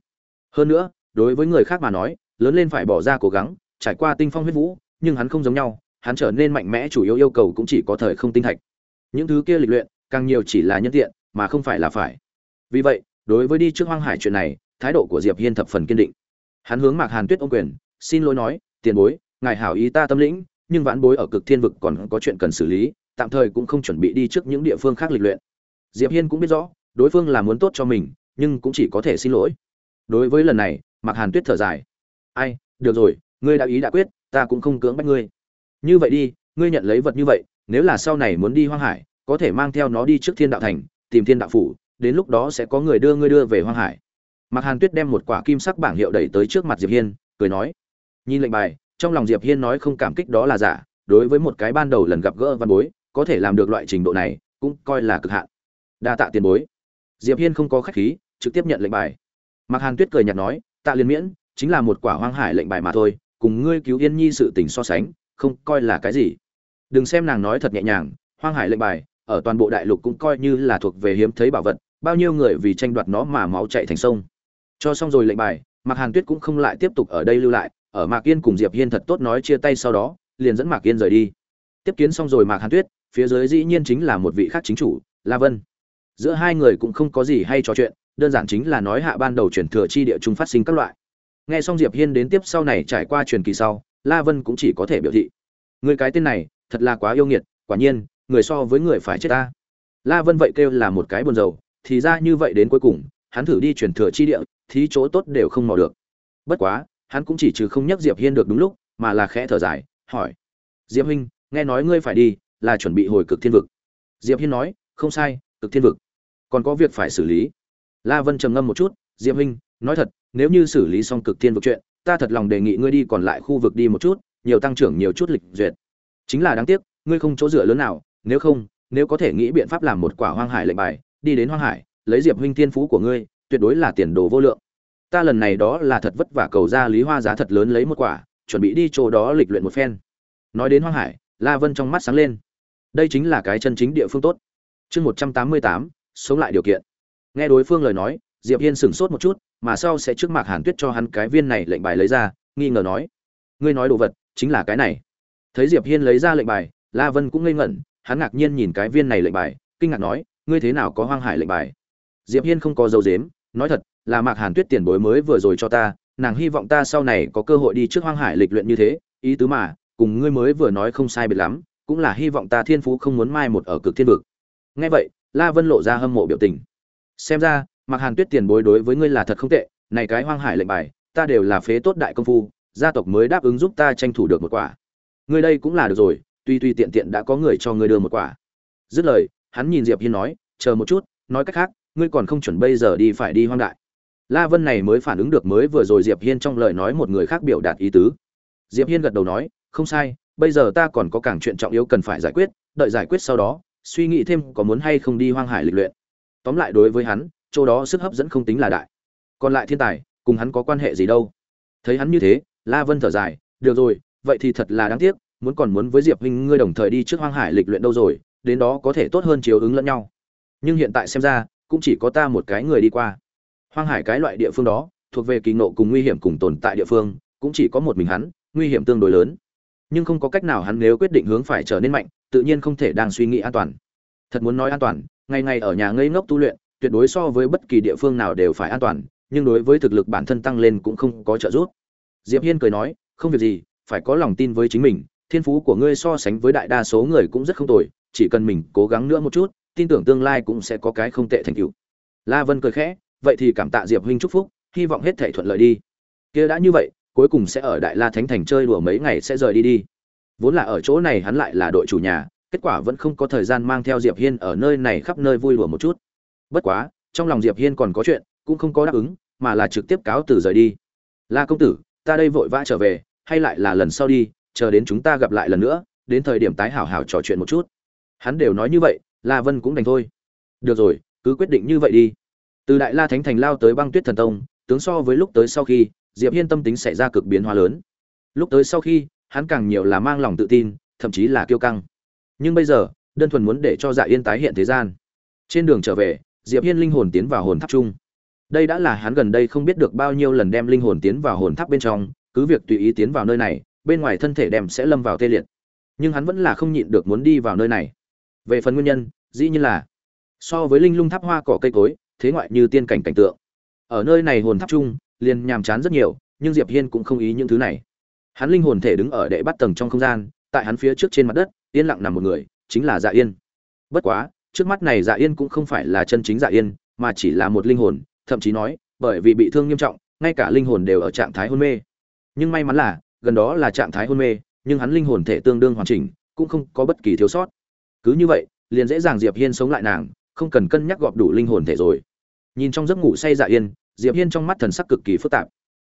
Hơn nữa, đối với người khác mà nói, lớn lên phải bỏ ra cố gắng, trải qua tinh phong huyết vũ, nhưng hắn không giống nhau, hắn trở nên mạnh mẽ chủ yếu yêu cầu cũng chỉ có thời không tinh thạch. Những thứ kia lịch luyện, càng nhiều chỉ là nhân tiện, mà không phải là phải. Vì vậy, đối với đi trước hoang hải chuyện này, thái độ của diệp hiên thập phần kiên định. Hắn hướng mạc hàn tuyết ô quyền, xin lỗi nói, tiền bối, ngài hảo ý ta tâm lĩnh nhưng vãn bối ở cực thiên vực còn có chuyện cần xử lý, tạm thời cũng không chuẩn bị đi trước những địa phương khác lịch luyện. Diệp hiên cũng biết rõ, đối phương là muốn tốt cho mình, nhưng cũng chỉ có thể xin lỗi. Đối với lần này mặc hàn tuyết thở dài. Ai, được rồi, ngươi đã ý đã quyết, ta cũng không cưỡng bắt ngươi. Như vậy đi, ngươi nhận lấy vật như vậy, nếu là sau này muốn đi hoang hải, có thể mang theo nó đi trước thiên đạo thành, tìm thiên đạo phủ, đến lúc đó sẽ có người đưa ngươi đưa về hoang hải. Mặc hàn tuyết đem một quả kim sắc bảng hiệu đẩy tới trước mặt diệp hiên, cười nói. Nhìn lệnh bài trong lòng diệp hiên nói không cảm kích đó là giả, đối với một cái ban đầu lần gặp gỡ văn bối, có thể làm được loại trình độ này, cũng coi là cực hạn. Đa tạ tiền bối. Diệp hiên không có khách khí, trực tiếp nhận lệnh bài. Mặc hàn tuyết cười nhạt nói, tạ liên miễn, chính là một quả hoang hải lệnh bài mà thôi, cùng ngươi cứu yên nhi sự tình so sánh, không coi là cái gì. Đừng xem nàng nói thật nhẹ nhàng, hoang hải lệnh bài, ở toàn bộ đại lục cũng coi như là thuộc về hiếm thấy bảo vật, bao nhiêu người vì tranh đoạt nó mà máu chạy thành sông. Cho xong rồi lệnh bài Mặc hàn tuyết cũng không lại tiếp tục ở đây lưu lại ở mạc yên cùng diệp hiên thật tốt nói chia tay sau đó, liền dẫn mạc yên rời đi. Tiếp kiến xong rồi mạc hàn tuyết, phía dưới dĩ nhiên chính là một vị khác chính chủ, la vân. Giữa hai người cũng không có gì hay trò chuyện, đơn giản chính là nói hạ ban đầu chuyển thừa chi địa trung phát sinh các loại. Nghe xong diệp hiên đến tiếp sau này trải qua truyền kỳ sau, la vân cũng chỉ có thể biểu thị. Người cái tên này, thật là quá yêu nghiệt, quả nhiên, người so với người phải chết ta. La vân vậy kêu là một cái buồn rầu, thì ra như vậy đến cuối cùng, hắn thử đi truyền thừa chi địa thì chỗ tốt đều không mò được. Bất quá hắn cũng chỉ trừ không nhắc diệp hiên được đúng lúc, mà là khẽ thở dài, hỏi, diệp huynh, nghe nói ngươi phải đi, là chuẩn bị hồi cực thiên vực. Diệp hiên nói, không sai, cực thiên vực. Còn có việc phải xử lý. La vân trầm ngâm một chút, diệp huynh, nói thật, nếu như xử lý xong cực thiên vực chuyện, ta thật lòng đề nghị ngươi đi còn lại khu vực đi một chút, nhiều tăng trưởng nhiều chút lịch duyệt. Chính là đáng tiếc, ngươi không chỗ dựa lớn nào, nếu không, nếu có thể nghĩ biện pháp làm một quả hoang hải lệnh bài, đi đến hoang hải, lấy diệp huynh thiên phú của ngươi, tuyệt đối là tiền đồ vô lượng ta lần này đó là thật vất vả cầu ra lý hoa giá thật lớn lấy một quả, chuẩn bị đi chỗ đó lịch luyện một phen. Nói đến hoang hải, la vân trong mắt sáng lên. Đây chính là cái chân chính địa phương tốt. Chương một trăm tám mươi tám, sống lại điều kiện. Nghe đối phương lời nói, diệp hiên sửng sốt một chút, mà sau sẽ trước mặt hàn tuyết cho hắn cái viên này lệnh bài lấy ra, nghi ngờ nói, ngươi nói đồ vật, chính là cái này. Thấy diệp hiên lấy ra lệnh bài, la vân cũng ngây ngẩn, hắn ngạc nhiên nhìn cái viên này lệnh bài, kinh ngạc nói, ngươi thế nào có hoang hải lệnh bài? Diệp hiên không có dấu dếm, nói thật là mạc hàn tuyết tiền bối mới vừa rồi cho ta, nàng hy vọng ta sau này có cơ hội đi trước hoang hải lịch luyện như thế, ý tứ mà, cùng ngươi mới vừa nói không sai biệt lắm, cũng là hy vọng ta thiên phú không muốn mai một ở cực thiên vực. Nghe vậy, la vân lộ ra hâm mộ biểu tình. Xem ra mặc hàn tuyết tiền bối đối với ngươi là thật không tệ, này cái hoang hải lệnh bài, ta đều là phế tốt đại công phu, gia tộc mới đáp ứng giúp ta tranh thủ được một quả. Ngươi đây cũng là được rồi, tuy tuy tiện tiện đã có người cho ngươi đưa một quả. Dứt lời, hắn nhìn diệp hiên nói, chờ một chút, nói cách khác, ngươi còn không chuẩn bây giờ đi phải đi hoang đại la vân này mới phản ứng được mới vừa rồi diệp hiên trong lời nói một người khác biểu đạt ý tứ. Diệp hiên gật đầu nói, không sai, bây giờ ta còn có càng chuyện trọng yếu cần phải giải quyết, đợi giải quyết sau đó, suy nghĩ thêm có muốn hay không đi hoang hải lịch luyện. Tóm lại đối với hắn, chỗ đó sức hấp dẫn không tính là đại. Còn lại thiên tài, cùng hắn có quan hệ gì đâu. Thấy hắn như thế, la vân thở dài, được rồi, vậy thì thật là đáng tiếc, muốn còn muốn với diệp huynh ngươi đồng thời đi trước hoang hải lịch luyện đâu rồi, đến đó có thể tốt hơn chiếu ứng lẫn nhau. Nhưng hiện tại xem ra, cũng chỉ có ta một cái người đi qua hoang hải cái loại địa phương đó, thuộc về kỳ ngộ cùng nguy hiểm cùng tồn tại địa phương, cũng chỉ có một mình hắn, nguy hiểm tương đối lớn. Nhưng không có cách nào hắn nếu quyết định hướng phải trở nên mạnh, tự nhiên không thể đang suy nghĩ an toàn. Thật muốn nói an toàn, ngày ngày ở nhà ngây ngốc tu luyện, tuyệt đối so với bất kỳ địa phương nào đều phải an toàn, nhưng đối với thực lực bản thân tăng lên cũng không có trợ giúp. Diệp hiên cười nói, không việc gì, phải có lòng tin với chính mình, thiên phú của ngươi so sánh với đại đa số người cũng rất không tồi, chỉ cần mình cố gắng nữa một chút, tin tưởng tương lai cũng sẽ có cái không tệ thành tựu. La vân cười khẽ vậy thì cảm tạ diệp huynh chúc phúc, hy vọng hết thể thuận lợi đi. Kia đã như vậy, cuối cùng sẽ ở đại la thánh thành chơi đùa mấy ngày sẽ rời đi đi. Vốn là ở chỗ này hắn lại là đội chủ nhà, kết quả vẫn không có thời gian mang theo diệp hiên ở nơi này khắp nơi vui đùa một chút. Bất quá, trong lòng diệp hiên còn có chuyện, cũng không có đáp ứng, mà là trực tiếp cáo từ rời đi. La công tử, ta đây vội vã trở về, hay lại là lần sau đi, chờ đến chúng ta gặp lại lần nữa, đến thời điểm tái hảo hảo trò chuyện một chút. Hắn đều nói như vậy, la vân cũng đành thôi. Được rồi, cứ quyết định như vậy đi từ đại la thánh thành lao tới băng tuyết thần tông, tướng so với lúc tới sau khi, diệp hiên tâm tính xảy ra cực biến hóa lớn. Lúc tới sau khi, hắn càng nhiều là mang lòng tự tin, thậm chí là kiêu căng. Nhưng bây giờ, đơn thuần muốn để cho dạ yên tái hiện thế gian. Trên đường trở về, diệp hiên linh hồn tiến vào hồn tháp chung. Đây đã là hắn gần đây không biết được bao nhiêu lần đem linh hồn tiến vào hồn tháp bên trong, cứ việc tùy ý tiến vào nơi này, bên ngoài thân thể đem sẽ lâm vào tê liệt. Nhưng hắn vẫn là không nhịn được muốn đi vào nơi này. Về phần nguyên nhân, dĩ nhiên là, so với linh lung tháp hoa cỏ cây cối thế ngoại như tiên cảnh cảnh tượng. Ở nơi này hồn tháp chung, liền nhàm chán rất nhiều, nhưng diệp hiên cũng không ý những thứ này. Hắn linh hồn thể đứng ở đệ bắt tầng trong không gian, tại hắn phía trước trên mặt đất, yên lặng nằm một người, chính là dạ yên. Bất quá, trước mắt này dạ yên cũng không phải là chân chính dạ yên, mà chỉ là một linh hồn, thậm chí nói, bởi vì bị thương nghiêm trọng, ngay cả linh hồn đều ở trạng thái hôn mê. Nhưng may mắn là, gần đó là trạng thái hôn mê, nhưng hắn linh hồn thể tương đương hoàn chỉnh, cũng không có bất kỳ thiếu sót. Cứ như vậy, liền dễ dàng diệp hiên sống lại nàng, không cần cân nhắc gọp đủ linh hồn thể rồi nhìn trong giấc ngủ say dạ yên, diệp hiên trong mắt thần sắc cực kỳ phức tạp.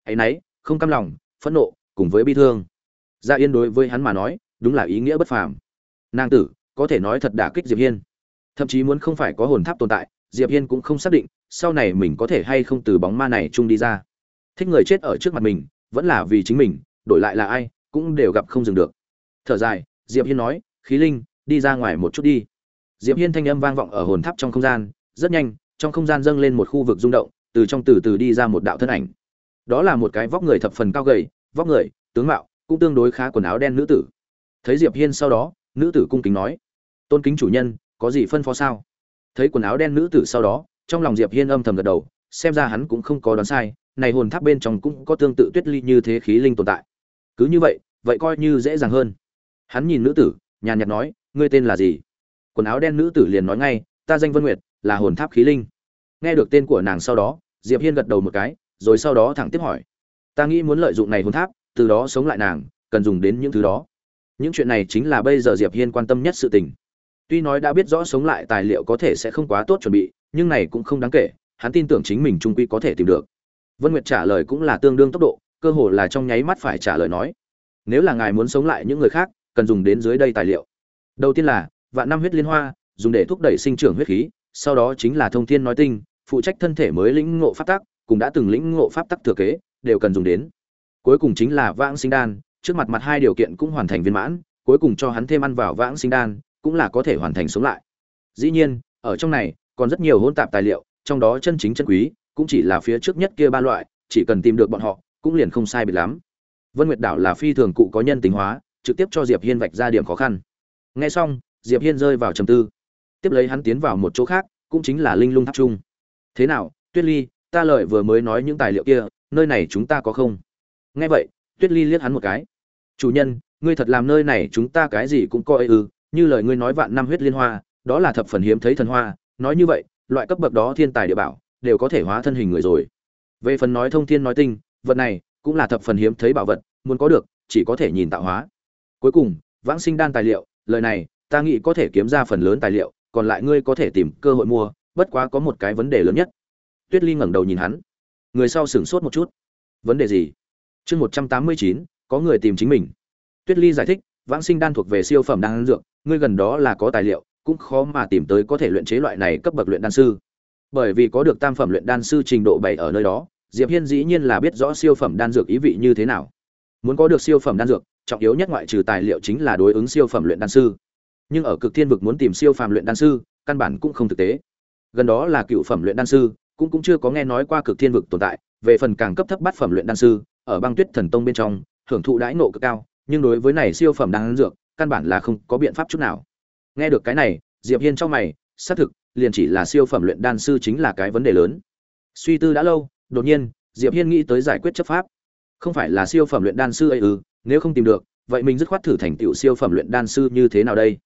Hãy nấy, không cam lòng, phẫn nộ, cùng với bi thương. Dạ yên đối với hắn mà nói, đúng là ý nghĩa bất phàm. Nàng tử, có thể nói thật đả kích diệp hiên. Thậm chí muốn không phải có hồn tháp tồn tại, diệp hiên cũng không xác định, sau này mình có thể hay không từ bóng ma này chung đi ra. Thích người chết ở trước mặt mình, vẫn là vì chính mình, đổi lại là ai, cũng đều gặp không dừng được. Thở dài, diệp hiên nói, khí linh, đi ra ngoài một chút đi. Diệp hiên thanh âm vang vọng ở hồn tháp trong không gian, rất nhanh trong không gian dâng lên một khu vực rung động, từ trong từ từ đi ra một đạo thân ảnh. Đó là một cái vóc người thập phần cao gầy, vóc người, tướng mạo cũng tương đối khá quần áo đen nữ tử. Thấy diệp hiên sau đó, nữ tử cung kính nói, tôn kính chủ nhân, có gì phân phó sao? Thấy quần áo đen nữ tử sau đó, trong lòng diệp hiên âm thầm gật đầu, xem ra hắn cũng không có đoán sai, này hồn tháp bên trong cũng có tương tự tuyết ly như thế khí linh tồn tại. Cứ như vậy vậy coi như dễ dàng hơn. Hắn nhìn nữ tử, nhàn nhạt nói, ngươi tên là gì? Quần áo đen nữ tử liền nói ngay, ta danh vân nguyệt là hồn tháp khí linh. Nghe được tên của nàng sau đó, diệp hiên gật đầu một cái, rồi sau đó thẳng tiếp hỏi. Ta nghĩ muốn lợi dụng này hồn tháp, từ đó sống lại nàng, cần dùng đến những thứ đó. Những chuyện này chính là bây giờ diệp hiên quan tâm nhất sự tình. Tuy nói đã biết rõ sống lại tài liệu có thể sẽ không quá tốt chuẩn bị, nhưng này cũng không đáng kể, hắn tin tưởng chính mình trung quy có thể tìm được. Vân nguyệt trả lời cũng là tương đương tốc độ, cơ hồ là trong nháy mắt phải trả lời nói. Nếu là ngài muốn sống lại những người khác, cần dùng đến dưới đây tài liệu. Đầu tiên là, vạn năm huyết liên hoa, dùng để thúc đẩy sinh trưởng huyết khí sau đó chính là thông thiên nói tinh, phụ trách thân thể mới lĩnh ngộ pháp tắc, cũng đã từng lĩnh ngộ pháp tắc thừa kế, đều cần dùng đến. Cuối cùng chính là vãng sinh đan, trước mặt mặt hai điều kiện cũng hoàn thành viên mãn, cuối cùng cho hắn thêm ăn vào vãng sinh đan, cũng là có thể hoàn thành sống lại. Dĩ nhiên, ở trong này, còn rất nhiều hỗn tạp tài liệu, trong đó chân chính chân quý, cũng chỉ là phía trước nhất kia ba loại, chỉ cần tìm được bọn họ, cũng liền không sai biệt lắm. Vân nguyệt đảo là phi thường cụ có nhân tính hóa, trực tiếp cho diệp hiên vạch ra điểm khó khăn. Nghe xong, diệp hiên rơi vào trầm tư tiếp lấy hắn tiến vào một chỗ khác, cũng chính là linh lung tháp trung. Thế nào, tuyết ly, ta lợi vừa mới nói những tài liệu kia, nơi này chúng ta có không? Nghe vậy, tuyết ly liếc hắn một cái. Chủ nhân, ngươi thật làm nơi này chúng ta cái gì cũng coi ư như lời ngươi nói vạn năm huyết liên hoa, đó là thập phần hiếm thấy thần hoa, nói như vậy, loại cấp bậc đó thiên tài địa bảo, đều có thể hóa thân hình người rồi. Về phần nói thông thiên nói tinh, vật này cũng là thập phần hiếm thấy bảo vật, muốn có được, chỉ có thể nhìn tạo hóa. Cuối cùng, vãng sinh đan tài liệu, lời này, ta nghĩ có thể kiếm ra phần lớn tài liệu còn lại ngươi có thể tìm cơ hội mua, bất quá có một cái vấn đề lớn nhất. Tuyết ly ngẩng đầu nhìn hắn. Người sau sửng sốt một chút. Vấn đề gì? Chương một trăm tám mươi chín, có người tìm chính mình. Tuyết ly giải thích, vãng sinh đan thuộc về siêu phẩm đan dược, ngươi gần đó là có tài liệu, cũng khó mà tìm tới có thể luyện chế loại này cấp bậc luyện đan sư. Bởi vì có được tam phẩm luyện đan sư trình độ bảy ở nơi đó, diệp hiên dĩ nhiên là biết rõ siêu phẩm đan dược ý vị như thế nào. Muốn có được siêu phẩm đan dược, trọng yếu nhất ngoại trừ tài liệu chính là đối ứng siêu phẩm luyện đan sư nhưng ở cực thiên vực muốn tìm siêu phàm luyện đan sư, căn bản cũng không thực tế. Gần đó là cựu phẩm luyện đan sư, cũng cũng chưa có nghe nói qua cực thiên vực tồn tại, về phần càng cấp thấp bát phẩm luyện đan sư, ở băng tuyết thần tông bên trong hưởng thụ đãi nộ cực cao, nhưng đối với này siêu phẩm đan dược, căn bản là không có biện pháp chút nào. Nghe được cái này, diệp hiên trong mày, xác thực, liền chỉ là siêu phẩm luyện đan sư chính là cái vấn đề lớn. Suy tư đã lâu, đột nhiên, diệp hiên nghĩ tới giải quyết chấp pháp. Không phải là siêu phẩm luyện đan sư ấy ư, nếu không tìm được, vậy mình dứt khoát thử thành tựu siêu phẩm luyện đan sư như thế nào đây?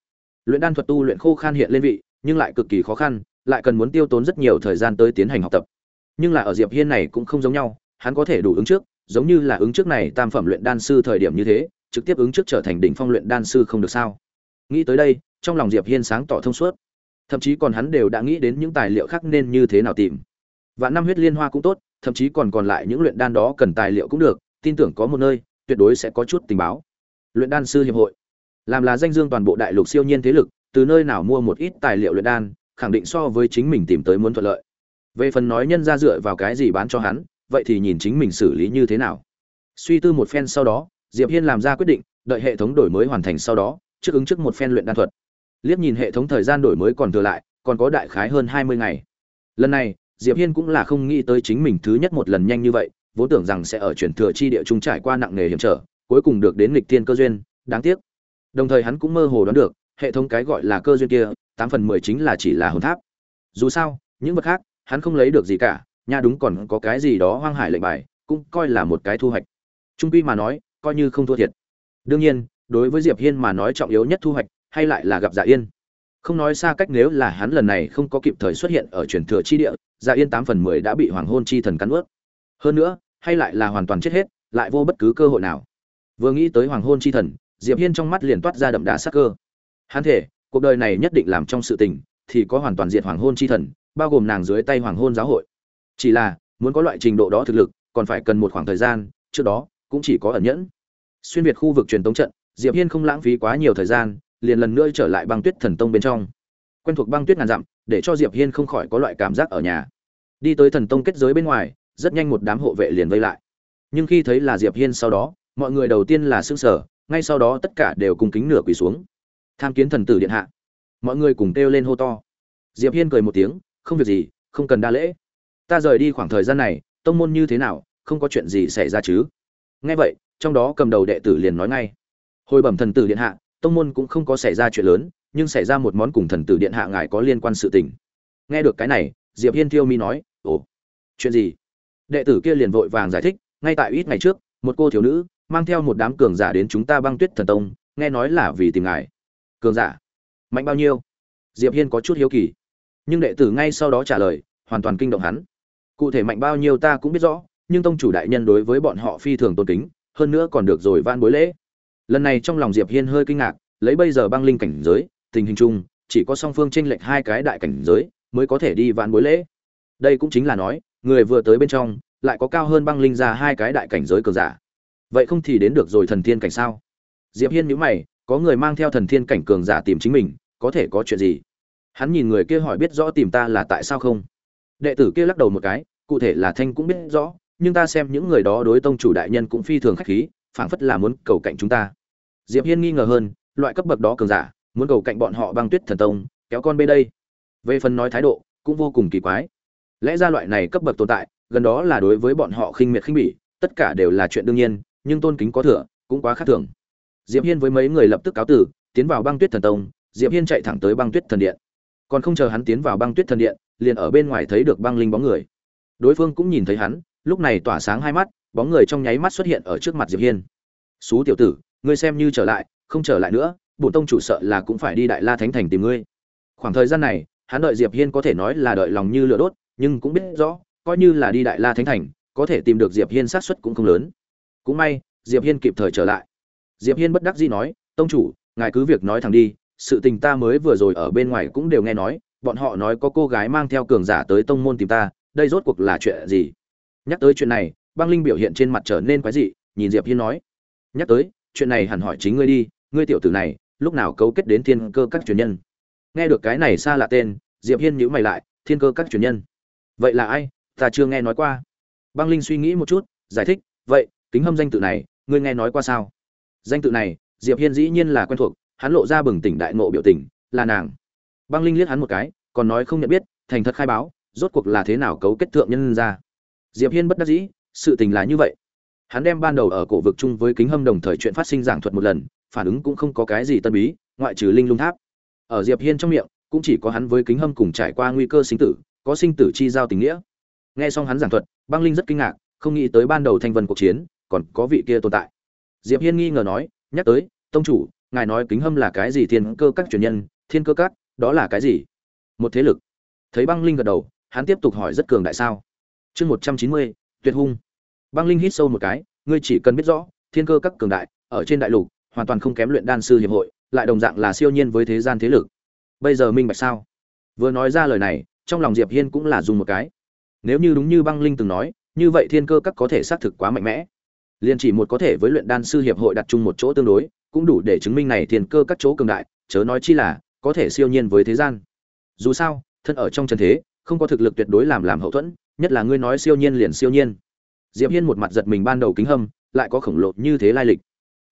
Luyện đan thuật tu luyện khô khan hiện lên vị, nhưng lại cực kỳ khó khăn, lại cần muốn tiêu tốn rất nhiều thời gian tới tiến hành học tập. Nhưng là ở diệp hiên này cũng không giống nhau, hắn có thể đủ ứng trước, giống như là ứng trước này tam phẩm luyện đan sư thời điểm như thế, trực tiếp ứng trước trở thành đỉnh phong luyện đan sư không được sao. Nghĩ tới đây, trong lòng diệp hiên sáng tỏ thông suốt. Thậm chí còn hắn đều đã nghĩ đến những tài liệu khác nên như thế nào tìm. Và năm huyết liên hoa cũng tốt, thậm chí còn còn lại những luyện đan đó cần tài liệu cũng được, tin tưởng có một nơi, tuyệt đối sẽ có chút tình báo. Luyện đan sư hiệp hội làm là danh dương toàn bộ đại lục siêu nhiên thế lực, từ nơi nào mua một ít tài liệu luyện đan, khẳng định so với chính mình tìm tới muốn thuận lợi. Về phần nói nhân ra dựa vào cái gì bán cho hắn, vậy thì nhìn chính mình xử lý như thế nào. Suy tư một phen sau đó, diệp hiên làm ra quyết định, đợi hệ thống đổi mới hoàn thành sau đó, trước ứng trước một phen luyện đan thuật. Liếc nhìn hệ thống thời gian đổi mới còn thừa lại, còn có đại khái hơn hai mươi ngày. Lần này, diệp hiên cũng là không nghĩ tới chính mình thứ nhất một lần nhanh như vậy, vốn tưởng rằng sẽ ở chuyển thừa chi địa trung trải qua nặng nghề hiểm trở, cuối cùng được đến lịch thiên cơ duyên, đáng tiếc đồng thời hắn cũng mơ hồ đoán được, hệ thống cái gọi là cơ duyên kia, tám phần mười chính là chỉ là hồn tháp. Dù sao, những vật khác, hắn không lấy được gì cả, nha đúng còn có cái gì đó hoang hải lệnh bài, cũng coi là một cái thu hoạch. Trung quy mà nói, coi như không thua thiệt. Đương nhiên, đối với diệp hiên mà nói trọng yếu nhất thu hoạch, hay lại là gặp dạ yên. Không nói xa cách nếu là hắn lần này không có kịp thời xuất hiện ở truyền thừa chi địa dạ yên tám phần mười đã bị hoàng hôn chi thần cắn ướt. Hơn nữa, hay lại là hoàn toàn chết hết, lại vô bất cứ cơ hội nào. Vừa nghĩ tới hoàng hôn chi thần diệp hiên trong mắt liền toát ra đậm đà sắc cơ. Hắn thể, cuộc đời này nhất định làm trong sự tình, thì có hoàn toàn diệt hoàng hôn chi thần, bao gồm nàng dưới tay hoàng hôn giáo hội. Chỉ là, muốn có loại trình độ đó thực lực, còn phải cần một khoảng thời gian, trước đó, cũng chỉ có ẩn nhẫn. Xuyên việt khu vực truyền tống trận, diệp hiên không lãng phí quá nhiều thời gian, liền lần nữa trở lại băng tuyết thần tông bên trong. Quen thuộc băng tuyết ngàn dặm, để cho diệp hiên không khỏi có loại cảm giác ở nhà. Đi tới thần tông kết giới bên ngoài, rất nhanh một đám hộ vệ liền vây lại. Nhưng khi thấy là diệp hiên sau đó, mọi người đầu tiên là sững sờ ngay sau đó tất cả đều cùng kính nửa quỳ xuống. Tham kiến thần tử điện hạ. Mọi người cùng kêu lên hô to. Diệp hiên cười một tiếng, không việc gì, không cần đa lễ. Ta rời đi khoảng thời gian này, tông môn như thế nào, không có chuyện gì xảy ra chứ? Nghe vậy, trong đó cầm đầu đệ tử liền nói ngay. Hồi bẩm thần tử điện hạ, tông môn cũng không có xảy ra chuyện lớn, nhưng xảy ra một món cùng thần tử điện hạ ngài có liên quan sự tình. Nghe được cái này, diệp hiên thiêu mi nói, ồ, chuyện gì? Đệ tử kia liền vội vàng giải thích, ngay tại ít ngày trước, một cô thiếu nữ mang theo một đám cường giả đến chúng ta băng tuyết thần tông, nghe nói là vì tìm ngài. Cường giả, mạnh bao nhiêu? Diệp hiên có chút hiếu kỳ. Nhưng đệ tử ngay sau đó trả lời, hoàn toàn kinh động hắn. Cụ thể mạnh bao nhiêu ta cũng biết rõ, nhưng tông chủ đại nhân đối với bọn họ phi thường tôn kính, hơn nữa còn được rồi van bối lễ. Lần này trong lòng diệp hiên hơi kinh ngạc, lấy bây giờ băng linh cảnh giới, tình hình chung, chỉ có song phương tranh lệch hai cái đại cảnh giới, mới có thể đi vạn bối lễ. Đây cũng chính là nói, người vừa tới bên trong, lại có cao hơn băng linh ra hai cái đại cảnh giới cường giả vậy không thì đến được rồi thần thiên cảnh sao? Diệp hiên nhíu mày, có người mang theo thần thiên cảnh cường giả tìm chính mình, có thể có chuyện gì? Hắn nhìn người kia hỏi biết rõ tìm ta là tại sao không? Đệ tử kia lắc đầu một cái, cụ thể là thanh cũng biết rõ, nhưng ta xem những người đó đối tông chủ đại nhân cũng phi thường khách khí, phảng phất là muốn cầu cạnh chúng ta. Diệp hiên nghi ngờ hơn, loại cấp bậc đó cường giả, muốn cầu cạnh bọn họ băng tuyết thần tông, kéo con bê đây. Về phần nói thái độ, cũng vô cùng kỳ quái. Lẽ ra loại này cấp bậc tồn tại, gần đó là đối với bọn họ khinh miệt khinh bỉ, tất cả đều là chuyện đương nhiên nhưng tôn kính có thừa, cũng quá khác thường. Diệp hiên với mấy người lập tức cáo tử tiến vào băng tuyết thần tông, diệp hiên chạy thẳng tới băng tuyết thần điện. Còn không chờ hắn tiến vào băng tuyết thần điện, liền ở bên ngoài thấy được băng linh bóng người. Đối phương cũng nhìn thấy hắn, lúc này tỏa sáng hai mắt, bóng người trong nháy mắt xuất hiện ở trước mặt diệp hiên. Xú tiểu tử, ngươi xem như trở lại, không trở lại nữa bổn tông chủ sợ là cũng phải đi đại la thánh thành tìm ngươi. Khoảng thời gian này, hắn đợi diệp hiên có thể nói là đợi lòng như lửa đốt, nhưng cũng biết rõ, coi như là đi đại la thánh thành, có thể tìm được diệp hiên xác suất cũng không lớn cũng may, diệp hiên kịp thời trở lại. Diệp hiên bất đắc dĩ nói, tông chủ, ngài cứ việc nói thẳng đi, sự tình ta mới vừa rồi ở bên ngoài cũng đều nghe nói, bọn họ nói có cô gái mang theo cường giả tới tông môn tìm ta, đây rốt cuộc là chuyện gì? Nhắc tới chuyện này, băng linh biểu hiện trên mặt trở nên quái dị, nhìn diệp hiên nói, nhắc tới, chuyện này hẳn hỏi chính ngươi đi, ngươi tiểu tử này, lúc nào cấu kết đến thiên cơ các truyền nhân? Nghe được cái này xa lạ tên, diệp hiên nhíu mày lại, thiên cơ các truyền nhân? Vậy là ai? Ta chưa nghe nói qua. Băng linh suy nghĩ một chút, giải thích, vậy kính hâm danh tự này, ngươi nghe nói qua sao? Danh tự này, diệp hiên dĩ nhiên là quen thuộc, hắn lộ ra bừng tỉnh đại ngộ biểu tình, là nàng. Băng linh liếc hắn một cái, còn nói không nhận biết, thành thật khai báo, rốt cuộc là thế nào cấu kết thượng nhân ra? Diệp hiên bất đắc dĩ, sự tình là như vậy. Hắn đem ban đầu ở cổ vực chung với kính hâm đồng thời chuyện phát sinh giảng thuật một lần, phản ứng cũng không có cái gì tân bí, ngoại trừ linh lung tháp. Ở diệp hiên trong miệng, cũng chỉ có hắn với kính hâm cùng trải qua nguy cơ sinh tử, có sinh tử chi giao tình nghĩa. Nghe xong hắn giảng thuật, băng linh rất kinh ngạc, không nghĩ tới ban đầu thanh vân cuộc chiến còn có vị kia tồn tại. Diệp hiên nghi ngờ nói, nhắc tới, tông chủ, ngài nói kính hâm là cái gì thiên cơ các truyền nhân, thiên cơ các, đó là cái gì? Một thế lực. Thấy băng linh gật đầu, hắn tiếp tục hỏi rất cường đại sao? Chương một trăm chín mươi, tuyệt hung. Băng linh hít sâu một cái, ngươi chỉ cần biết rõ, thiên cơ các cường đại, ở trên đại lục, hoàn toàn không kém luyện đan sư hiệp hội, lại đồng dạng là siêu nhiên với thế gian thế lực. Bây giờ minh bạch sao? Vừa nói ra lời này, trong lòng diệp hiên cũng là dùng một cái. Nếu như đúng như băng linh từng nói, như vậy thiên cơ các có thể xác thực quá mạnh mẽ liền chỉ một có thể với luyện đan sư hiệp hội đặt chung một chỗ tương đối, cũng đủ để chứng minh này thiên cơ các chỗ cường đại, chớ nói chi là, có thể siêu nhiên với thế gian. Dù sao, thân ở trong trần thế, không có thực lực tuyệt đối làm làm hậu thuẫn, nhất là ngươi nói siêu nhiên liền siêu nhiên. Diệp hiên một mặt giật mình ban đầu kính hâm, lại có khổng lồ như thế lai lịch.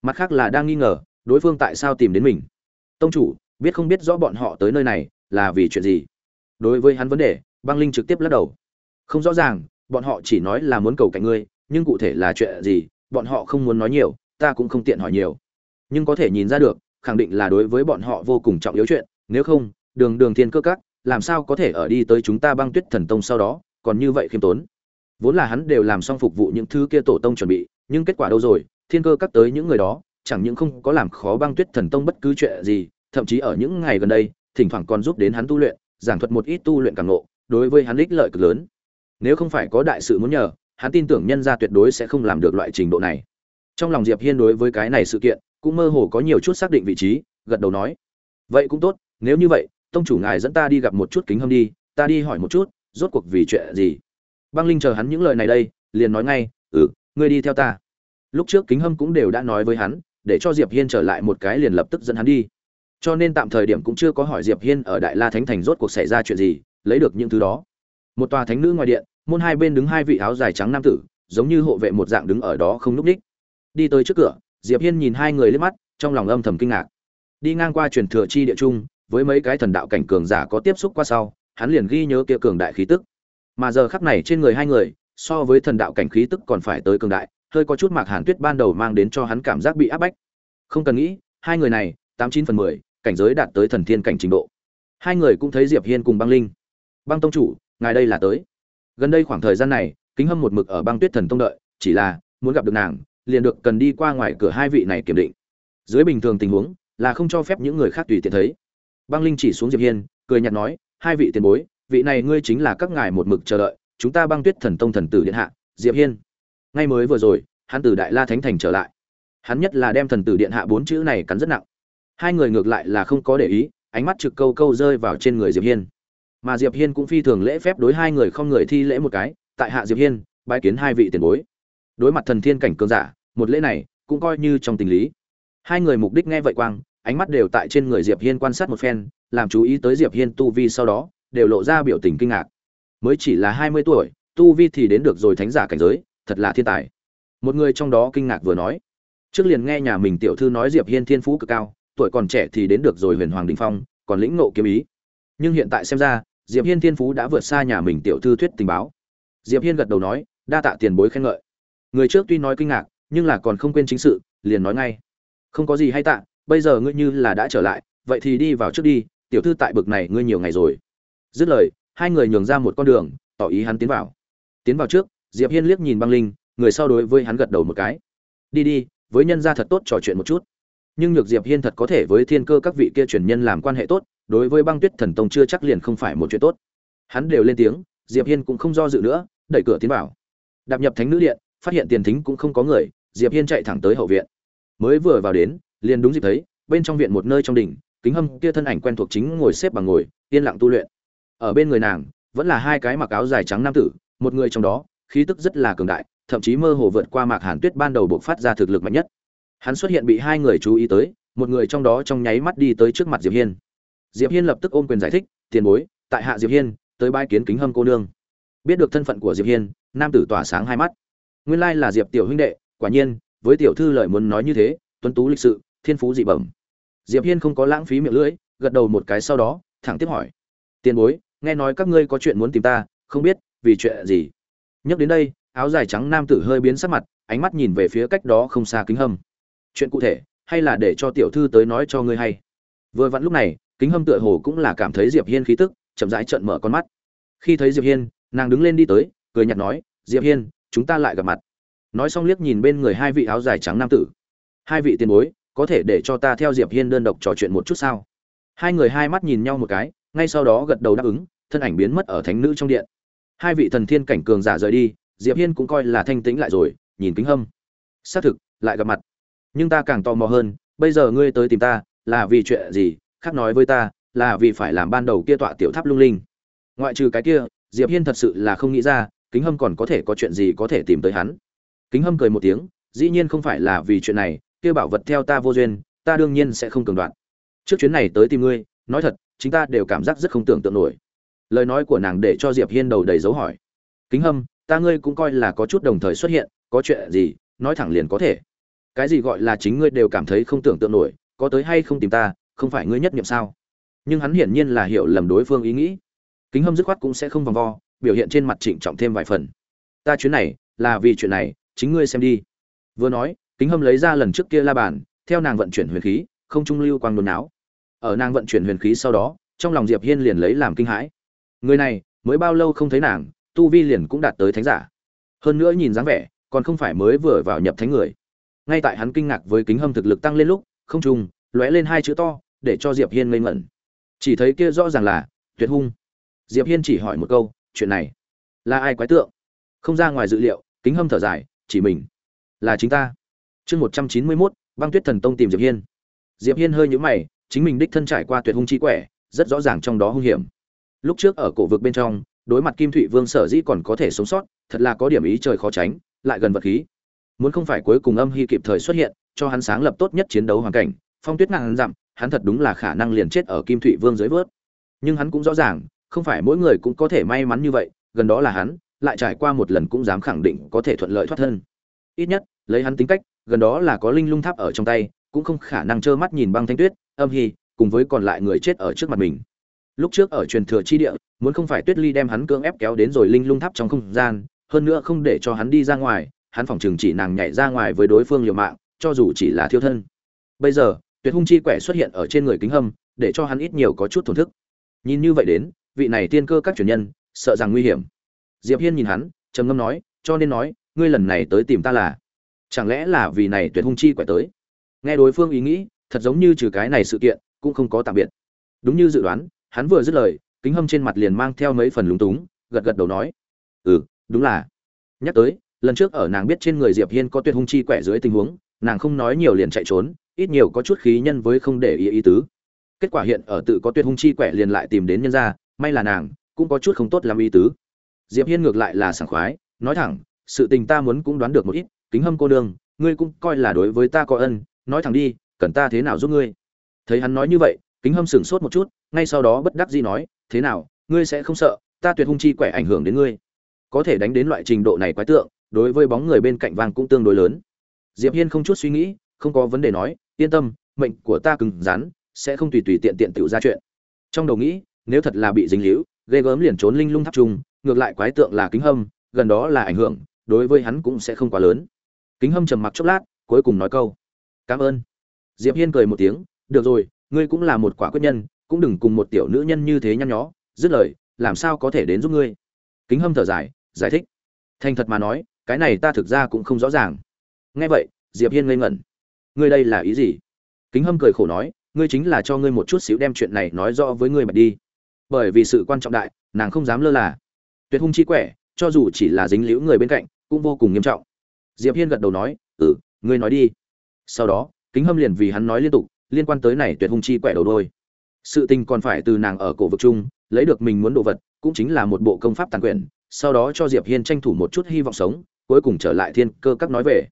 Mặt khác là đang nghi ngờ, đối phương tại sao tìm đến mình? Tông chủ, biết không biết rõ bọn họ tới nơi này, là vì chuyện gì? Đối với hắn vấn đề, băng linh trực tiếp lắc đầu. Không rõ ràng, bọn họ chỉ nói là muốn cầu cạnh ngươi, nhưng cụ thể là chuyện gì bọn họ không muốn nói nhiều, ta cũng không tiện hỏi nhiều. Nhưng có thể nhìn ra được, khẳng định là đối với bọn họ vô cùng trọng yếu chuyện, nếu không, đường đường thiên cơ các, làm sao có thể ở đi tới chúng ta băng tuyết thần tông sau đó, còn như vậy khiêm tốn? Vốn là hắn đều làm xong phục vụ những thứ kia tổ tông chuẩn bị, nhưng kết quả đâu rồi? Thiên cơ các tới những người đó, chẳng những không có làm khó băng tuyết thần tông bất cứ chuyện gì, thậm chí ở những ngày gần đây, thỉnh thoảng còn giúp đến hắn tu luyện, giảng thuật một ít tu luyện càng ngộ, đối với hắn ích lợi cực lớn. Nếu không phải có đại sự muốn nhờ hắn tin tưởng nhân gia tuyệt đối sẽ không làm được loại trình độ này. Trong lòng diệp hiên đối với cái này sự kiện, cũng mơ hồ có nhiều chút xác định vị trí, gật đầu nói, vậy cũng tốt, nếu như vậy, tông chủ ngài dẫn ta đi gặp một chút kính hâm đi, ta đi hỏi một chút, rốt cuộc vì chuyện gì? Băng linh chờ hắn những lời này đây, liền nói ngay ừ ngươi đi theo ta. Lúc trước kính hâm cũng đều đã nói với hắn, để cho diệp hiên trở lại một cái liền lập tức dẫn hắn đi. Cho nên tạm thời điểm cũng chưa có hỏi diệp hiên ở đại la thánh thành rốt cuộc xảy ra chuyện gì, lấy được những thứ đó. Một tòa thánh nữ ngoài điện môn hai bên đứng hai vị áo dài trắng nam tử, giống như hộ vệ một dạng đứng ở đó không núp đích đi tới trước cửa, diệp hiên nhìn hai người lên mắt, trong lòng âm thầm kinh ngạc. Đi ngang qua truyền thừa chi địa trung với mấy cái thần đạo cảnh cường giả có tiếp xúc qua sau, hắn liền ghi nhớ kia cường đại khí tức. Mà giờ khắc này trên người hai người, so với thần đạo cảnh khí tức còn phải tới cường đại, hơi có chút mạc hàn tuyết ban đầu mang đến cho hắn cảm giác bị áp bách. Không cần nghĩ, hai người này, tám chín phần mười, cảnh giới đạt tới thần thiên cảnh trình độ. Hai người cũng thấy diệp hiên cùng băng linh. Băng tông chủ, ngài đây là tới gần đây khoảng thời gian này, kính hâm một mực ở băng tuyết thần tông đợi, chỉ là muốn gặp được nàng, liền được cần đi qua ngoài cửa hai vị này kiểm định. Dưới bình thường tình huống, là không cho phép những người khác tùy tiện thấy. Băng linh chỉ xuống diệp hiên, cười nhạt nói, hai vị tiền bối, vị này ngươi chính là các ngài một mực chờ đợi, chúng ta băng tuyết thần tông thần tử điện hạ, diệp hiên. Ngay mới vừa rồi, hắn từ đại la thánh thành trở lại. Hắn nhất là đem thần tử điện hạ bốn chữ này cắn rất nặng. Hai người ngược lại là không có để ý, ánh mắt trực câu câu rơi vào trên người diệp hiên mà diệp hiên cũng phi thường lễ phép đối hai người không người thi lễ một cái, tại hạ diệp hiên, bái kiến hai vị tiền bối. Đối mặt thần thiên cảnh cường giả, một lễ này cũng coi như trong tình lý. Hai người mục đích nghe vậy quang, ánh mắt đều tại trên người diệp hiên quan sát một phen, làm chú ý tới diệp hiên tu vi sau đó, đều lộ ra biểu tình kinh ngạc. Mới chỉ là hai mươi tuổi, tu vi thì đến được rồi thánh giả cảnh giới, thật là thiên tài. Một người trong đó kinh ngạc vừa nói. Trước liền nghe nhà mình tiểu thư nói diệp hiên thiên phú cực cao, tuổi còn trẻ thì đến được rồi huyền hoàng đình phong, còn lĩnh ngộ kiếm ý. Nhưng hiện tại xem ra diệp hiên thiên phú đã vượt xa nhà mình tiểu thư thuyết tình báo. Diệp hiên gật đầu nói, đa tạ tiền bối khen ngợi. Người trước tuy nói kinh ngạc, nhưng là còn không quên chính sự, liền nói ngay. Không có gì hay tạ, bây giờ ngươi như là đã trở lại, vậy thì đi vào trước đi, tiểu thư tại bực này ngươi nhiều ngày rồi. Dứt lời, hai người nhường ra một con đường, tỏ ý hắn tiến vào. Tiến vào trước, diệp hiên liếc nhìn băng linh, người sau đối với hắn gật đầu một cái. Đi đi, với nhân gia thật tốt trò chuyện một chút. Nhưng nhược diệp hiên thật có thể với thiên cơ các vị kia truyền nhân làm quan hệ tốt đối với băng tuyết thần tông chưa chắc liền không phải một chuyện tốt. Hắn đều lên tiếng, diệp hiên cũng không do dự nữa, đẩy cửa tiến vào. Đạp nhập thánh nữ điện, phát hiện tiền thính cũng không có người, diệp hiên chạy thẳng tới hậu viện. Mới vừa vào đến, liền đúng dịp thấy, bên trong viện một nơi trong đỉnh, kính hâm kia thân ảnh quen thuộc chính ngồi xếp bằng ngồi, yên lặng tu luyện. Ở bên người nàng, vẫn là hai cái mặc áo dài trắng nam tử, một người trong đó, khí tức rất là cường đại, thậm chí mơ hồ vượt qua mạc hàn tuyết ban đầu buộc phát ra thực lực mạnh nhất. Hắn xuất hiện bị hai người chú ý tới, một người trong đó trong nháy mắt đi tới trước mặt diệp hiên diệp hiên lập tức ôm quyền giải thích, tiền bối, tại hạ diệp hiên, tới bái kiến kính hâm cô nương. Biết được thân phận của diệp hiên, nam tử tỏa sáng hai mắt. Nguyên lai là diệp tiểu huynh đệ, quả nhiên, với tiểu thư lời muốn nói như thế, tuấn tú lịch sự, thiên phú dị bẩm. Diệp hiên không có lãng phí miệng lưỡi, gật đầu một cái sau đó, thẳng tiếp hỏi, tiền bối, nghe nói các ngươi có chuyện muốn tìm ta, không biết vì chuyện gì? Nhắc đến đây, áo dài trắng nam tử hơi biến sắc mặt, ánh mắt nhìn về phía cách đó không xa kính hâm. Chuyện cụ thể, hay là để cho tiểu thư tới nói cho ngươi hay? Vừa vặn lúc này kính hâm tựa hồ cũng là cảm thấy diệp hiên khí tức chậm rãi trợn mở con mắt. Khi thấy diệp hiên, nàng đứng lên đi tới, cười nhạt nói, diệp hiên, chúng ta lại gặp mặt. Nói xong liếc nhìn bên người hai vị áo dài trắng nam tử. Hai vị tiền bối, có thể để cho ta theo diệp hiên đơn độc trò chuyện một chút sao? Hai người hai mắt nhìn nhau một cái, ngay sau đó gật đầu đáp ứng, thân ảnh biến mất ở thánh nữ trong điện. Hai vị thần thiên cảnh cường giả rời đi, diệp hiên cũng coi là thanh tĩnh lại rồi, nhìn kính hâm. Xác thực, lại gặp mặt. Nhưng ta càng tò mò hơn, bây giờ ngươi tới tìm ta, là vì chuyện gì khác nói với ta, là vì phải làm ban đầu kia tọa tiểu tháp lung linh. Ngoại trừ cái kia, diệp hiên thật sự là không nghĩ ra, kính hâm còn có thể có chuyện gì có thể tìm tới hắn. Kính hâm cười một tiếng, dĩ nhiên không phải là vì chuyện này, kia bảo vật theo ta vô duyên, ta đương nhiên sẽ không cường đoạn trước chuyến này tới tìm ngươi, nói thật chúng ta đều cảm giác rất không tưởng tượng nổi. Lời nói của nàng để cho diệp hiên đầu đầy dấu hỏi. Kính hâm, ta ngươi cũng coi là có chút đồng thời xuất hiện, có chuyện gì, nói thẳng liền có thể. Cái gì gọi là chính ngươi đều cảm thấy không tưởng tượng nổi, có tới hay không tìm ta không phải ngươi nhất nhiệm sao? Nhưng hắn hiển nhiên là hiểu lầm đối phương ý nghĩ. Kính hâm dứt khoát cũng sẽ không vòng vo, biểu hiện trên mặt trịnh trọng thêm vài phần. Ta chuyến này là vì chuyện này, chính ngươi xem đi. Vừa nói, kính hâm lấy ra lần trước kia la bàn, theo nàng vận chuyển huyền khí, không trung lưu quang đồn áo ở nàng vận chuyển huyền khí sau đó, trong lòng diệp hiên liền lấy làm kinh hãi. Người này, mới bao lâu không thấy nàng, tu vi liền cũng đạt tới thánh giả. Hơn nữa nhìn dáng vẻ, còn không phải mới vừa vào nhập thánh người. Ngay tại hắn kinh ngạc với kính hâm thực lực tăng lên lúc, không trung, lóe lên hai chữ to để cho diệp hiên ngây ngẩn. Chỉ thấy kia rõ ràng là tuyệt hung. Diệp hiên chỉ hỏi một câu chuyện này là ai quái tượng? Không ra ngoài dự liệu kính hâm thở dài chỉ mình. Là chính ta. Chương một trăm chín mươi 191, băng tuyết thần tông tìm diệp hiên. Diệp hiên hơi nhíu mày chính mình đích thân trải qua tuyệt hung chi quẻ rất rõ ràng trong đó hung hiểm. Lúc trước ở cổ vực bên trong đối mặt kim thụy vương sở dĩ còn có thể sống sót thật là có điểm ý trời khó tránh lại gần vật khí. Muốn không phải cuối cùng âm hy kịp thời xuất hiện cho hắn sáng lập tốt nhất chiến đấu hoàn cảnh phong tuyết ngàn dặm, hắn thật đúng là khả năng liền chết ở kim thụy vương dưới vớt. Nhưng hắn cũng rõ ràng, không phải mỗi người cũng có thể may mắn như vậy, gần đó là hắn, lại trải qua một lần cũng dám khẳng định có thể thuận lợi thoát thân. Ít nhất, lấy hắn tính cách, gần đó là có linh lung tháp ở trong tay, cũng không khả năng trơ mắt nhìn băng thanh tuyết, âm hy cùng với còn lại người chết ở trước mặt mình. Lúc trước ở truyền thừa chi địa, muốn không phải tuyết ly đem hắn cưỡng ép kéo đến rồi linh lung tháp trong không gian, hơn nữa không để cho hắn đi ra ngoài, hắn phòng chừng chỉ nàng nhảy ra ngoài với đối phương liều mạng, cho dù chỉ là thiêu thân. Bây giờ tuyệt hung chi quẻ xuất hiện ở trên người kính hâm, để cho hắn ít nhiều có chút thổn thức. Nhìn như vậy đến, vị này tiên cơ các truyền nhân, sợ rằng nguy hiểm. Diệp hiên nhìn hắn, trầm ngâm nói, cho nên nói, ngươi lần này tới tìm ta là? Chẳng lẽ là vì này tuyệt hung chi quẻ tới? Nghe đối phương ý nghĩ, thật giống như trừ cái này sự kiện, cũng không có tạm biệt. Đúng như dự đoán, hắn vừa dứt lời, kính hâm trên mặt liền mang theo mấy phần lúng túng, gật gật đầu nói ừ đúng là. Nhắc tới, lần trước ở nàng biết trên người diệp hiên có tuyệt hung chi quẻ dưới tình huống, nàng không nói nhiều liền chạy trốn ít nhiều có chút khí nhân với không để ý ý tứ. Kết quả hiện ở tự có tuyệt hung chi quẻ liền lại tìm đến nhân gia may là nàng cũng có chút không tốt làm ý tứ. Diệp hiên ngược lại là sảng khoái nói thẳng sự tình ta muốn cũng đoán được một ít kính hâm cô đương, ngươi cũng coi là đối với ta có ân nói thẳng đi cần ta thế nào giúp ngươi? Thấy hắn nói như vậy kính hâm sửng sốt một chút ngay sau đó bất đắc dĩ nói thế nào ngươi sẽ không sợ ta tuyệt hung chi quẻ ảnh hưởng đến ngươi. Có thể đánh đến loại trình độ này quái tượng đối với bóng người bên cạnh vang cũng tương đối lớn. Diệp hiên không chút suy nghĩ không có vấn đề nói yên tâm, mệnh của ta cứng rắn, sẽ không tùy tùy tiện tiện tự ra chuyện. Trong đầu nghĩ, nếu thật là bị dính líu, ghê gớm liền trốn linh lung tháp trung ngược lại quái tượng là kính hâm, gần đó là ảnh hưởng, đối với hắn cũng sẽ không quá lớn. Kính hâm trầm mặc chốc lát, cuối cùng nói câu. Cảm ơn. Diệp hiên cười một tiếng, được rồi, ngươi cũng là một quả quyết nhân, cũng đừng cùng một tiểu nữ nhân như thế nhăn nhó, dứt lời, làm sao có thể đến giúp ngươi? Kính hâm thở dài, giải thích. Thành thật mà nói, cái này ta thực ra cũng không rõ ràng. Nghe vậy, diệp hiên ngây ngẩn ngươi đây là ý gì? Kính hâm cười khổ nói, ngươi chính là cho ngươi một chút xíu đem chuyện này nói rõ với ngươi mà đi. Bởi vì sự quan trọng đại, nàng không dám lơ là. Tuyệt hung chi quẻ, cho dù chỉ là dính liễu người bên cạnh, cũng vô cùng nghiêm trọng. Diệp hiên gật đầu nói ừ ngươi nói đi. Sau đó, kính hâm liền vì hắn nói liên tục, liên quan tới này tuyệt hung chi quẻ đầu đôi. Sự tình còn phải từ nàng ở cổ vực chung, lấy được mình muốn đồ vật, cũng chính là một bộ công pháp tàn quyền, sau đó cho diệp hiên tranh thủ một chút hy vọng sống, cuối cùng trở lại thiên cơ các nói về.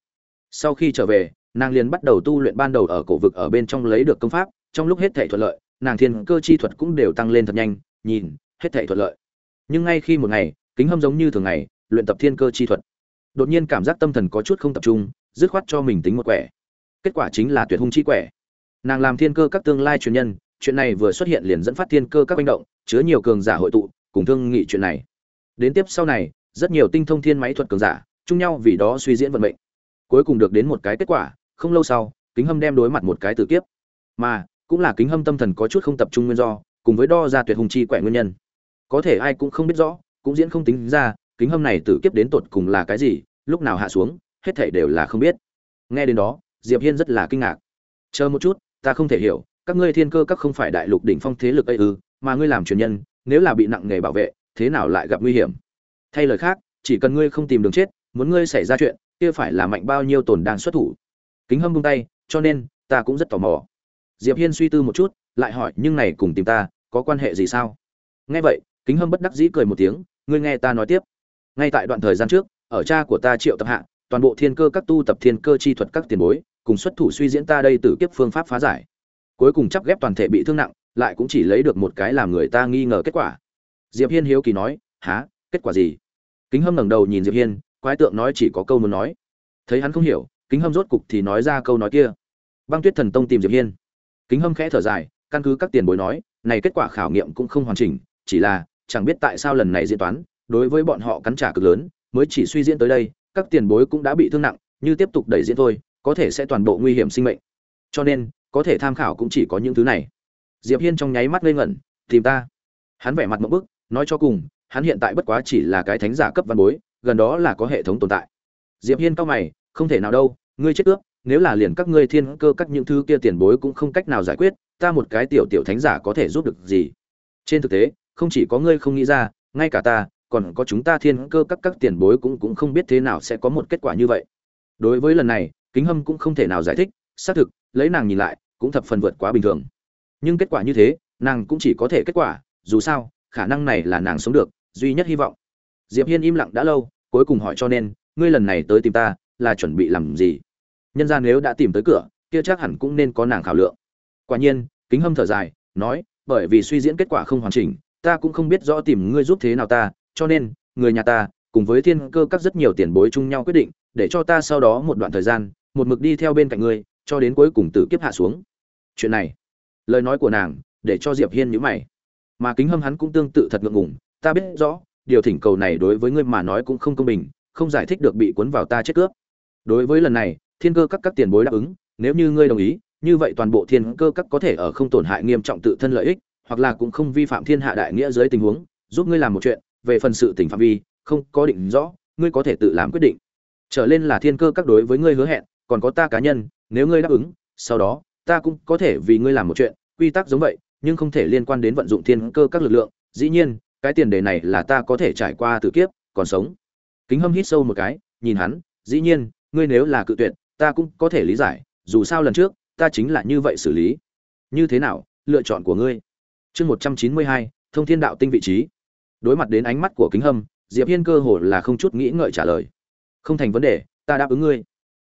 Sau khi trở về nàng liền bắt đầu tu luyện ban đầu ở cổ vực ở bên trong lấy được công pháp, trong lúc hết thể thuận lợi, nàng thiên cơ chi thuật cũng đều tăng lên thật nhanh, nhìn, hết thể thuận lợi. Nhưng ngay khi một ngày, kính hâm giống như thường ngày, luyện tập thiên cơ chi thuật, đột nhiên cảm giác tâm thần có chút không tập trung, dứt khoát cho mình tính một quẻ. Kết quả chính là tuyệt hung chi quẻ. Nàng làm thiên cơ các tương lai truyền nhân, chuyện này vừa xuất hiện liền dẫn phát thiên cơ các manh động, chứa nhiều cường giả hội tụ, cùng thương nghị chuyện này. Đến tiếp sau này, rất nhiều tinh thông thiên máy thuật cường giả, chung nhau vì đó suy diễn vận mệnh. Cuối cùng được đến một cái kết quả không lâu sau, kính hâm đem đối mặt một cái tử kiếp. Mà, cũng là kính hâm tâm thần có chút không tập trung nguyên do, cùng với đo ra tuyệt hùng chi quẻ nguyên nhân. Có thể ai cũng không biết rõ, cũng diễn không tính ra, kính hâm này tử kiếp đến tột cùng là cái gì, lúc nào hạ xuống, hết thảy đều là không biết. Nghe đến đó, diệp hiên rất là kinh ngạc. Chờ một chút, ta không thể hiểu, các ngươi thiên cơ các không phải đại lục đỉnh phong thế lực ấy ư, mà ngươi làm truyền nhân, nếu là bị nặng nghề bảo vệ, thế nào lại gặp nguy hiểm? Thay lời khác, chỉ cần ngươi không tìm đường chết, muốn ngươi xảy ra chuyện, kia phải là mạnh bao nhiêu tổn đang xuất thủ kính hâm buông tay, cho nên, ta cũng rất tò mò. Diệp hiên suy tư một chút, lại hỏi, nhưng này cùng tìm ta, có quan hệ gì sao? Nghe vậy, kính hâm bất đắc dĩ cười một tiếng, ngươi nghe ta nói tiếp. Ngay tại đoạn thời gian trước, ở cha của ta triệu tập hạ, toàn bộ thiên cơ các tu tập thiên cơ chi thuật các tiền bối, cùng xuất thủ suy diễn ta đây từ kiếp phương pháp phá giải. Cuối cùng chắp ghép toàn thể bị thương nặng, lại cũng chỉ lấy được một cái làm người ta nghi ngờ kết quả. Diệp hiên hiếu kỳ nói há kết quả gì? Kính hâm ngẩng đầu nhìn diệp hiên, quái tượng nói chỉ có câu muốn nói. Thấy hắn không hiểu kính hâm rốt cục thì nói ra câu nói kia. Băng tuyết thần tông tìm diệp hiên. Kính hâm khẽ thở dài, căn cứ các tiền bối nói, này kết quả khảo nghiệm cũng không hoàn chỉnh, chỉ là, chẳng biết tại sao lần này diễn toán, đối với bọn họ cắn trả cực lớn, mới chỉ suy diễn tới đây, các tiền bối cũng đã bị thương nặng, như tiếp tục đẩy diễn thôi, có thể sẽ toàn bộ nguy hiểm sinh mệnh. Cho nên, có thể tham khảo cũng chỉ có những thứ này. Diệp hiên trong nháy mắt ngây ngẩn, tìm ta. Hắn vẻ mặt một bức, nói cho cùng, hắn hiện tại bất quá chỉ là cái thánh giả cấp văn bối, gần đó là có hệ thống tồn tại. Diệp hiên cao mày không thể nào đâu, ngươi chết cướp, nếu là liền các ngươi thiên cơ các những thứ kia tiền bối cũng không cách nào giải quyết, ta một cái tiểu tiểu thánh giả có thể giúp được gì? Trên thực tế, không chỉ có ngươi không nghĩ ra, ngay cả ta, còn có chúng ta thiên cơ các các tiền bối cũng cũng không biết thế nào sẽ có một kết quả như vậy. Đối với lần này, kính hâm cũng không thể nào giải thích, xác thực, lấy nàng nhìn lại, cũng thập phần vượt quá bình thường. Nhưng kết quả như thế, nàng cũng chỉ có thể kết quả, dù sao, khả năng này là nàng sống được, duy nhất hy vọng. Diệp hiên im lặng đã lâu, cuối cùng hỏi cho nên, ngươi lần này tới tìm ta là chuẩn bị làm gì? Nhân ra nếu đã tìm tới cửa, kia chắc hẳn cũng nên có nàng khảo lượng. Quả nhiên, kính hâm thở dài, nói, bởi vì suy diễn kết quả không hoàn chỉnh, ta cũng không biết rõ tìm ngươi giúp thế nào ta, cho nên, người nhà ta, cùng với thiên cơ các rất nhiều tiền bối chung nhau quyết định, để cho ta sau đó một đoạn thời gian, một mực đi theo bên cạnh ngươi, cho đến cuối cùng tử kiếp hạ xuống. Chuyện này, lời nói của nàng, để cho diệp hiên nhíu mày. Mà kính hâm hắn cũng tương tự thật ngượng ngùng, ta biết rõ, điều thỉnh cầu này đối với ngươi mà nói cũng không công bình, không giải thích được bị cuốn vào ta chết cướp đối với lần này, thiên cơ các các tiền bối đáp ứng, nếu như ngươi đồng ý, như vậy toàn bộ thiên cơ các có thể ở không tổn hại nghiêm trọng tự thân lợi ích, hoặc là cũng không vi phạm thiên hạ đại nghĩa dưới tình huống, giúp ngươi làm một chuyện, về phần sự tình phạm vi, không có định rõ, ngươi có thể tự làm quyết định. Trở lên là thiên cơ các đối với ngươi hứa hẹn, còn có ta cá nhân, nếu ngươi đáp ứng, sau đó, ta cũng có thể vì ngươi làm một chuyện, quy tắc giống vậy, nhưng không thể liên quan đến vận dụng thiên cơ các lực lượng. Dĩ nhiên, cái tiền đề này là ta có thể trải qua tử kiếp, còn sống. Kính hâm hít sâu một cái, nhìn hắn, dĩ nhiên ngươi nếu là cự tuyệt, ta cũng có thể lý giải, dù sao lần trước, ta chính là như vậy xử lý. Như thế nào, lựa chọn của ngươi? Chương một trăm chín mươi hai, thông thiên đạo tinh vị trí. Đối mặt đến ánh mắt của kính hâm, diệp hiên cơ hồ là không chút nghĩ ngợi trả lời. Không thành vấn đề, ta đáp ứng ngươi.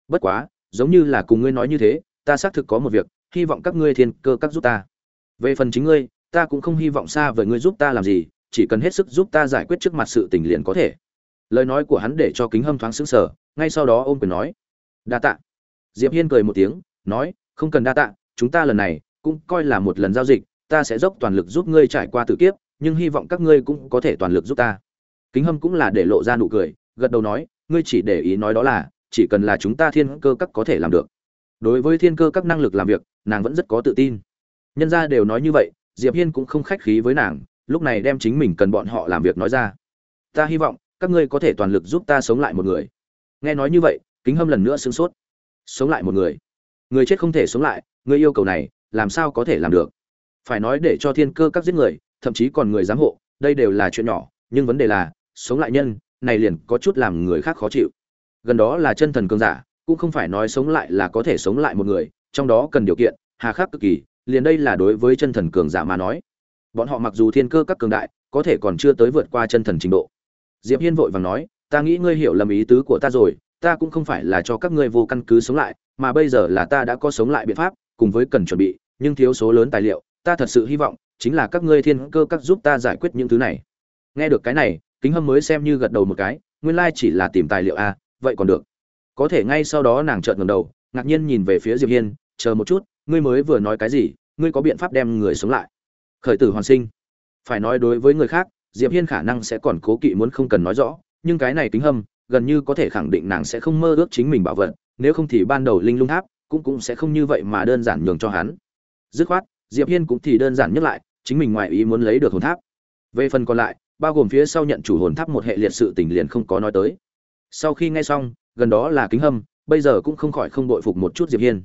Bất quá, giống như là cùng ngươi nói như thế, ta xác thực có một việc, hy vọng các ngươi thiên cơ các giúp ta. Về phần chính ngươi, ta cũng không hy vọng xa với ngươi giúp ta làm gì, chỉ cần hết sức giúp ta giải quyết trước mặt sự tình liền có thể. Lời nói của hắn để cho kính hâm thoáng sững sờ ngay sau đó ôm quyền nói, đa tạ. Diệp hiên cười một tiếng, nói, không cần đa tạ, chúng ta lần này cũng coi là một lần giao dịch, ta sẽ dốc toàn lực giúp ngươi trải qua tử kiếp, nhưng hy vọng các ngươi cũng có thể toàn lực giúp ta. Kính hâm cũng là để lộ ra nụ cười, gật đầu nói, ngươi chỉ để ý nói đó là, chỉ cần là chúng ta thiên cơ các có thể làm được. Đối với thiên cơ các năng lực làm việc, nàng vẫn rất có tự tin. Nhân ra đều nói như vậy, diệp hiên cũng không khách khí với nàng, lúc này đem chính mình cần bọn họ làm việc nói ra. Ta hy vọng các ngươi có thể toàn lực giúp ta sống lại một người nghe nói như vậy, kính hâm lần nữa sửng sốt. Sống lại một người. Người chết không thể sống lại, người yêu cầu này, làm sao có thể làm được? Phải nói để cho thiên cơ các giết người, thậm chí còn người giám hộ, đây đều là chuyện nhỏ, nhưng vấn đề là, sống lại nhân, này liền có chút làm người khác khó chịu. Gần đó là chân thần cường giả, cũng không phải nói sống lại là có thể sống lại một người, trong đó cần điều kiện, hà khắc cực kỳ, liền đây là đối với chân thần cường giả mà nói. Bọn họ mặc dù thiên cơ các cường đại, có thể còn chưa tới vượt qua chân thần trình độ. Diệp hiên vội vàng nói ta nghĩ ngươi hiểu lầm ý tứ của ta rồi ta cũng không phải là cho các ngươi vô căn cứ sống lại mà bây giờ là ta đã có sống lại biện pháp cùng với cần chuẩn bị nhưng thiếu số lớn tài liệu ta thật sự hy vọng chính là các ngươi thiên cơ các giúp ta giải quyết những thứ này. Nghe được cái này kính hâm mới xem như gật đầu một cái nguyên lai chỉ là tìm tài liệu à, vậy còn được. Có thể ngay sau đó nàng trợn ngầm đầu ngạc nhiên nhìn về phía diệp hiên chờ một chút ngươi mới vừa nói cái gì ngươi có biện pháp đem người sống lại? Khởi tử hoàn sinh. Phải nói đối với người khác diệp hiên khả năng sẽ còn cố kỵ muốn không cần nói rõ nhưng cái này kính hâm, gần như có thể khẳng định nàng sẽ không mơ ước chính mình bảo vật, nếu không thì ban đầu linh lung tháp cũng cũng sẽ không như vậy mà đơn giản nhường cho hắn. Dứt khoát, diệp hiên cũng thì đơn giản nhất lại, chính mình ngoài ý muốn lấy được hồn tháp. Về phần còn lại, bao gồm phía sau nhận chủ hồn tháp một hệ liệt sự tình liền không có nói tới. Sau khi nghe xong, gần đó là kính hâm, bây giờ cũng không khỏi không đội phục một chút diệp hiên.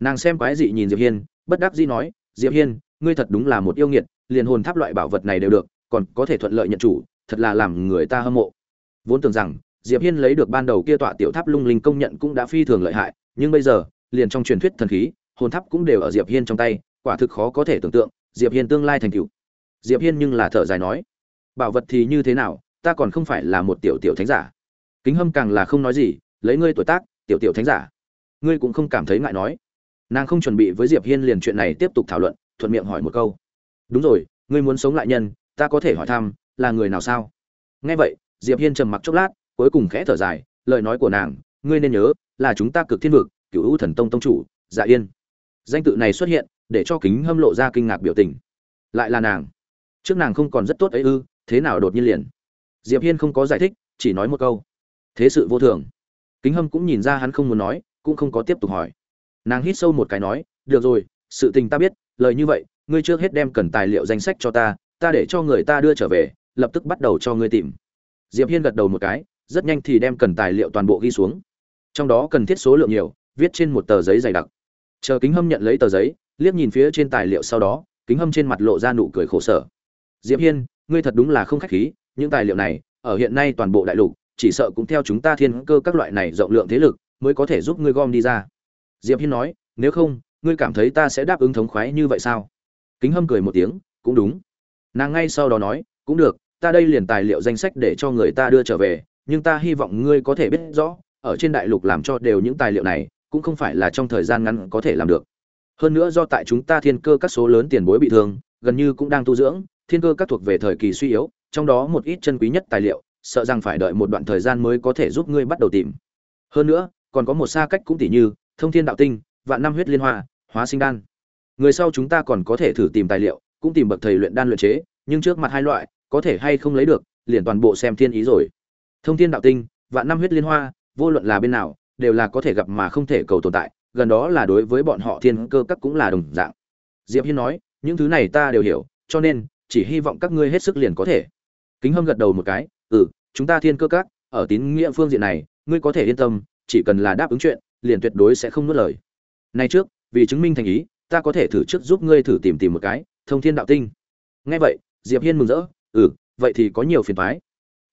Nàng xem quái dị nhìn diệp hiên, bất đắc dĩ nói, diệp hiên, ngươi thật đúng là một yêu nghiệt, liền hồn tháp loại bảo vật này đều được, còn có thể thuận lợi nhận chủ, thật là làm người ta hâm mộ vốn tưởng rằng, diệp hiên lấy được ban đầu kia tọa tiểu tháp lung linh công nhận cũng đã phi thường lợi hại, nhưng bây giờ, liền trong truyền thuyết thần khí, hồn tháp cũng đều ở diệp hiên trong tay, quả thực khó có thể tưởng tượng, diệp hiên tương lai thành tựu. Diệp hiên nhưng là thở dài nói, bảo vật thì như thế nào, ta còn không phải là một tiểu tiểu thánh giả. Kính hâm càng là không nói gì, lấy ngươi tuổi tác, tiểu tiểu thánh giả. Ngươi cũng không cảm thấy ngại nói. Nàng không chuẩn bị với diệp hiên liền chuyện này tiếp tục thảo luận, thuận miệng hỏi một câu, đúng rồi, ngươi muốn sống lại nhân, ta có thể hỏi thăm, là người nào sao? Nghe vậy diệp hiên trầm mặc chốc lát, cuối cùng khẽ thở dài, lời nói của nàng, ngươi nên nhớ là chúng ta cực thiên vực, cửu u thần tông tông chủ dạ yên. Danh tự này xuất hiện để cho kính hâm lộ ra kinh ngạc biểu tình. Lại là nàng. Trước nàng không còn rất tốt ấy ư, thế nào đột nhiên liền? Diệp hiên không có giải thích, chỉ nói một câu. Thế sự vô thường. Kính hâm cũng nhìn ra hắn không muốn nói, cũng không có tiếp tục hỏi. Nàng hít sâu một cái nói, được rồi, sự tình ta biết, lời như vậy, ngươi trước hết đem cần tài liệu danh sách cho ta ta để cho người ta đưa trở về, lập tức bắt đầu cho ngươi tìm diệp hiên gật đầu một cái, rất nhanh thì đem cần tài liệu toàn bộ ghi xuống. Trong đó cần thiết số lượng nhiều, viết trên một tờ giấy dày đặc. Chờ kính hâm nhận lấy tờ giấy, liếc nhìn phía trên tài liệu sau đó, kính hâm trên mặt lộ ra nụ cười khổ sở. Diệp hiên, ngươi thật đúng là không khách khí, những tài liệu này, ở hiện nay toàn bộ đại lục, chỉ sợ cũng theo chúng ta thiên cơ các loại này rộng lượng thế lực, mới có thể giúp ngươi gom đi ra. Diệp hiên nói, nếu không, ngươi cảm thấy ta sẽ đáp ứng thống khoái như vậy sao? Kính hâm cười một tiếng, cũng đúng. Nàng ngay sau đó nói, cũng được ta đây liền tài liệu danh sách để cho người ta đưa trở về, nhưng ta hy vọng ngươi có thể biết rõ, ở trên đại lục làm cho đều những tài liệu này, cũng không phải là trong thời gian ngắn có thể làm được. Hơn nữa do tại chúng ta thiên cơ các số lớn tiền bối bị thương, gần như cũng đang tu dưỡng, thiên cơ các thuộc về thời kỳ suy yếu, trong đó một ít chân quý nhất tài liệu, sợ rằng phải đợi một đoạn thời gian mới có thể giúp ngươi bắt đầu tìm. Hơn nữa, còn có một xa cách cũng tỉ như, thông thiên đạo tinh, vạn năm huyết liên hoa, hóa sinh đan. Người sau chúng ta còn có thể thử tìm tài liệu, cũng tìm bậc thầy luyện đan luyện chế, nhưng trước mặt hai loại có thể hay không lấy được, liền toàn bộ xem thiên ý rồi. Thông thiên đạo tinh, vạn năm huyết liên hoa, vô luận là bên nào, đều là có thể gặp mà không thể cầu tồn tại, gần đó là đối với bọn họ thiên cơ các cũng là đồng dạng. Diệp hiên nói, những thứ này ta đều hiểu, cho nên, chỉ hy vọng các ngươi hết sức liền có thể. Kính hâm gật đầu một cái ừ chúng ta thiên cơ các, ở tín nghĩa phương diện này, ngươi có thể yên tâm, chỉ cần là đáp ứng chuyện, liền tuyệt đối sẽ không nuốt lời. Nay trước, vì chứng minh thành ý, ta có thể thử trước giúp ngươi thử tìm tìm một cái, thông thiên đạo tinh. Nghe vậy, diệp hiên mừng rỡ ừ vậy thì có nhiều phiền thoái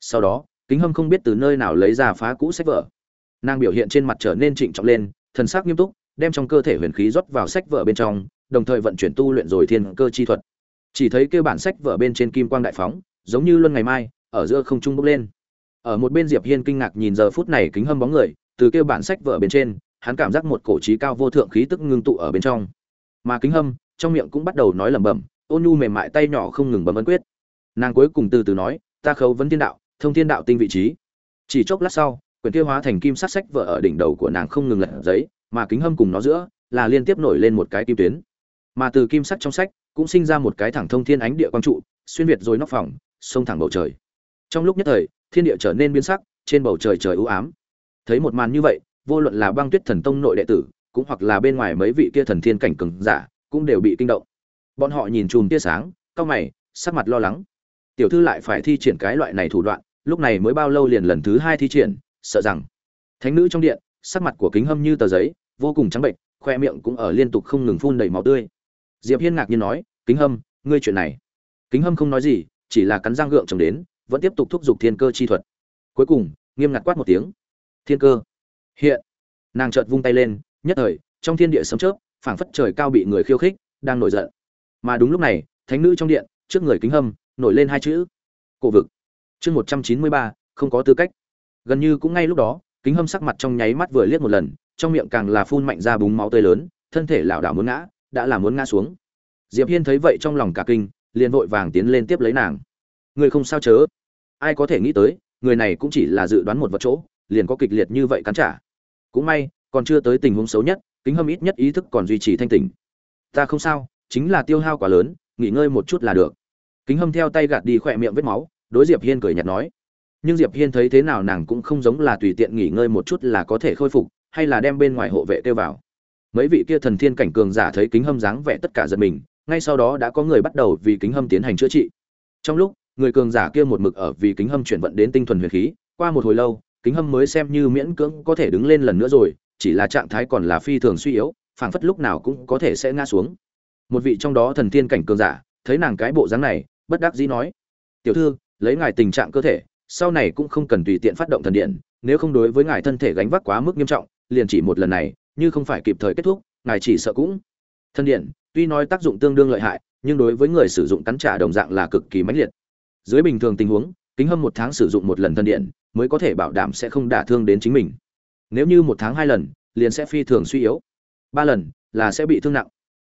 sau đó, kính hâm không biết từ nơi nào lấy ra phá cũ sách vở. Nàng biểu hiện trên mặt trở nên trịnh trọng lên, thần sắc nghiêm túc, đem trong cơ thể huyền khí rót vào sách vở bên trong, đồng thời vận chuyển tu luyện rồi thiên cơ chi thuật. Chỉ thấy kêu bản sách vở bên trên kim quang đại phóng, giống như luân ngày mai, ở giữa không trung bốc lên. Ở một bên diệp hiên kinh ngạc nhìn giờ phút này kính hâm bóng người, từ kêu bản sách vở bên trên, hắn cảm giác một cổ trí cao vô thượng khí tức ngưng tụ ở bên trong. Mà kính hâm, trong miệng cũng bắt đầu nói lẩm bẩm, ôn nhu mềm mại tay nhỏ không ngừng bấm ấn quyết nàng cuối cùng từ từ nói, ta khấu vấn thiên đạo, thông thiên đạo tinh vị trí. Chỉ chốc lát sau, quyển kia hóa thành kim sát sách vợ ở đỉnh đầu của nàng không ngừng lật giấy, mà kính hâm cùng nó giữa là liên tiếp nổi lên một cái kim tuyến. Mà từ kim sắc trong sách cũng sinh ra một cái thẳng thông thiên ánh địa quang trụ, xuyên việt rồi nóc phòng xông thẳng bầu trời. Trong lúc nhất thời, thiên địa trở nên biến sắc, trên bầu trời trời u ám. Thấy một màn như vậy, vô luận là băng tuyết thần tông nội đệ tử, cũng hoặc là bên ngoài mấy vị kia thần thiên cảnh cường giả, cũng đều bị kinh động. Bọn họ nhìn chùm tia sáng cao mày, sắc mặt lo lắng tiểu thư lại phải thi triển cái loại này thủ đoạn, lúc này mới bao lâu liền lần thứ hai thi triển, sợ rằng. Thánh nữ trong điện, sắc mặt của kính hâm như tờ giấy, vô cùng trắng bệnh khoe miệng cũng ở liên tục không ngừng phun đầy máu tươi. Diệp hiên ngạc nhiên nói, kính hâm, ngươi chuyện này. Kính hâm không nói gì, chỉ là cắn răng gượng chồng đến, vẫn tiếp tục thúc giục thiên cơ chi thuật. Cuối cùng, nghiêm ngặt quát một tiếng, thiên cơ. Hiện, nàng chợt vung tay lên, nhất thời, trong thiên địa sấm chớp, phảng phất trời cao bị người khiêu khích, đang nổi giận. Mà đúng lúc này, thánh nữ trong điện, trước người kính hâm nổi lên hai chữ. Cổ vực. Chương một trăm chín mươi ba, không có tư cách. Gần như cũng ngay lúc đó, kính hâm sắc mặt trong nháy mắt vừa liếc một lần, trong miệng càng là phun mạnh ra búng máu tươi lớn, thân thể lảo đảo muốn ngã, đã là muốn ngã xuống. Diệp hiên thấy vậy trong lòng cả kinh, liền vội vàng tiến lên tiếp lấy nàng. Người không sao chớ. Ai có thể nghĩ tới, người này cũng chỉ là dự đoán một vật chỗ, liền có kịch liệt như vậy cắn trả. Cũng may, còn chưa tới tình huống xấu nhất, kính hâm ít nhất ý thức còn duy trì thanh tỉnh. Ta không sao, chính là tiêu hao quá lớn, nghỉ ngơi một chút là được kính hâm theo tay gạt đi khỏe miệng vết máu, đối diệp hiên cười nhạt nói. Nhưng diệp hiên thấy thế nào nàng cũng không giống là tùy tiện nghỉ ngơi một chút là có thể khôi phục, hay là đem bên ngoài hộ vệ kêu vào. Mấy vị kia thần thiên cảnh cường giả thấy kính hâm dáng vẻ tất cả giật mình, ngay sau đó đã có người bắt đầu vì kính hâm tiến hành chữa trị. Trong lúc, người cường giả kia một mực ở vì kính hâm chuyển vận đến tinh thuần huyền khí, qua một hồi lâu, kính hâm mới xem như miễn cưỡng có thể đứng lên lần nữa rồi, chỉ là trạng thái còn là phi thường suy yếu, phảng phất lúc nào cũng có thể sẽ ngã xuống. Một vị trong đó thần thiên cảnh cường giả, thấy nàng cái bộ dáng này bất đắc dĩ nói, tiểu thư, lấy ngài tình trạng cơ thể, sau này cũng không cần tùy tiện phát động thần điện, nếu không đối với ngài thân thể gánh vác quá mức nghiêm trọng, liền chỉ một lần này, như không phải kịp thời kết thúc, ngài chỉ sợ cũng thần điện, tuy nói tác dụng tương đương lợi hại, nhưng đối với người sử dụng cắn trả đồng dạng là cực kỳ mãnh liệt. Dưới bình thường tình huống, kính hâm một tháng sử dụng một lần thân điện, mới có thể bảo đảm sẽ không đả thương đến chính mình. Nếu như một tháng hai lần, liền sẽ phi thường suy yếu. Ba lần, là sẽ bị thương nặng.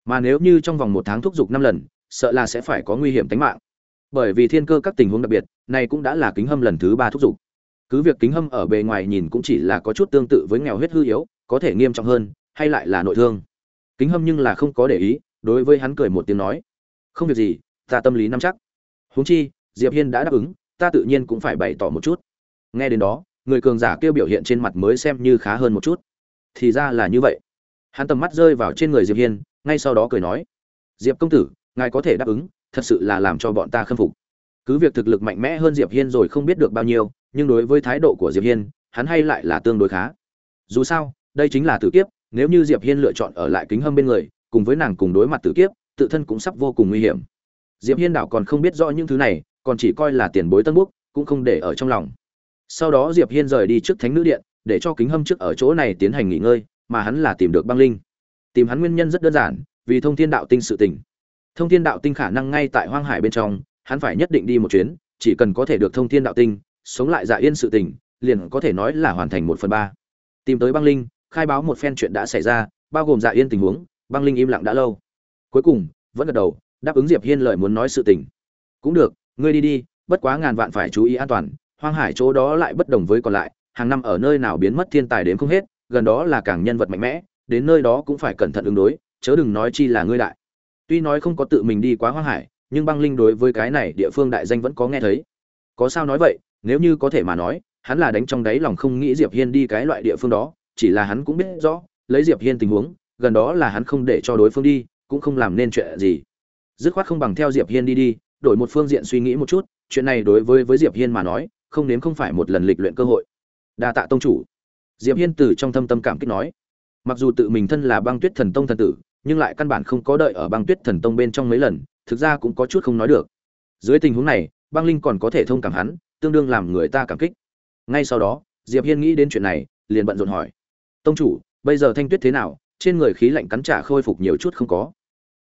Mà nếu như trong vòng một tháng thúc giục năm lần sợ là sẽ phải có nguy hiểm tính mạng. Bởi vì thiên cơ các tình huống đặc biệt, này cũng đã là kính hâm lần thứ ba thúc giục. Cứ việc kính hâm ở bề ngoài nhìn cũng chỉ là có chút tương tự với nghèo huyết hư yếu, có thể nghiêm trọng hơn, hay lại là nội thương. Kính hâm nhưng là không có để ý, đối với hắn cười một tiếng nói, không việc gì, ta tâm lý nắm chắc. Huống chi, diệp hiên đã đáp ứng, ta tự nhiên cũng phải bày tỏ một chút. Nghe đến đó, người cường giả kêu biểu hiện trên mặt mới xem như khá hơn một chút. Thì ra là như vậy. Hắn tầm mắt rơi vào trên người diệp hiên, ngay sau đó cười nói, diệp công tử ngài có thể đáp ứng, thật sự là làm cho bọn ta khâm phục. Cứ việc thực lực mạnh mẽ hơn diệp hiên rồi không biết được bao nhiêu, nhưng đối với thái độ của diệp hiên, hắn hay lại là tương đối khá. Dù sao, đây chính là tử kiếp, nếu như diệp hiên lựa chọn ở lại kính hâm bên người, cùng với nàng cùng đối mặt tử kiếp, tự thân cũng sắp vô cùng nguy hiểm. Diệp hiên đảo còn không biết rõ những thứ này, còn chỉ coi là tiền bối tân búc cũng không để ở trong lòng. Sau đó diệp hiên rời đi trước thánh nữ điện, để cho kính hâm trước ở chỗ này tiến hành nghỉ ngơi, mà hắn là tìm được băng linh. Tìm hắn nguyên nhân rất đơn giản, vì thông thiên đạo tinh sự tình thông thiên đạo tinh khả năng ngay tại hoang hải bên trong, hắn phải nhất định đi một chuyến, chỉ cần có thể được thông thiên đạo tinh, sống lại dạ yên sự tình, liền có thể nói là hoàn thành một phần ba. Tìm tới băng linh, khai báo một phen chuyện đã xảy ra, bao gồm dạ yên tình huống, băng linh im lặng đã lâu. Cuối cùng, vẫn gật đầu, đáp ứng diệp hiên lời muốn nói sự tình. Cũng được, ngươi đi đi, bất quá ngàn vạn phải chú ý an toàn, hoang hải chỗ đó lại bất đồng với còn lại, hàng năm ở nơi nào biến mất thiên tài đến không hết, gần đó là càng nhân vật mạnh mẽ, đến nơi đó cũng phải cẩn thận ứng đối, chớ đừng nói chi là ngươi đại tuy nói không có tự mình đi quá hoang hải, nhưng băng linh đối với cái này địa phương đại danh vẫn có nghe thấy. Có sao nói vậy, nếu như có thể mà nói, hắn là đánh trong đáy lòng không nghĩ diệp hiên đi cái loại địa phương đó, chỉ là hắn cũng biết rõ, lấy diệp hiên tình huống, gần đó là hắn không để cho đối phương đi, cũng không làm nên chuyện gì. Dứt khoát không bằng theo diệp hiên đi đi, đổi một phương diện suy nghĩ một chút, chuyện này đối với với diệp hiên mà nói, không nếm không phải một lần lịch luyện cơ hội. Đa tạ tông chủ. Diệp hiên từ trong thâm tâm cảm kích nói, mặc dù tự mình thân là băng tuyết thần tông thần tử nhưng lại căn bản không có đợi ở băng tuyết thần tông bên trong mấy lần, thực ra cũng có chút không nói được. Dưới tình huống này, băng linh còn có thể thông cảm hắn, tương đương làm người ta cảm kích. Ngay sau đó, diệp hiên nghĩ đến chuyện này, liền bận rộn hỏi. Tông chủ, bây giờ thanh tuyết thế nào? Trên người khí lạnh cắn trả khôi phục nhiều chút không có.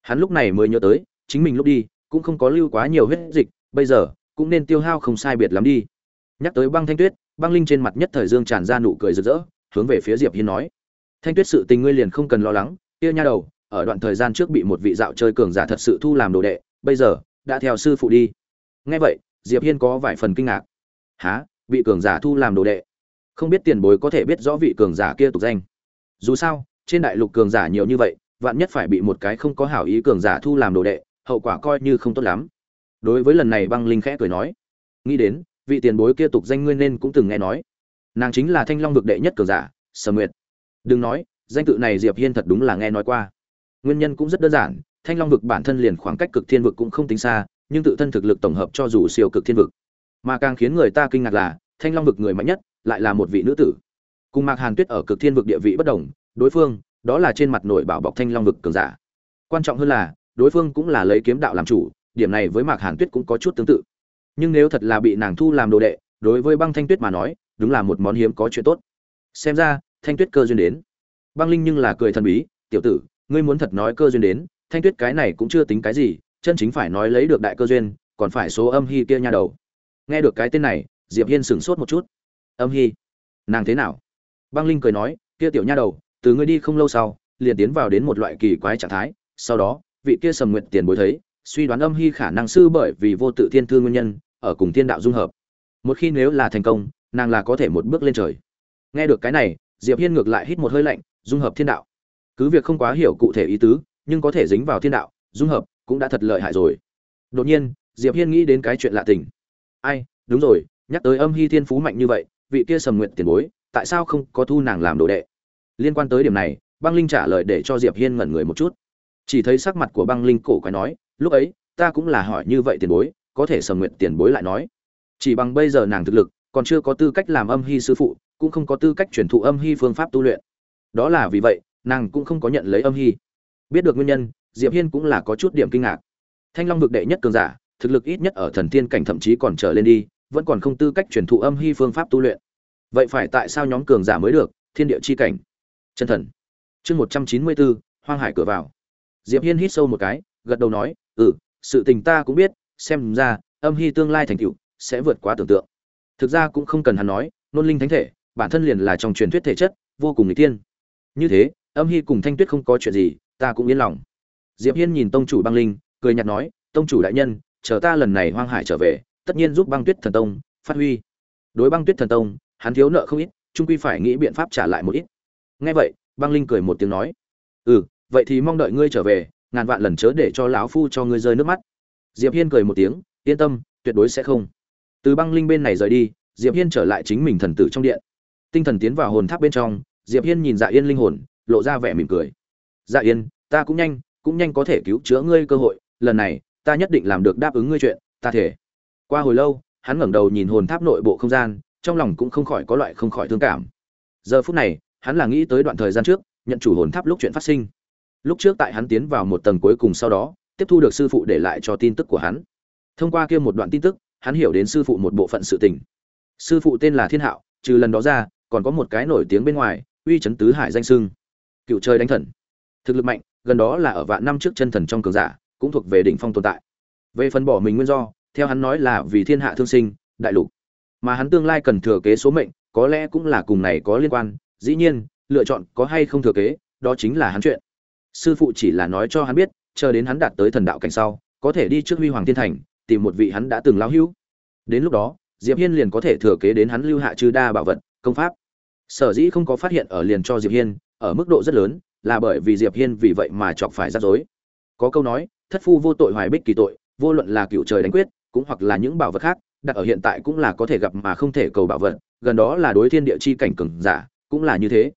Hắn lúc này mới nhớ tới, chính mình lúc đi, cũng không có lưu quá nhiều huyết dịch, bây giờ, cũng nên tiêu hao không sai biệt lắm đi. Nhắc tới băng thanh tuyết, băng linh trên mặt nhất thời dương tràn ra nụ cười rực rỡ, hướng về phía diệp hiên nói. Thanh tuyết sự tình ngươi liền không cần lo lắng, kia nha đầu ở đoạn thời gian trước bị một vị dạo chơi cường giả thật sự thu làm đồ đệ bây giờ đã theo sư phụ đi. Nghe vậy diệp hiên có vài phần kinh ngạc. Hả, vị cường giả thu làm đồ đệ? Không biết tiền bối có thể biết rõ vị cường giả kia tục danh. Dù sao trên đại lục cường giả nhiều như vậy vạn nhất phải bị một cái không có hảo ý cường giả thu làm đồ đệ hậu quả coi như không tốt lắm. Đối với lần này băng linh khẽ cười nói nghĩ đến vị tiền bối kia tục danh ngươi nên cũng từng nghe nói. Nàng chính là thanh long vực đệ nhất cường giả sở nguyệt. Đừng nói danh tự này diệp hiên thật đúng là nghe nói qua nguyên nhân cũng rất đơn giản, thanh long vực bản thân liền khoảng cách cực thiên vực cũng không tính xa, nhưng tự thân thực lực tổng hợp cho dù siêu cực thiên vực. Mà càng khiến người ta kinh ngạc là, thanh long vực người mạnh nhất lại là một vị nữ tử. Cùng mạc hàn tuyết ở cực thiên vực địa vị bất đồng, đối phương, đó là trên mặt nổi bảo bọc thanh long vực cường giả. Quan trọng hơn là, đối phương cũng là lấy kiếm đạo làm chủ, điểm này với mạc hàn tuyết cũng có chút tương tự. Nhưng nếu thật là bị nàng thu làm đồ đệ, đối với băng thanh tuyết mà nói, đúng là một món hiếm có chuyện tốt. Xem ra, thanh tuyết cơ duyên đến. Băng linh nhưng là cười thần bí, tiểu tử ngươi muốn thật nói cơ duyên đến, thanh tuyết cái này cũng chưa tính cái gì, chân chính phải nói lấy được đại cơ duyên, còn phải số âm hy kia nha đầu. Nghe được cái tên này, diệp hiên sửng sốt một chút. Âm hy? Nàng thế nào? Băng linh cười nói, kia tiểu nha đầu, từ ngươi đi không lâu sau, liền tiến vào đến một loại kỳ quái trạng thái, sau đó, vị kia sầm nguyện tiền bối thấy, suy đoán âm hy khả năng sư bởi vì vô tự thiên thương nguyên nhân, ở cùng thiên đạo dung hợp. Một khi nếu là thành công, nàng là có thể một bước lên trời. Nghe được cái này, diệp hiên ngược lại hít một hơi lạnh, dung hợp thiên đạo cứ việc không quá hiểu cụ thể ý tứ, nhưng có thể dính vào thiên đạo, dung hợp, cũng đã thật lợi hại rồi. Đột nhiên, diệp hiên nghĩ đến cái chuyện lạ tình. Ai, đúng rồi, nhắc tới âm hy thiên phú mạnh như vậy, vị kia sầm nguyện tiền bối, tại sao không có thu nàng làm đồ đệ? Liên quan tới điểm này, băng linh trả lời để cho diệp hiên ngẩn người một chút. Chỉ thấy sắc mặt của băng linh cổ quái nói, lúc ấy, ta cũng là hỏi như vậy tiền bối, có thể sầm nguyện tiền bối lại nói? Chỉ bằng bây giờ nàng thực lực, còn chưa có tư cách làm âm hy sư phụ, cũng không có tư cách truyền thụ âm hy phương pháp tu luyện. Đó là vì vậy nàng cũng không có nhận lấy âm hy. Biết được nguyên nhân, diệp hiên cũng là có chút điểm kinh ngạc. Thanh long vực đệ nhất cường giả, thực lực ít nhất ở thần tiên cảnh thậm chí còn trở lên đi, vẫn còn không tư cách truyền thụ âm hy phương pháp tu luyện. Vậy phải tại sao nhóm cường giả mới được, thiên địa chi cảnh? Chân thần. Chương một trăm chín mươi bốn, hoang hải cửa vào. Diệp hiên hít sâu một cái, gật đầu nói ừ sự tình ta cũng biết, xem ra, âm hy tương lai thành tựu sẽ vượt quá tưởng tượng. Thực ra cũng không cần hắn nói, nôn linh thánh thể, bản thân liền là trong truyền thuyết thể chất, vô cùng n tiên như thế âm hy cùng thanh tuyết không có chuyện gì, ta cũng yên lòng. Diệp hiên nhìn tông chủ băng linh, cười nhạt nói, tông chủ đại nhân, chờ ta lần này hoang hải trở về, tất nhiên giúp băng tuyết thần tông phát huy. Đối băng tuyết thần tông, hắn thiếu nợ không ít trung quy phải nghĩ biện pháp trả lại một ít. Nghe vậy, băng linh cười một tiếng nói ừ vậy thì mong đợi ngươi trở về, ngàn vạn lần chớ để cho lão phu cho ngươi rơi nước mắt. Diệp hiên cười một tiếng, yên tâm, tuyệt đối sẽ không. Từ băng linh bên này rời đi, diệp hiên trở lại chính mình thần tử trong điện. Tinh thần tiến vào hồn tháp bên trong, diệp hiên nhìn dạ yên linh hồn lộ ra vẻ mỉm cười. Dạ yên, ta cũng nhanh cũng nhanh có thể cứu chữa ngươi cơ hội. Lần này, ta nhất định làm được đáp ứng ngươi chuyện, ta thể. Qua hồi lâu, hắn ngẩng đầu nhìn hồn tháp nội bộ không gian, trong lòng cũng không khỏi có loại không khỏi thương cảm. Giờ phút này, hắn là nghĩ tới đoạn thời gian trước, nhận chủ hồn tháp lúc chuyện phát sinh. Lúc trước tại hắn tiến vào một tầng cuối cùng sau đó, tiếp thu được sư phụ để lại cho tin tức của hắn. Thông qua kia một đoạn tin tức, hắn hiểu đến sư phụ một bộ phận sự tình. Sư phụ tên là thiên hạo, trừ lần đó ra, còn có một cái nổi tiếng bên ngoài, uy chấn tứ hải danh sưng cựu chơi đánh thần. Thực lực mạnh, gần đó là ở vạn năm trước chân thần trong cường giả, cũng thuộc về đỉnh phong tồn tại. Về phần bỏ mình nguyên do, theo hắn nói là vì thiên hạ thương sinh, đại lục. Mà hắn tương lai cần thừa kế số mệnh, có lẽ cũng là cùng này có liên quan. Dĩ nhiên, lựa chọn có hay không thừa kế, đó chính là hắn chuyện. Sư phụ chỉ là nói cho hắn biết, chờ đến hắn đạt tới thần đạo cảnh sau, có thể đi trước huy hoàng thiên thành, tìm một vị hắn đã từng lão hữu. Đến lúc đó, diệp hiên liền có thể thừa kế đến hắn lưu hạ chư đa bảo vật, công pháp. Sở dĩ không có phát hiện ở liền cho diệp hiên ở mức độ rất lớn, là bởi vì diệp hiên vì vậy mà chọc phải rắc rối. Có câu nói, thất phu vô tội hoài bích kỳ tội, vô luận là cựu trời đánh quyết, cũng hoặc là những bảo vật khác, đặt ở hiện tại cũng là có thể gặp mà không thể cầu bảo vật, gần đó là đối thiên địa chi cảnh cường giả, cũng là như thế.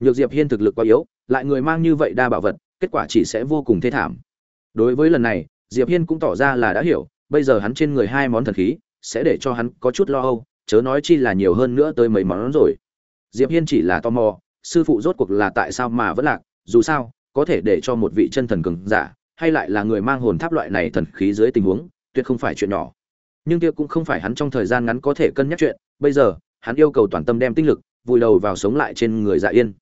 Nhược diệp hiên thực lực quá yếu, lại người mang như vậy đa bảo vật, kết quả chỉ sẽ vô cùng thê thảm. Đối với lần này, diệp hiên cũng tỏ ra là đã hiểu, bây giờ hắn trên người hai món thần khí, sẽ để cho hắn có chút lo âu, chớ nói chi là nhiều hơn nữa tới mấy món rồi. Diệp hiên chỉ là tò mò sư phụ rốt cuộc là tại sao mà vẫn lạc, dù sao, có thể để cho một vị chân thần cường giả, hay lại là người mang hồn tháp loại này thần khí dưới tình huống, tuyệt không phải chuyện nhỏ. Nhưng kia cũng không phải hắn trong thời gian ngắn có thể cân nhắc chuyện, bây giờ, hắn yêu cầu toàn tâm đem tinh lực, vùi đầu vào sống lại trên người dạ yên.